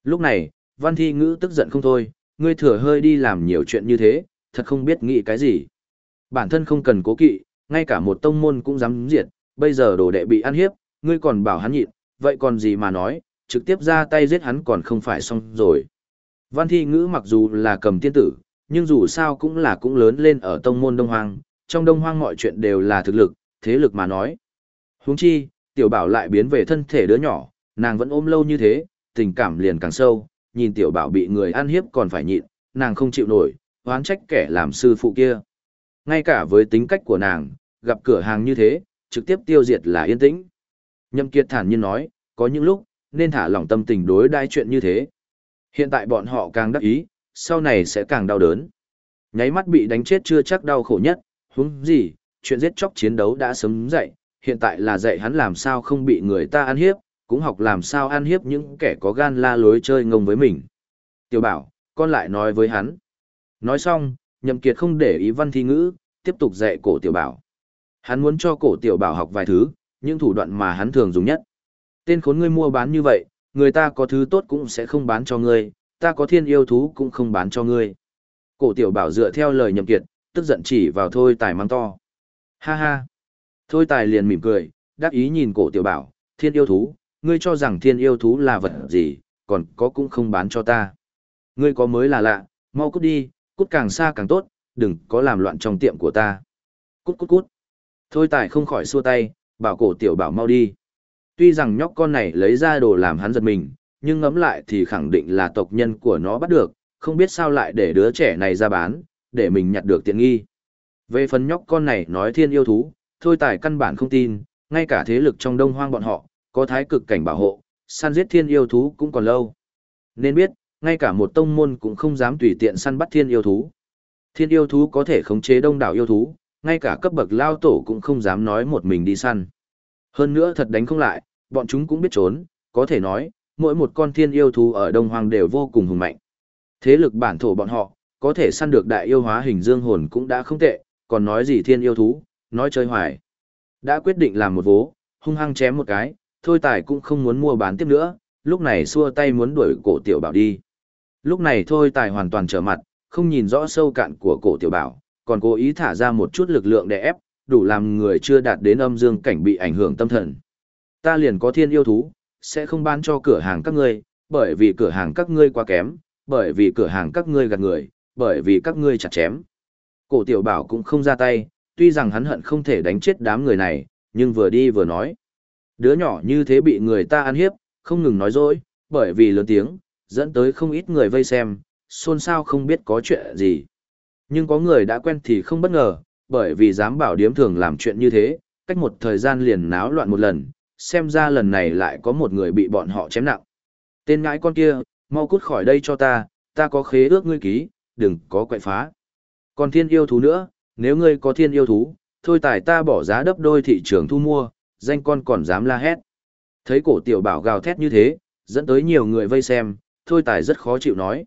Lúc này, văn thi ngữ tức giận không thôi, ngươi thừa hơi đi làm nhiều chuyện như thế, thật không biết nghĩ cái gì. Bản thân không cần cố kỵ, ngay cả một tông môn cũng dám diệt, bây giờ đồ đệ bị ăn hiếp, ngươi còn bảo hắn nhịn, vậy còn gì mà nói, trực tiếp ra tay giết hắn còn không phải xong rồi. Văn thi ngữ mặc dù là cầm tiên tử, nhưng dù sao cũng là cũng lớn lên ở tông môn Đông Hoang, trong Đông Hoang mọi chuyện đều là thực lực, thế lực mà nói. huống chi, tiểu bảo lại biến về thân thể đứa nhỏ, nàng vẫn ôm lâu như thế, tình cảm liền càng sâu, nhìn tiểu bảo bị người ăn hiếp còn phải nhịn, nàng không chịu nổi, oán trách kẻ làm sư phụ kia. Ngay cả với tính cách của nàng, gặp cửa hàng như thế, trực tiếp tiêu diệt là yên tĩnh. Nhâm Kiệt thản nhiên nói, có những lúc, nên thả lỏng tâm tình đối đai chuyện như thế. Hiện tại bọn họ càng đắc ý, sau này sẽ càng đau đớn. Nháy mắt bị đánh chết chưa chắc đau khổ nhất, huống gì, chuyện giết chóc chiến đấu đã sớm dậy, hiện tại là dạy hắn làm sao không bị người ta ăn hiếp, cũng học làm sao ăn hiếp những kẻ có gan la lối chơi ngông với mình. Tiểu bảo, con lại nói với hắn. Nói xong, nhậm kiệt không để ý văn thi ngữ, tiếp tục dạy cổ tiểu bảo. Hắn muốn cho cổ tiểu bảo học vài thứ, những thủ đoạn mà hắn thường dùng nhất. Tên khốn ngươi mua bán như vậy, người ta có thứ tốt cũng sẽ không bán cho ngươi, ta có thiên yêu thú cũng không bán cho ngươi. Cổ tiểu bảo dựa theo lời nhậm kiệt, tức giận chỉ vào thôi tài mang to. Ha ha. Thôi tài liền mỉm cười, đáp ý nhìn cổ tiểu bảo, thiên yêu thú, ngươi cho rằng thiên yêu thú là vật gì, còn có cũng không bán cho ta. Ngươi có mới là lạ, mau cút đi, cút càng xa càng tốt, đừng có làm loạn trong tiệm của ta. Cút cút cút. Thôi tài không khỏi xua tay, bảo cổ tiểu bảo mau đi. Tuy rằng nhóc con này lấy ra đồ làm hắn giật mình, nhưng ngẫm lại thì khẳng định là tộc nhân của nó bắt được, không biết sao lại để đứa trẻ này ra bán, để mình nhặt được tiện nghi. Về phần nhóc con này nói thiên yêu thú, thôi tài căn bản không tin, ngay cả thế lực trong đông hoang bọn họ, có thái cực cảnh bảo hộ, săn giết thiên yêu thú cũng còn lâu. Nên biết, ngay cả một tông môn cũng không dám tùy tiện săn bắt thiên yêu thú. Thiên yêu thú có thể khống chế đông đảo yêu thú, ngay cả cấp bậc lao tổ cũng không dám nói một mình đi săn. Hơn nữa thật đánh không lại, bọn chúng cũng biết trốn, có thể nói, mỗi một con thiên yêu thú ở Đông Hoang đều vô cùng hùng mạnh. Thế lực bản thổ bọn họ, có thể săn được đại yêu hóa hình dương hồn cũng đã không tệ, còn nói gì thiên yêu thú, nói chơi hoài. Đã quyết định làm một vố, hung hăng chém một cái, thôi tài cũng không muốn mua bán tiếp nữa, lúc này xua tay muốn đuổi cổ tiểu bảo đi. Lúc này thôi tài hoàn toàn trở mặt, không nhìn rõ sâu cạn của cổ tiểu bảo, còn cố ý thả ra một chút lực lượng để ép, đủ làm người chưa đạt đến âm dương cảnh bị ảnh hưởng tâm thần. Ta liền có thiên yêu thú, sẽ không bán cho cửa hàng các ngươi, bởi vì cửa hàng các ngươi quá kém, bởi vì cửa hàng các ngươi gạt người, bởi vì các ngươi chặt chém. Cổ tiểu bảo cũng không ra tay, tuy rằng hắn hận không thể đánh chết đám người này, nhưng vừa đi vừa nói. Đứa nhỏ như thế bị người ta ăn hiếp, không ngừng nói dối, bởi vì lớn tiếng, dẫn tới không ít người vây xem, xôn xao không biết có chuyện gì. Nhưng có người đã quen thì không bất ngờ, bởi vì dám bảo điếm thường làm chuyện như thế, cách một thời gian liền náo loạn một lần, xem ra lần này lại có một người bị bọn họ chém nặng. Tên ngãi con kia, mau cút khỏi đây cho ta, ta có khế ước ngươi ký, đừng có quậy phá. Còn thiên yêu thú nữa, nếu ngươi có thiên yêu thú, thôi tài ta bỏ giá đấp đôi thị trường thu mua, danh con còn dám la hét. Thấy cổ tiểu bảo gào thét như thế, dẫn tới nhiều người vây xem, thôi tài rất khó chịu nói.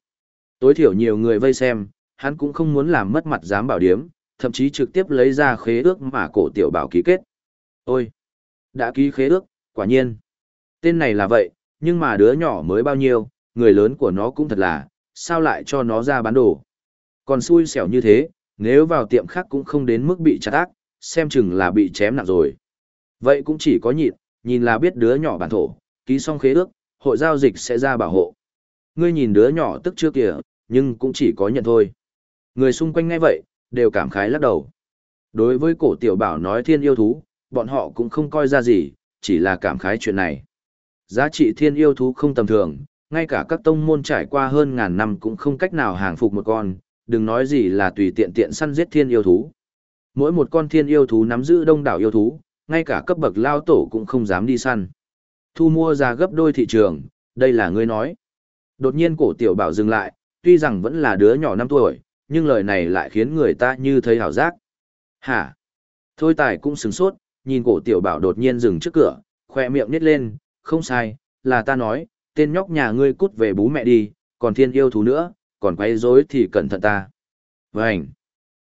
Tối thiểu nhiều người vây xem, hắn cũng không muốn làm mất mặt dám bảo điếm, thậm chí trực tiếp lấy ra khế ước mà cổ tiểu bảo ký kết. Ôi! Đã ký khế ước, quả nhiên. Tên này là vậy, nhưng mà đứa nhỏ mới bao nhiêu, người lớn của nó cũng thật là, sao lại cho nó ra bán đồ. Còn xui xẻo như thế, nếu vào tiệm khác cũng không đến mức bị chặt ác, xem chừng là bị chém nặng rồi. Vậy cũng chỉ có nhịn, nhìn là biết đứa nhỏ bản thổ, ký xong khế ước, hội giao dịch sẽ ra bảo hộ. Ngươi nhìn đứa nhỏ tức chưa kìa, nhưng cũng chỉ có nhận thôi. Người xung quanh ngay vậy, đều cảm khái lắc đầu. Đối với cổ tiểu bảo nói thiên yêu thú, bọn họ cũng không coi ra gì, chỉ là cảm khái chuyện này. Giá trị thiên yêu thú không tầm thường, ngay cả các tông môn trải qua hơn ngàn năm cũng không cách nào hàng phục một con, đừng nói gì là tùy tiện tiện săn giết thiên yêu thú. Mỗi một con thiên yêu thú nắm giữ đông đảo yêu thú, ngay cả cấp bậc lao tổ cũng không dám đi săn. Thu mua ra gấp đôi thị trường, đây là ngươi nói. Đột nhiên cổ tiểu bảo dừng lại, tuy rằng vẫn là đứa nhỏ 5 tuổi, nhưng lời này lại khiến người ta như thấy hảo giác. Hả? Thôi tài cũng sừng sốt, nhìn cổ tiểu bảo đột nhiên dừng trước cửa, khoe miệng nít lên, không sai, là ta nói, tên nhóc nhà ngươi cút về bú mẹ đi, còn thiên yêu thú nữa, còn quay rối thì cẩn thận ta. Vânh!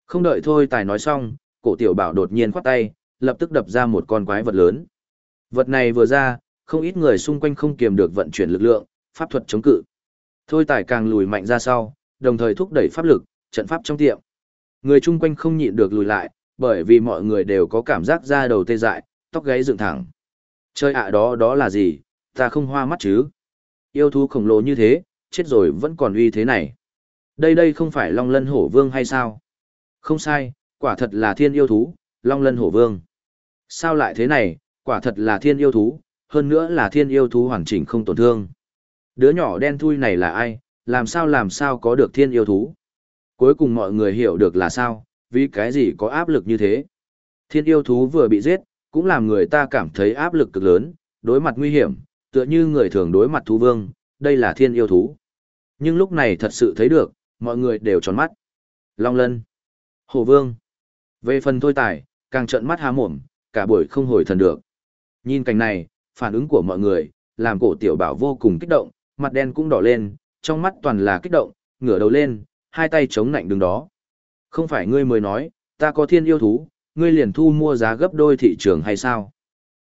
Không đợi thôi tài nói xong, cổ tiểu bảo đột nhiên khoát tay, lập tức đập ra một con quái vật lớn. Vật này vừa ra, không ít người xung quanh không kiềm được vận chuyển lực lượng, pháp thuật chống cự. Thôi tải càng lùi mạnh ra sau, đồng thời thúc đẩy pháp lực, trận pháp trong tiệm. Người chung quanh không nhịn được lùi lại, bởi vì mọi người đều có cảm giác da đầu tê dại, tóc gáy dựng thẳng. Chơi ạ đó đó là gì, ta không hoa mắt chứ. Yêu thú khổng lồ như thế, chết rồi vẫn còn uy thế này. Đây đây không phải Long Lân Hổ Vương hay sao? Không sai, quả thật là thiên yêu thú, Long Lân Hổ Vương. Sao lại thế này, quả thật là thiên yêu thú, hơn nữa là thiên yêu thú hoàn chỉnh không tổn thương. Đứa nhỏ đen thui này là ai, làm sao làm sao có được thiên yêu thú? Cuối cùng mọi người hiểu được là sao, vì cái gì có áp lực như thế. Thiên yêu thú vừa bị giết, cũng làm người ta cảm thấy áp lực cực lớn, đối mặt nguy hiểm, tựa như người thường đối mặt thú vương, đây là thiên yêu thú. Nhưng lúc này thật sự thấy được, mọi người đều tròn mắt. Long lân, hồ vương. Về phần thôi tài, càng trợn mắt há mồm, cả buổi không hồi thần được. Nhìn cảnh này, phản ứng của mọi người, làm cổ tiểu bảo vô cùng kích động, mặt đen cũng đỏ lên, trong mắt toàn là kích động, ngửa đầu lên, hai tay chống nạnh đứng đó. Không phải ngươi mới nói, ta có thiên yêu thú, ngươi liền thu mua giá gấp đôi thị trường hay sao?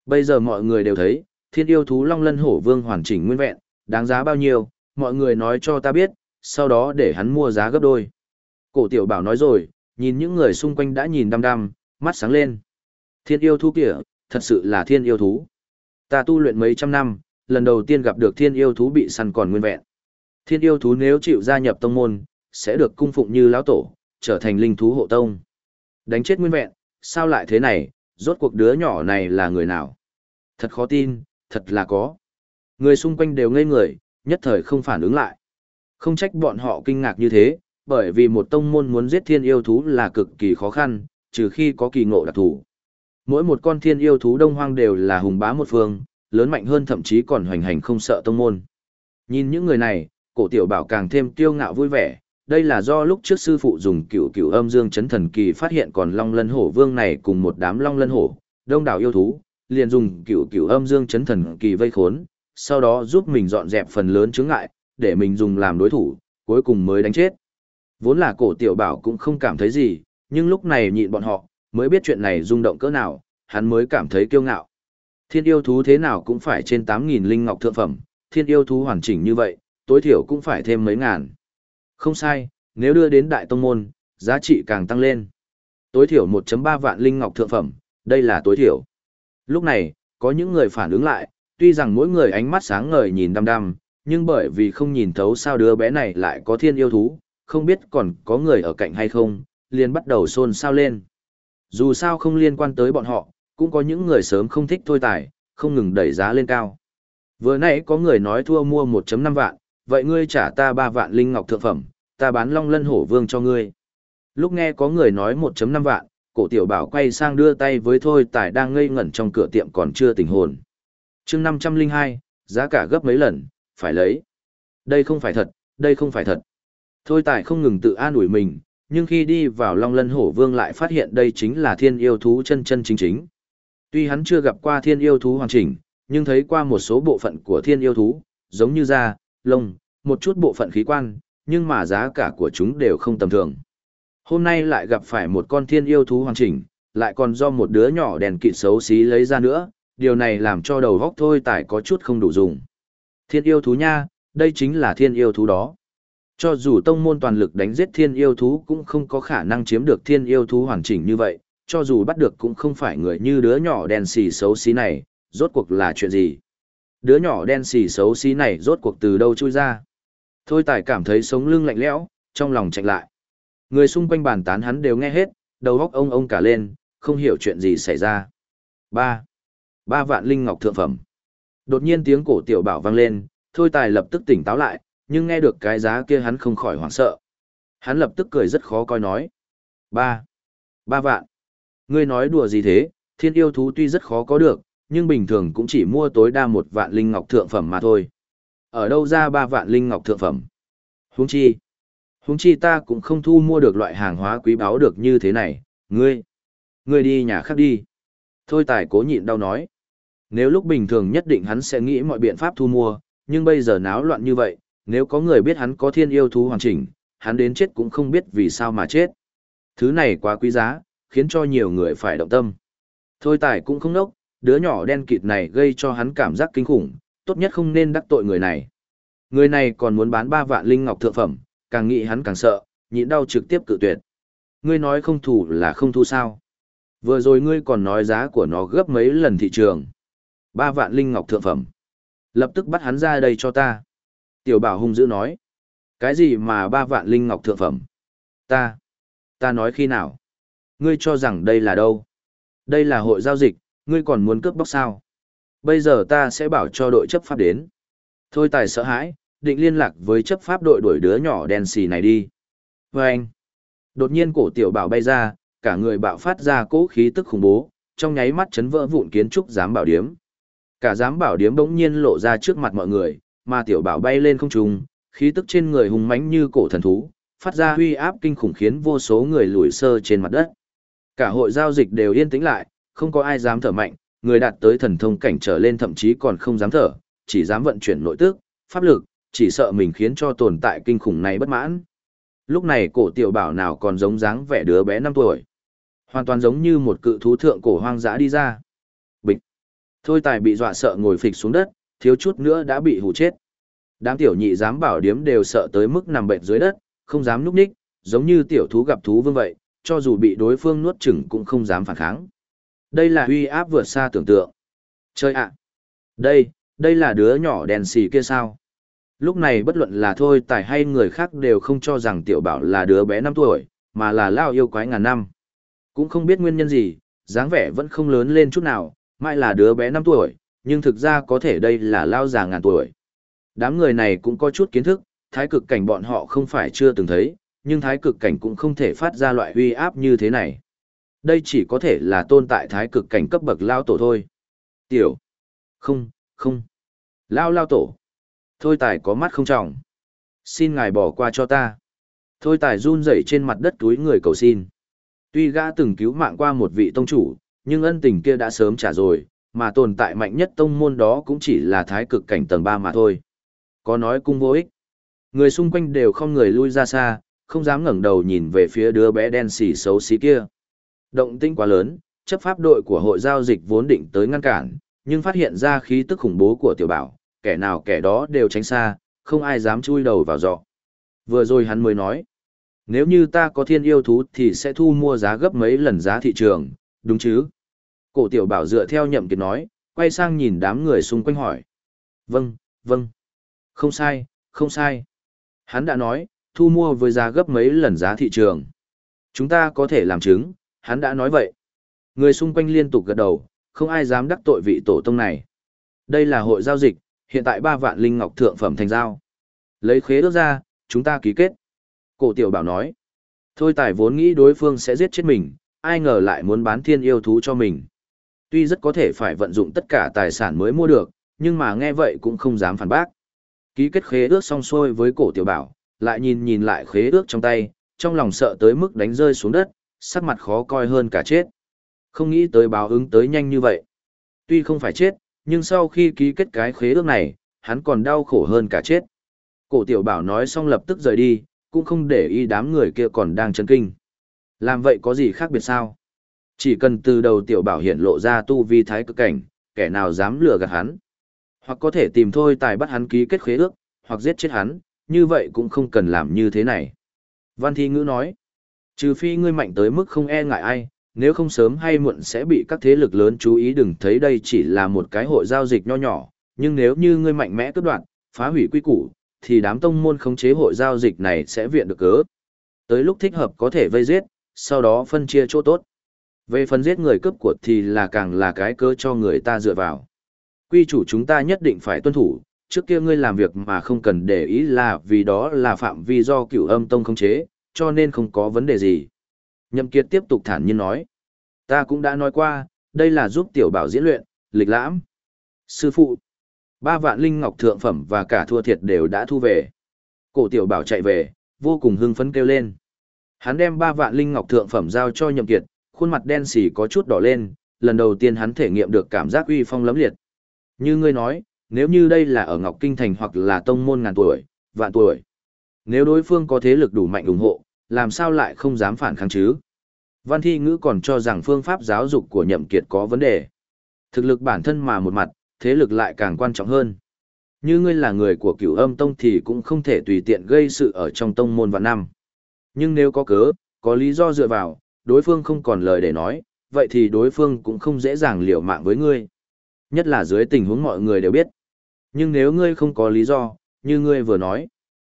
Bây giờ mọi người đều thấy, thiên yêu thú long lân hổ vương hoàn chỉnh nguyên vẹn, đáng giá bao nhiêu, mọi người nói cho ta biết, sau đó để hắn mua giá gấp đôi. Cổ tiểu bảo nói rồi, nhìn những người xung quanh đã nhìn đăm đăm, mắt sáng lên. Thiên yêu thú kìa, thật sự là thiên yêu thú. Ta tu luyện mấy trăm năm, lần đầu tiên gặp được thiên yêu thú bị săn còn nguyên vẹn. Thiên yêu thú nếu chịu gia nhập tông môn, sẽ được cung phụng như lão tổ, trở thành linh thú hộ tông. Đánh chết nguyên vẹn, sao lại thế này, rốt cuộc đứa nhỏ này là người nào? Thật khó tin, thật là có. Người xung quanh đều ngây người, nhất thời không phản ứng lại. Không trách bọn họ kinh ngạc như thế, bởi vì một tông môn muốn giết thiên yêu thú là cực kỳ khó khăn, trừ khi có kỳ ngộ đặc thù. Mỗi một con thiên yêu thú đông hoang đều là hùng bá một phương, lớn mạnh hơn thậm chí còn hoành hành không sợ tông môn. Nhìn những người này, cổ tiểu bảo càng thêm kiêu ngạo vui vẻ, đây là do lúc trước sư phụ dùng cựu cựu âm dương chấn thần kỳ phát hiện còn long lân hổ vương này cùng một đám long lân hổ, đông đảo yêu thú, liền dùng cựu cựu âm dương chấn thần kỳ vây khốn, sau đó giúp mình dọn dẹp phần lớn chướng ngại, để mình dùng làm đối thủ, cuối cùng mới đánh chết. Vốn là cổ tiểu bảo cũng không cảm thấy gì, nhưng lúc này nhịn bọn họ, mới biết chuyện này rung động cỡ nào, hắn mới cảm thấy kiêu ngạo. Thiên yêu thú thế nào cũng phải trên 8.000 linh ngọc thượng phẩm, thiên yêu thú hoàn chỉnh như vậy, tối thiểu cũng phải thêm mấy ngàn. Không sai, nếu đưa đến đại tông môn, giá trị càng tăng lên. Tối thiểu 1.3 vạn linh ngọc thượng phẩm, đây là tối thiểu. Lúc này, có những người phản ứng lại, tuy rằng mỗi người ánh mắt sáng ngời nhìn đăm đăm, nhưng bởi vì không nhìn thấu sao đứa bé này lại có thiên yêu thú, không biết còn có người ở cạnh hay không, liền bắt đầu xôn xao lên. Dù sao không liên quan tới bọn họ, cũng có những người sớm không thích thôi tài, không ngừng đẩy giá lên cao. Vừa nãy có người nói thua mua 1.5 vạn, vậy ngươi trả ta 3 vạn linh ngọc thượng phẩm, ta bán long lân hổ vương cho ngươi. Lúc nghe có người nói 1.5 vạn, cổ tiểu bảo quay sang đưa tay với thôi tài đang ngây ngẩn trong cửa tiệm còn chưa tỉnh hồn. chương 502, giá cả gấp mấy lần, phải lấy. Đây không phải thật, đây không phải thật. Thôi tài không ngừng tự an ủi mình, nhưng khi đi vào Long Lân Hổ Vương lại phát hiện đây chính là thiên yêu thú chân chân chính chính. Tuy hắn chưa gặp qua thiên yêu thú hoàn chỉnh, nhưng thấy qua một số bộ phận của thiên yêu thú, giống như da, lông, một chút bộ phận khí quan, nhưng mà giá cả của chúng đều không tầm thường. Hôm nay lại gặp phải một con thiên yêu thú hoàn chỉnh, lại còn do một đứa nhỏ đèn kịt xấu xí lấy ra nữa, điều này làm cho đầu góc thôi tải có chút không đủ dùng. Thiên yêu thú nha, đây chính là thiên yêu thú đó. Cho dù tông môn toàn lực đánh giết thiên yêu thú cũng không có khả năng chiếm được thiên yêu thú hoàn chỉnh như vậy, cho dù bắt được cũng không phải người như đứa nhỏ đen xì xấu xí này, rốt cuộc là chuyện gì. Đứa nhỏ đen xì xấu xí này rốt cuộc từ đâu chui ra. Thôi tài cảm thấy sống lưng lạnh lẽo, trong lòng chạy lại. Người xung quanh bàn tán hắn đều nghe hết, đầu góc ông ông cả lên, không hiểu chuyện gì xảy ra. Ba, ba vạn linh ngọc thượng phẩm. Đột nhiên tiếng cổ tiểu bảo vang lên, thôi tài lập tức tỉnh táo lại, nhưng nghe được cái giá kia hắn không khỏi hoảng sợ. Hắn lập tức cười rất khó coi nói. Ba, ba vạn. Ngươi nói đùa gì thế, thiên yêu thú tuy rất khó có được, nhưng bình thường cũng chỉ mua tối đa một vạn linh ngọc thượng phẩm mà thôi. Ở đâu ra ba vạn linh ngọc thượng phẩm? Huống chi? Huống chi ta cũng không thu mua được loại hàng hóa quý báu được như thế này, ngươi. Ngươi đi nhà khác đi. Thôi tài cố nhịn đau nói. Nếu lúc bình thường nhất định hắn sẽ nghĩ mọi biện pháp thu mua, nhưng bây giờ náo loạn như vậy, nếu có người biết hắn có thiên yêu thú hoàn chỉnh, hắn đến chết cũng không biết vì sao mà chết. Thứ này quá quý giá, khiến cho nhiều người phải động tâm. Thôi tài cũng không nốc, đứa nhỏ đen kịt này gây cho hắn cảm giác kinh khủng, tốt nhất không nên đắc tội người này. Người này còn muốn bán 3 vạn linh ngọc thượng phẩm, càng nghĩ hắn càng sợ, nhịn đau trực tiếp cự tuyệt. Ngươi nói không thủ là không thu sao. Vừa rồi ngươi còn nói giá của nó gấp mấy lần thị trường. 3 vạn linh ngọc thượng phẩm. Lập tức bắt hắn ra đây cho ta. Tiểu bảo hung dữ nói. Cái gì mà 3 vạn linh ngọc thượng phẩm? Ta. Ta nói khi nào? Ngươi cho rằng đây là đâu? Đây là hội giao dịch, ngươi còn muốn cướp bóc sao? Bây giờ ta sẽ bảo cho đội chấp pháp đến. Thôi tài sợ hãi, định liên lạc với chấp pháp đội đuổi đứa nhỏ đen xì này đi. Và anh, đột nhiên cổ tiểu bảo bay ra, cả người bạo phát ra cỗ khí tức khủng bố, trong nháy mắt chấn vỡ vụn kiến trúc giám bảo điếm. Cả giám bảo điếm bỗng nhiên lộ ra trước mặt mọi người, mà tiểu bảo bay lên không trung, khí tức trên người hùng mãnh như cổ thần thú, phát ra uy áp kinh khủng khiến vô số người lùi sơ trên mặt đất. Cả hội giao dịch đều yên tĩnh lại, không có ai dám thở mạnh, người đạt tới thần thông cảnh trở lên thậm chí còn không dám thở, chỉ dám vận chuyển nội tức, pháp lực, chỉ sợ mình khiến cho tồn tại kinh khủng này bất mãn. Lúc này cổ tiểu bảo nào còn giống dáng vẻ đứa bé 5 tuổi. Hoàn toàn giống như một cự thú thượng cổ hoang dã đi ra. Bịch. Thôi tài bị dọa sợ ngồi phịch xuống đất, thiếu chút nữa đã bị hù chết. Đám tiểu nhị dám bảo điếm đều sợ tới mức nằm bệnh dưới đất, không dám núp ních, giống như tiểu thú gặp thú vương vậy, cho dù bị đối phương nuốt chửng cũng không dám phản kháng. Đây là uy áp vượt xa tưởng tượng. Chơi ạ! Đây, đây là đứa nhỏ đèn xì kia sao? Lúc này bất luận là thôi tài hay người khác đều không cho rằng tiểu bảo là đứa bé 5 tuổi, mà là lao yêu quái ngàn năm. Cũng không biết nguyên nhân gì, dáng vẻ vẫn không lớn lên chút nào, mãi là đứa bé 5 tuổi, nhưng thực ra có thể đây là lao già ngàn tuổi. Đám người này cũng có chút kiến thức, thái cực cảnh bọn họ không phải chưa từng thấy, nhưng thái cực cảnh cũng không thể phát ra loại uy áp như thế này. Đây chỉ có thể là tồn tại thái cực cảnh cấp bậc lao tổ thôi. Tiểu. Không, không. Lao lao tổ. Thôi tài có mắt không trọng. Xin ngài bỏ qua cho ta. Thôi tài run rẩy trên mặt đất túi người cầu xin. Tuy gã từng cứu mạng qua một vị tông chủ, nhưng ân tình kia đã sớm trả rồi, mà tồn tại mạnh nhất tông môn đó cũng chỉ là thái cực cảnh tầng 3 mà thôi. Có nói cung vô ích. Người xung quanh đều không người lui ra xa, không dám ngẩng đầu nhìn về phía đứa bé đen xì xấu xí kia. Động tĩnh quá lớn, chấp pháp đội của hội giao dịch vốn định tới ngăn cản, nhưng phát hiện ra khí tức khủng bố của tiểu bảo, kẻ nào kẻ đó đều tránh xa, không ai dám chui đầu vào giọ. Vừa rồi hắn mới nói, nếu như ta có thiên yêu thú thì sẽ thu mua giá gấp mấy lần giá thị trường, đúng chứ? Cổ tiểu bảo dựa theo nhậm kiệt nói, quay sang nhìn đám người xung quanh hỏi. Vâng, vâng. Không sai, không sai. Hắn đã nói, thu mua với giá gấp mấy lần giá thị trường. Chúng ta có thể làm chứng, hắn đã nói vậy. Người xung quanh liên tục gật đầu, không ai dám đắc tội vị tổ tông này. Đây là hội giao dịch, hiện tại ba vạn linh ngọc thượng phẩm thành giao. Lấy khế ước ra, chúng ta ký kết. Cổ tiểu bảo nói. Thôi tài vốn nghĩ đối phương sẽ giết chết mình, ai ngờ lại muốn bán thiên yêu thú cho mình. Tuy rất có thể phải vận dụng tất cả tài sản mới mua được, nhưng mà nghe vậy cũng không dám phản bác. Ký kết khế ước xong xuôi với cổ tiểu bảo, lại nhìn nhìn lại khế ước trong tay, trong lòng sợ tới mức đánh rơi xuống đất, sắc mặt khó coi hơn cả chết. Không nghĩ tới báo ứng tới nhanh như vậy. Tuy không phải chết, nhưng sau khi ký kết cái khế ước này, hắn còn đau khổ hơn cả chết. Cổ tiểu bảo nói xong lập tức rời đi, cũng không để ý đám người kia còn đang chấn kinh. Làm vậy có gì khác biệt sao? Chỉ cần từ đầu tiểu bảo hiện lộ ra tu vi thái cực cảnh, kẻ nào dám lừa gạt hắn. Hoặc có thể tìm thôi tài bắt hắn ký kết khế ước, hoặc giết chết hắn, như vậy cũng không cần làm như thế này. Văn Thi Ngữ nói, trừ phi ngươi mạnh tới mức không e ngại ai, nếu không sớm hay muộn sẽ bị các thế lực lớn chú ý đừng thấy đây chỉ là một cái hội giao dịch nho nhỏ, nhưng nếu như ngươi mạnh mẽ cướp đoạt, phá hủy quy củ, thì đám tông môn khống chế hội giao dịch này sẽ viện được cớ. Tới lúc thích hợp có thể vây giết, sau đó phân chia chỗ tốt. Về phần giết người cướp của thì là càng là cái cơ cho người ta dựa vào. Quy chủ chúng ta nhất định phải tuân thủ, trước kia ngươi làm việc mà không cần để ý là vì đó là phạm vi do cửu âm tông khống chế, cho nên không có vấn đề gì. Nhậm Kiệt tiếp tục thản nhiên nói. Ta cũng đã nói qua, đây là giúp tiểu bảo diễn luyện, lịch lãm. Sư phụ, ba vạn linh ngọc thượng phẩm và cả thua thiệt đều đã thu về. Cổ tiểu bảo chạy về, vô cùng hưng phấn kêu lên. Hắn đem ba vạn linh ngọc thượng phẩm giao cho Nhậm Kiệt, khuôn mặt đen sì có chút đỏ lên, lần đầu tiên hắn thể nghiệm được cảm giác uy phong lấm liệt. Như ngươi nói, nếu như đây là ở Ngọc Kinh Thành hoặc là tông môn ngàn tuổi, vạn tuổi. Nếu đối phương có thế lực đủ mạnh ủng hộ, làm sao lại không dám phản kháng chứ? Văn Thi Ngữ còn cho rằng phương pháp giáo dục của Nhậm Kiệt có vấn đề. Thực lực bản thân mà một mặt, thế lực lại càng quan trọng hơn. Như ngươi là người của cửu âm tông thì cũng không thể tùy tiện gây sự ở trong tông môn vạn năm. Nhưng nếu có cớ, có lý do dựa vào, đối phương không còn lời để nói, vậy thì đối phương cũng không dễ dàng liều mạng với ngươi. Nhất là dưới tình huống mọi người đều biết. Nhưng nếu ngươi không có lý do, như ngươi vừa nói,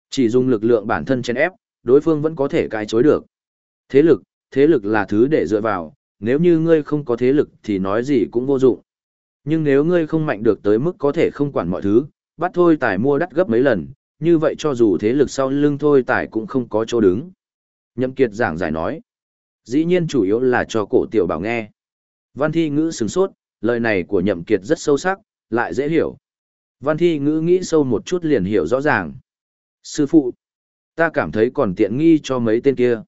chỉ dùng lực lượng bản thân chèn ép, đối phương vẫn có thể cãi chối được. Thế lực, thế lực là thứ để dựa vào, nếu như ngươi không có thế lực thì nói gì cũng vô dụng. Nhưng nếu ngươi không mạnh được tới mức có thể không quản mọi thứ, bắt thôi tài mua đắt gấp mấy lần, như vậy cho dù thế lực sau lưng thôi tài cũng không có chỗ đứng. Nhậm Kiệt giảng giải nói. Dĩ nhiên chủ yếu là cho cổ tiểu bảo nghe. Văn thi ngữ sừng sốt, lời này của Nhậm Kiệt rất sâu sắc, lại dễ hiểu. Văn thi ngữ nghĩ sâu một chút liền hiểu rõ ràng. Sư phụ, ta cảm thấy còn tiện nghi cho mấy tên kia.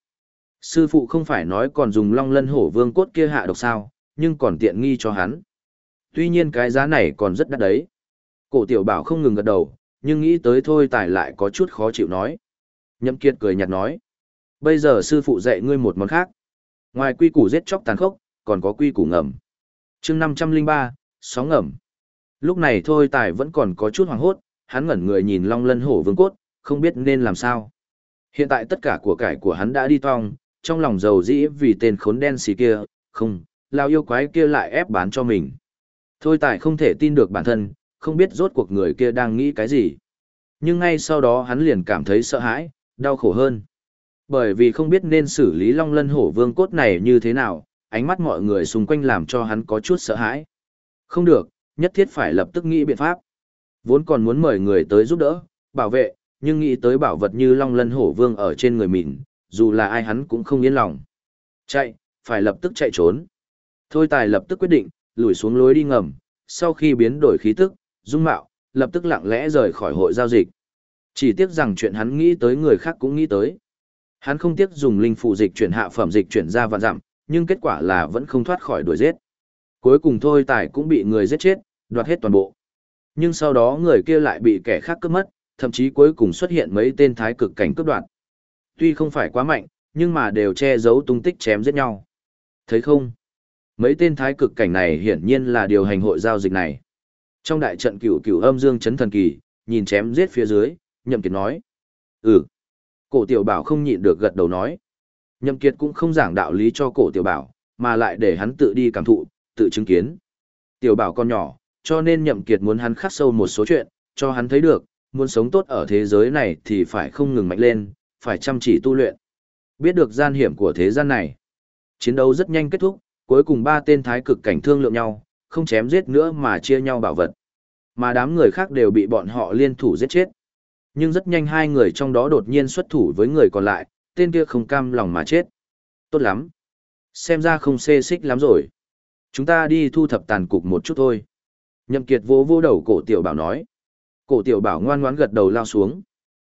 Sư phụ không phải nói còn dùng long lân hổ vương cốt kia hạ độc sao, nhưng còn tiện nghi cho hắn. Tuy nhiên cái giá này còn rất đắt đấy. Cổ tiểu bảo không ngừng gật đầu, nhưng nghĩ tới thôi tài lại có chút khó chịu nói. Nhậm kiệt cười nhạt nói. Bây giờ sư phụ dạy ngươi một món khác. Ngoài quy củ giết chóc tàn khốc, còn có quy củ ngầm. chương 503, sóng ngầm. Lúc này thôi tài vẫn còn có chút hoàng hốt, hắn ngẩn người nhìn long lân hổ vương cốt, không biết nên làm sao. Hiện tại tất cả của cải của hắn đã đi tong, trong lòng giàu dĩ vì tên khốn đen xì kia, không, lao yêu quái kia lại ép bán cho mình. Thôi tài không thể tin được bản thân, không biết rốt cuộc người kia đang nghĩ cái gì. Nhưng ngay sau đó hắn liền cảm thấy sợ hãi, đau khổ hơn. Bởi vì không biết nên xử lý long lân hổ vương cốt này như thế nào, ánh mắt mọi người xung quanh làm cho hắn có chút sợ hãi. Không được, nhất thiết phải lập tức nghĩ biện pháp. Vốn còn muốn mời người tới giúp đỡ, bảo vệ, nhưng nghĩ tới bảo vật như long lân hổ vương ở trên người mình, dù là ai hắn cũng không yên lòng. Chạy, phải lập tức chạy trốn. Thôi tài lập tức quyết định, lùi xuống lối đi ngầm, sau khi biến đổi khí tức, dung mạo, lập tức lặng lẽ rời khỏi hội giao dịch. Chỉ tiếc rằng chuyện hắn nghĩ tới người khác cũng nghĩ tới. Hắn không tiếc dùng linh phụ dịch chuyển hạ phẩm dịch chuyển ra vạn dặm, nhưng kết quả là vẫn không thoát khỏi đuổi giết. Cuối cùng thôi tài cũng bị người giết chết, đoạt hết toàn bộ. Nhưng sau đó người kia lại bị kẻ khác cướp mất, thậm chí cuối cùng xuất hiện mấy tên thái cực cảnh cướp đoạt. Tuy không phải quá mạnh, nhưng mà đều che giấu tung tích chém giết nhau. Thấy không? Mấy tên thái cực cảnh này hiển nhiên là điều hành hội giao dịch này. Trong đại trận cửu cửu âm dương chấn thần kỳ, nhìn chém giết phía dưới, Nhậm Kiệt nói. Ừ. Cổ tiểu bảo không nhịn được gật đầu nói. Nhậm Kiệt cũng không giảng đạo lý cho cổ tiểu bảo, mà lại để hắn tự đi cảm thụ, tự chứng kiến. Tiểu bảo con nhỏ, cho nên Nhậm Kiệt muốn hắn khắc sâu một số chuyện, cho hắn thấy được, muốn sống tốt ở thế giới này thì phải không ngừng mạnh lên, phải chăm chỉ tu luyện. Biết được gian hiểm của thế gian này. Chiến đấu rất nhanh kết thúc, cuối cùng ba tên thái cực cảnh thương lượng nhau, không chém giết nữa mà chia nhau bảo vật. Mà đám người khác đều bị bọn họ liên thủ giết chết. Nhưng rất nhanh hai người trong đó đột nhiên xuất thủ với người còn lại, tên kia không cam lòng mà chết. Tốt lắm. Xem ra không xê xích lắm rồi. Chúng ta đi thu thập tàn cục một chút thôi. Nhậm Kiệt vô vô đầu cổ tiểu bảo nói. Cổ tiểu bảo ngoan ngoãn gật đầu lao xuống.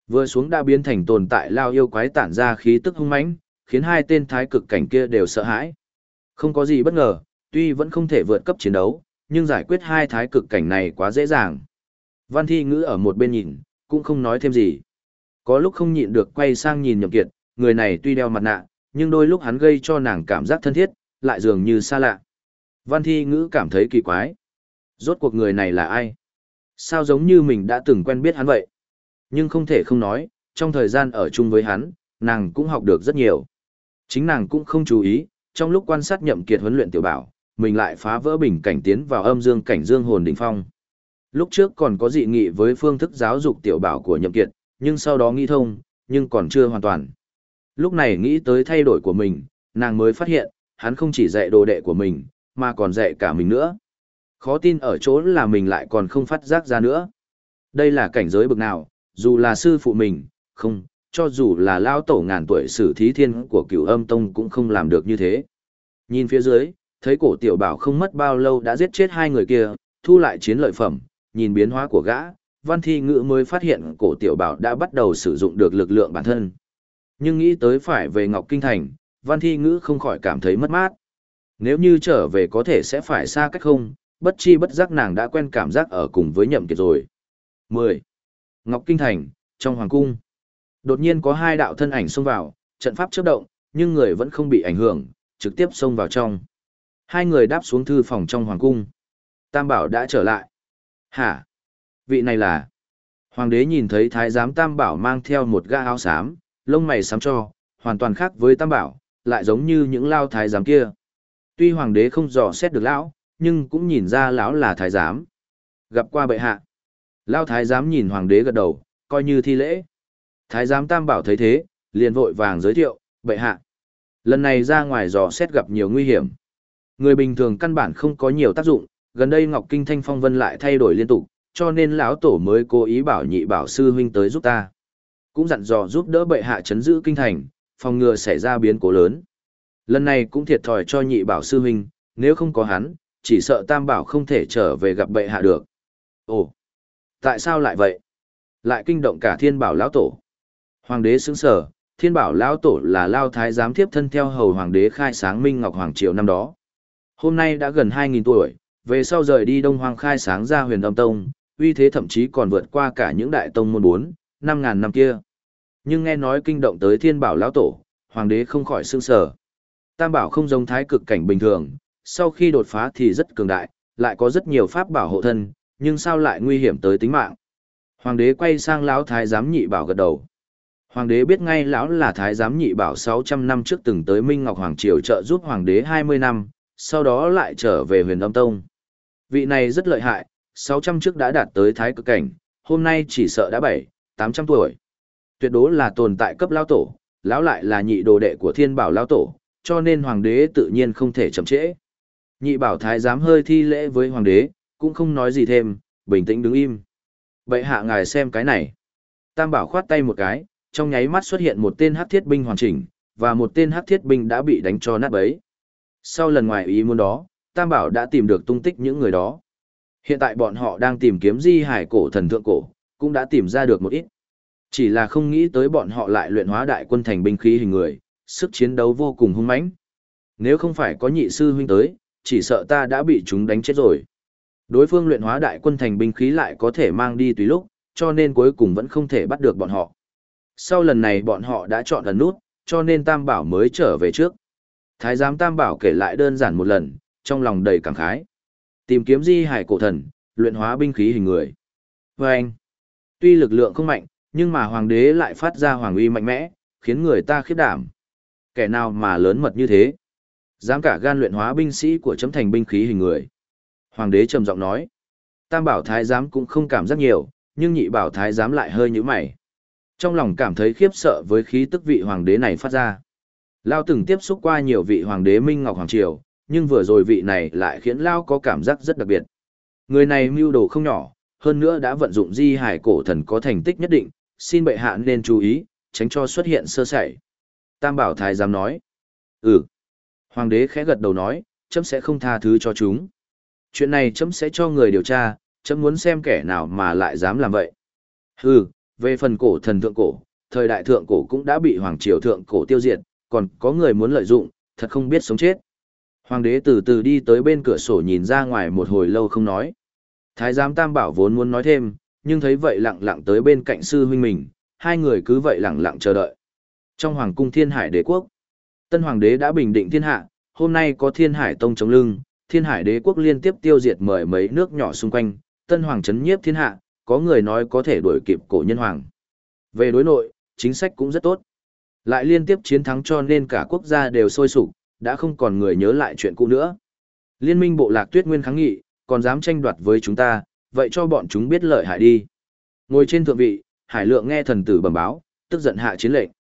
Vừa xuống đã biến thành tồn tại lao yêu quái tản ra khí tức hung mãnh, khiến hai tên thái cực cảnh kia đều sợ hãi. Không có gì bất ngờ, tuy vẫn không thể vượt cấp chiến đấu, nhưng giải quyết hai thái cực cảnh này quá dễ dàng. Văn Thi Ngữ ở một bên nhìn, cũng không nói thêm gì. Có lúc không nhịn được quay sang nhìn Nhậm Kiệt, người này tuy đeo mặt nạ, nhưng đôi lúc hắn gây cho nàng cảm giác thân thiết, lại dường như xa lạ. Văn Thi Ngữ cảm thấy kỳ quái. Rốt cuộc người này là ai? Sao giống như mình đã từng quen biết hắn vậy? Nhưng không thể không nói, trong thời gian ở chung với hắn, nàng cũng học được rất nhiều. Chính nàng cũng không chú ý, trong lúc quan sát nhậm kiệt huấn luyện tiểu bảo, mình lại phá vỡ bình cảnh tiến vào âm dương cảnh dương hồn đỉnh phong. Lúc trước còn có dị nghị với phương thức giáo dục tiểu bảo của nhậm kiệt, nhưng sau đó nghĩ thông, nhưng còn chưa hoàn toàn. Lúc này nghĩ tới thay đổi của mình, nàng mới phát hiện, hắn không chỉ dạy đồ đệ của mình, mà còn dạy cả mình nữa. Khó tin ở chỗ là mình lại còn không phát giác ra nữa. Đây là cảnh giới bực nào, dù là sư phụ mình, không, cho dù là lao tổ ngàn tuổi sử thí thiên của cửu âm tông cũng không làm được như thế. Nhìn phía dưới, thấy cổ tiểu bảo không mất bao lâu đã giết chết hai người kia, thu lại chiến lợi phẩm, nhìn biến hóa của gã, văn thi ngữ mới phát hiện cổ tiểu bảo đã bắt đầu sử dụng được lực lượng bản thân. Nhưng nghĩ tới phải về Ngọc Kinh Thành, văn thi ngữ không khỏi cảm thấy mất mát. Nếu như trở về có thể sẽ phải xa cách không, bất chi bất giác nàng đã quen cảm giác ở cùng với nhậm kiệt rồi. 10. Ngọc Kinh Thành, trong Hoàng Cung. Đột nhiên có hai đạo thân ảnh xông vào, trận pháp chớp động, nhưng người vẫn không bị ảnh hưởng, trực tiếp xông vào trong. Hai người đáp xuống thư phòng trong Hoàng Cung. Tam Bảo đã trở lại. Hả? Vị này là... Hoàng đế nhìn thấy thái giám Tam Bảo mang theo một gã áo xám, lông mày xám cho, hoàn toàn khác với Tam Bảo, lại giống như những lao thái giám kia. Tuy hoàng đế không dò xét được lão, nhưng cũng nhìn ra lão là thái giám. Gặp qua bệ hạ. lão thái giám nhìn hoàng đế gật đầu, coi như thi lễ. Thái giám Tam Bảo thấy thế, liền vội vàng giới thiệu, bệ hạ. Lần này ra ngoài dò xét gặp nhiều nguy hiểm. Người bình thường căn bản không có nhiều tác dụng, gần đây Ngọc Kinh Thanh Phong Vân lại thay đổi liên tục, cho nên lão tổ mới cố ý bảo nhị bảo sư huynh tới giúp ta. Cũng dặn dò giúp đỡ bệ hạ chấn giữ kinh thành, phòng ngừa xảy ra biến cố lớn. Lần này cũng thiệt thòi cho nhị bảo sư huynh, nếu không có hắn, chỉ sợ tam bảo không thể trở về gặp bệ hạ được. Ồ, tại sao lại vậy? Lại kinh động cả thiên bảo lão tổ. Hoàng đế sững sở, thiên bảo lão tổ là lao thái giám thiếp thân theo hầu hoàng đế khai sáng minh ngọc hoàng triều năm đó. Hôm nay đã gần 2.000 tuổi, về sau rời đi đông hoàng khai sáng ra huyền âm tông, uy thế thậm chí còn vượt qua cả những đại tông môn 4, 5.000 năm kia. Nhưng nghe nói kinh động tới thiên bảo lão tổ, hoàng đế không khỏi sững sở. Tam bảo không giống thái cực cảnh bình thường, sau khi đột phá thì rất cường đại, lại có rất nhiều pháp bảo hộ thân, nhưng sao lại nguy hiểm tới tính mạng. Hoàng đế quay sang lão thái giám nhị bảo gật đầu. Hoàng đế biết ngay lão là thái giám nhị bảo 600 năm trước từng tới Minh Ngọc Hoàng Triều trợ giúp hoàng đế 20 năm, sau đó lại trở về huyền âm tông. Vị này rất lợi hại, 600 trước đã đạt tới thái cực cảnh, hôm nay chỉ sợ đã 7, 800 tuổi. Tuyệt đối là tồn tại cấp lão tổ, lão lại là nhị đồ đệ của thiên bảo lão tổ, cho nên hoàng đế tự nhiên không thể chậm trễ. Nhị bảo thái giám hơi thi lễ với hoàng đế, cũng không nói gì thêm, bình tĩnh đứng im. Bệ hạ ngài xem cái này. Tam bảo khoát tay một cái, trong nháy mắt xuất hiện một tên hắc thiết binh hoàn chỉnh, và một tên hắc thiết binh đã bị đánh cho nát bấy. Sau lần ngoài ý muốn đó, Tam bảo đã tìm được tung tích những người đó. Hiện tại bọn họ đang tìm kiếm di hải cổ thần thượng cổ, cũng đã tìm ra được một ít. Chỉ là không nghĩ tới bọn họ lại luyện hóa đại quân thành binh khí hình người, sức chiến đấu vô cùng hung mãnh. Nếu không phải có nhị sư huynh tới, chỉ sợ ta đã bị chúng đánh chết rồi. Đối phương luyện hóa đại quân thành binh khí lại có thể mang đi tùy lúc, cho nên cuối cùng vẫn không thể bắt được bọn họ. Sau lần này bọn họ đã chọn ẩn nút, cho nên Tam Bảo mới trở về trước. Thái giám Tam Bảo kể lại đơn giản một lần, trong lòng đầy cảm khái. Tìm kiếm di hải cổ thần, luyện hóa binh khí hình người. Và anh, tuy lực lượng không mạnh, nhưng mà hoàng đế lại phát ra hoàng uy mạnh mẽ, khiến người ta khiếp đảm. Kẻ nào mà lớn mật như thế? Dám cả gan luyện hóa binh sĩ của chấm thành binh khí hình người. Hoàng đế trầm giọng nói. Tam bảo thái giám cũng không cảm giác nhiều, nhưng nhị bảo thái giám lại hơi như mày. Trong lòng cảm thấy khiếp sợ với khí tức vị hoàng đế này phát ra. Lao từng tiếp xúc qua nhiều vị hoàng đế Minh Ngọc Hoàng Triều, nhưng vừa rồi vị này lại khiến Lao có cảm giác rất đặc biệt. Người này mưu đồ không nhỏ, hơn nữa đã vận dụng di hải cổ thần có thành tích nhất định, xin bệ hạ nên chú ý, tránh cho xuất hiện sơ sẩy. Tam bảo thái giám nói. Ừ. Hoàng đế khẽ gật đầu nói, chấm sẽ không tha thứ cho chúng. Chuyện này chấm sẽ cho người điều tra, chấm muốn xem kẻ nào mà lại dám làm vậy. Hừ, Về phần cổ thần thượng cổ, thời đại thượng cổ cũng đã bị hoàng triều thượng cổ tiêu diệt, còn có người muốn lợi dụng, thật không biết sống chết. Hoàng đế từ từ đi tới bên cửa sổ nhìn ra ngoài một hồi lâu không nói. Thái giám Tam Bảo vốn muốn nói thêm, nhưng thấy vậy lặng lặng tới bên cạnh sư huynh mình, hai người cứ vậy lặng lặng chờ đợi. Trong hoàng cung Thiên Hải Đế quốc, Tân Hoàng đế đã bình định thiên hạ, hôm nay có Thiên Hải Tông chống lưng, Thiên Hải Đế quốc liên tiếp tiêu diệt mời mấy nước nhỏ xung quanh, Tân Hoàng chấn nhiếp thiên hạ, có người nói có thể đuổi kịp cổ nhân hoàng. Về đối nội, chính sách cũng rất tốt. Lại liên tiếp chiến thắng cho nên cả quốc gia đều sôi sục, đã không còn người nhớ lại chuyện cũ nữa. Liên minh bộ lạc tuyết nguyên kháng nghị, còn dám tranh đoạt với chúng ta, vậy cho bọn chúng biết lợi hại đi. Ngồi trên thượng vị, Hải Lượng nghe thần tử bẩm báo, tức giận hạ chiến lệnh.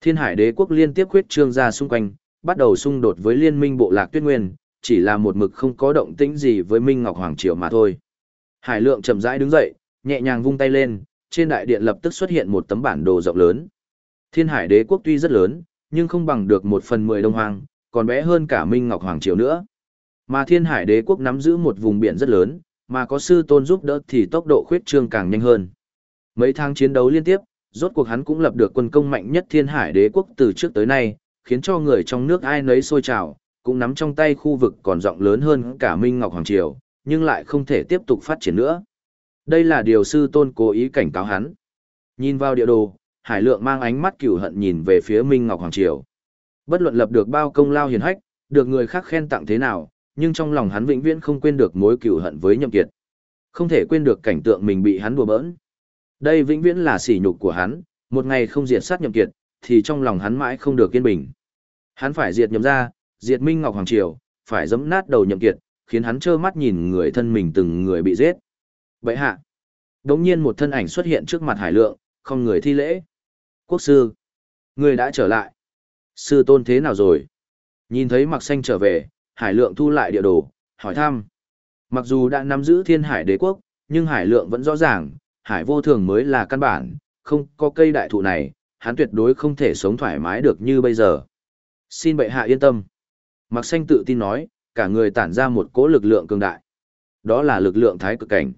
Thiên Hải đế quốc liên tiếp khuyết trương ra xung quanh, bắt đầu xung đột với liên minh bộ lạc tuyết nguyên, chỉ là một mực không có động tĩnh gì với Minh Ngọc Hoàng Triều mà thôi. Hải Lượng chậm rãi đứng dậy, nhẹ nhàng vung tay lên, trên đại điện lập tức xuất hiện một tấm bản đồ rộng lớn. Thiên Hải đế quốc tuy rất lớn, nhưng không bằng được một phần mười đông hoang, còn bé hơn cả Minh Ngọc Hoàng Triều nữa. Mà Thiên Hải đế quốc nắm giữ một vùng biển rất lớn, mà có sư tôn giúp đỡ thì tốc độ khuyết trương càng nhanh hơn. Mấy tháng chiến đấu liên tiếp, rốt cuộc hắn cũng lập được quân công mạnh nhất Thiên Hải đế quốc từ trước tới nay, khiến cho người trong nước ai nấy sôi trào, cũng nắm trong tay khu vực còn rộng lớn hơn cả Minh Ngọc Hoàng Triều, nhưng lại không thể tiếp tục phát triển nữa. Đây là điều sư tôn cố ý cảnh cáo hắn. Nhìn vào địa đồ, Hải Lượng mang ánh mắt cửu hận nhìn về phía Minh Ngọc Hoàng Triều. Bất luận lập được bao công lao hiền hách, được người khác khen tặng thế nào, nhưng trong lòng hắn vĩnh viễn không quên được mối cửu hận với Nhậm Kiệt. Không thể quên được cảnh tượng mình bị hắn đùa bỡn. Đây vĩnh viễn là sỉ nhục của hắn, một ngày không diệt sát Nhậm Kiệt, thì trong lòng hắn mãi không được yên bình. Hắn phải diệt Nhậm gia, diệt Minh Ngọc Hoàng Triều, phải giẫm nát đầu Nhậm Kiệt, khiến hắn trơ mắt nhìn người thân mình từng người bị giết. Bệ hạ. Đống nhiên một thân ảnh xuất hiện trước mặt Hải Lượng, không người thi lễ. Quốc sư. Người đã trở lại. Sư tôn thế nào rồi? Nhìn thấy mặc xanh trở về, Hải Lượng thu lại địa đồ, hỏi thăm. Mặc dù đã nắm giữ thiên hải đế quốc, nhưng Hải Lượng vẫn rõ ràng, Hải vô thường mới là căn bản, không có cây đại thụ này, hắn tuyệt đối không thể sống thoải mái được như bây giờ. Xin bệ hạ yên tâm. Mặc xanh tự tin nói, cả người tản ra một cỗ lực lượng cường đại. Đó là lực lượng thái cực cảnh.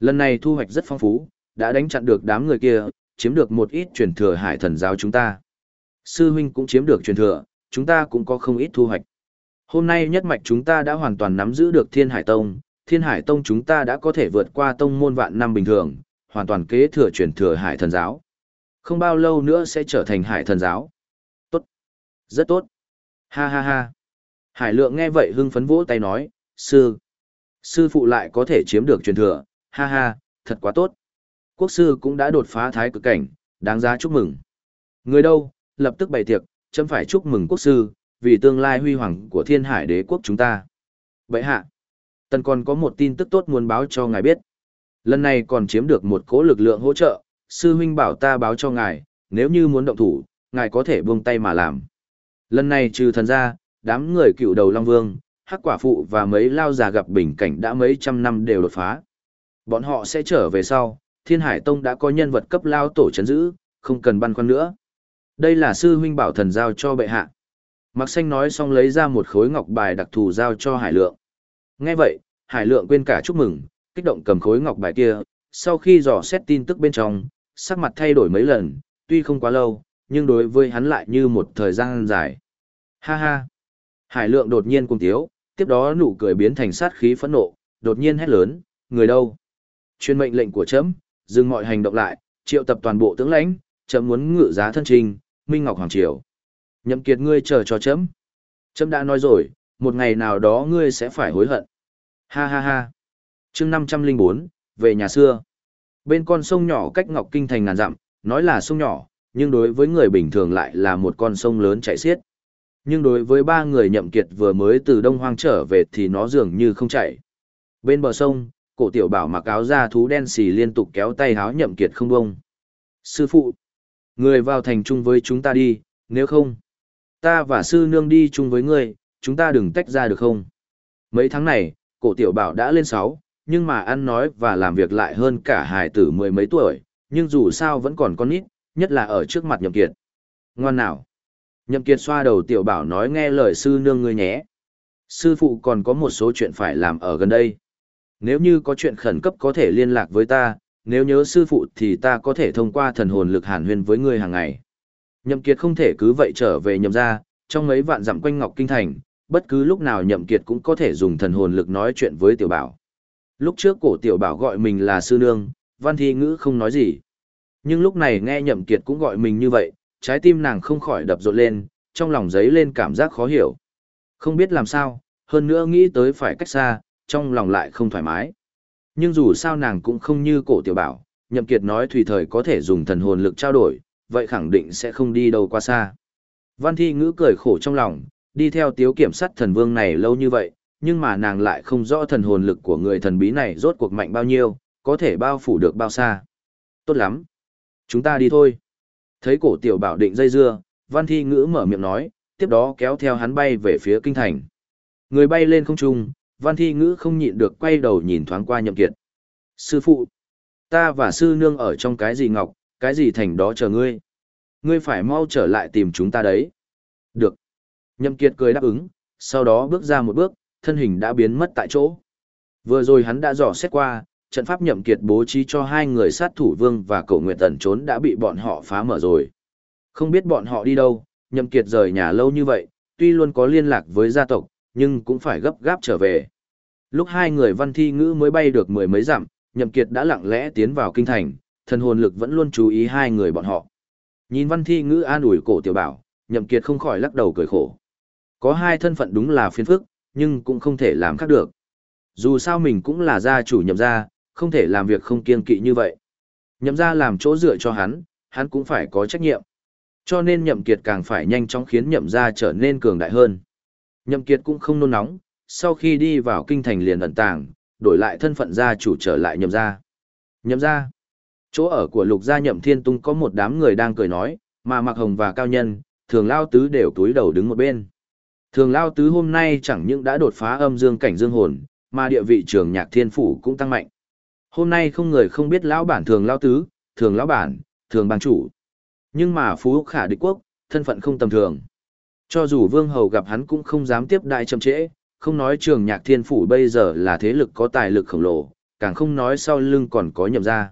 Lần này thu hoạch rất phong phú, đã đánh chặn được đám người kia, chiếm được một ít truyền thừa hải thần giáo chúng ta. Sư huynh cũng chiếm được truyền thừa, chúng ta cũng có không ít thu hoạch. Hôm nay nhất mạch chúng ta đã hoàn toàn nắm giữ được Thiên Hải Tông, Thiên Hải Tông chúng ta đã có thể vượt qua tông môn vạn năm bình thường, hoàn toàn kế thừa truyền thừa Hải thần giáo. Không bao lâu nữa sẽ trở thành Hải thần giáo. Tốt. Rất tốt. Ha ha ha. Hải lượng nghe vậy hưng phấn vỗ tay nói, sư. Sư phụ lại có thể chiếm được truyền thừa, ha ha, thật quá tốt. Quốc sư cũng đã đột phá thái cực cảnh, đáng giá chúc mừng. Người đâu, lập tức bày tiệc, chấm phải chúc mừng quốc sư, vì tương lai huy hoàng của thiên hải đế quốc chúng ta. Vậy hạ, tần còn có một tin tức tốt muốn báo cho ngài biết. Lần này còn chiếm được một cố lực lượng hỗ trợ, sư huynh bảo ta báo cho ngài, nếu như muốn động thủ, ngài có thể buông tay mà làm. Lần này trừ thần ra, đám người cựu đầu Long Vương, hắc quả phụ và mấy lao già gặp bình cảnh đã mấy trăm năm đều đột phá. Bọn họ sẽ trở về sau, Thiên Hải Tông đã có nhân vật cấp lao tổ chấn giữ, không cần băn khoăn nữa. Đây là sư huynh bảo thần giao cho bệ hạ. Mạc Xanh nói xong lấy ra một khối ngọc bài đặc thù giao cho Hải Lượng. Nghe vậy, Hải Lượng quên cả chúc mừng, kích động cầm khối ngọc bài kia, sau khi dò xét tin tức bên trong, sắc mặt thay đổi mấy lần, tuy không quá lâu, nhưng đối với hắn lại như một thời gian dài. Ha ha! Hải Lượng đột nhiên cung tiếu, tiếp đó nụ cười biến thành sát khí phẫn nộ, đột nhiên hét lớn, người đâu? Chuyên mệnh lệnh của chấm, dừng mọi hành động lại, triệu tập toàn bộ tướng lãnh, chấm muốn ngự giá thân trình, Minh Ngọc Hoàng Triều. Nhậm kiệt ngươi chờ cho chấm. Chấm đã nói rồi, một ngày nào đó ngươi sẽ phải hối hận. Ha ha ha. Chương 504, về nhà xưa. Bên con sông nhỏ cách Ngọc Kinh thành ngàn dặm, nói là sông nhỏ, nhưng đối với người bình thường lại là một con sông lớn chảy xiết. Nhưng đối với ba người nhậm kiệt vừa mới từ Đông Hoang trở về thì nó dường như không chảy. Bên bờ sông, cổ tiểu bảo mặc áo da thú đen xì liên tục kéo tay háo nhậm kiệt không bông. Sư phụ, người vào thành chung với chúng ta đi, nếu không, ta và sư nương đi chung với ngươi, chúng ta đừng tách ra được không? Mấy tháng này, cổ tiểu bảo đã lên 6, nhưng mà ăn nói và làm việc lại hơn cả hài tử mười mấy tuổi, nhưng dù sao vẫn còn con nít, nhất là ở trước mặt nhậm kiệt. Ngoan nào. Nhậm kiệt xoa đầu tiểu bảo nói nghe lời sư nương ngươi nhé. Sư phụ còn có một số chuyện phải làm ở gần đây. Nếu như có chuyện khẩn cấp có thể liên lạc với ta, nếu nhớ sư phụ thì ta có thể thông qua thần hồn lực hàn huyên với ngươi hàng ngày. Nhậm Kiệt không thể cứ vậy trở về nhậm gia, trong mấy vạn dặm quanh Ngọc Kinh Thành, bất cứ lúc nào Nhậm Kiệt cũng có thể dùng thần hồn lực nói chuyện với Tiểu Bảo. Lúc trước cổ Tiểu Bảo gọi mình là sư nương, Văn Thi Ngữ không nói gì. Nhưng lúc này nghe Nhậm Kiệt cũng gọi mình như vậy, trái tim nàng không khỏi đập rộn lên, trong lòng giấy lên cảm giác khó hiểu. Không biết làm sao, hơn nữa nghĩ tới phải cách xa, trong lòng lại không thoải mái. Nhưng dù sao nàng cũng không như cổ tiểu bảo, nhậm kiệt nói tùy thời có thể dùng thần hồn lực trao đổi, vậy khẳng định sẽ không đi đâu qua xa. Văn thi ngữ cười khổ trong lòng, đi theo tiếu kiểm sát thần vương này lâu như vậy, nhưng mà nàng lại không rõ thần hồn lực của người thần bí này rốt cuộc mạnh bao nhiêu, có thể bao phủ được bao xa. Tốt lắm. Chúng ta đi thôi. Thấy cổ tiểu bảo định dây dưa, văn thi ngữ mở miệng nói, tiếp đó kéo theo hắn bay về phía kinh thành. Người bay lên không trung, văn thi ngữ không nhịn được quay đầu nhìn thoáng qua nhậm kiệt. Sư phụ, ta và sư nương ở trong cái gì ngọc, cái gì thành đó chờ ngươi. Ngươi phải mau trở lại tìm chúng ta đấy. Được. Nhậm kiệt cười đáp ứng, sau đó bước ra một bước, thân hình đã biến mất tại chỗ. Vừa rồi hắn đã dò xét qua, trận pháp nhậm kiệt bố trí cho hai người sát thủ vương và cậu nguyệt tần trốn đã bị bọn họ phá mở rồi. Không biết bọn họ đi đâu, nhậm kiệt rời nhà lâu như vậy, tuy luôn có liên lạc với gia tộc, nhưng cũng phải gấp gáp trở về. Lúc hai người văn thi ngữ mới bay được mười mấy dặm, nhậm kiệt đã lặng lẽ tiến vào kinh thành, thần hồn lực vẫn luôn chú ý hai người bọn họ. Nhìn văn thi ngữ an ủi cổ tiểu bảo, nhậm kiệt không khỏi lắc đầu cười khổ. Có hai thân phận đúng là phiền phức, nhưng cũng không thể làm khác được. Dù sao mình cũng là gia chủ nhậm gia, không thể làm việc không kiên kỵ như vậy. Nhậm gia làm chỗ dựa cho hắn, hắn cũng phải có trách nhiệm. Cho nên nhậm kiệt càng phải nhanh chóng khiến nhậm gia trở nên cường đại hơn. Nhậm kiệt cũng không nôn nóng, sau khi đi vào kinh thành liền ẩn tàng, đổi lại thân phận gia chủ trở lại nhậm gia. Nhậm gia. Chỗ ở của lục gia nhậm thiên tung có một đám người đang cười nói, mà mặc hồng và cao nhân, thường lao tứ đều túi đầu đứng một bên. Thường lao tứ hôm nay chẳng những đã đột phá âm dương cảnh dương hồn, mà địa vị trường nhạc thiên phủ cũng tăng mạnh. Hôm nay không người không biết lão bản thường lao tứ, thường lão bản, thường bang chủ. Nhưng mà phú khả địch quốc, thân phận không tầm thường. Cho dù vương hầu gặp hắn cũng không dám tiếp đại chậm trễ, không nói trường nhạc thiên phủ bây giờ là thế lực có tài lực khổng lồ, càng không nói sau lưng còn có nhậm ra.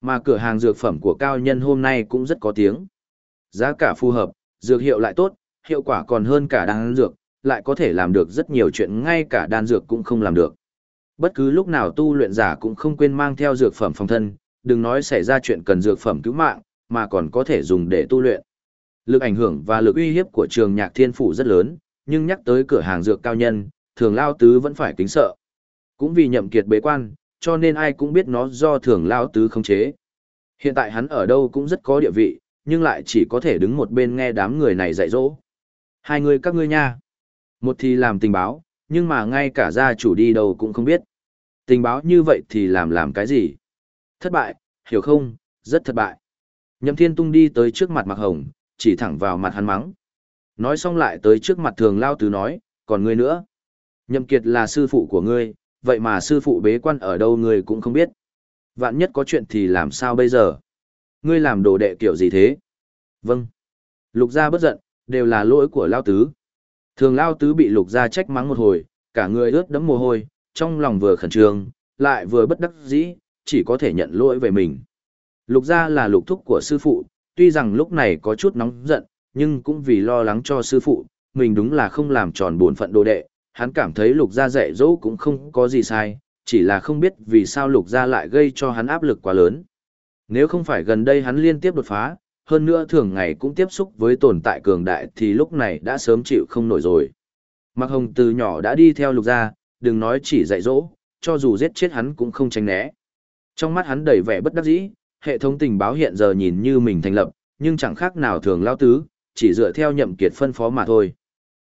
Mà cửa hàng dược phẩm của cao nhân hôm nay cũng rất có tiếng. Giá cả phù hợp, dược hiệu lại tốt, hiệu quả còn hơn cả đan dược, lại có thể làm được rất nhiều chuyện ngay cả đan dược cũng không làm được. Bất cứ lúc nào tu luyện giả cũng không quên mang theo dược phẩm phòng thân, đừng nói xảy ra chuyện cần dược phẩm cứu mạng, mà còn có thể dùng để tu luyện. Lực ảnh hưởng và lực uy hiếp của trường nhạc thiên phủ rất lớn, nhưng nhắc tới cửa hàng dược cao nhân, thường lao tứ vẫn phải kính sợ. Cũng vì nhậm kiệt bế quan, cho nên ai cũng biết nó do thường lao tứ khống chế. Hiện tại hắn ở đâu cũng rất có địa vị, nhưng lại chỉ có thể đứng một bên nghe đám người này dạy dỗ. Hai người các ngươi nha. Một thì làm tình báo, nhưng mà ngay cả gia chủ đi đâu cũng không biết. Tình báo như vậy thì làm làm cái gì? Thất bại, hiểu không? Rất thất bại. Nhậm Thiên Tung đi tới trước mặt Mạc Hồng, chỉ thẳng vào mặt hắn mắng. Nói xong lại tới trước mặt Thường Lao Tứ nói, còn ngươi nữa. Nhậm Kiệt là sư phụ của ngươi, vậy mà sư phụ bế quan ở đâu ngươi cũng không biết. Vạn nhất có chuyện thì làm sao bây giờ? Ngươi làm đồ đệ kiểu gì thế? Vâng. Lục gia bất giận, đều là lỗi của Lao Tứ. Thường Lao Tứ bị lục gia trách mắng một hồi, cả người ướt đẫm mồ hôi, trong lòng vừa khẩn trương, lại vừa bất đắc dĩ, chỉ có thể nhận lỗi về mình. Lục gia là lục thúc của sư phụ, tuy rằng lúc này có chút nóng giận, nhưng cũng vì lo lắng cho sư phụ, mình đúng là không làm tròn bổn phận đồ đệ, hắn cảm thấy lục gia dạy dỗ cũng không có gì sai, chỉ là không biết vì sao lục gia lại gây cho hắn áp lực quá lớn. Nếu không phải gần đây hắn liên tiếp đột phá, hơn nữa thường ngày cũng tiếp xúc với tồn tại cường đại thì lúc này đã sớm chịu không nổi rồi. Mạc Hồng từ nhỏ đã đi theo lục gia, đừng nói chỉ dạy dỗ, cho dù giết chết hắn cũng không tránh né. Trong mắt hắn đầy vẻ bất đắc dĩ, hệ thống tình báo hiện giờ nhìn như mình thành lập, nhưng chẳng khác nào thường lao tứ, chỉ dựa theo nhậm kiệt phân phó mà thôi.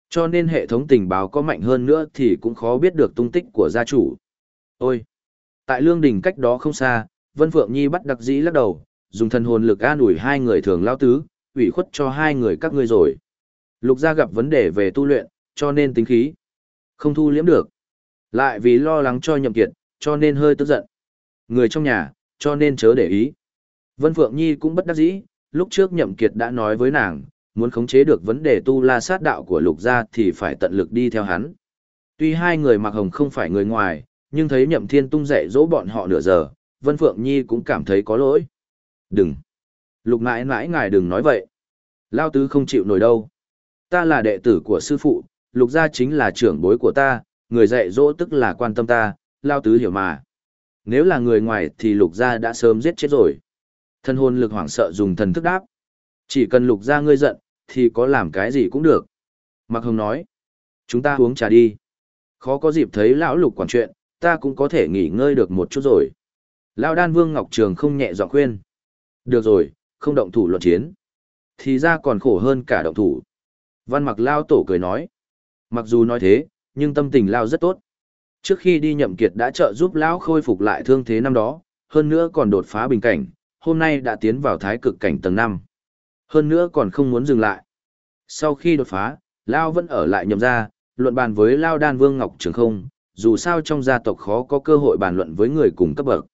Cho nên hệ thống tình báo có mạnh hơn nữa thì cũng khó biết được tung tích của gia chủ. Ôi! Tại lương đình cách đó không xa, Vân Phượng Nhi bắt đặc dĩ lắc đầu, dùng thần hồn lực an ủi hai người thường lao tứ, ủy khuất cho hai người các ngươi rồi. Lục gia gặp vấn đề về tu luyện, cho nên tính khí. Không thu liễm được. Lại vì lo lắng cho nhậm kiệt, cho nên hơi tức giận. Người trong nhà, cho nên chớ để ý. Vân Phượng Nhi cũng bất đắc dĩ, lúc trước Nhậm Kiệt đã nói với nàng, muốn khống chế được vấn đề tu la sát đạo của lục gia thì phải tận lực đi theo hắn. Tuy hai người mặc hồng không phải người ngoài, nhưng thấy Nhậm Thiên Tung dạy dỗ bọn họ nửa giờ, Vân Phượng Nhi cũng cảm thấy có lỗi. Đừng. Lục mãi mãi ngài đừng nói vậy. Lao tứ không chịu nổi đâu. Ta là đệ tử của sư phụ, lục gia chính là trưởng bối của ta, người dạy dỗ tức là quan tâm ta, Lao tứ hiểu mà. Nếu là người ngoài thì lục gia đã sớm giết chết rồi. Thân hồn lực hoảng sợ dùng thần thức đáp. Chỉ cần lục gia ngươi giận, thì có làm cái gì cũng được. Mạc Hồng nói. Chúng ta uống trà đi. Khó có dịp thấy lão lục quản chuyện, ta cũng có thể nghỉ ngơi được một chút rồi. Lão đan vương Ngọc Trường không nhẹ giọng khuyên. Được rồi, không động thủ luận chiến. Thì ra còn khổ hơn cả động thủ. Văn mặc lao tổ cười nói. Mặc dù nói thế, nhưng tâm tình lao rất tốt. Trước khi đi nhậm kiệt đã trợ giúp lão khôi phục lại thương thế năm đó, hơn nữa còn đột phá bình cảnh, hôm nay đã tiến vào thái cực cảnh tầng 5. Hơn nữa còn không muốn dừng lại. Sau khi đột phá, Lao vẫn ở lại nhậm gia, luận bàn với Lao Đan Vương Ngọc Trường không, dù sao trong gia tộc khó có cơ hội bàn luận với người cùng cấp bậc.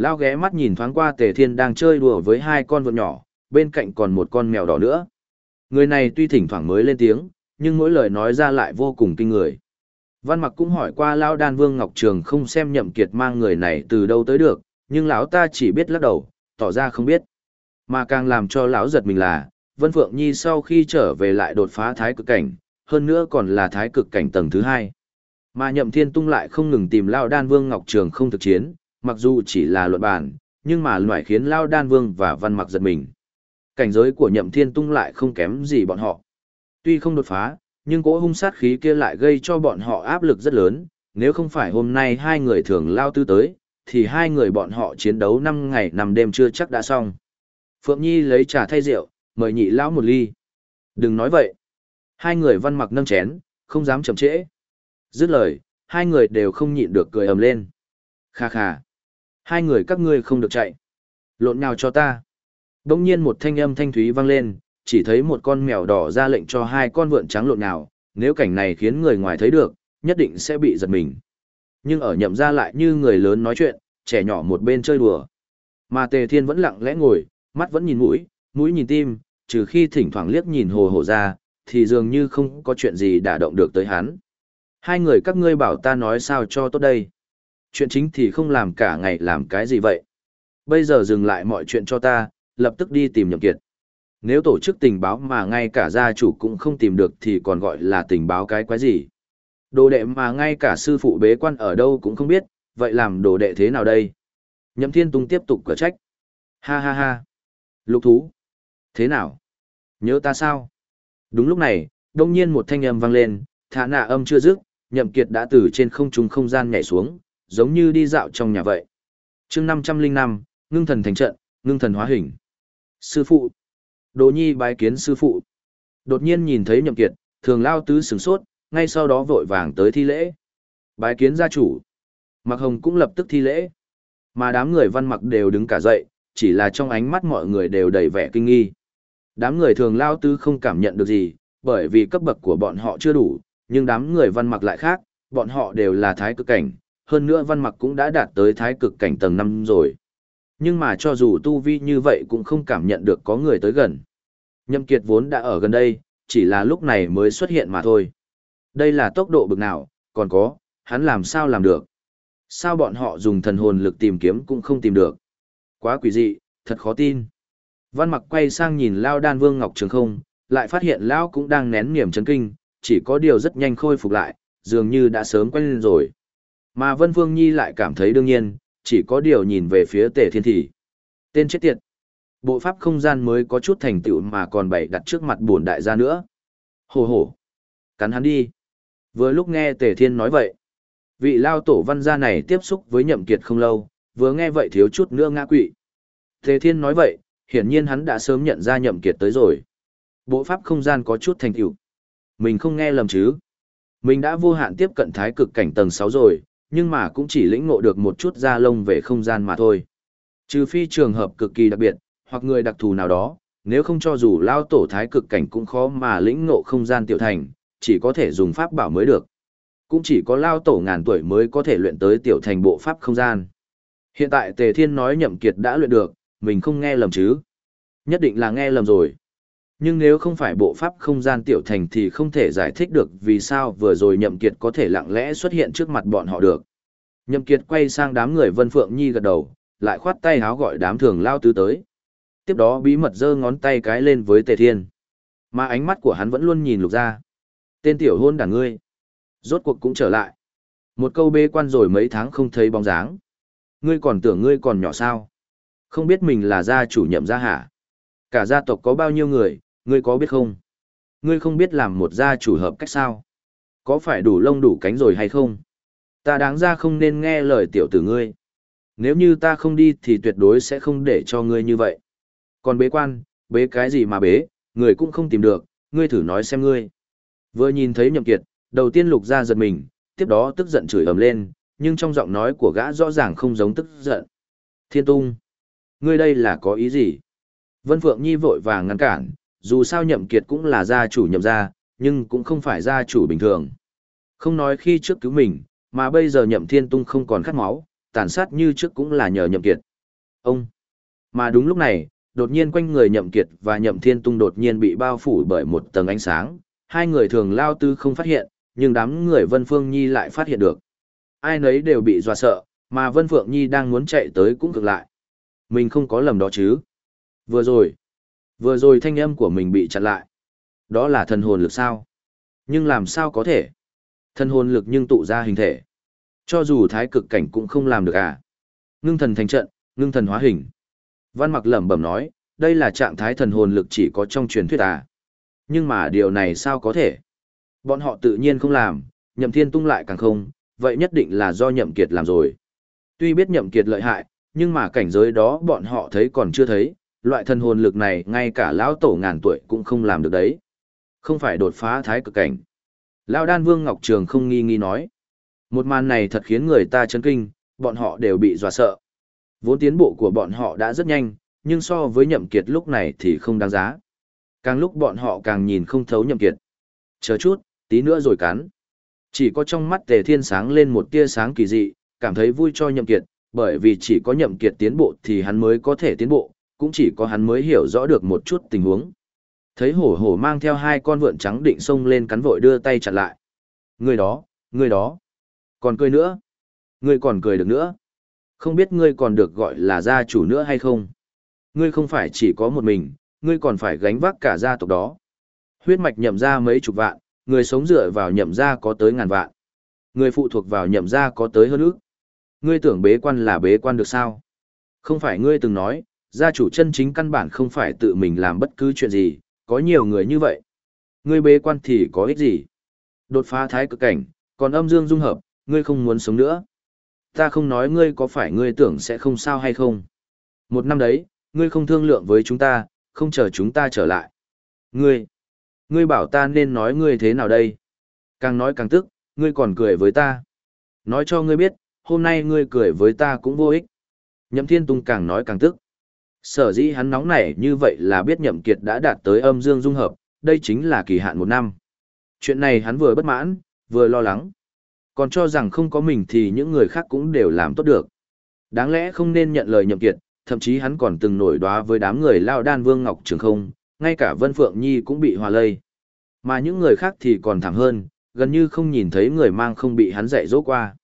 Lao ghé mắt nhìn thoáng qua Tề Thiên đang chơi đùa với hai con vượn nhỏ, bên cạnh còn một con mèo đỏ nữa. Người này tuy thỉnh thoảng mới lên tiếng, nhưng mỗi lời nói ra lại vô cùng kinh người. Văn Mặc cũng hỏi qua Lao Đan Vương Ngọc Trường không xem nhậm kiệt mang người này từ đâu tới được, nhưng lão ta chỉ biết lắc đầu, tỏ ra không biết. Mà càng làm cho lão giật mình là, Vân Phượng Nhi sau khi trở về lại đột phá thái cực cảnh, hơn nữa còn là thái cực cảnh tầng thứ hai. Mà Nhậm Thiên Tung lại không ngừng tìm Lao Đan Vương Ngọc Trường không thực chiến, mặc dù chỉ là luận bàn, nhưng mà loại khiến Lao Đan Vương và Văn Mặc giật mình. Cảnh giới của Nhậm Thiên Tung lại không kém gì bọn họ. Tuy không đột phá, nhưng cỗ hung sát khí kia lại gây cho bọn họ áp lực rất lớn, nếu không phải hôm nay hai người thường lao tư tới, thì hai người bọn họ chiến đấu 5 ngày 5 đêm chưa chắc đã xong. Phượng Nhi lấy trà thay rượu, mời nhị lão một ly. Đừng nói vậy. Hai người văn mặc nâng chén, không dám chậm trễ. Dứt lời, hai người đều không nhịn được cười ầm lên. Kha kha. Hai người các ngươi không được chạy. Lộn nhào cho ta. Đông nhiên một thanh âm thanh thúy vang lên, chỉ thấy một con mèo đỏ ra lệnh cho hai con vượn trắng lộn nhào. Nếu cảnh này khiến người ngoài thấy được, nhất định sẽ bị giật mình. Nhưng ở nhậm ra lại như người lớn nói chuyện, trẻ nhỏ một bên chơi đùa. Mà Tề Thiên vẫn lặng lẽ ngồi, mắt vẫn nhìn mũi, mũi nhìn tim, trừ khi thỉnh thoảng liếc nhìn hồ hồ ra, thì dường như không có chuyện gì đả động được tới hắn. Hai người các ngươi bảo ta nói sao cho tốt đây. Chuyện chính thì không làm cả ngày làm cái gì vậy. Bây giờ dừng lại mọi chuyện cho ta, lập tức đi tìm nhậm kiệt. Nếu tổ chức tình báo mà ngay cả gia chủ cũng không tìm được thì còn gọi là tình báo cái quái gì. Đồ đệ mà ngay cả sư phụ bế quan ở đâu cũng không biết, vậy làm đồ đệ thế nào đây? Nhậm Thiên Tung tiếp tục cửa trách. Ha ha ha. Lục thú. Thế nào? Nhớ ta sao? Đúng lúc này, đông nhiên một thanh âm vang lên, thả nạ âm chưa dứt, nhậm kiệt đã từ trên không trung không gian nhảy xuống, giống như đi dạo trong nhà vậy. Chương 505, ngưng thần thành trận, ngưng thần hóa hình. Sư phụ. Đồ nhi bái kiến sư phụ. Đột nhiên nhìn thấy nhậm kiệt, thường lao tứ sửng sốt, ngay sau đó vội vàng tới thi lễ. Bái kiến gia chủ. Mặc hồng cũng lập tức thi lễ. Mà đám người văn mặc đều đứng cả dậy, chỉ là trong ánh mắt mọi người đều đầy vẻ kinh nghi. Đám người thường lao tứ không cảm nhận được gì, bởi vì cấp bậc của bọn họ chưa đủ, nhưng đám người văn mặc lại khác, bọn họ đều là thái cực cảnh, hơn nữa văn mặc cũng đã đạt tới thái cực cảnh tầng năm rồi. Nhưng mà cho dù tu vi như vậy cũng không cảm nhận được có người tới gần. Nhâm Kiệt vốn đã ở gần đây, chỉ là lúc này mới xuất hiện mà thôi. Đây là tốc độ bực nào, còn có, hắn làm sao làm được. Sao bọn họ dùng thần hồn lực tìm kiếm cũng không tìm được. Quá quỷ dị, thật khó tin. Văn mặc quay sang nhìn Lao Đan Vương Ngọc Trường không, lại phát hiện Lao cũng đang nén niềm chấn kinh, chỉ có điều rất nhanh khôi phục lại, dường như đã sớm quen lên rồi. Mà Vân Vương Nhi lại cảm thấy đương nhiên, chỉ có điều nhìn về phía tề thiên thị. Tên chết tiệt. Bộ pháp không gian mới có chút thành tựu mà còn bày đặt trước mặt buồn đại gia nữa. Hồ hồ. Cắn hắn đi. Vừa lúc nghe tề thiên nói vậy. Vị lao tổ văn gia này tiếp xúc với nhậm kiệt không lâu, vừa nghe vậy thiếu chút nữa ngã quỵ. Tề thiên nói vậy, hiển nhiên hắn đã sớm nhận ra nhậm kiệt tới rồi. Bộ pháp không gian có chút thành tựu. Mình không nghe lầm chứ. Mình đã vô hạn tiếp cận thái cực cảnh tầng 6 rồi, nhưng mà cũng chỉ lĩnh ngộ được một chút da lông về không gian mà thôi. Trừ phi trường hợp cực kỳ đặc biệt, hoặc người đặc thù nào đó, nếu không cho dù lao tổ thái cực cảnh cũng khó mà lĩnh ngộ không gian tiểu thành, chỉ có thể dùng pháp bảo mới được. Cũng chỉ có lao tổ ngàn tuổi mới có thể luyện tới tiểu thành bộ pháp không gian. Hiện tại Tề Thiên nói nhậm kiệt đã luyện được, mình không nghe lầm chứ. Nhất định là nghe lầm rồi. Nhưng nếu không phải bộ pháp không gian tiểu thành thì không thể giải thích được vì sao vừa rồi nhậm kiệt có thể lặng lẽ xuất hiện trước mặt bọn họ được. Nhậm kiệt quay sang đám người Vân Phượng Nhi gật đầu, lại khoát tay háo gọi đám thường lao tứ tới. Tiếp đó bí mật giơ ngón tay cái lên với Tề Thiên. Mà ánh mắt của hắn vẫn luôn nhìn lục ra. Tên tiểu hôn đàn ngươi. Rốt cuộc cũng trở lại. Một câu bê quan rồi mấy tháng không thấy bóng dáng. Ngươi còn tưởng ngươi còn nhỏ sao? Không biết mình là gia chủ nhậm gia hả? Cả gia tộc có bao nhiêu người, ngươi có biết không? Ngươi không biết làm một gia chủ hợp cách sao? Có phải đủ lông đủ cánh rồi hay không? Ta đáng ra không nên nghe lời tiểu tử ngươi. Nếu như ta không đi thì tuyệt đối sẽ không để cho ngươi như vậy. Còn bế quan, bế cái gì mà bế, người cũng không tìm được, ngươi thử nói xem ngươi. Vừa nhìn thấy nhậm kiệt, đầu tiên lục ra giật mình, tiếp đó tức giận chửi ầm lên, nhưng trong giọng nói của gã rõ ràng không giống tức giận. Thiên tung, ngươi đây là có ý gì? Vân Phượng Nhi vội vàng ngăn cản, dù sao nhậm kiệt cũng là gia chủ nhậm gia, nhưng cũng không phải gia chủ bình thường. Không nói khi trước cứu mình, mà bây giờ nhậm thiên tung không còn khát máu, tàn sát như trước cũng là nhờ nhậm kiệt. Ông! Mà đúng lúc này, đột nhiên quanh người nhậm kiệt và nhậm thiên tung đột nhiên bị bao phủ bởi một tầng ánh sáng, hai người thường lao tư không phát hiện, nhưng đám người Vân Phương Nhi lại phát hiện được. Ai nấy đều bị dọa sợ, mà Vân Phượng Nhi đang muốn chạy tới cũng cực lại. Mình không có lầm đó chứ. Vừa rồi, vừa rồi thanh âm của mình bị chặn lại. Đó là thần hồn lực sao? Nhưng làm sao có thể? Thần hồn lực nhưng tụ ra hình thể. Cho dù thái cực cảnh cũng không làm được à. Ngưng thần thành trận, ngưng thần hóa hình. Văn mặc lẩm bẩm nói, đây là trạng thái thần hồn lực chỉ có trong truyền thuyết à. Nhưng mà điều này sao có thể? Bọn họ tự nhiên không làm, nhậm thiên tung lại càng không, vậy nhất định là do nhậm kiệt làm rồi. Tuy biết nhậm kiệt lợi hại, nhưng mà cảnh giới đó bọn họ thấy còn chưa thấy, loại thần hồn lực này ngay cả lão tổ ngàn tuổi cũng không làm được đấy. Không phải đột phá thái cực cảnh. Lão đan vương Ngọc Trường không nghi nghi nói. Một màn này thật khiến người ta chấn kinh, bọn họ đều bị dọa sợ. Vốn tiến bộ của bọn họ đã rất nhanh, nhưng so với nhậm kiệt lúc này thì không đáng giá. Càng lúc bọn họ càng nhìn không thấu nhậm kiệt. Chờ chút, tí nữa rồi cắn. Chỉ có trong mắt tề thiên sáng lên một tia sáng kỳ dị, cảm thấy vui cho nhậm kiệt, bởi vì chỉ có nhậm kiệt tiến bộ thì hắn mới có thể tiến bộ, cũng chỉ có hắn mới hiểu rõ được một chút tình huống. Thấy hổ hổ mang theo hai con vượn trắng định xông lên cắn vội đưa tay chặn lại. Người đó, người đó. Còn cười nữa. người còn cười được nữa. Không biết ngươi còn được gọi là gia chủ nữa hay không. Ngươi không phải chỉ có một mình, ngươi còn phải gánh vác cả gia tộc đó. Huyết mạch nhậm ra mấy chục vạn, người sống dựa vào nhậm ra có tới ngàn vạn. Người phụ thuộc vào nhậm ra có tới hơn ước. Ngươi tưởng bế quan là bế quan được sao? Không phải ngươi từng nói, gia chủ chân chính căn bản không phải tự mình làm bất cứ chuyện gì, có nhiều người như vậy. Ngươi bế quan thì có ích gì? Đột phá thái cực cảnh, còn âm dương dung hợp, ngươi không muốn sống nữa. Ta không nói ngươi có phải ngươi tưởng sẽ không sao hay không. Một năm đấy, ngươi không thương lượng với chúng ta, không chờ chúng ta trở lại. Ngươi, ngươi bảo ta nên nói ngươi thế nào đây? Càng nói càng tức, ngươi còn cười với ta. Nói cho ngươi biết, hôm nay ngươi cười với ta cũng vô ích. Nhậm Thiên Tung càng nói càng tức. Sở dĩ hắn nóng nảy như vậy là biết Nhậm Kiệt đã đạt tới âm dương dung hợp, đây chính là kỳ hạn một năm. Chuyện này hắn vừa bất mãn, vừa lo lắng. Còn cho rằng không có mình thì những người khác cũng đều làm tốt được. Đáng lẽ không nên nhận lời nhậm kiệt, thậm chí hắn còn từng nổi đoá với đám người lao đan vương ngọc trường không, ngay cả Vân Phượng Nhi cũng bị hòa lây. Mà những người khác thì còn thảm hơn, gần như không nhìn thấy người mang không bị hắn dạy dỗ qua.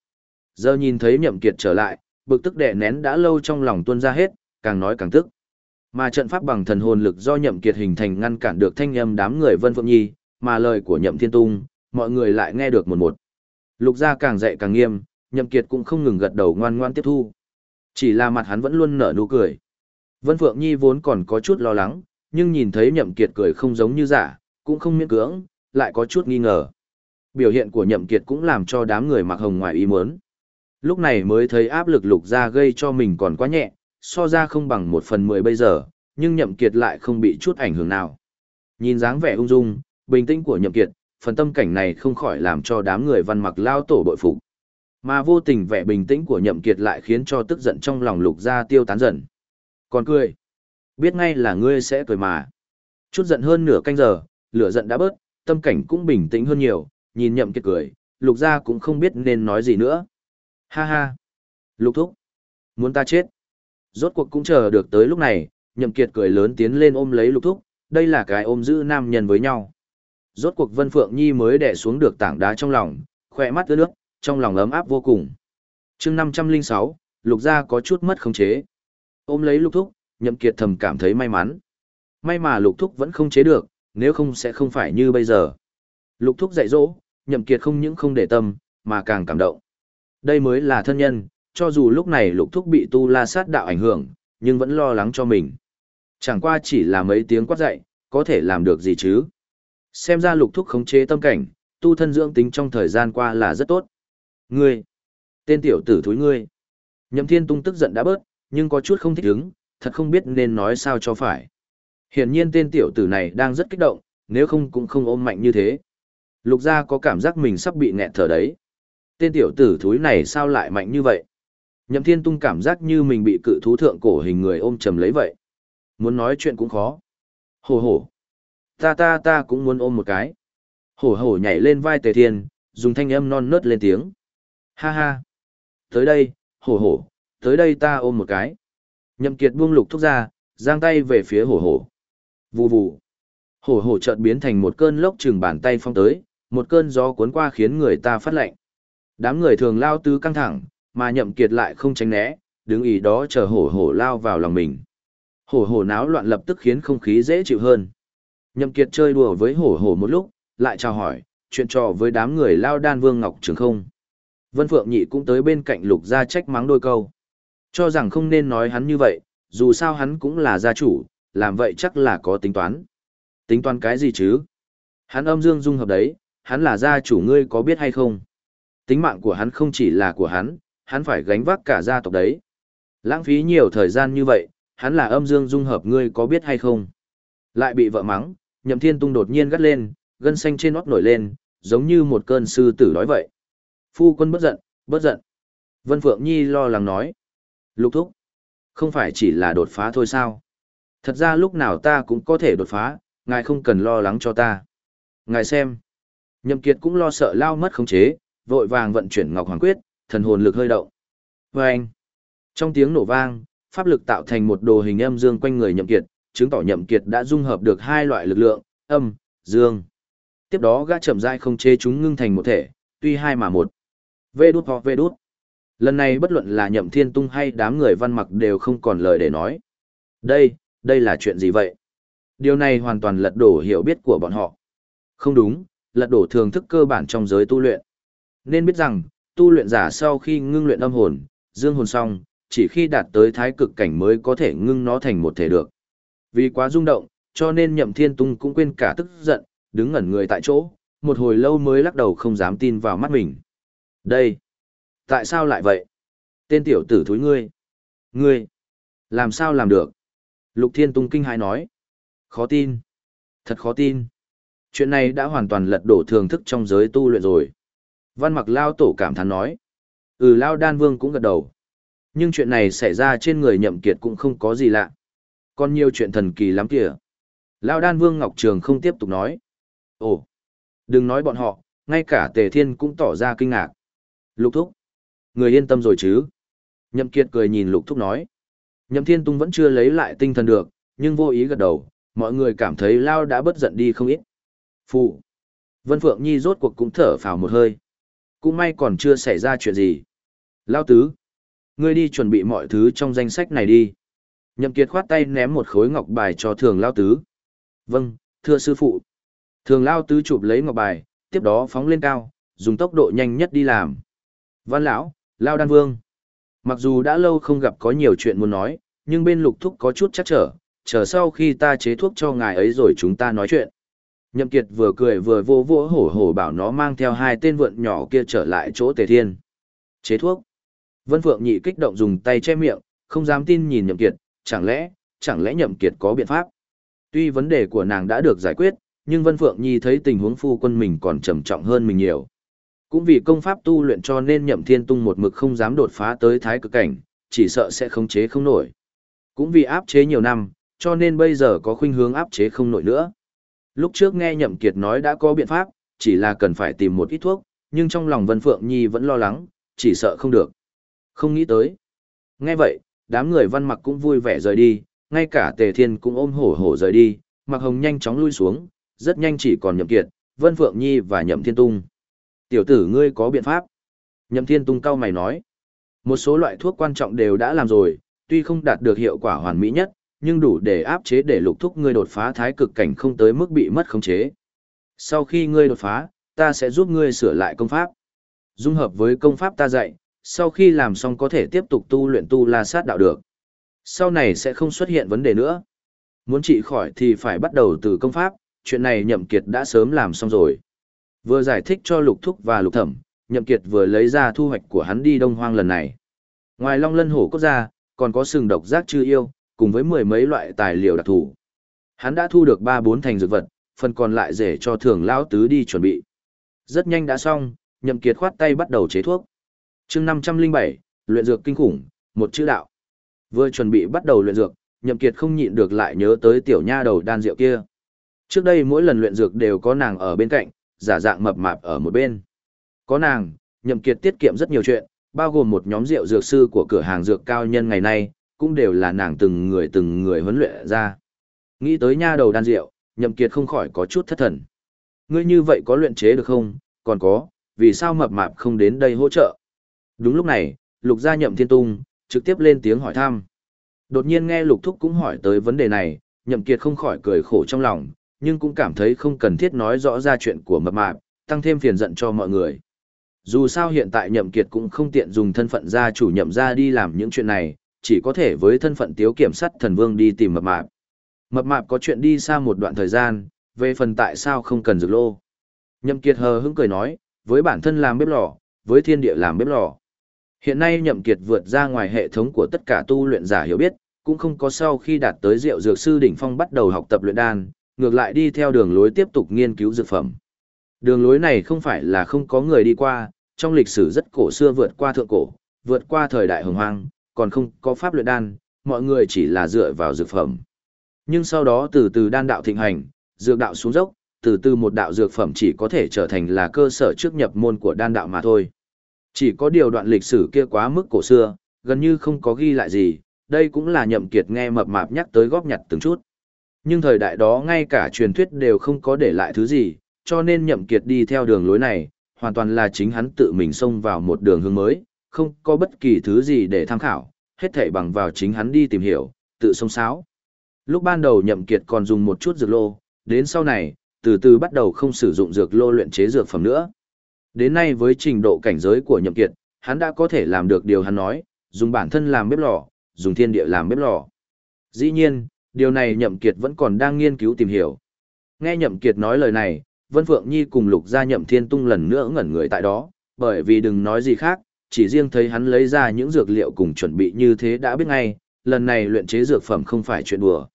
Giờ nhìn thấy nhậm kiệt trở lại, bực tức đè nén đã lâu trong lòng tuôn ra hết, càng nói càng tức. Mà trận pháp bằng thần hồn lực do nhậm kiệt hình thành ngăn cản được thanh âm đám người Vân Phượng Nhi, mà lời của nhậm thiên tung, mọi người lại nghe được một một. Lục gia càng dạy càng nghiêm, nhậm kiệt cũng không ngừng gật đầu ngoan ngoan tiếp thu. Chỉ là mặt hắn vẫn luôn nở nụ cười. Vân Phượng Nhi vốn còn có chút lo lắng, nhưng nhìn thấy nhậm kiệt cười không giống như giả, cũng không miễn cưỡng, lại có chút nghi ngờ. Biểu hiện của nhậm kiệt cũng làm cho đám người mặc hồng ngoài ý muốn. Lúc này mới thấy áp lực lục gia gây cho mình còn quá nhẹ, so ra không bằng một phần mười bây giờ, nhưng nhậm kiệt lại không bị chút ảnh hưởng nào. Nhìn dáng vẻ ung dung, bình tĩnh của nhậm kiệt, phần tâm cảnh này không khỏi làm cho đám người văn mặc lao tổ bội phục. Mà vô tình vẻ bình tĩnh của nhậm kiệt lại khiến cho tức giận trong lòng lục gia tiêu tán dần. Còn cười. Biết ngay là ngươi sẽ cười mà. Chút giận hơn nửa canh giờ, lửa giận đã bớt, tâm cảnh cũng bình tĩnh hơn nhiều, nhìn nhậm kiệt cười, lục gia cũng không biết nên nói gì nữa. Ha ha. Lục thúc. Muốn ta chết. Rốt cuộc cũng chờ được tới lúc này, nhậm kiệt cười lớn tiến lên ôm lấy lục thúc, đây là cái ôm giữ nam nhân với nhau. Rốt cuộc Vân Phượng Nhi mới đè xuống được tảng đá trong lòng, khỏe mắt ướt nước, trong lòng ấm áp vô cùng. chương 506, lục gia có chút mất khống chế. Ôm lấy lục thúc, nhậm kiệt thầm cảm thấy may mắn. May mà lục thúc vẫn không chế được, nếu không sẽ không phải như bây giờ. Lục thúc dạy dỗ, nhậm kiệt không những không để tâm, mà càng cảm động. Đây mới là thân nhân, cho dù lúc này lục thúc bị tu la sát đạo ảnh hưởng, nhưng vẫn lo lắng cho mình. Chẳng qua chỉ là mấy tiếng quát dạy, có thể làm được gì chứ. Xem ra lục thúc khống chế tâm cảnh, tu thân dưỡng tính trong thời gian qua là rất tốt. Ngươi, tên tiểu tử thúi ngươi. Nhậm thiên tung tức giận đã bớt, nhưng có chút không thích ứng, thật không biết nên nói sao cho phải. Hiển nhiên tên tiểu tử này đang rất kích động, nếu không cũng không ôm mạnh như thế. Lục gia có cảm giác mình sắp bị nghẹt thở đấy. Tên tiểu tử thúi này sao lại mạnh như vậy? Nhậm thiên tung cảm giác như mình bị cự thú thượng cổ hình người ôm chầm lấy vậy. Muốn nói chuyện cũng khó. Hổ hổ. Ta ta ta cũng muốn ôm một cái. Hổ hổ nhảy lên vai tề thiên, dùng thanh âm non nớt lên tiếng. Ha ha. Tới đây, hổ hổ, tới đây ta ôm một cái. Nhậm kiệt buông lục thúc ra, giang tay về phía hổ hổ. Vù vù. Hổ hổ chợt biến thành một cơn lốc chừng bàn tay phong tới, một cơn gió cuốn qua khiến người ta phát lạnh. Đám người thường lao tứ căng thẳng, mà nhậm kiệt lại không tránh né, đứng ý đó chờ hổ hổ lao vào lòng mình. Hổ hổ náo loạn lập tức khiến không khí dễ chịu hơn. Nhậm kiệt chơi đùa với hổ hổ một lúc, lại chào hỏi, chuyện trò với đám người lao đan vương ngọc trường không. Vân Phượng Nhị cũng tới bên cạnh lục gia trách mắng đôi câu. Cho rằng không nên nói hắn như vậy, dù sao hắn cũng là gia chủ, làm vậy chắc là có tính toán. Tính toán cái gì chứ? Hắn âm dương dung hợp đấy, hắn là gia chủ ngươi có biết hay không? Tính mạng của hắn không chỉ là của hắn, hắn phải gánh vác cả gia tộc đấy. Lãng phí nhiều thời gian như vậy, hắn là âm dương dung hợp ngươi có biết hay không? Lại bị vợ mắng, nhậm thiên tung đột nhiên gắt lên, gân xanh trên nót nổi lên, giống như một cơn sư tử đói vậy. Phu quân bất giận, bất giận. Vân Phượng Nhi lo lắng nói. Lục thúc, không phải chỉ là đột phá thôi sao? Thật ra lúc nào ta cũng có thể đột phá, ngài không cần lo lắng cho ta. Ngài xem. Nhậm Kiệt cũng lo sợ lao mất khống chế, vội vàng vận chuyển Ngọc Hoàng Quyết, thần hồn lực hơi động. Vâng! Trong tiếng nổ vang, pháp lực tạo thành một đồ hình âm dương quanh người Nhậm Kiệt, chứng tỏ Nhậm Kiệt đã dung hợp được hai loại lực lượng, âm, dương. Tiếp đó gã chậm rãi không chế chúng ngưng thành một thể, tuy hai mà một. Vê đút hoặc vê đút. Lần này bất luận là Nhậm Thiên Tung hay đám người văn mặc đều không còn lời để nói. Đây, đây là chuyện gì vậy? Điều này hoàn toàn lật đổ hiểu biết của bọn họ. Không đúng, lật đổ thường thức cơ bản trong giới tu luyện. Nên biết rằng, tu luyện giả sau khi ngưng luyện âm hồn, dương hồn xong, chỉ khi đạt tới thái cực cảnh mới có thể ngưng nó thành một thể được. Vì quá rung động, cho nên nhậm thiên tung cũng quên cả tức giận, đứng ngẩn người tại chỗ, một hồi lâu mới lắc đầu không dám tin vào mắt mình. Đây! Tại sao lại vậy? Tên tiểu tử thúi ngươi! Ngươi! Làm sao làm được? Lục thiên tung kinh hãi nói. Khó tin! Thật khó tin! Chuyện này đã hoàn toàn lật đổ thường thức trong giới tu luyện rồi. Văn mặc lao tổ cảm thán nói. Ừ lao đan vương cũng gật đầu. Nhưng chuyện này xảy ra trên người nhậm kiệt cũng không có gì lạ. Còn nhiều chuyện thần kỳ lắm kìa. Lao đan vương Ngọc Trường không tiếp tục nói. Ồ, đừng nói bọn họ, ngay cả tề thiên cũng tỏ ra kinh ngạc. Lục thúc, người yên tâm rồi chứ. Nhậm kiệt cười nhìn lục thúc nói. Nhậm thiên tung vẫn chưa lấy lại tinh thần được, nhưng vô ý gật đầu, mọi người cảm thấy Lao đã bất giận đi không ít. Phụ. Vân Phượng Nhi rốt cuộc cũng thở phào một hơi. Cũng may còn chưa xảy ra chuyện gì. Lao tứ. Ngươi đi chuẩn bị mọi thứ trong danh sách này đi. Nhậm Kiệt khoát tay ném một khối ngọc bài cho thường Lao tứ. Vâng, thưa sư phụ. Thường Lao tứ chụp lấy ngọc bài, tiếp đó phóng lên cao, dùng tốc độ nhanh nhất đi làm. Văn lão, Lao đan vương. Mặc dù đã lâu không gặp có nhiều chuyện muốn nói, nhưng bên lục thúc có chút chắc trở, chờ sau khi ta chế thuốc cho ngài ấy rồi chúng ta nói chuyện. Nhậm Kiệt vừa cười vừa vô vô hổ hổ bảo nó mang theo hai tên vượn nhỏ kia trở lại chỗ Tề Thiên. Chế thuốc. Vân Phượng nhị kích động dùng tay che miệng, không dám tin nhìn Nhậm Kiệt, chẳng lẽ, chẳng lẽ Nhậm Kiệt có biện pháp? Tuy vấn đề của nàng đã được giải quyết, nhưng Vân Phượng Nhi thấy tình huống phu quân mình còn trầm trọng hơn mình nhiều. Cũng vì công pháp tu luyện cho nên Nhậm Thiên Tung một mực không dám đột phá tới thái cực cảnh, chỉ sợ sẽ không chế không nổi. Cũng vì áp chế nhiều năm, cho nên bây giờ có khuynh hướng áp chế không nổi nữa. Lúc trước nghe Nhậm Kiệt nói đã có biện pháp, chỉ là cần phải tìm một ít thuốc, nhưng trong lòng Vân Phượng Nhi vẫn lo lắng, chỉ sợ không được. Không nghĩ tới. Nghe vậy, đám người văn mặc cũng vui vẻ rời đi, ngay cả Tề Thiên cũng ôm hổ hổ rời đi, Mặc Hồng nhanh chóng lui xuống, rất nhanh chỉ còn Nhậm Kiệt, Vân Phượng Nhi và Nhậm Thiên Tung. Tiểu tử ngươi có biện pháp? Nhậm Thiên Tung cao mày nói. Một số loại thuốc quan trọng đều đã làm rồi, tuy không đạt được hiệu quả hoàn mỹ nhất, nhưng đủ để áp chế để lục thúc ngươi đột phá thái cực cảnh không tới mức bị mất khống chế. Sau khi ngươi đột phá, ta sẽ giúp ngươi sửa lại công pháp. Dung hợp với công pháp ta dạy, sau khi làm xong có thể tiếp tục tu luyện tu la sát đạo được. Sau này sẽ không xuất hiện vấn đề nữa. Muốn trị khỏi thì phải bắt đầu từ công pháp, chuyện này Nhậm Kiệt đã sớm làm xong rồi. Vừa giải thích cho Lục Thúc và Lục Thẩm, Nhậm Kiệt vừa lấy ra thu hoạch của hắn đi Đông Hoang lần này. Ngoài Long Lân Hổ Cốt ra, còn có sừng độc giác chư yêu, cùng với mười mấy loại tài liệu đặc thù. Hắn đã thu được ba bốn thành dược vật, phần còn lại rể cho thường lão tứ đi chuẩn bị. Rất nhanh đã xong, Nhậm Kiệt khoát tay bắt đầu chế thuốc. Chương 507, luyện dược kinh khủng, một chữ đạo. Vừa chuẩn bị bắt đầu luyện dược, Nhậm Kiệt không nhịn được lại nhớ tới tiểu nha đầu đan rượu kia. Trước đây mỗi lần luyện dược đều có nàng ở bên cạnh, giả dạng mập mạp ở một bên. Có nàng, Nhậm Kiệt tiết kiệm rất nhiều chuyện, bao gồm một nhóm rượu dược sư của cửa hàng dược cao nhân ngày nay, cũng đều là nàng từng người từng người huấn luyện ra. Nghĩ tới nha đầu đan rượu, Nhậm Kiệt không khỏi có chút thất thần. Ngươi như vậy có luyện chế được không? Còn có, vì sao mập mạp không đến đây hỗ trợ? Đúng lúc này, Lục gia Nhậm Thiên Tung, trực tiếp lên tiếng hỏi thăm. Đột nhiên nghe Lục Thúc cũng hỏi tới vấn đề này, Nhậm Kiệt không khỏi cười khổ trong lòng, nhưng cũng cảm thấy không cần thiết nói rõ ra chuyện của mập mạp, tăng thêm phiền giận cho mọi người. Dù sao hiện tại Nhậm Kiệt cũng không tiện dùng thân phận gia chủ nhậm gia đi làm những chuyện này, chỉ có thể với thân phận tiếu kiểm sát thần vương đi tìm mập mạp. Mập mạp có chuyện đi xa một đoạn thời gian, về phần tại sao không cần dược lô. Nhậm Kiệt hờ hững cười nói, với bản thân làm bếp lò, với thiên địa làm bếp lò. Hiện nay Nhậm Kiệt vượt ra ngoài hệ thống của tất cả tu luyện giả hiểu biết, cũng không có sau khi đạt tới rượu dược sư đỉnh phong bắt đầu học tập luyện đan, ngược lại đi theo đường lối tiếp tục nghiên cứu dược phẩm. Đường lối này không phải là không có người đi qua, trong lịch sử rất cổ xưa vượt qua thượng cổ, vượt qua thời đại hồng hoang, còn không có pháp luyện đan, mọi người chỉ là dựa vào dược phẩm. Nhưng sau đó từ từ đan đạo thịnh hành, dược đạo xuống dốc, từ từ một đạo dược phẩm chỉ có thể trở thành là cơ sở trước nhập môn của đan đạo mà thôi. Chỉ có điều đoạn lịch sử kia quá mức cổ xưa, gần như không có ghi lại gì, đây cũng là nhậm kiệt nghe mập mạp nhắc tới góp nhặt từng chút. Nhưng thời đại đó ngay cả truyền thuyết đều không có để lại thứ gì, cho nên nhậm kiệt đi theo đường lối này, hoàn toàn là chính hắn tự mình xông vào một đường hướng mới, không có bất kỳ thứ gì để tham khảo, hết thảy bằng vào chính hắn đi tìm hiểu, tự sông sáo. Lúc ban đầu nhậm kiệt còn dùng một chút dược lô, đến sau này, từ từ bắt đầu không sử dụng dược lô luyện chế dược phẩm nữa. Đến nay với trình độ cảnh giới của nhậm kiệt, hắn đã có thể làm được điều hắn nói, dùng bản thân làm bếp lò, dùng thiên địa làm bếp lò. Dĩ nhiên, điều này nhậm kiệt vẫn còn đang nghiên cứu tìm hiểu. Nghe nhậm kiệt nói lời này, Vân Phượng Nhi cùng lục gia nhậm thiên tung lần nữa ngẩn người tại đó, bởi vì đừng nói gì khác, chỉ riêng thấy hắn lấy ra những dược liệu cùng chuẩn bị như thế đã biết ngay, lần này luyện chế dược phẩm không phải chuyện đùa.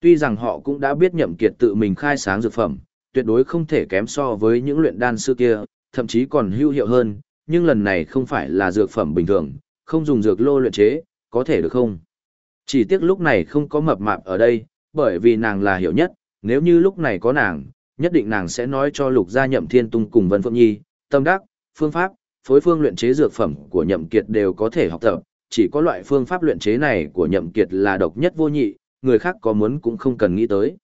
Tuy rằng họ cũng đã biết nhậm kiệt tự mình khai sáng dược phẩm, tuyệt đối không thể kém so với những luyện đan sư kia, thậm chí còn hữu hiệu hơn, nhưng lần này không phải là dược phẩm bình thường, không dùng dược lô luyện chế, có thể được không? Chỉ tiếc lúc này không có mập mạp ở đây, bởi vì nàng là hiểu nhất, nếu như lúc này có nàng, nhất định nàng sẽ nói cho lục gia nhậm thiên tung cùng Vân Phượng Nhi, tâm đắc, phương pháp, phối phương luyện chế dược phẩm của nhậm kiệt đều có thể học tập, chỉ có loại phương pháp luyện chế này của nhậm kiệt là độc nhất vô nhị, người khác có muốn cũng không cần nghĩ tới.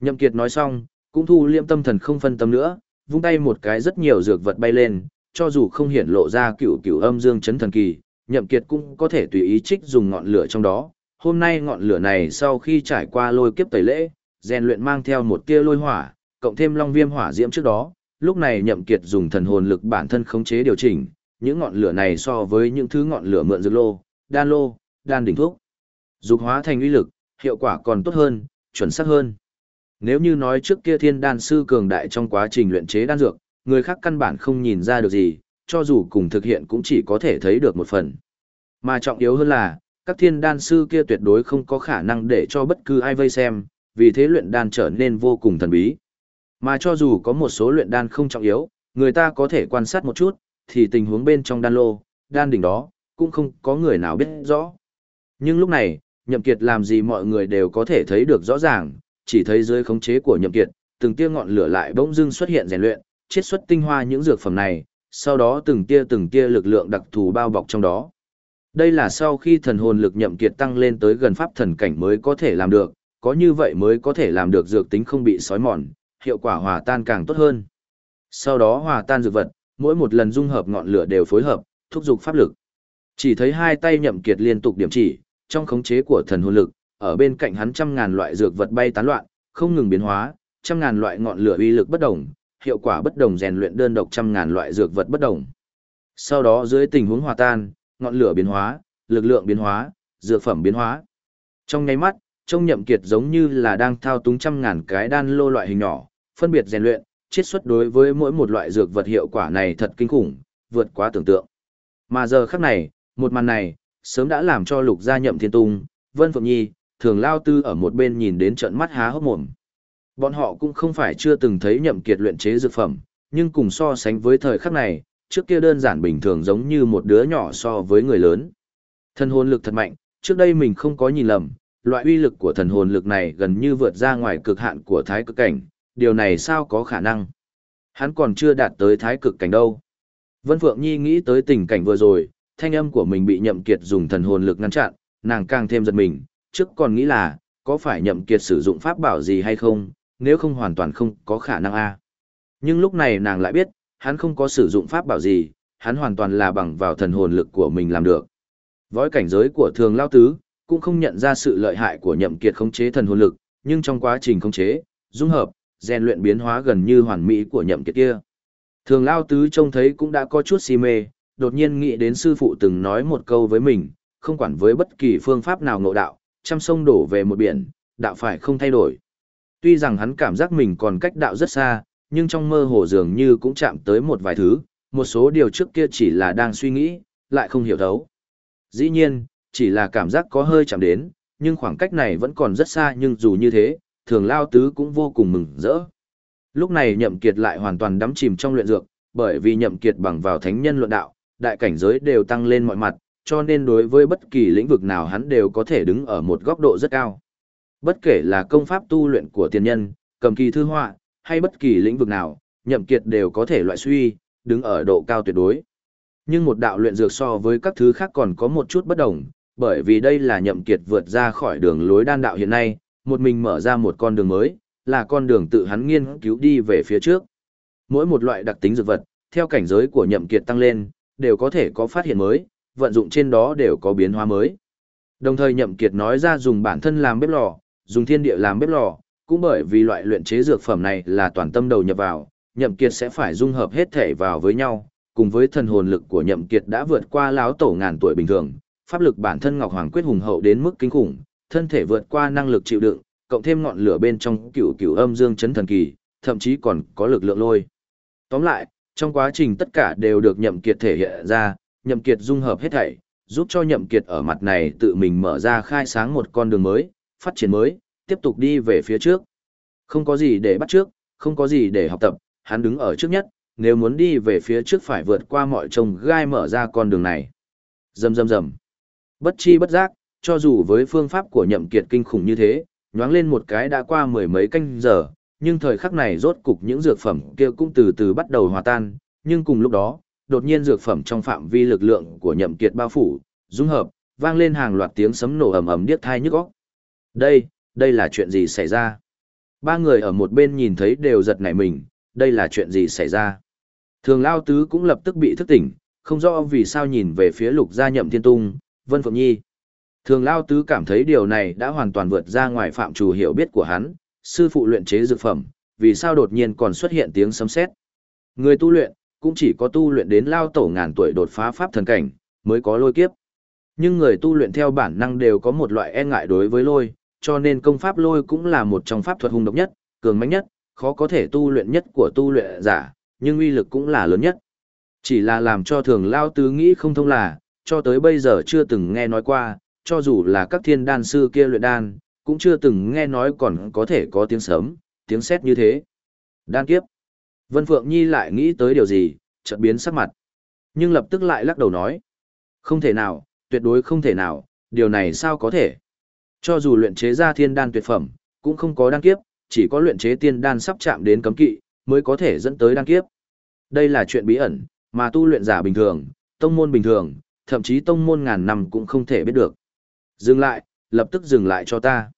Nhậm kiệt nói xong, cũng thu liêm tâm thần không phân tâm nữa, vung tay một cái rất nhiều dược vật bay lên, cho dù không hiển lộ ra cửu cửu âm dương chấn thần kỳ, nhậm kiệt cũng có thể tùy ý trích dùng ngọn lửa trong đó. Hôm nay ngọn lửa này sau khi trải qua lôi kiếp tẩy lễ, rèn luyện mang theo một tia lôi hỏa, cộng thêm long viêm hỏa diễm trước đó, lúc này nhậm kiệt dùng thần hồn lực bản thân khống chế điều chỉnh, những ngọn lửa này so với những thứ ngọn lửa mượn dược lô, đan lô, đan đỉnh thuốc, dục hóa thành uy lực, hiệu quả còn tốt hơn, chuẩn xác hơn. Nếu như nói trước kia thiên đan sư cường đại trong quá trình luyện chế đan dược, người khác căn bản không nhìn ra được gì, cho dù cùng thực hiện cũng chỉ có thể thấy được một phần. Mà trọng yếu hơn là, các thiên đan sư kia tuyệt đối không có khả năng để cho bất cứ ai vây xem, vì thế luyện đan trở nên vô cùng thần bí. Mà cho dù có một số luyện đan không trọng yếu, người ta có thể quan sát một chút, thì tình huống bên trong đan lô, đan đỉnh đó, cũng không có người nào biết rõ. Nhưng lúc này, nhậm kiệt làm gì mọi người đều có thể thấy được rõ ràng, chỉ thấy dưới khống chế của nhậm kiệt, từng tia ngọn lửa lại bỗng dưng xuất hiện rèn luyện, chiết xuất tinh hoa những dược phẩm này, sau đó từng tia từng tia lực lượng đặc thù bao bọc trong đó. Đây là sau khi thần hồn lực nhậm kiệt tăng lên tới gần pháp thần cảnh mới có thể làm được, có như vậy mới có thể làm được dược tính không bị sói mòn, hiệu quả hòa tan càng tốt hơn. Sau đó hòa tan dược vật, mỗi một lần dung hợp ngọn lửa đều phối hợp, thúc giục pháp lực. Chỉ thấy hai tay nhậm kiệt liên tục điểm chỉ, trong khống chế của thần hồn lực, ở bên cạnh hắn trăm ngàn loại dược vật bay tán loạn, không ngừng biến hóa, trăm ngàn loại ngọn lửa uy lực bất đồng, hiệu quả bất đồng rèn luyện đơn độc trăm ngàn loại dược vật bất đồng. Sau đó dưới tình huống hòa tan, ngọn lửa biến hóa, lực lượng biến hóa, dược phẩm biến hóa. Trong nháy mắt, trông nhậm kiệt giống như là đang thao túng trăm ngàn cái đan lô loại hình nhỏ, phân biệt rèn luyện, chiết xuất đối với mỗi một loại dược vật hiệu quả này thật kinh khủng, vượt quá tưởng tượng. Mà giờ khắc này, một màn này, sớm đã làm cho lục gia nhậm thiên tung, Vân Phượng Nhi, thường lao tư ở một bên nhìn đến trận mắt há hốc mồm. Bọn họ cũng không phải chưa từng thấy nhậm kiệt luyện chế dược phẩm, nhưng cùng so sánh với thời khắc này, trước kia đơn giản bình thường giống như một đứa nhỏ so với người lớn. Thần hồn lực thật mạnh, trước đây mình không có nhìn lầm, loại uy lực của thần hồn lực này gần như vượt ra ngoài cực hạn của thái cực cảnh, điều này sao có khả năng. Hắn còn chưa đạt tới thái cực cảnh đâu. Vân Phượng Nhi nghĩ tới tình cảnh vừa rồi, thanh âm của mình bị nhậm kiệt dùng thần hồn lực ngăn chặn, nàng càng thêm giật mình, trước còn nghĩ là, có phải nhậm kiệt sử dụng pháp bảo gì hay không, nếu không hoàn toàn không có khả năng a. Nhưng lúc này nàng lại biết, hắn không có sử dụng pháp bảo gì, hắn hoàn toàn là bằng vào thần hồn lực của mình làm được. Vói cảnh giới của thường lao tứ, cũng không nhận ra sự lợi hại của nhậm kiệt khống chế thần hồn lực, nhưng trong quá trình khống chế, dung hợp, rèn luyện biến hóa gần như hoàn mỹ của nhậm kiệt kia. Thường lao tứ trông thấy cũng đã có chút si mê, đột nhiên nghĩ đến sư phụ từng nói một câu với mình, không quản với bất kỳ phương pháp nào ngộ đạo, trăm sông đổ về một biển, đạo phải không thay đổi. Tuy rằng hắn cảm giác mình còn cách đạo rất xa, nhưng trong mơ hồ dường như cũng chạm tới một vài thứ, một số điều trước kia chỉ là đang suy nghĩ, lại không hiểu thấu. Dĩ nhiên, chỉ là cảm giác có hơi chạm đến, nhưng khoảng cách này vẫn còn rất xa nhưng dù như thế, thường lao tứ cũng vô cùng mừng rỡ. Lúc này nhậm kiệt lại hoàn toàn đắm chìm trong luyện dược, bởi vì nhậm kiệt bằng vào thánh nhân luận đạo, đại cảnh giới đều tăng lên mọi mặt, cho nên đối với bất kỳ lĩnh vực nào hắn đều có thể đứng ở một góc độ rất cao. Bất kể là công pháp tu luyện của tiền nhân, cầm kỳ thư họa, hay bất kỳ lĩnh vực nào, nhậm kiệt đều có thể loại suy, đứng ở độ cao tuyệt đối. Nhưng một đạo luyện dược so với các thứ khác còn có một chút bất đồng, bởi vì đây là nhậm kiệt vượt ra khỏi đường lối đan đạo hiện nay, một mình mở ra một con đường mới, là con đường tự hắn nghiên cứu đi về phía trước. Mỗi một loại đặc tính dược vật, theo cảnh giới của nhậm kiệt tăng lên, đều có thể có phát hiện mới, vận dụng trên đó đều có biến hóa mới. Đồng thời nhậm kiệt nói ra dùng bản thân làm bếp lò, dùng thiên địa làm bếp lò, cũng bởi vì loại luyện chế dược phẩm này là toàn tâm đầu nhập vào, nhậm kiệt sẽ phải dung hợp hết thể vào với nhau, cùng với thần hồn lực của nhậm kiệt đã vượt qua láo tổ ngàn tuổi bình thường, pháp lực bản thân Ngọc Hoàng quyết hùng hậu đến mức kinh khủng, thân thể vượt qua năng lực chịu đựng, cộng thêm ngọn lửa bên trong cửu cửu âm dương chấn thần kỳ, thậm chí còn có lực lượng lôi. Tóm lại, trong quá trình tất cả đều được nhậm kiệt thể hiện ra, nhậm kiệt dung hợp hết thảy, giúp cho nhậm kiệt ở mặt này tự mình mở ra khai sáng một con đường mới, phát triển mới, tiếp tục đi về phía trước. Không có gì để bắt trước, không có gì để học tập, hắn đứng ở trước nhất, nếu muốn đi về phía trước phải vượt qua mọi trông gai mở ra con đường này. Rầm rầm rầm. Bất chi bất giác, cho dù với phương pháp của nhậm kiệt kinh khủng như thế, nhoáng lên một cái đã qua mười mấy canh giờ, nhưng thời khắc này rốt cục những dược phẩm kia cũng từ từ bắt đầu hòa tan, nhưng cùng lúc đó, đột nhiên dược phẩm trong phạm vi lực lượng của nhậm kiệt bao phủ, dung hợp, vang lên hàng loạt tiếng sấm nổ ầm ầm điếc tai nhức óc. Đây, đây là chuyện gì xảy ra? Ba người ở một bên nhìn thấy đều giật nảy mình, đây là chuyện gì xảy ra? Thường Lao Tứ cũng lập tức bị thức tỉnh, không rõ vì sao nhìn về phía lục gia nhậm thiên tung, Vân Phượng Nhi. Thường Lao Tứ cảm thấy điều này đã hoàn toàn vượt ra ngoài phạm trù hiểu biết của hắn, sư phụ luyện chế dược phẩm, vì sao đột nhiên còn xuất hiện tiếng sấm sét? Người tu luyện, cũng chỉ có tu luyện đến lao tổ ngàn tuổi đột phá pháp thần cảnh, mới có lôi kiếp. Nhưng người tu luyện theo bản năng đều có một loại e ngại đối với lôi, cho nên công pháp lôi cũng là một trong pháp thuật hung độc nhất, cường mãnh nhất, khó có thể tu luyện nhất của tu luyện giả, nhưng uy lực cũng là lớn nhất. Chỉ là làm cho thường lao tứ nghĩ không thông là, cho tới bây giờ chưa từng nghe nói qua, cho dù là các thiên đan sư kia luyện đan, cũng chưa từng nghe nói còn có thể có tiếng sớm, tiếng sét như thế. Đan kiếp. Vân Phượng Nhi lại nghĩ tới điều gì, chợt biến sắc mặt. Nhưng lập tức lại lắc đầu nói. Không thể nào, tuyệt đối không thể nào, điều này sao có thể. Cho dù luyện chế ra thiên đan tuyệt phẩm, cũng không có đan kiếp, chỉ có luyện chế tiên đan sắp chạm đến cấm kỵ, mới có thể dẫn tới đan kiếp. Đây là chuyện bí ẩn, mà tu luyện giả bình thường, tông môn bình thường, thậm chí tông môn ngàn năm cũng không thể biết được. Dừng lại, lập tức dừng lại cho ta.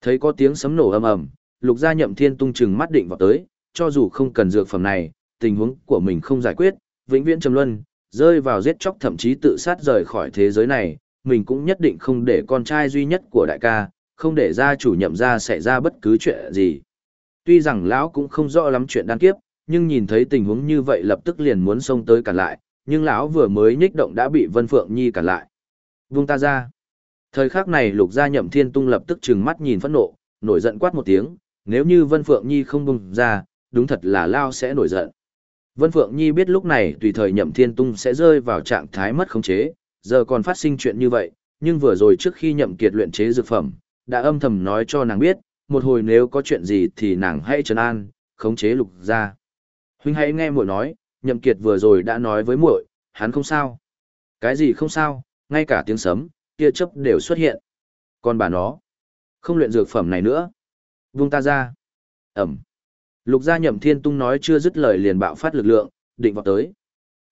Thấy có tiếng sấm nổ ầm ầm, lục gia nhậm thiên tung chừng mắt định vào tới, cho dù không cần dược phẩm này, tình huống của mình không giải quyết, vĩnh viễn trầm luân, rơi vào giết chóc thậm chí tự sát rời khỏi thế giới này, mình cũng nhất định không để con trai duy nhất của đại ca, không để gia chủ nhậm ra xảy ra bất cứ chuyện gì. Tuy rằng lão cũng không rõ lắm chuyện đan kiếp, nhưng nhìn thấy tình huống như vậy lập tức liền muốn xông tới cản lại, nhưng lão vừa mới nhích động đã bị Vân Phượng Nhi cản lại. Vung ta ra. Thời khắc này Lục Gia Nhậm Thiên Tung lập tức trừng mắt nhìn phẫn nộ, nổi giận quát một tiếng, nếu như Vân Phượng Nhi không bùng ra, đúng thật là lao sẽ nổi giận. Vân Phượng Nhi biết lúc này tùy thời Nhậm Thiên Tung sẽ rơi vào trạng thái mất khống chế, giờ còn phát sinh chuyện như vậy, nhưng vừa rồi trước khi Nhậm Kiệt luyện chế dược phẩm, đã âm thầm nói cho nàng biết, một hồi nếu có chuyện gì thì nàng hãy trấn an, khống chế Lục gia. Huynh hãy nghe muội nói, Nhậm Kiệt vừa rồi đã nói với muội, hắn không sao. Cái gì không sao, ngay cả tiếng sấm, tia chớp đều xuất hiện. Còn bà nó, không luyện dược phẩm này nữa. Vung ta ra. Ẩm. Lục gia nhậm thiên tung nói chưa dứt lời liền bạo phát lực lượng, định vào tới.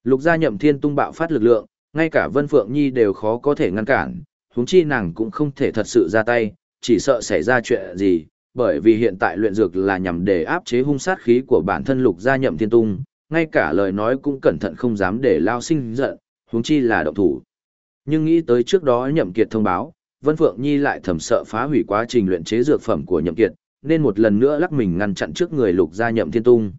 Lục gia nhậm thiên tung bạo phát lực lượng, ngay cả Vân Phượng Nhi đều khó có thể ngăn cản, huống chi nàng cũng không thể thật sự ra tay, chỉ sợ xảy ra chuyện gì, bởi vì hiện tại luyện dược là nhằm để áp chế hung sát khí của bản thân lục gia nhậm thiên tung, ngay cả lời nói cũng cẩn thận không dám để lao sinh giận, huống chi là động thủ. Nhưng nghĩ tới trước đó nhậm kiệt thông báo, Vân Phượng Nhi lại thầm sợ phá hủy quá trình luyện chế dược phẩm của nhậm kiệt, nên một lần nữa lắc mình ngăn chặn trước người lục gia nhậm thiên tung.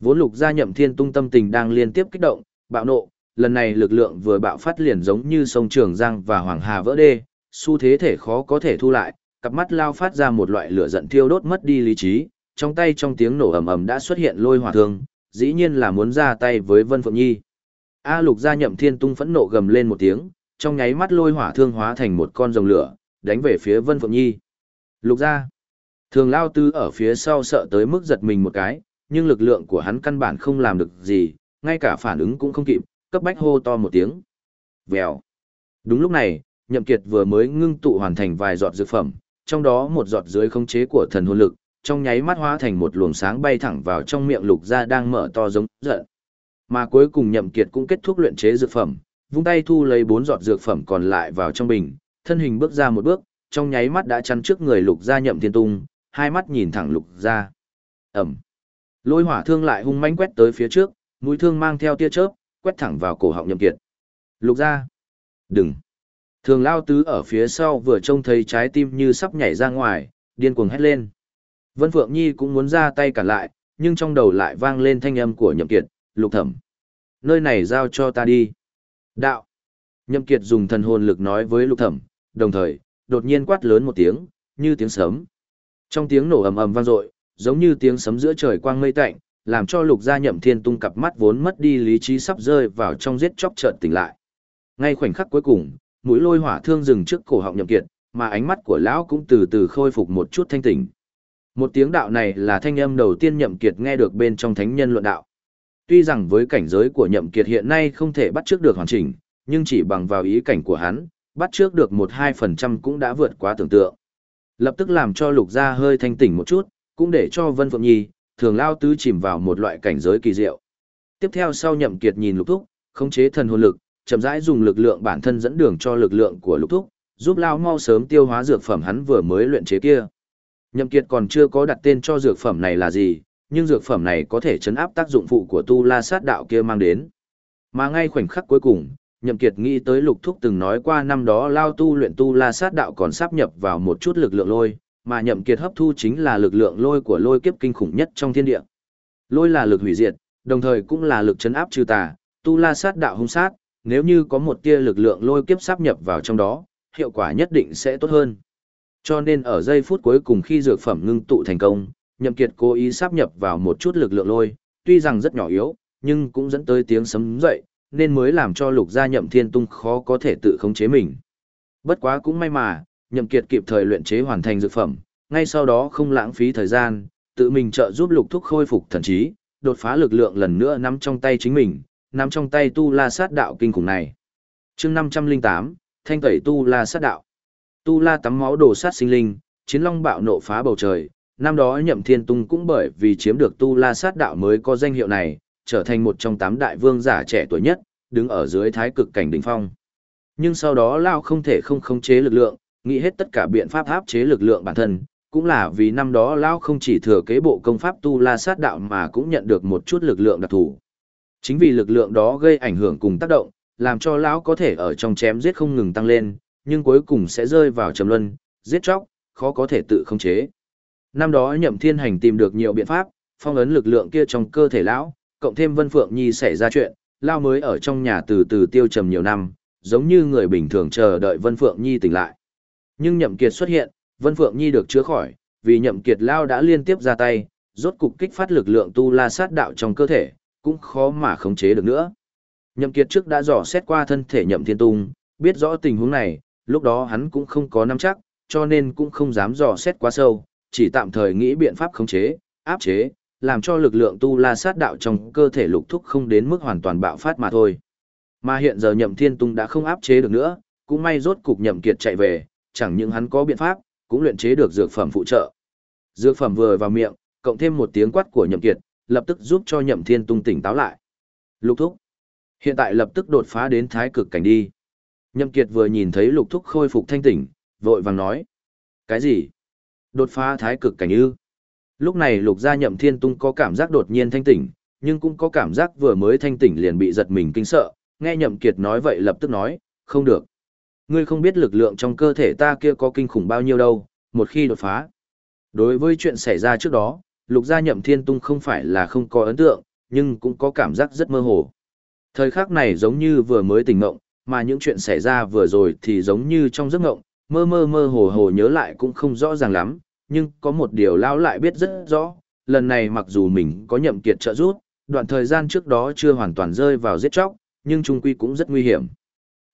Vốn lục gia nhậm thiên tung tâm tình đang liên tiếp kích động, bạo nộ, lần này lực lượng vừa bạo phát liền giống như sông Trường Giang và Hoàng Hà vỡ đê, xu thế thể khó có thể thu lại, cặp mắt lao phát ra một loại lửa giận thiêu đốt mất đi lý trí, trong tay trong tiếng nổ ầm ầm đã xuất hiện lôi hỏa thương, dĩ nhiên là muốn ra tay với Vân Phượng Nhi. A Lục gia nhậm thiên tung phẫn nộ gầm lên một tiếng, trong nháy mắt lôi hỏa thương hóa thành một con rồng lửa, đánh về phía Vân Phượng Nhi. Lục gia Thường lao tư ở phía sau sợ tới mức giật mình một cái, nhưng lực lượng của hắn căn bản không làm được gì, ngay cả phản ứng cũng không kịp, cấp bách hô to một tiếng. Vèo. Đúng lúc này, Nhậm Kiệt vừa mới ngưng tụ hoàn thành vài giọt dược phẩm, trong đó một giọt dưới khống chế của thần hồn lực, trong nháy mắt hóa thành một luồng sáng bay thẳng vào trong miệng lục gia đang mở to giống giận. Mà cuối cùng Nhậm Kiệt cũng kết thúc luyện chế dược phẩm, vung tay thu lấy bốn giọt dược phẩm còn lại vào trong bình, thân hình bước ra một bước, trong nháy mắt đã chắn trước người lục gia Nhậm Thiên Tung, hai mắt nhìn thẳng lục gia. Ẩm. Lôi hỏa thương lại hung mãnh quét tới phía trước, mũi thương mang theo tia chớp, quét thẳng vào cổ họng Nhậm Kiệt. Lục gia. Đừng. Thường lao tứ ở phía sau vừa trông thấy trái tim như sắp nhảy ra ngoài, điên cuồng hét lên. Vân Phượng Nhi cũng muốn ra tay cản lại, nhưng trong đầu lại vang lên thanh âm của Nhậm Kiệt, lục thẩm. Nơi này giao cho ta đi. Đạo. Nhậm Kiệt dùng thần hồn lực nói với lục thẩm, đồng thời, đột nhiên quát lớn một tiếng, như tiếng sấm. Trong tiếng nổ ầm ầm vang dội, giống như tiếng sấm giữa trời quang mây tạnh, làm cho lục gia nhậm thiên tung cặp mắt vốn mất đi lý trí sắp rơi vào trong giết chóc chợt tỉnh lại. Ngay khoảnh khắc cuối cùng, mũi lôi hỏa thương dừng trước cổ họng nhậm kiệt, mà ánh mắt của lão cũng từ từ khôi phục một chút thanh tỉnh. Một tiếng đạo này là thanh âm đầu tiên nhậm kiệt nghe được bên trong thánh nhân luận đạo. Tuy rằng với cảnh giới của nhậm kiệt hiện nay không thể bắt trước được hoàn chỉnh, nhưng chỉ bằng vào ý cảnh của hắn, bắt trước được 1-2% cũng đã vượt quá tưởng tượng. Lập tức làm cho lục gia hơi thanh tỉnh một chút, cũng để cho Vân Phượng Nhi, thường lao tứ chìm vào một loại cảnh giới kỳ diệu. Tiếp theo sau nhậm kiệt nhìn lục thúc, khống chế thần hồn lực, chậm rãi dùng lực lượng bản thân dẫn đường cho lực lượng của lục thúc, giúp lao mau sớm tiêu hóa dược phẩm hắn vừa mới luyện chế kia. Nhậm Kiệt còn chưa có đặt tên cho dược phẩm này là gì, nhưng dược phẩm này có thể chấn áp tác dụng phụ của tu la sát đạo kia mang đến. Mà ngay khoảnh khắc cuối cùng, Nhậm Kiệt nghĩ tới lục thúc từng nói qua năm đó lao tu luyện tu la sát đạo còn sắp nhập vào một chút lực lượng lôi, mà Nhậm Kiệt hấp thu chính là lực lượng lôi của lôi kiếp kinh khủng nhất trong thiên địa. Lôi là lực hủy diệt, đồng thời cũng là lực chấn áp trừ tà, tu la sát đạo hung sát, nếu như có một tia lực lượng lôi kiếp sắp nhập vào trong đó, hiệu quả nhất định sẽ tốt hơn. Cho nên ở giây phút cuối cùng khi dược phẩm ngưng tụ thành công, Nhậm Kiệt cố ý sắp nhập vào một chút lực lượng lôi, tuy rằng rất nhỏ yếu, nhưng cũng dẫn tới tiếng sấm dậy, nên mới làm cho lục gia Nhậm Thiên Tung khó có thể tự khống chế mình. Bất quá cũng may mà, Nhậm Kiệt kịp thời luyện chế hoàn thành dược phẩm, ngay sau đó không lãng phí thời gian, tự mình trợ giúp lục thúc khôi phục thần trí, đột phá lực lượng lần nữa nắm trong tay chính mình, nắm trong tay tu la sát đạo kinh khủng này. chương 508, thanh tẩy tu la sát đạo. Tu la tắm máu đồ sát sinh linh, chiến long bạo nộ phá bầu trời. Năm đó nhậm thiên tung cũng bởi vì chiếm được tu la sát đạo mới có danh hiệu này, trở thành một trong tám đại vương giả trẻ tuổi nhất, đứng ở dưới thái cực cảnh đỉnh phong. Nhưng sau đó Lao không thể không khống chế lực lượng, nghĩ hết tất cả biện pháp áp chế lực lượng bản thân, cũng là vì năm đó Lao không chỉ thừa kế bộ công pháp tu la sát đạo mà cũng nhận được một chút lực lượng đặc thù. Chính vì lực lượng đó gây ảnh hưởng cùng tác động, làm cho lão có thể ở trong chém giết không ngừng tăng lên, nhưng cuối cùng sẽ rơi vào trầm luân, giết chóc, khó có thể tự khống chế. Năm đó Nhậm Thiên Hành tìm được nhiều biện pháp, phong ấn lực lượng kia trong cơ thể lão, cộng thêm Vân Phượng Nhi xảy ra chuyện, lão mới ở trong nhà từ từ tiêu trầm nhiều năm, giống như người bình thường chờ đợi Vân Phượng Nhi tỉnh lại. Nhưng Nhậm Kiệt xuất hiện, Vân Phượng Nhi được chữa khỏi, vì Nhậm Kiệt lão đã liên tiếp ra tay, rốt cục kích phát lực lượng tu la sát đạo trong cơ thể, cũng khó mà khống chế được nữa. Nhậm Kiệt trước đã dò xét qua thân thể Nhậm Thiên Tung, biết rõ tình huống này, lúc đó hắn cũng không có nắm chắc, cho nên cũng không dám dò xét quá sâu, chỉ tạm thời nghĩ biện pháp khống chế, áp chế, làm cho lực lượng tu la sát đạo trong cơ thể lục thúc không đến mức hoàn toàn bạo phát mà thôi. Mà hiện giờ Nhậm Thiên Tung đã không áp chế được nữa, cũng may rốt cục Nhậm Kiệt chạy về, chẳng những hắn có biện pháp, cũng luyện chế được dược phẩm phụ trợ. Dược phẩm vừa vào miệng, cộng thêm một tiếng quát của Nhậm Kiệt, lập tức giúp cho Nhậm Thiên Tung tỉnh táo lại. Lục thúc, hiện tại lập tức đột phá đến thái cực cảnh đi. Nhậm Kiệt vừa nhìn thấy Lục thúc khôi phục thanh tỉnh, vội vàng nói: "Cái gì? Đột phá thái cực cảnh ư?" Lúc này Lục gia Nhậm Thiên Tung có cảm giác đột nhiên thanh tỉnh, nhưng cũng có cảm giác vừa mới thanh tỉnh liền bị giật mình kinh sợ, nghe Nhậm Kiệt nói vậy lập tức nói: "Không được. Ngươi không biết lực lượng trong cơ thể ta kia có kinh khủng bao nhiêu đâu, một khi đột phá." Đối với chuyện xảy ra trước đó, lục gia nhậm thiên tung không phải là không có ấn tượng, nhưng cũng có cảm giác rất mơ hồ. Thời khắc này giống như vừa mới tỉnh ngộng, mà những chuyện xảy ra vừa rồi thì giống như trong giấc ngộng, mơ mơ mơ hồ hồ nhớ lại cũng không rõ ràng lắm, nhưng có một điều lão lại biết rất rõ, lần này mặc dù mình có nhậm kiệt trợ giúp, đoạn thời gian trước đó chưa hoàn toàn rơi vào giết chóc, nhưng trung quy cũng rất nguy hiểm.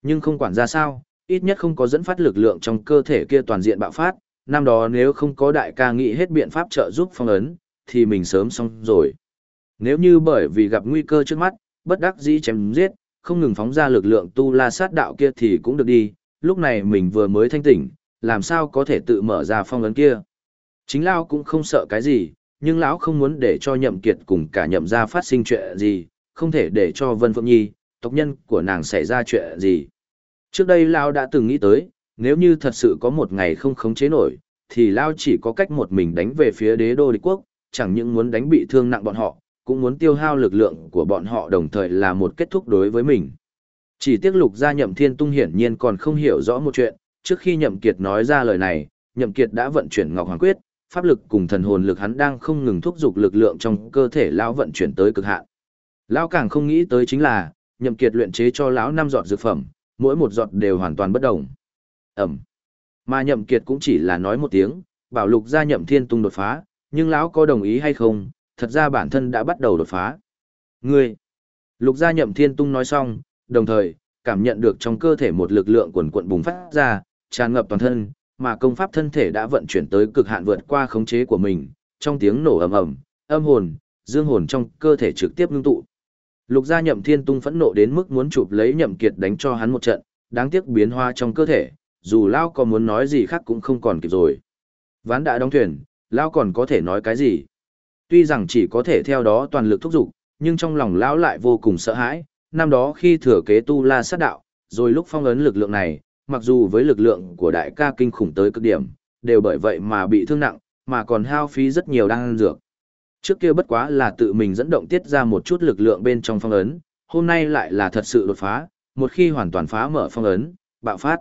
Nhưng không quản ra sao, ít nhất không có dẫn phát lực lượng trong cơ thể kia toàn diện bạo phát, năm đó nếu không có đại ca nghĩ hết biện pháp trợ giúp phong ấn, thì mình sớm xong rồi. Nếu như bởi vì gặp nguy cơ trước mắt, bất đắc dĩ chém giết, không ngừng phóng ra lực lượng tu la sát đạo kia thì cũng được đi, lúc này mình vừa mới thanh tỉnh, làm sao có thể tự mở ra phong ấn kia. Chính Lão cũng không sợ cái gì, nhưng Lão không muốn để cho nhậm kiệt cùng cả nhậm gia phát sinh chuyện gì, không thể để cho Vân Phượng Nhi, tộc nhân của nàng xảy ra chuyện gì. Trước đây Lão đã từng nghĩ tới, nếu như thật sự có một ngày không khống chế nổi, thì Lao chỉ có cách một mình đánh về phía đế đô địch quốc, chẳng những muốn đánh bị thương nặng bọn họ, cũng muốn tiêu hao lực lượng của bọn họ đồng thời là một kết thúc đối với mình. Chỉ tiếc lục gia nhậm thiên tung hiển nhiên còn không hiểu rõ một chuyện, trước khi nhậm kiệt nói ra lời này, nhậm kiệt đã vận chuyển ngọc hoàng quyết, pháp lực cùng thần hồn lực hắn đang không ngừng thúc giục lực lượng trong cơ thể lão vận chuyển tới cực hạn. Lão càng không nghĩ tới chính là, nhậm kiệt luyện chế cho lão năm giọt dược phẩm, mỗi một giọt đều hoàn toàn bất động. Ẩm. Mà nhậm kiệt cũng chỉ là nói một tiếng, bảo lục gia nhậm thiên tung đột phá, nhưng lão có đồng ý hay không, thật ra bản thân đã bắt đầu đột phá. Ngươi! Lục gia nhậm thiên tung nói xong, đồng thời, cảm nhận được trong cơ thể một lực lượng quần quận bùng phát ra, tràn ngập toàn thân, mà công pháp thân thể đã vận chuyển tới cực hạn vượt qua khống chế của mình, trong tiếng nổ ầm ầm, âm hồn, dương hồn trong cơ thể trực tiếp ngưng tụ. Lục gia nhậm thiên tung phẫn nộ đến mức muốn chụp lấy nhậm kiệt đánh cho hắn một trận, đáng tiếc biến hóa trong cơ thể, dù Lao có muốn nói gì khác cũng không còn kịp rồi. Ván đã đóng thuyền, Lao còn có thể nói cái gì? Tuy rằng chỉ có thể theo đó toàn lực thúc giục, nhưng trong lòng Lão lại vô cùng sợ hãi, năm đó khi thừa kế tu la sát đạo, rồi lúc phong ấn lực lượng này, mặc dù với lực lượng của đại ca kinh khủng tới cực điểm, đều bởi vậy mà bị thương nặng, mà còn hao phí rất nhiều đan dược. Trước kia bất quá là tự mình dẫn động tiết ra một chút lực lượng bên trong phong ấn, hôm nay lại là thật sự đột phá, một khi hoàn toàn phá mở phong ấn, bạo phát.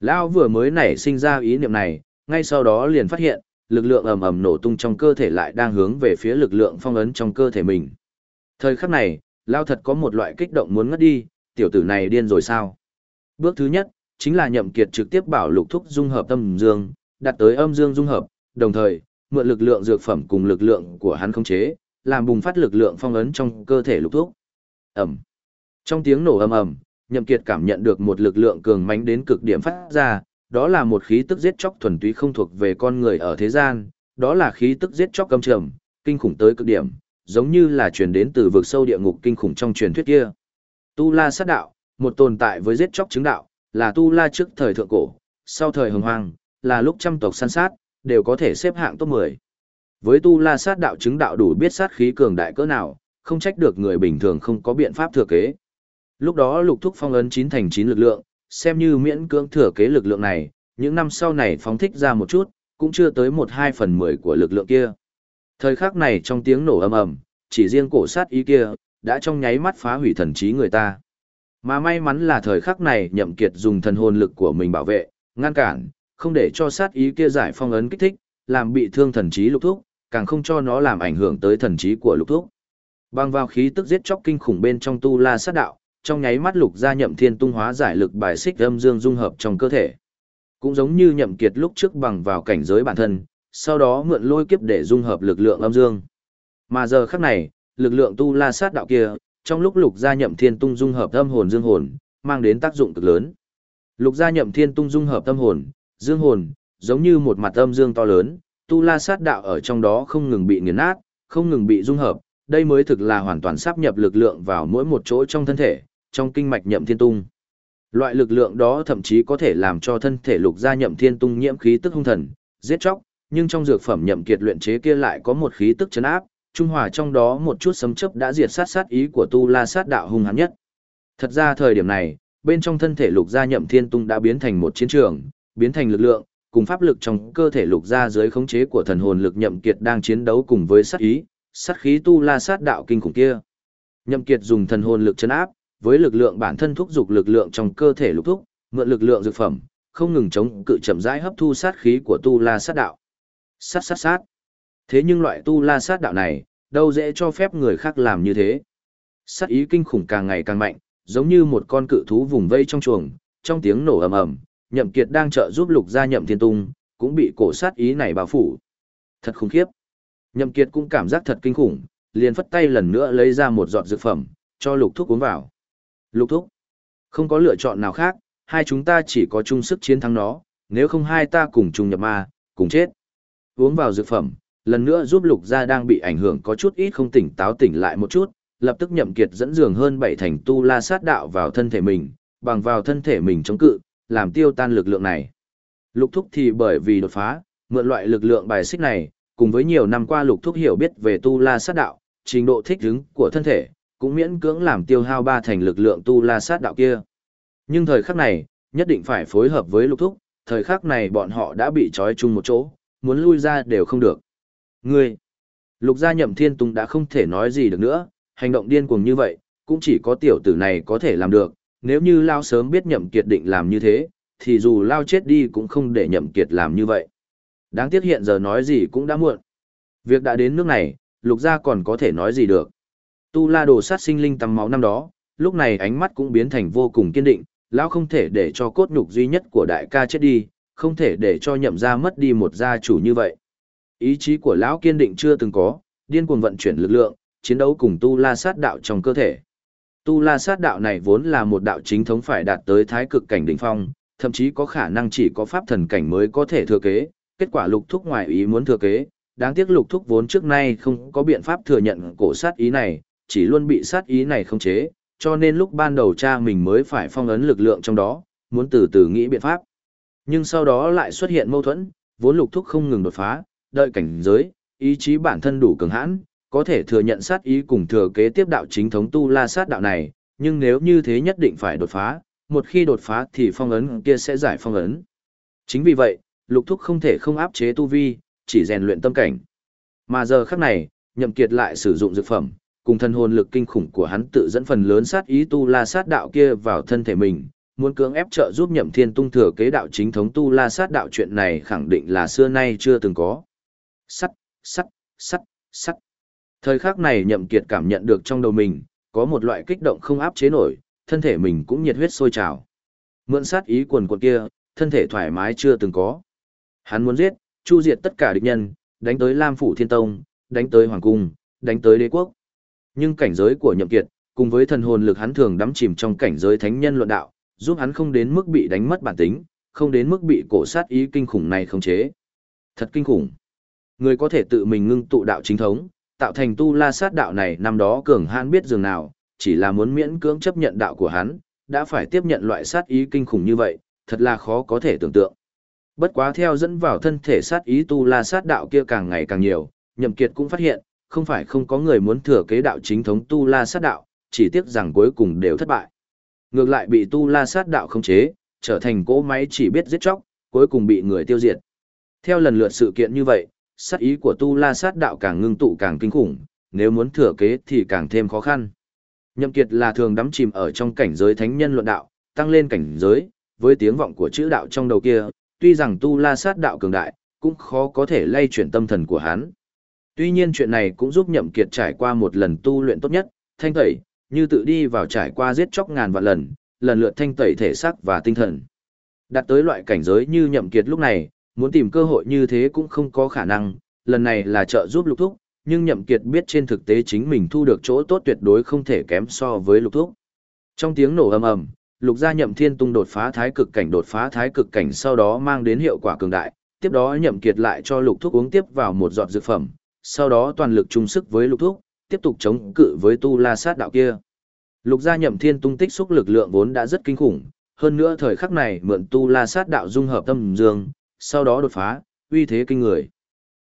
Lão vừa mới nảy sinh ra ý niệm này, ngay sau đó liền phát hiện, lực lượng ầm ầm nổ tung trong cơ thể lại đang hướng về phía lực lượng phong ấn trong cơ thể mình. Thời khắc này, Lão thật có một loại kích động muốn ngất đi, tiểu tử này điên rồi sao? Bước thứ nhất, chính là nhậm kiệt trực tiếp bảo lục thúc dung hợp âm dương, đặt tới âm dương dung hợp, đồng thời, mượn lực lượng dược phẩm cùng lực lượng của hắn khống chế, làm bùng phát lực lượng phong ấn trong cơ thể lục thúc. Ầm. Trong tiếng nổ ầm ầm, Nhậm Kiệt cảm nhận được một lực lượng cường mãnh đến cực điểm phát ra, đó là một khí tức giết chóc thuần túy không thuộc về con người ở thế gian, đó là khí tức giết chóc căm trầm, kinh khủng tới cực điểm, giống như là truyền đến từ vực sâu địa ngục kinh khủng trong truyền thuyết kia. Tu La sát đạo, một tồn tại với giết chóc chứng đạo, là Tu La trước thời thượng cổ, sau thời hồng hoang, là lúc trăm tộc săn sát, đều có thể xếp hạng top 10. Với Tu La sát đạo chứng đạo đủ biết sát khí cường đại cỡ nào, không trách được người bình thường không có biện pháp thừa kế. Lúc đó lục thúc phong ấn chín thành chín lực lượng, xem như miễn cưỡng thừa kế lực lượng này, những năm sau này phóng thích ra một chút, cũng chưa tới một hai phần mười của lực lượng kia. Thời khắc này trong tiếng nổ ầm ầm, chỉ riêng cổ sát ý kia, đã trong nháy mắt phá hủy thần trí người ta. Mà may mắn là thời khắc này nhậm kiệt dùng thần hồn lực của mình bảo vệ, ngăn cản, không để cho sát ý kia giải phong ấn kích thích, làm bị thương thần trí lục thúc, càng không cho nó làm ảnh hưởng tới thần trí của lục thúc. Bằng vào khí tức giết chóc kinh khủng bên trong tu la sát đạo, trong nháy mắt lục gia nhậm thiên tung hóa giải lực bài xích âm dương dung hợp trong cơ thể. Cũng giống như nhậm kiệt lúc trước bằng vào cảnh giới bản thân, sau đó mượn lôi kiếp để dung hợp lực lượng âm dương. Mà giờ khắc này, lực lượng tu la sát đạo kia, trong lúc lục gia nhậm thiên tung dung hợp âm hồn dương hồn, mang đến tác dụng cực lớn. Lục gia nhậm thiên tung dung hợp âm hồn, dương hồn, giống như một mặt âm dương to lớn, tu la sát đạo ở trong đó không ngừng bị nghiền nát, không ngừng bị dung hợp, đây mới thực là hoàn toàn sắp nhập lực lượng vào mỗi một chỗ trong thân thể, trong kinh mạch nhậm thiên tung. Loại lực lượng đó thậm chí có thể làm cho thân thể lục gia nhậm thiên tung nhiễm khí tức hung thần, giết chóc, nhưng trong dược phẩm nhậm kiệt luyện chế kia lại có một khí tức chấn áp, trung hòa trong đó một chút sấm chớp đã diệt sát sát ý của tu la sát đạo hung hãn nhất. Thật ra thời điểm này, bên trong thân thể lục gia nhậm thiên tung đã biến thành một chiến trường, biến thành lực lượng, cùng pháp lực trong cơ thể lục gia dưới khống chế của thần hồn lực nhậm kiệt đang chiến đấu cùng với sát ý, sát khí tu la sát đạo kinh khủng kia. Nhậm kiệt dùng thần hồn lực chấn áp, với lực lượng bản thân thúc dục lực lượng trong cơ thể lục thúc, mượn lực lượng dược phẩm, không ngừng chống cự chậm rãi hấp thu sát khí của tu la sát đạo. Sát sát sát. Thế nhưng loại tu la sát đạo này, đâu dễ cho phép người khác làm như thế. Sát ý kinh khủng càng ngày càng mạnh, giống như một con cự thú vùng vây trong chuồng, trong tiếng nổ ầm ầm, Nhậm Kiệt đang trợ giúp Lục gia Nhậm Thiên Tung, cũng bị cổ sát ý này bao phủ. Thật khủng khiếp. Nhậm Kiệt cũng cảm giác thật kinh khủng, liền phất tay lần nữa lấy ra một giọt dược phẩm, cho Lục Thúc uống vào. Lục Thúc, không có lựa chọn nào khác, hai chúng ta chỉ có chung sức chiến thắng nó, nếu không hai ta cùng chung nhập ma, cùng chết. Uống vào dược phẩm, lần nữa giúp Lục gia đang bị ảnh hưởng có chút ít không tỉnh táo tỉnh lại một chút, lập tức Nhậm Kiệt dẫn dường hơn bảy thành tu la sát đạo vào thân thể mình, bằng vào thân thể mình chống cự, làm tiêu tan lực lượng này. Lục thúc thì bởi vì đột phá, mượn loại lực lượng bài xích này, cùng với nhiều năm qua lục thúc hiểu biết về tu la sát đạo, trình độ thích ứng của thân thể, cũng miễn cưỡng làm tiêu hao ba thành lực lượng tu la sát đạo kia. Nhưng thời khắc này, nhất định phải phối hợp với lục thúc, thời khắc này bọn họ đã bị trói chung một chỗ, muốn lui ra đều không được. Ngươi, lục gia nhậm thiên tùng đã không thể nói gì được nữa, hành động điên cuồng như vậy, cũng chỉ có tiểu tử này có thể làm được, nếu như Lao sớm biết nhậm kiệt định làm như thế, thì dù Lao chết đi cũng không để nhậm kiệt làm như vậy. Đáng tiếc hiện giờ nói gì cũng đã muộn. Việc đã đến nước này, lục gia còn có thể nói gì được. Tu la đồ sát sinh linh tắm máu năm đó, lúc này ánh mắt cũng biến thành vô cùng kiên định, Lão không thể để cho cốt nhục duy nhất của đại ca chết đi, không thể để cho nhậm gia mất đi một gia chủ như vậy. Ý chí của Lão kiên định chưa từng có, điên cuồng vận chuyển lực lượng, chiến đấu cùng tu la sát đạo trong cơ thể. Tu la sát đạo này vốn là một đạo chính thống phải đạt tới thái cực cảnh đỉnh phong, thậm chí có khả năng chỉ có pháp thần cảnh mới có thể thừa kế, kết quả lục thúc ngoài ý muốn thừa kế, đáng tiếc lục thúc vốn trước nay không có biện pháp thừa nhận cổ sát ý này, chỉ luôn bị sát ý này không chế, cho nên lúc ban đầu cha mình mới phải phong ấn lực lượng trong đó, muốn từ từ nghĩ biện pháp. Nhưng sau đó lại xuất hiện mâu thuẫn, vốn lục thúc không ngừng đột phá, đợi cảnh giới, ý chí bản thân đủ cường hãn, có thể thừa nhận sát ý cùng thừa kế tiếp đạo chính thống tu la sát đạo này, nhưng nếu như thế nhất định phải đột phá, một khi đột phá thì phong ấn kia sẽ giải phong ấn. Chính vì vậy, lục thúc không thể không áp chế tu vi, chỉ rèn luyện tâm cảnh. Mà giờ khắc này, nhậm kiệt lại sử dụng dược phẩm, cùng thân hồn lực kinh khủng của hắn tự dẫn phần lớn sát ý tu la sát đạo kia vào thân thể mình, muốn cưỡng ép trợ giúp nhậm thiên tung thừa kế đạo chính thống tu la sát đạo chuyện này khẳng định là xưa nay chưa từng có. Sắt, sắt, sắt, sắt. Thời khắc này nhậm kiệt cảm nhận được trong đầu mình, có một loại kích động không áp chế nổi, thân thể mình cũng nhiệt huyết sôi trào. Mượn sát ý quần quần kia, thân thể thoải mái chưa từng có. Hắn muốn giết, chu diệt tất cả địch nhân, đánh tới Lam Phủ Thiên Tông, đánh tới Hoàng Cung, đánh tới đế quốc. Nhưng cảnh giới của nhậm kiệt, cùng với thần hồn lực hắn thường đắm chìm trong cảnh giới thánh nhân luận đạo, giúp hắn không đến mức bị đánh mất bản tính, không đến mức bị cổ sát ý kinh khủng này khống chế. Thật kinh khủng. Người có thể tự mình ngưng tụ đạo chính thống, tạo thành tu la sát đạo này năm đó cường hãn biết dường nào, chỉ là muốn miễn cưỡng chấp nhận đạo của hắn, đã phải tiếp nhận loại sát ý kinh khủng như vậy, thật là khó có thể tưởng tượng. Bất quá theo dẫn vào thân thể sát ý tu la sát đạo kia càng ngày càng nhiều, nhậm kiệt cũng phát hiện, không phải không có người muốn thừa kế đạo chính thống tu la sát đạo, chỉ tiếc rằng cuối cùng đều thất bại. Ngược lại bị tu la sát đạo khống chế, trở thành cỗ máy chỉ biết giết chóc, cuối cùng bị người tiêu diệt. Theo lần lượt sự kiện như vậy, sát ý của tu la sát đạo càng ngưng tụ càng kinh khủng, nếu muốn thừa kế thì càng thêm khó khăn. Nhậm Kiệt là thường đắm chìm ở trong cảnh giới thánh nhân luận đạo, tăng lên cảnh giới, với tiếng vọng của chữ đạo trong đầu kia, tuy rằng tu la sát đạo cường đại, cũng khó có thể lay chuyển tâm thần của hắn. Tuy nhiên chuyện này cũng giúp Nhậm Kiệt trải qua một lần tu luyện tốt nhất, thanh tẩy, như tự đi vào trải qua giết chóc ngàn vạn lần, lần lượt thanh tẩy thể xác và tinh thần. Đạt tới loại cảnh giới như Nhậm Kiệt lúc này, muốn tìm cơ hội như thế cũng không có khả năng, lần này là trợ giúp lục thúc, nhưng Nhậm Kiệt biết trên thực tế chính mình thu được chỗ tốt tuyệt đối không thể kém so với lục thúc. Trong tiếng nổ ầm ầm, lục gia Nhậm Thiên Tung đột phá thái cực cảnh đột phá thái cực cảnh sau đó mang đến hiệu quả cường đại, tiếp đó Nhậm Kiệt lại cho lục thúc uống tiếp vào một giọt dược phẩm, sau đó toàn lực chung sức với lục thúc, tiếp tục chống cự với tu la sát đạo kia. Lục gia Nhậm Thiên Tung tích xúc lực lượng vốn đã rất kinh khủng, hơn nữa thời khắc này mượn tu la sát đạo dung hợp tâm dương, sau đó đột phá, uy thế kinh người.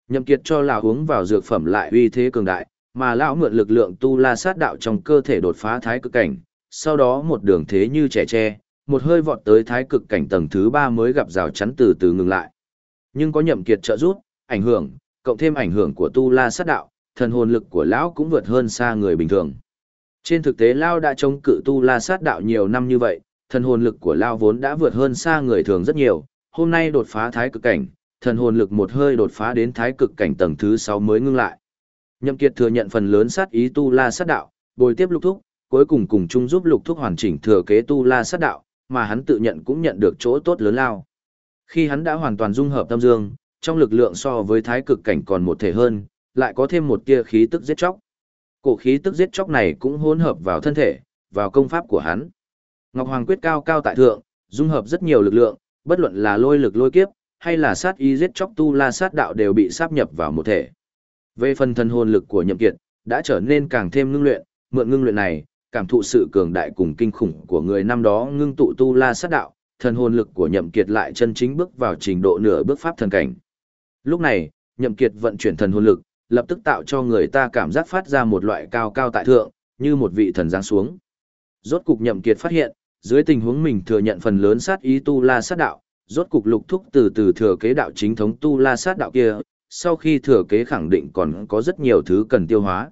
Nhậm Kiệt cho lão uống vào dược phẩm lại uy thế cường đại, mà lão mượn lực lượng tu la sát đạo trong cơ thể đột phá thái cực cảnh, sau đó một đường thế như trẻ tre, một hơi vọt tới thái cực cảnh tầng thứ ba mới gặp rào chắn từ từ ngừng lại. Nhưng có Nhậm Kiệt trợ giúp, ảnh hưởng, cộng thêm ảnh hưởng của tu la sát đạo, thần hồn lực của lão cũng vượt hơn xa người bình thường. Trên thực tế lão đã chống cự tu la sát đạo nhiều năm như vậy, thần hồn lực của lão vốn đã vượt hơn xa người thường rất nhiều, hôm nay đột phá thái cực cảnh, thần hồn lực một hơi đột phá đến thái cực cảnh tầng thứ 6 mới ngưng lại. Nhậm Kiệt thừa nhận phần lớn sát ý tu la sát đạo, bồi tiếp lục thúc, cuối cùng cùng chung giúp lục thúc hoàn chỉnh thừa kế tu la sát đạo, mà hắn tự nhận cũng nhận được chỗ tốt lớn lao. Khi hắn đã hoàn toàn dung hợp tâm dương, trong lực lượng so với thái cực cảnh còn một thể hơn, lại có thêm một tia khí tức giết chóc. Cổ khí tức giết chóc này cũng hỗn hợp vào thân thể, vào công pháp của hắn. Ngọc Hoàng quyết cao cao tại thượng, dung hợp rất nhiều lực lượng, bất luận là lôi lực lôi kiếp, hay là sát ý giết chóc tu la sát đạo đều bị sáp nhập vào một thể. Về phần thần hồn lực của nhậm kiệt, đã trở nên càng thêm ngưng luyện, mượn ngưng luyện này, cảm thụ sự cường đại cùng kinh khủng của người năm đó ngưng tụ tu la sát đạo, thần hồn lực của nhậm kiệt lại chân chính bước vào trình độ nửa bước pháp thần cảnh. Lúc này, nhậm kiệt vận chuyển thần hồn lực, lập tức tạo cho người ta cảm giác phát ra một loại cao cao tại thượng, như một vị thần giáng xuống. Rốt cục nhậm kiệt phát hiện, dưới tình huống mình thừa nhận phần lớn sát ý tu la sát đạo, rốt cục lục thúc từ từ thừa kế đạo chính thống tu la sát đạo kia, sau khi thừa kế khẳng định còn có rất nhiều thứ cần tiêu hóa.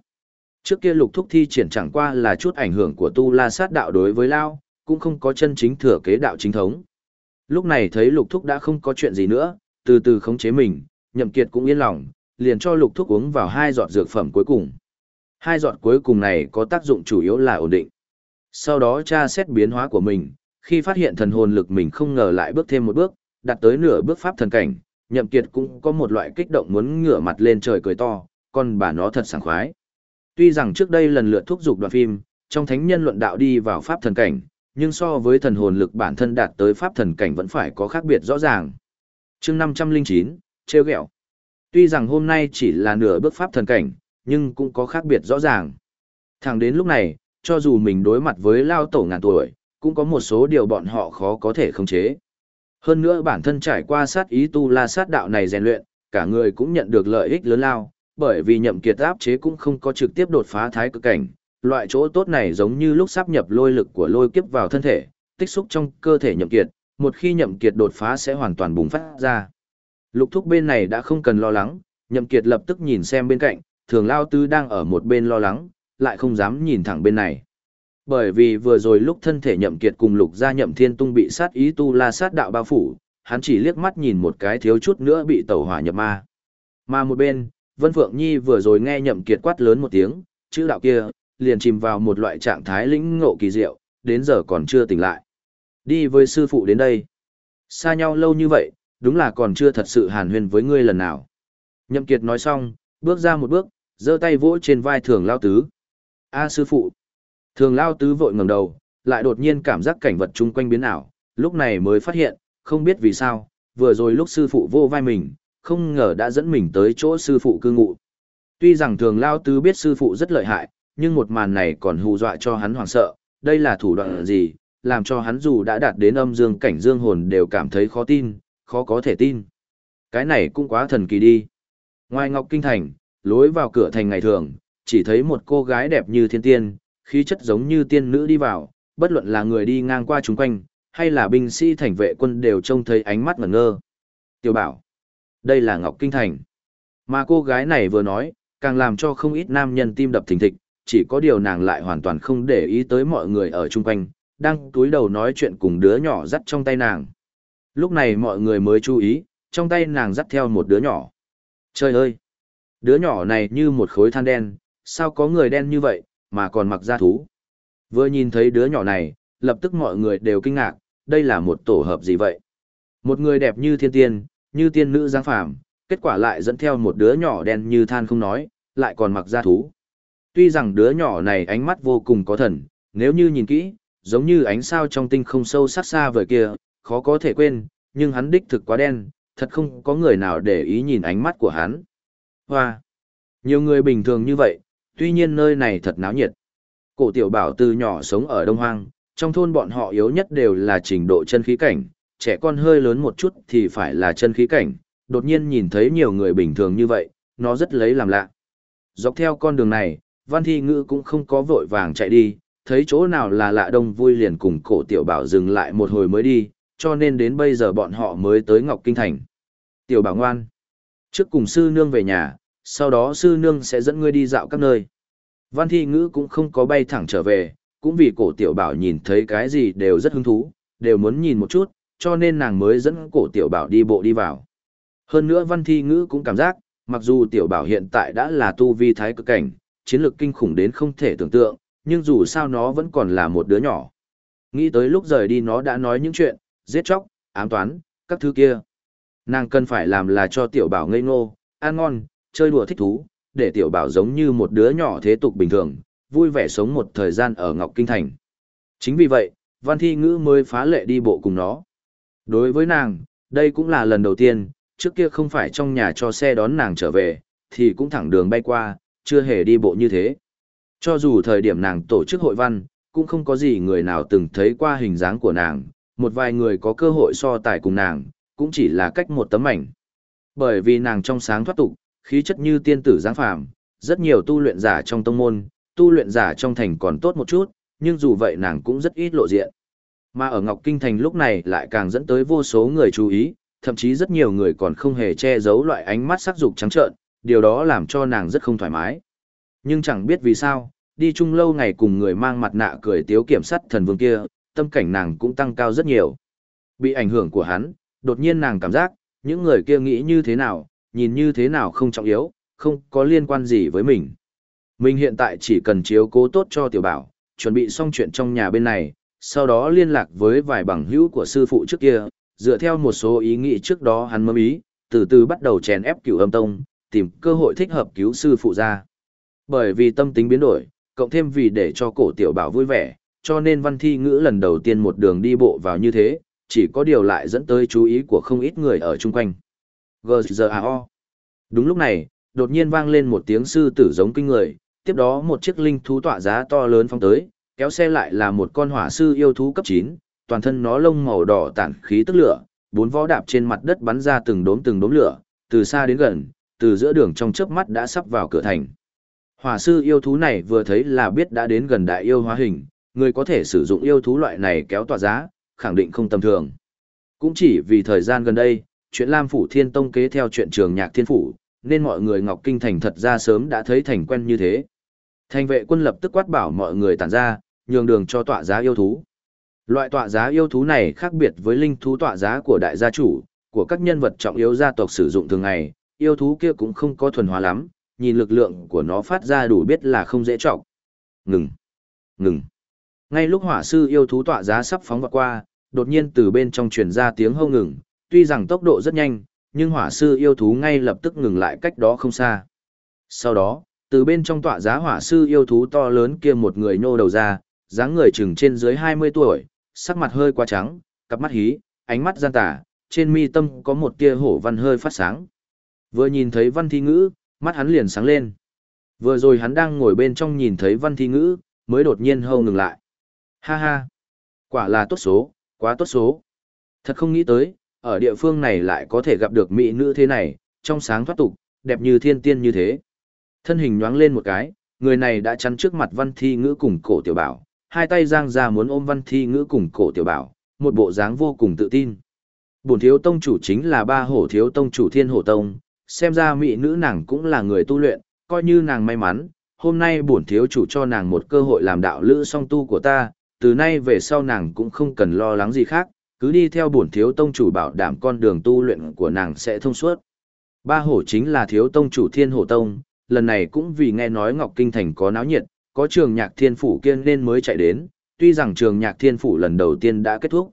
Trước kia lục thúc thi triển chẳng qua là chút ảnh hưởng của tu la sát đạo đối với Lao, cũng không có chân chính thừa kế đạo chính thống. Lúc này thấy lục thúc đã không có chuyện gì nữa, từ từ khống chế mình, nhậm kiệt cũng yên lòng, liền cho lục thúc uống vào hai giọt dược phẩm cuối cùng. Hai giọt cuối cùng này có tác dụng chủ yếu là ổn định. Sau đó tra xét biến hóa của mình, khi phát hiện thần hồn lực mình không ngờ lại bước thêm một bước, đạt tới nửa bước pháp thần cảnh, nhậm kiệt cũng có một loại kích động muốn ngửa mặt lên trời cười to, con bà nó thật sảng khoái. Tuy rằng trước đây lần lượt thúc giục đoạn phim, trong thánh nhân luận đạo đi vào pháp thần cảnh, nhưng so với thần hồn lực bản thân đạt tới pháp thần cảnh vẫn phải có khác biệt rõ ràng. Chương 509, treo gẹo. Tuy rằng hôm nay chỉ là nửa bước pháp thần cảnh, nhưng cũng có khác biệt rõ ràng. Thẳng đến lúc này, cho dù mình đối mặt với lao tổ ngàn tuổi, cũng có một số điều bọn họ khó có thể khống chế. Hơn nữa bản thân trải qua sát ý tu la sát đạo này rèn luyện, cả người cũng nhận được lợi ích lớn lao, bởi vì nhậm kiệt áp chế cũng không có trực tiếp đột phá thái cực cảnh. Loại chỗ tốt này giống như lúc sắp nhập lôi lực của lôi kiếp vào thân thể, tích xúc trong cơ thể nhậm kiệt, một khi nhậm kiệt đột phá sẽ hoàn toàn bùng phát ra. Lục thúc bên này đã không cần lo lắng, nhậm kiệt lập tức nhìn xem bên cạnh, thường lao tư đang ở một bên lo lắng, lại không dám nhìn thẳng bên này. Bởi vì vừa rồi lúc thân thể nhậm kiệt cùng lục gia nhậm thiên tung bị sát ý tu la sát đạo bao phủ, hắn chỉ liếc mắt nhìn một cái thiếu chút nữa bị tẩu hỏa nhập ma. Mà một bên, Vân Phượng Nhi vừa rồi nghe nhậm kiệt quát lớn một tiếng, chữ đạo kia, liền chìm vào một loại trạng thái lĩnh ngộ kỳ diệu, đến giờ còn chưa tỉnh lại. Đi với sư phụ đến đây. Xa nhau lâu như vậy, đúng là còn chưa thật sự hàn huyên với ngươi lần nào. Nhậm kiệt nói xong, bước ra một bước, giơ tay vỗ trên vai thường lao tứ. A sư phụ. Thường lao tứ vội ngẩng đầu, lại đột nhiên cảm giác cảnh vật chung quanh biến ảo, lúc này mới phát hiện, không biết vì sao, vừa rồi lúc sư phụ vô vai mình, không ngờ đã dẫn mình tới chỗ sư phụ cư ngụ. Tuy rằng thường lao tứ biết sư phụ rất lợi hại, nhưng một màn này còn hù dọa cho hắn hoảng sợ, đây là thủ đoạn gì, làm cho hắn dù đã đạt đến âm dương cảnh dương hồn đều cảm thấy khó tin, khó có thể tin. Cái này cũng quá thần kỳ đi. Ngoài Ngọc Kinh Thành, lối vào cửa thành ngày thường, chỉ thấy một cô gái đẹp như thiên tiên, khí chất giống như tiên nữ đi vào, bất luận là người đi ngang qua chúng quanh, hay là binh sĩ thành vệ quân đều trông thấy ánh mắt ngẩn ngơ. Tiểu bảo, đây là Ngọc Kinh Thành. Mà cô gái này vừa nói, càng làm cho không ít nam nhân tim đập thình thịch, chỉ có điều nàng lại hoàn toàn không để ý tới mọi người ở chung quanh, đang túi đầu nói chuyện cùng đứa nhỏ dắt trong tay nàng. Lúc này mọi người mới chú ý, trong tay nàng dắt theo một đứa nhỏ. Trời ơi! Đứa nhỏ này như một khối than đen, sao có người đen như vậy, mà còn mặc da thú. Vừa nhìn thấy đứa nhỏ này, lập tức mọi người đều kinh ngạc, đây là một tổ hợp gì vậy? Một người đẹp như thiên tiên, như tiên nữ giáng phàm, kết quả lại dẫn theo một đứa nhỏ đen như than không nói, lại còn mặc da thú. Tuy rằng đứa nhỏ này ánh mắt vô cùng có thần, nếu như nhìn kỹ, giống như ánh sao trong tinh không sâu sắc xa vời kia, khó có thể quên, nhưng hắn đích thực quá đen, thật không có người nào để ý nhìn ánh mắt của hắn. Hoa! Nhiều người bình thường như vậy, tuy nhiên nơi này thật náo nhiệt. Cổ tiểu bảo từ nhỏ sống ở Đông Hoang, trong thôn bọn họ yếu nhất đều là trình độ chân khí cảnh, trẻ con hơi lớn một chút thì phải là chân khí cảnh, đột nhiên nhìn thấy nhiều người bình thường như vậy, nó rất lấy làm lạ. Dọc theo con đường này, Văn Thi Ngữ cũng không có vội vàng chạy đi, thấy chỗ nào là lạ đông vui liền cùng cổ tiểu bảo dừng lại một hồi mới đi, cho nên đến bây giờ bọn họ mới tới Ngọc Kinh Thành. Tiểu bảo ngoan, trước cùng sư nương về nhà, sau đó sư nương sẽ dẫn ngươi đi dạo các nơi. Văn Thi Ngữ cũng không có bay thẳng trở về, cũng vì cổ tiểu bảo nhìn thấy cái gì đều rất hứng thú, đều muốn nhìn một chút, cho nên nàng mới dẫn cổ tiểu bảo đi bộ đi vào. Hơn nữa Văn Thi Ngữ cũng cảm giác, mặc dù tiểu bảo hiện tại đã là tu vi thái cực cảnh, chiến lược kinh khủng đến không thể tưởng tượng, nhưng dù sao nó vẫn còn là một đứa nhỏ. Nghĩ tới lúc rời đi nó đã nói những chuyện, giết chóc, ám toán, các thứ kia. Nàng cần phải làm là cho tiểu bảo ngây ngô, ăn ngon, chơi đùa thích thú, để tiểu bảo giống như một đứa nhỏ thế tục bình thường, vui vẻ sống một thời gian ở Ngọc Kinh Thành. Chính vì vậy, Văn Thi Ngữ mới phá lệ đi bộ cùng nó. Đối với nàng, đây cũng là lần đầu tiên, trước kia không phải trong nhà cho xe đón nàng trở về, thì cũng thẳng đường bay qua, chưa hề đi bộ như thế. Cho dù thời điểm nàng tổ chức hội văn, cũng không có gì người nào từng thấy qua hình dáng của nàng, một vài người có cơ hội so tài cùng nàng, cũng chỉ là cách một tấm ảnh. Bởi vì nàng trong sáng thoát tục, khí chất như tiên tử giáng phàm, rất nhiều tu luyện giả trong tông môn, tu luyện giả trong thành còn tốt một chút, nhưng dù vậy nàng cũng rất ít lộ diện. Mà ở Ngọc Kinh Thành lúc này lại càng dẫn tới vô số người chú ý, thậm chí rất nhiều người còn không hề che giấu loại ánh mắt sắc dục trắng trợn, điều đó làm cho nàng rất không thoải mái. Nhưng chẳng biết vì sao, đi chung lâu ngày cùng người mang mặt nạ cười tiếu kiểm sát thần vương kia, tâm cảnh nàng cũng tăng cao rất nhiều. Bị ảnh hưởng của hắn, đột nhiên nàng cảm giác, những người kia nghĩ như thế nào, nhìn như thế nào không trọng yếu, không có liên quan gì với mình. Mình hiện tại chỉ cần chiếu cố tốt cho tiểu bảo, chuẩn bị xong chuyện trong nhà bên này, sau đó liên lạc với vài bằng hữu của sư phụ trước kia, dựa theo một số ý nghĩ trước đó hắn mơ ý, từ từ bắt đầu chèn ép cửu âm tông, tìm cơ hội thích hợp cứu sư phụ ra. Bởi vì tâm tính biến đổi, cộng thêm vì để cho cổ tiểu bảo vui vẻ, cho nên văn thi ngữ lần đầu tiên một đường đi bộ vào như thế, chỉ có điều lại dẫn tới chú ý của không ít người ở chung quanh. G.G.A.O. Đúng lúc này, đột nhiên vang lên một tiếng sư tử giống kinh người, tiếp đó một chiếc linh thú tọa giá to lớn phong tới, kéo xe lại là một con hỏa sư yêu thú cấp 9, toàn thân nó lông màu đỏ tản khí tức lửa, bốn vó đạp trên mặt đất bắn ra từng đốm từng đốm lửa, từ xa đến gần, từ giữa đường trong chớp mắt đã sắp vào cửa thành. Hỏa sư yêu thú này vừa thấy là biết đã đến gần đại yêu hóa hình, người có thể sử dụng yêu thú loại này kéo tọa giá, khẳng định không tầm thường. Cũng chỉ vì thời gian gần đây, chuyện Lam Phủ Thiên Tông kế theo chuyện trường nhạc thiên phủ, nên mọi người Ngọc Kinh Thành thật ra sớm đã thấy thành quen như thế. Thành vệ quân lập tức quát bảo mọi người tản ra, nhường đường cho tọa giá yêu thú. Loại tọa giá yêu thú này khác biệt với linh thú tọa giá của đại gia chủ, của các nhân vật trọng yếu gia tộc sử dụng thường ngày, yêu thú kia cũng không có thuần hóa lắm, nhìn lực lượng của nó phát ra đủ biết là không dễ trọng. Ngừng! Ngừng! Ngay lúc hỏa sư yêu thú tọa giá sắp phóng vào qua, đột nhiên từ bên trong truyền ra tiếng hâu ngừng, tuy rằng tốc độ rất nhanh, nhưng hỏa sư yêu thú ngay lập tức ngừng lại cách đó không xa. Sau đó, từ bên trong tọa giá hỏa sư yêu thú to lớn kia một người nô đầu ra, dáng người chừng trên dưới 20 tuổi, sắc mặt hơi quá trắng, cặp mắt hí, ánh mắt gian tà, trên mi tâm có một tia hổ văn hơi phát sáng. Vừa nhìn thấy văn thi ngữ, mắt hắn liền sáng lên. Vừa rồi hắn đang ngồi bên trong nhìn thấy văn thi ngữ, mới đột nhiên hâu ngừng lại. Ha ha! Quả là tốt số, quá tốt số. Thật không nghĩ tới, ở địa phương này lại có thể gặp được mỹ nữ thế này, trong sáng thoát tục, đẹp như thiên tiên như thế. Thân hình nhoáng lên một cái, người này đã chắn trước mặt văn thi ngữ cùng cổ tiểu bảo, hai tay giang ra muốn ôm văn thi ngữ cùng cổ tiểu bảo, một bộ dáng vô cùng tự tin. Bổn thiếu tông chủ chính là ba hổ thiếu tông chủ thiên hổ tông, xem ra mỹ nữ nàng cũng là người tu luyện, coi như nàng may mắn, hôm nay bổn thiếu chủ cho nàng một cơ hội làm đạo lữ song tu của ta, từ nay về sau nàng cũng không cần lo lắng gì khác, cứ đi theo bổn thiếu tông chủ bảo đảm con đường tu luyện của nàng sẽ thông suốt. Ba hổ chính là thiếu tông chủ thiên hổ tông, lần này cũng vì nghe nói Ngọc Kinh Thành có náo nhiệt, có trường nhạc thiên phủ kiên nên mới chạy đến, tuy rằng trường nhạc thiên phủ lần đầu tiên đã kết thúc.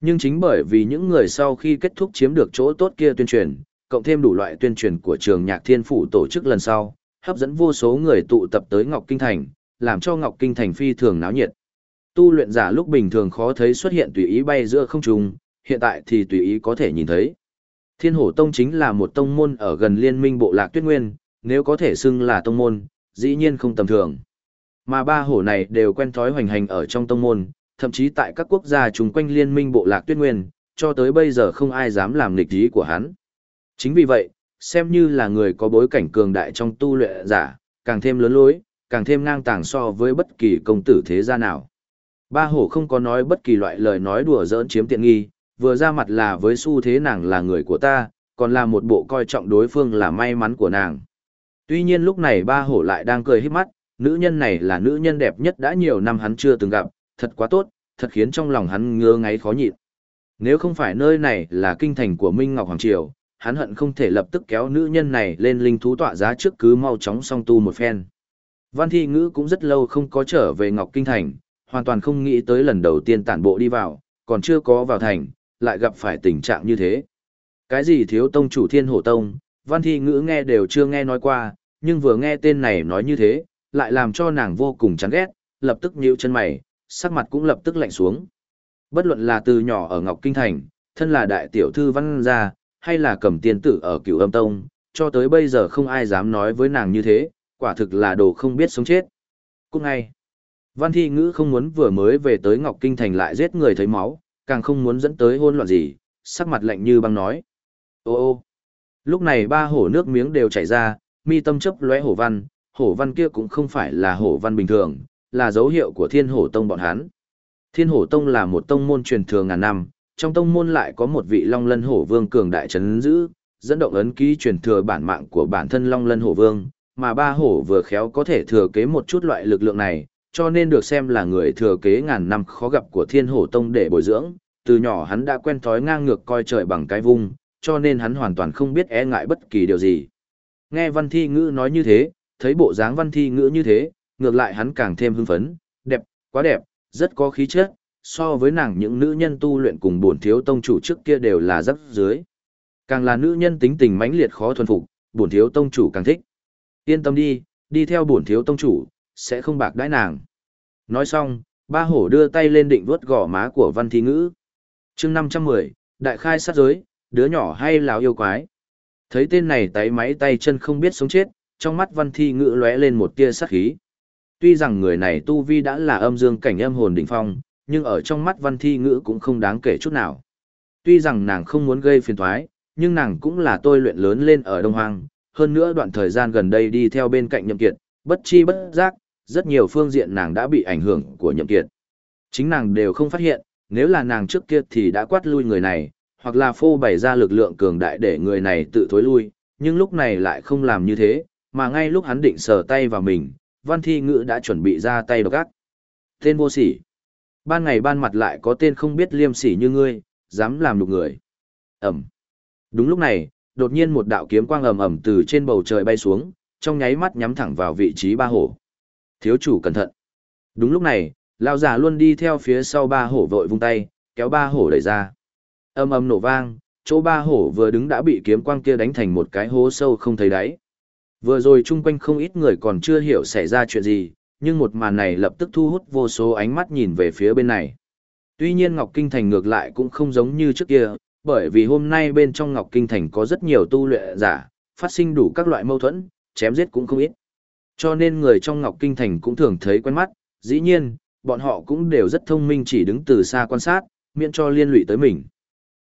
Nhưng chính bởi vì những người sau khi kết thúc chiếm được chỗ tốt kia tuyên truyền, cộng thêm đủ loại tuyên truyền của trường nhạc thiên phủ tổ chức lần sau, hấp dẫn vô số người tụ tập tới Ngọc Kinh Thành, làm cho Ngọc Kinh Thành phi thường náo nhiệt. Tu luyện giả lúc bình thường khó thấy xuất hiện tùy ý bay giữa không trung, hiện tại thì tùy ý có thể nhìn thấy. Thiên Hổ Tông chính là một tông môn ở gần liên minh bộ lạc tuyết nguyên, nếu có thể xưng là tông môn, dĩ nhiên không tầm thường. Mà ba hổ này đều quen thói hoành hành ở trong tông môn, thậm chí tại các quốc gia chung quanh liên minh bộ lạc tuyết nguyên, cho tới bây giờ không ai dám làm nghịch ý của hắn. Chính vì vậy, xem như là người có bối cảnh cường đại trong tu luyện giả, càng thêm lớn lối, càng thêm ngang tàng so với bất kỳ công tử thế gia nào. Ba hổ không có nói bất kỳ loại lời nói đùa giỡn chiếm tiện nghi, vừa ra mặt là với xu thế nàng là người của ta, còn là một bộ coi trọng đối phương là may mắn của nàng. Tuy nhiên lúc này ba hổ lại đang cười hít mắt, nữ nhân này là nữ nhân đẹp nhất đã nhiều năm hắn chưa từng gặp, thật quá tốt, thật khiến trong lòng hắn ngơ ngáy khó nhịn. Nếu không phải nơi này là kinh thành của Minh Ngọc Hoàng Triều, hắn hận không thể lập tức kéo nữ nhân này lên linh thú tọa giá trước cứ mau chóng song tu một phen. Văn thi ngữ cũng rất lâu không có trở về Ngọc Kinh Thành, hoàn toàn không nghĩ tới lần đầu tiên tản bộ đi vào, còn chưa có vào thành, lại gặp phải tình trạng như thế. Cái gì thiếu tông chủ thiên hổ tông, văn thi ngữ nghe đều chưa nghe nói qua, nhưng vừa nghe tên này nói như thế, lại làm cho nàng vô cùng chán ghét, lập tức nhíu chân mày, sắc mặt cũng lập tức lạnh xuống. Bất luận là từ nhỏ ở Ngọc Kinh Thành, thân là đại tiểu thư văn gia, hay là cầm tiên tử ở cửu âm tông, cho tới bây giờ không ai dám nói với nàng như thế, quả thực là đồ không biết sống chết. Cũng ngay, văn thi ngữ không muốn vừa mới về tới Ngọc Kinh Thành lại giết người thấy máu, càng không muốn dẫn tới hôn loạn gì, sắc mặt lạnh như băng nói. Ô ô, lúc này ba hổ nước miếng đều chảy ra, mi tâm chấp lóe hổ văn, hổ văn kia cũng không phải là hổ văn bình thường, là dấu hiệu của thiên hổ tông bọn hắn. Thiên hổ tông là một tông môn truyền thừa ngàn năm, trong tông môn lại có một vị long lân hổ vương cường đại trấn giữ, dẫn động ấn ký truyền thừa bản mạng của bản thân long lân hổ vương, mà ba hổ vừa khéo có thể thừa kế một chút loại lực lượng này, cho nên được xem là người thừa kế ngàn năm khó gặp của thiên hổ tông để bồi dưỡng. Từ nhỏ hắn đã quen thói ngang ngược coi trời bằng cái vung, cho nên hắn hoàn toàn không biết e ngại bất kỳ điều gì. Nghe văn thi ngữ nói như thế, thấy bộ dáng văn thi ngữ như thế, ngược lại hắn càng thêm hưng phấn, đẹp, quá đẹp, rất có khí chất, so với nàng những nữ nhân tu luyện cùng bổn thiếu tông chủ trước kia đều là rất dưới. Càng là nữ nhân tính tình mãnh liệt khó thuần phục, bổn thiếu tông chủ càng thích. Yên tâm đi, đi theo bổn thiếu tông chủ, sẽ không bạc đãi nàng. Nói xong, ba hổ đưa tay lên định vuốt gò má của văn thi ngữ. chương 510, đại khai sát giới, đứa nhỏ hay láo yêu quái. Thấy tên này tay máy tay chân không biết sống chết, trong mắt văn thi ngữ lóe lên một tia sát khí. Tuy rằng người này tu vi đã là âm dương cảnh âm hồn đỉnh phong, nhưng ở trong mắt văn thi ngữ cũng không đáng kể chút nào. Tuy rằng nàng không muốn gây phiền thoái, nhưng nàng cũng là tôi luyện lớn lên ở Đông Hoang, hơn nữa đoạn thời gian gần đây đi theo bên cạnh nhậm kiệt, bất chi bất giác, rất nhiều phương diện nàng đã bị ảnh hưởng của nhậm kiệt. Chính nàng đều không phát hiện, nếu là nàng trước kia thì đã quát lui người này, hoặc là phô bày ra lực lượng cường đại để người này tự thối lui, nhưng lúc này lại không làm như thế, mà ngay lúc hắn định sờ tay vào mình, văn thi ngữ đã chuẩn bị ra tay độc ác. Tên vô sỉ. Ban ngày ban mặt lại có tên không biết liêm sỉ như ngươi, dám làm đục người. Ẩm. Đúng lúc này, đột nhiên một đạo kiếm quang ầm ầm từ trên bầu trời bay xuống, trong nháy mắt nhắm thẳng vào vị trí ba hổ. Thiếu chủ cẩn thận. Đúng lúc này, lão giả luôn đi theo phía sau ba hổ vội vung tay, kéo ba hổ đẩy ra. Âm âm nổ vang, chỗ ba hổ vừa đứng đã bị kiếm quang kia đánh thành một cái hố sâu không thấy đáy. Vừa rồi chung quanh không ít người còn chưa hiểu xảy ra chuyện gì, nhưng một màn này lập tức thu hút vô số ánh mắt nhìn về phía bên này. Tuy nhiên Ngọc Kinh Thành ngược lại cũng không giống như trước kia, bởi vì hôm nay bên trong Ngọc Kinh Thành có rất nhiều tu luyện giả, phát sinh đủ các loại mâu thuẫn, chém giết cũng không ít. Cho nên người trong Ngọc Kinh Thành cũng thường thấy quen mắt, dĩ nhiên, bọn họ cũng đều rất thông minh chỉ đứng từ xa quan sát, miễn cho liên lụy tới mình.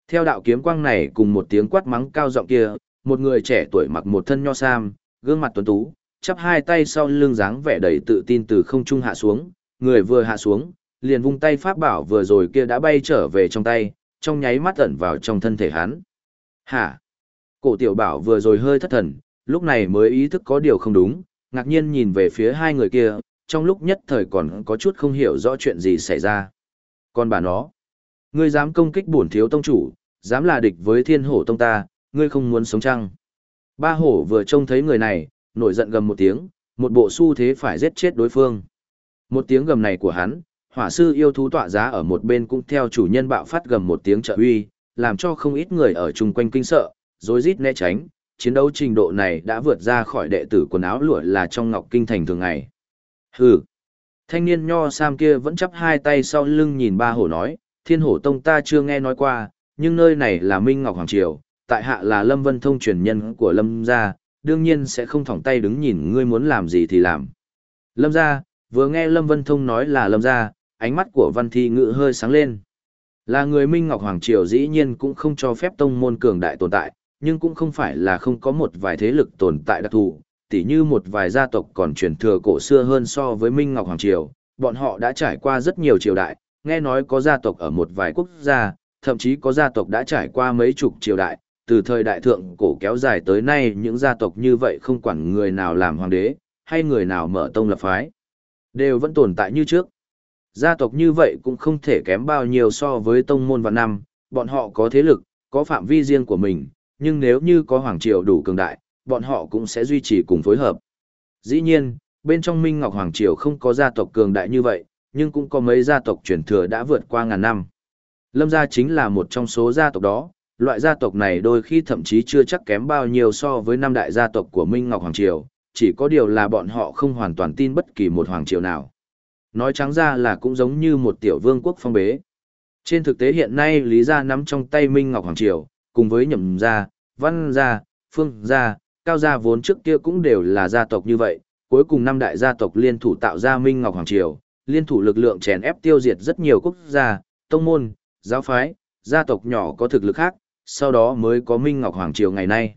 Theo đạo kiếm quang này cùng một tiếng quát mắng cao giọng kia, một người trẻ tuổi mặc một thân nho sam, gương mặt tuấn tú, chắp hai tay sau lưng dáng vẻ đầy tự tin từ không trung hạ xuống, người vừa hạ xuống, liền vung tay pháp bảo vừa rồi kia đã bay trở về trong tay, trong nháy mắt ẩn vào trong thân thể hắn. Hả? Cổ tiểu bảo vừa rồi hơi thất thần, lúc này mới ý thức có điều không đúng, ngạc nhiên nhìn về phía hai người kia, trong lúc nhất thời còn có chút không hiểu rõ chuyện gì xảy ra. Còn bà nó, ngươi dám công kích bổn thiếu tông chủ, dám là địch với thiên hổ tông ta, ngươi không muốn sống chăng? Ba hổ vừa trông thấy người này, nổi giận gầm một tiếng, một bộ xu thế phải giết chết đối phương. Một tiếng gầm này của hắn, hỏa sư yêu thú tọa giá ở một bên cũng theo chủ nhân bạo phát gầm một tiếng trợ uy, làm cho không ít người ở chung quanh kinh sợ, rối rít né tránh, chiến đấu trình độ này đã vượt ra khỏi đệ tử quần áo lụa là trong ngọc kinh thành thường ngày. Hừ. Thanh niên nho sam kia vẫn chắp hai tay sau lưng nhìn ba hổ nói, thiên hổ tông ta chưa nghe nói qua, nhưng nơi này là Minh Ngọc Hoàng Triều, tại hạ là Lâm Vân Thông truyền nhân của Lâm gia, đương nhiên sẽ không thỏng tay đứng nhìn ngươi muốn làm gì thì làm. Lâm gia, vừa nghe Lâm Vân Thông nói là Lâm gia, ánh mắt của Văn Thi Ngự hơi sáng lên. Là người Minh Ngọc Hoàng Triều dĩ nhiên cũng không cho phép tông môn cường đại tồn tại, nhưng cũng không phải là không có một vài thế lực tồn tại đặc thù, tỉ như một vài gia tộc còn truyền thừa cổ xưa hơn so với Minh Ngọc Hoàng Triều, bọn họ đã trải qua rất nhiều triều đại, nghe nói có gia tộc ở một vài quốc gia, thậm chí có gia tộc đã trải qua mấy chục triều đại, từ thời đại thượng cổ kéo dài tới nay những gia tộc như vậy không quản người nào làm hoàng đế, hay người nào mở tông lập phái, đều vẫn tồn tại như trước. Gia tộc như vậy cũng không thể kém bao nhiêu so với tông môn và năm, bọn họ có thế lực, có phạm vi riêng của mình, nhưng nếu như có hoàng triều đủ cường đại, bọn họ cũng sẽ duy trì cùng phối hợp. Dĩ nhiên, bên trong Minh Ngọc Hoàng Triều không có gia tộc cường đại như vậy, nhưng cũng có mấy gia tộc truyền thừa đã vượt qua ngàn năm. Lâm gia chính là một trong số gia tộc đó, loại gia tộc này đôi khi thậm chí chưa chắc kém bao nhiêu so với năm đại gia tộc của Minh Ngọc Hoàng Triều, chỉ có điều là bọn họ không hoàn toàn tin bất kỳ một Hoàng Triều nào. Nói trắng ra là cũng giống như một tiểu vương quốc phong bế. Trên thực tế hiện nay Lý Gia nắm trong tay Minh Ngọc Hoàng Triều, cùng với Nhậm Gia, Văn Gia, Phương Gia, Cao Gia vốn trước kia cũng đều là gia tộc như vậy, cuối cùng năm đại gia tộc liên thủ tạo ra Minh Ngọc Hoàng Triều, liên thủ lực lượng chèn ép tiêu diệt rất nhiều quốc gia, tông môn, giáo phái, gia tộc nhỏ có thực lực khác, sau đó mới có Minh Ngọc Hoàng Triều ngày nay.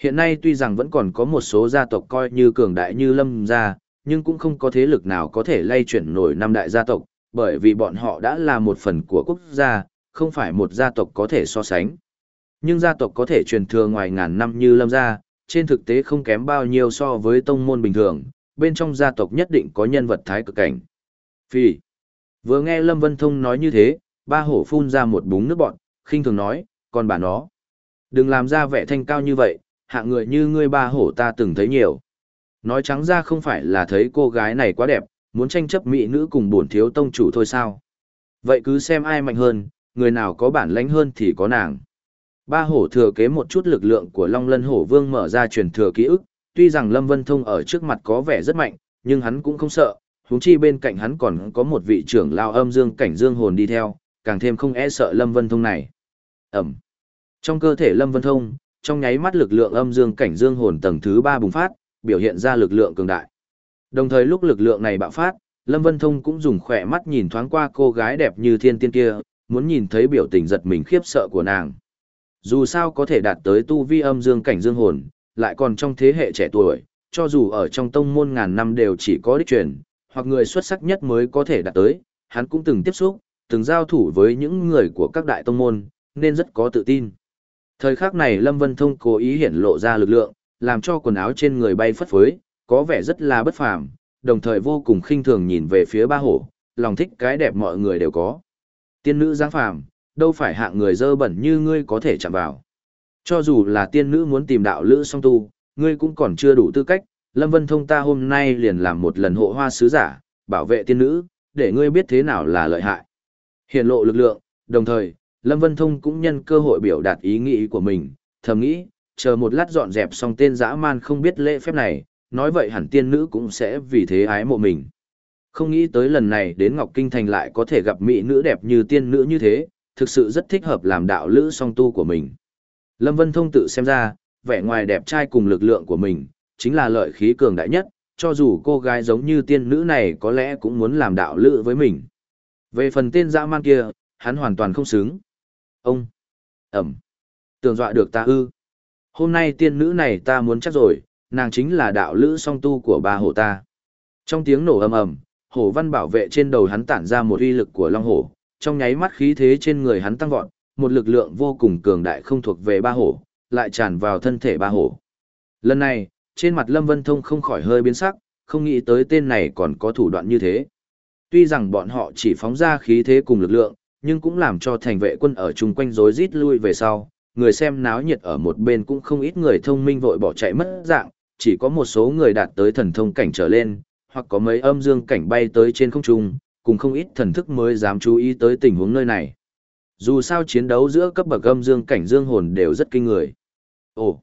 Hiện nay tuy rằng vẫn còn có một số gia tộc coi như cường đại như Lâm gia, nhưng cũng không có thế lực nào có thể lay chuyển nổi năm đại gia tộc, bởi vì bọn họ đã là một phần của quốc gia, không phải một gia tộc có thể so sánh. Nhưng gia tộc có thể truyền thừa ngoài ngàn năm như Lâm gia, trên thực tế không kém bao nhiêu so với tông môn bình thường, bên trong gia tộc nhất định có nhân vật thái cực cảnh. Phi. Vừa nghe Lâm Vân Thông nói như thế, ba hổ phun ra một búng nước bọn, khinh thường nói, còn bà nó. Đừng làm ra vẻ thanh cao như vậy, hạng người như ngươi ba hổ ta từng thấy nhiều. Nói trắng ra không phải là thấy cô gái này quá đẹp, muốn tranh chấp mỹ nữ cùng bổn thiếu tông chủ thôi sao. Vậy cứ xem ai mạnh hơn, người nào có bản lãnh hơn thì có nàng. Ba hổ thừa kế một chút lực lượng của Long Lân Hổ Vương mở ra truyền thừa ký ức, tuy rằng Lâm Vân Thông ở trước mặt có vẻ rất mạnh, nhưng hắn cũng không sợ, huống chi bên cạnh hắn còn có một vị trưởng lao âm dương cảnh dương hồn đi theo, càng thêm không e sợ Lâm Vân Thông này. Ẩm. Trong cơ thể Lâm Vân Thông, trong nháy mắt lực lượng âm dương cảnh dương hồn tầng thứ ba bùng phát, biểu hiện ra lực lượng cường đại. Đồng thời lúc lực lượng này bạo phát, Lâm Vân Thông cũng dùng khỏe mắt nhìn thoáng qua cô gái đẹp như thiên tiên kia, muốn nhìn thấy biểu tình giật mình khiếp sợ của nàng. Dù sao có thể đạt tới tu vi âm dương cảnh dương hồn, lại còn trong thế hệ trẻ tuổi, cho dù ở trong tông môn ngàn năm đều chỉ có đích truyền, hoặc người xuất sắc nhất mới có thể đạt tới, hắn cũng từng tiếp xúc, từng giao thủ với những người của các đại tông môn, nên rất có tự tin. Thời khắc này Lâm Vân Thông cố ý hiển lộ ra lực lượng, làm cho quần áo trên người bay phất phới, có vẻ rất là bất phàm, đồng thời vô cùng khinh thường nhìn về phía ba hổ, lòng thích cái đẹp mọi người đều có. Tiên nữ giáng phàm, đâu phải hạng người dơ bẩn như ngươi có thể chạm vào. Cho dù là tiên nữ muốn tìm đạo lữ song tu, ngươi cũng còn chưa đủ tư cách, Lâm Vân Thông ta hôm nay liền làm một lần hộ hoa sứ giả, bảo vệ tiên nữ, để ngươi biết thế nào là lợi hại. Hiện lộ lực lượng, đồng thời, Lâm Vân Thông cũng nhân cơ hội biểu đạt ý nghĩ của mình, thầm nghĩ, chờ một lát dọn dẹp xong tên dã man không biết lễ phép này, nói vậy hẳn tiên nữ cũng sẽ vì thế ái mộ mình. Không nghĩ tới lần này đến Ngọc Kinh Thành lại có thể gặp mỹ nữ đẹp như tiên nữ như thế, thực sự rất thích hợp làm đạo lữ song tu của mình. Lâm Vân Thông tự xem ra, vẻ ngoài đẹp trai cùng lực lượng của mình, chính là lợi khí cường đại nhất, cho dù cô gái giống như tiên nữ này có lẽ cũng muốn làm đạo lữ với mình. Về phần tên dã man kia, hắn hoàn toàn không xứng. Ông! Ẩm! Tường dọa được ta ư. Hôm nay tiên nữ này ta muốn chắc rồi, nàng chính là đạo lữ song tu của ba hổ ta. Trong tiếng nổ ầm ầm, hổ văn bảo vệ trên đầu hắn tản ra một uy lực của long hổ, trong nháy mắt khí thế trên người hắn tăng vọt, một lực lượng vô cùng cường đại không thuộc về ba hổ, lại tràn vào thân thể ba hổ. Lần này, trên mặt Lâm Vân Thông không khỏi hơi biến sắc, không nghĩ tới tên này còn có thủ đoạn như thế. Tuy rằng bọn họ chỉ phóng ra khí thế cùng lực lượng, nhưng cũng làm cho thành vệ quân ở chung quanh rối rít lui về sau, người xem náo nhiệt ở một bên cũng không ít người thông minh vội bỏ chạy mất dạng, chỉ có một số người đạt tới thần thông cảnh trở lên, hoặc có mấy âm dương cảnh bay tới trên không trung, cùng không ít thần thức mới dám chú ý tới tình huống nơi này. Dù sao chiến đấu giữa cấp bậc âm dương cảnh dương hồn đều rất kinh người. Ồ,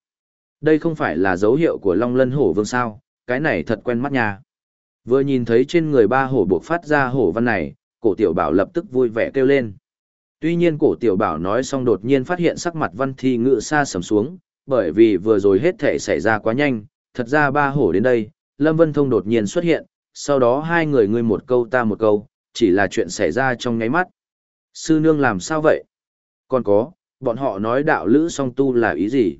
đây không phải là dấu hiệu của Long Lân Hổ Vương sao, cái này thật quen mắt nha. Vừa nhìn thấy trên người ba hổ buộc phát ra hổ văn này, cổ tiểu bảo lập tức vui vẻ kêu lên. Tuy nhiên cổ tiểu bảo nói xong đột nhiên phát hiện sắc mặt văn thi ngự xa sầm xuống, bởi vì vừa rồi hết thể xảy ra quá nhanh, thật ra ba hổ đến đây, Lâm Vân Thông đột nhiên xuất hiện, sau đó hai người ngươi một câu ta một câu, chỉ là chuyện xảy ra trong nháy mắt. Sư nương làm sao vậy? Còn có, bọn họ nói đạo lữ song tu là ý gì?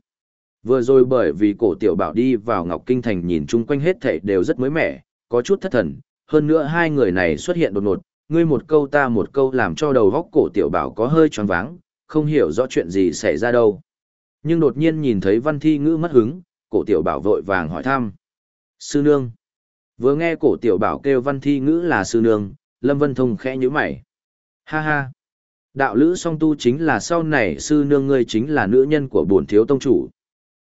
Vừa rồi bởi vì cổ tiểu bảo đi vào Ngọc Kinh Thành nhìn chung quanh hết thảy đều rất mới mẻ, có chút thất thần, hơn nữa hai người này xuất hiện đột ngột, ngươi một câu ta một câu làm cho đầu góc cổ tiểu bảo có hơi choáng váng, không hiểu rõ chuyện gì xảy ra đâu. Nhưng đột nhiên nhìn thấy văn thi ngữ mất hứng, cổ tiểu bảo vội vàng hỏi thăm. Sư nương. Vừa nghe cổ tiểu bảo kêu văn thi ngữ là sư nương, Lâm Vân Thông khẽ nhíu mày. Ha ha. Đạo lữ song tu chính là sau này sư nương ngươi chính là nữ nhân của bổn thiếu tông chủ.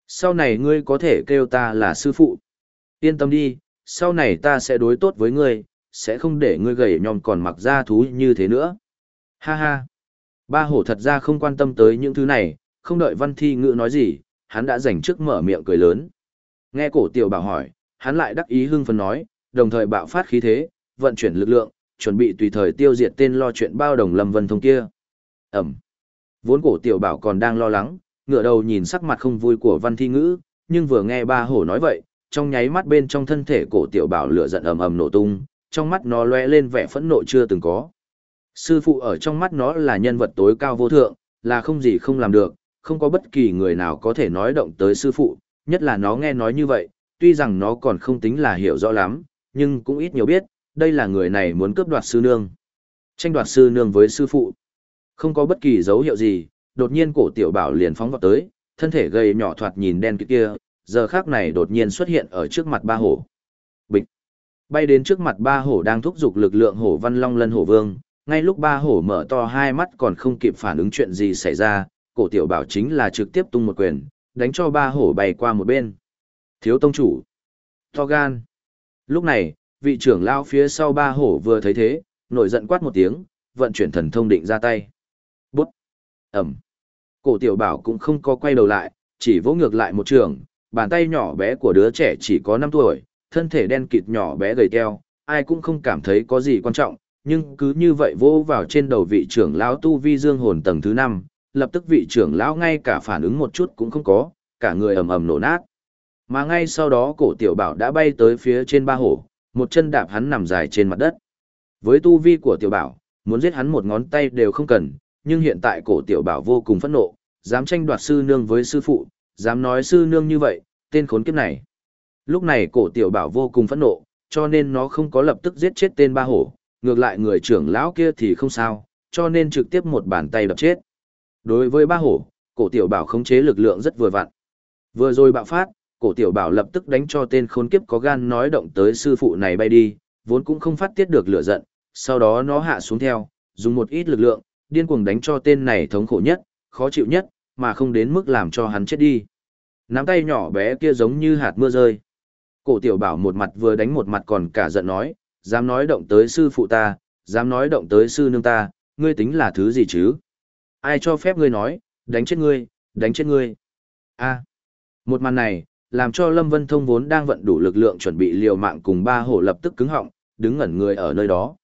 Sau này ngươi có thể kêu ta là sư phụ. Yên tâm đi, sau này ta sẽ đối tốt với ngươi, sẽ không để ngươi gầy nhom còn mặc da thú như thế nữa. Ha ha. Ba hổ thật ra không quan tâm tới những thứ này, không đợi văn thi ngữ nói gì, hắn đã dành trước mở miệng cười lớn. Nghe cổ tiểu bảo hỏi, hắn lại đắc ý hưng phấn nói, đồng thời bạo phát khí thế, vận chuyển lực lượng, chuẩn bị tùy thời tiêu diệt tên lo chuyện bao đồng lâm vân thông kia. Ẩm. Vốn cổ tiểu bảo còn đang lo lắng, ngựa đầu nhìn sắc mặt không vui của văn thi ngữ, nhưng vừa nghe ba hổ nói vậy, trong nháy mắt bên trong thân thể cổ tiểu bảo lửa giận ầm ầm nổ tung, trong mắt nó lóe lên vẻ phẫn nộ chưa từng có. Sư phụ ở trong mắt nó là nhân vật tối cao vô thượng, là không gì không làm được, không có bất kỳ người nào có thể nói động tới sư phụ, nhất là nó nghe nói như vậy, tuy rằng nó còn không tính là hiểu rõ lắm, nhưng cũng ít nhiều biết, đây là người này muốn cướp đoạt sư nương. Tranh đoạt sư nương với sư phụ. Không có bất kỳ dấu hiệu gì, đột nhiên cổ tiểu bảo liền phóng vào tới, thân thể gầy nhỏ thoạt nhìn đen kia, giờ khác này đột nhiên xuất hiện ở trước mặt ba hổ. Bịch! Bay đến trước mặt ba hổ đang thúc giục lực lượng hổ văn long lân hổ vương, ngay lúc ba hổ mở to hai mắt còn không kịp phản ứng chuyện gì xảy ra, cổ tiểu bảo chính là trực tiếp tung một quyền, đánh cho ba hổ bay qua một bên. Thiếu tông chủ! To gan! Lúc này, vị trưởng lao phía sau ba hổ vừa thấy thế, nổi giận quát một tiếng, vận chuyển thần thông định ra tay. Bút! Ẩm! Cổ tiểu bảo cũng không có quay đầu lại, chỉ vỗ ngược lại một trường, bàn tay nhỏ bé của đứa trẻ chỉ có 5 tuổi, thân thể đen kịt nhỏ bé gầy teo, ai cũng không cảm thấy có gì quan trọng, nhưng cứ như vậy vỗ vào trên đầu vị trưởng lão tu vi dương hồn tầng thứ 5, lập tức vị trưởng lão ngay cả phản ứng một chút cũng không có, cả người ầm ầm nổ nát. Mà ngay sau đó cổ tiểu bảo đã bay tới phía trên ba hổ, một chân đạp hắn nằm dài trên mặt đất. Với tu vi của tiểu bảo, muốn giết hắn một ngón tay đều không cần, nhưng hiện tại cổ tiểu bảo vô cùng phẫn nộ, dám tranh đoạt sư nương với sư phụ, dám nói sư nương như vậy, tên khốn kiếp này. Lúc này cổ tiểu bảo vô cùng phẫn nộ, cho nên nó không có lập tức giết chết tên ba hổ, ngược lại người trưởng lão kia thì không sao, cho nên trực tiếp một bàn tay đập chết. Đối với ba hổ, cổ tiểu bảo khống chế lực lượng rất vừa vặn. Vừa rồi bạo phát, cổ tiểu bảo lập tức đánh cho tên khốn kiếp có gan nói động tới sư phụ này bay đi, vốn cũng không phát tiết được lửa giận, sau đó nó hạ xuống theo, dùng một ít lực lượng, điên cuồng đánh cho tên này thống khổ nhất, khó chịu nhất, mà không đến mức làm cho hắn chết đi. Nắm tay nhỏ bé kia giống như hạt mưa rơi. Cổ tiểu bảo một mặt vừa đánh một mặt còn cả giận nói, dám nói động tới sư phụ ta, dám nói động tới sư nương ta, ngươi tính là thứ gì chứ? Ai cho phép ngươi nói, đánh chết ngươi, đánh chết ngươi. a một màn này, làm cho Lâm Vân Thông vốn đang vận đủ lực lượng chuẩn bị liều mạng cùng ba hổ lập tức cứng họng, đứng ngẩn người ở nơi đó.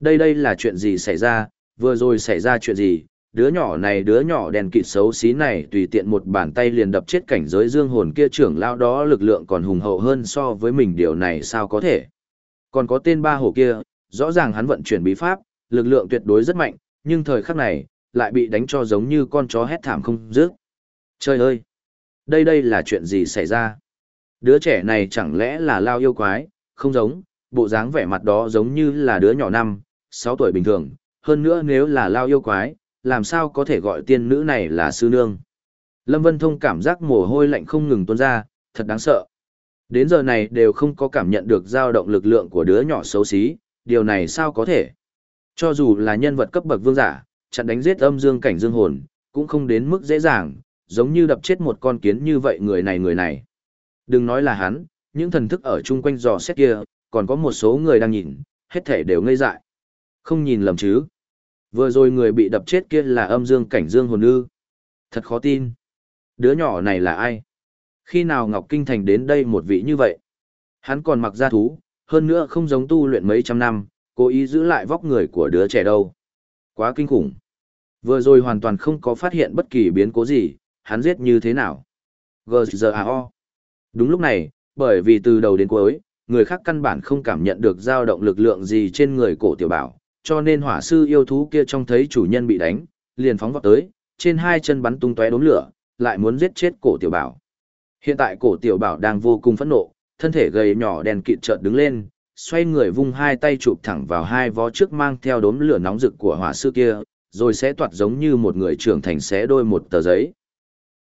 Đây đây là chuyện gì xảy ra, vừa rồi xảy ra chuyện gì, đứa nhỏ này đứa nhỏ đèn kịt xấu xí này tùy tiện một bàn tay liền đập chết cảnh giới dương hồn kia trưởng lao đó lực lượng còn hùng hậu hơn so với mình điều này sao có thể. Còn có tên ba hổ kia, rõ ràng hắn vận chuyển bí pháp, lực lượng tuyệt đối rất mạnh, nhưng thời khắc này, lại bị đánh cho giống như con chó hét thảm không dứt. Trời ơi! Đây đây là chuyện gì xảy ra? Đứa trẻ này chẳng lẽ là lao yêu quái, không giống, bộ dáng vẻ mặt đó giống như là đứa nhỏ năm, sáu tuổi bình thường, hơn nữa nếu là lao yêu quái, làm sao có thể gọi tiên nữ này là sư nương. Lâm Vân Thông cảm giác mồ hôi lạnh không ngừng tuôn ra, thật đáng sợ. Đến giờ này đều không có cảm nhận được dao động lực lượng của đứa nhỏ xấu xí, điều này sao có thể? Cho dù là nhân vật cấp bậc vương giả, chặn đánh giết âm dương cảnh dương hồn, cũng không đến mức dễ dàng, giống như đập chết một con kiến như vậy người này người này. Đừng nói là hắn, những thần thức ở chung quanh dò xét kia, còn có một số người đang nhìn, hết thể đều ngây dại. Không nhìn lầm chứ. Vừa rồi người bị đập chết kia là âm dương cảnh dương hồn ư. Thật khó tin. Đứa nhỏ này là ai? Khi nào Ngọc Kinh Thành đến đây một vị như vậy? Hắn còn mặc gia thú, hơn nữa không giống tu luyện mấy trăm năm, cố ý giữ lại vóc người của đứa trẻ đâu. Quá kinh khủng. Vừa rồi hoàn toàn không có phát hiện bất kỳ biến cố gì, hắn giết như thế nào. GZAO. Đúng lúc này, bởi vì từ đầu đến cuối, người khác căn bản không cảm nhận được dao động lực lượng gì trên người cổ tiểu bảo, cho nên hỏa sư yêu thú kia trông thấy chủ nhân bị đánh, liền phóng vào tới, trên hai chân bắn tung tóe đốm lửa, lại muốn giết chết cổ tiểu bảo. Hiện tại cổ tiểu bảo đang vô cùng phẫn nộ, thân thể gầy nhỏ đèn kịt chợt đứng lên, xoay người vung hai tay chụp thẳng vào hai vó trước mang theo đốm lửa nóng rực của hỏa sư kia, rồi sẽ toạt giống như một người trưởng thành xé đôi một tờ giấy.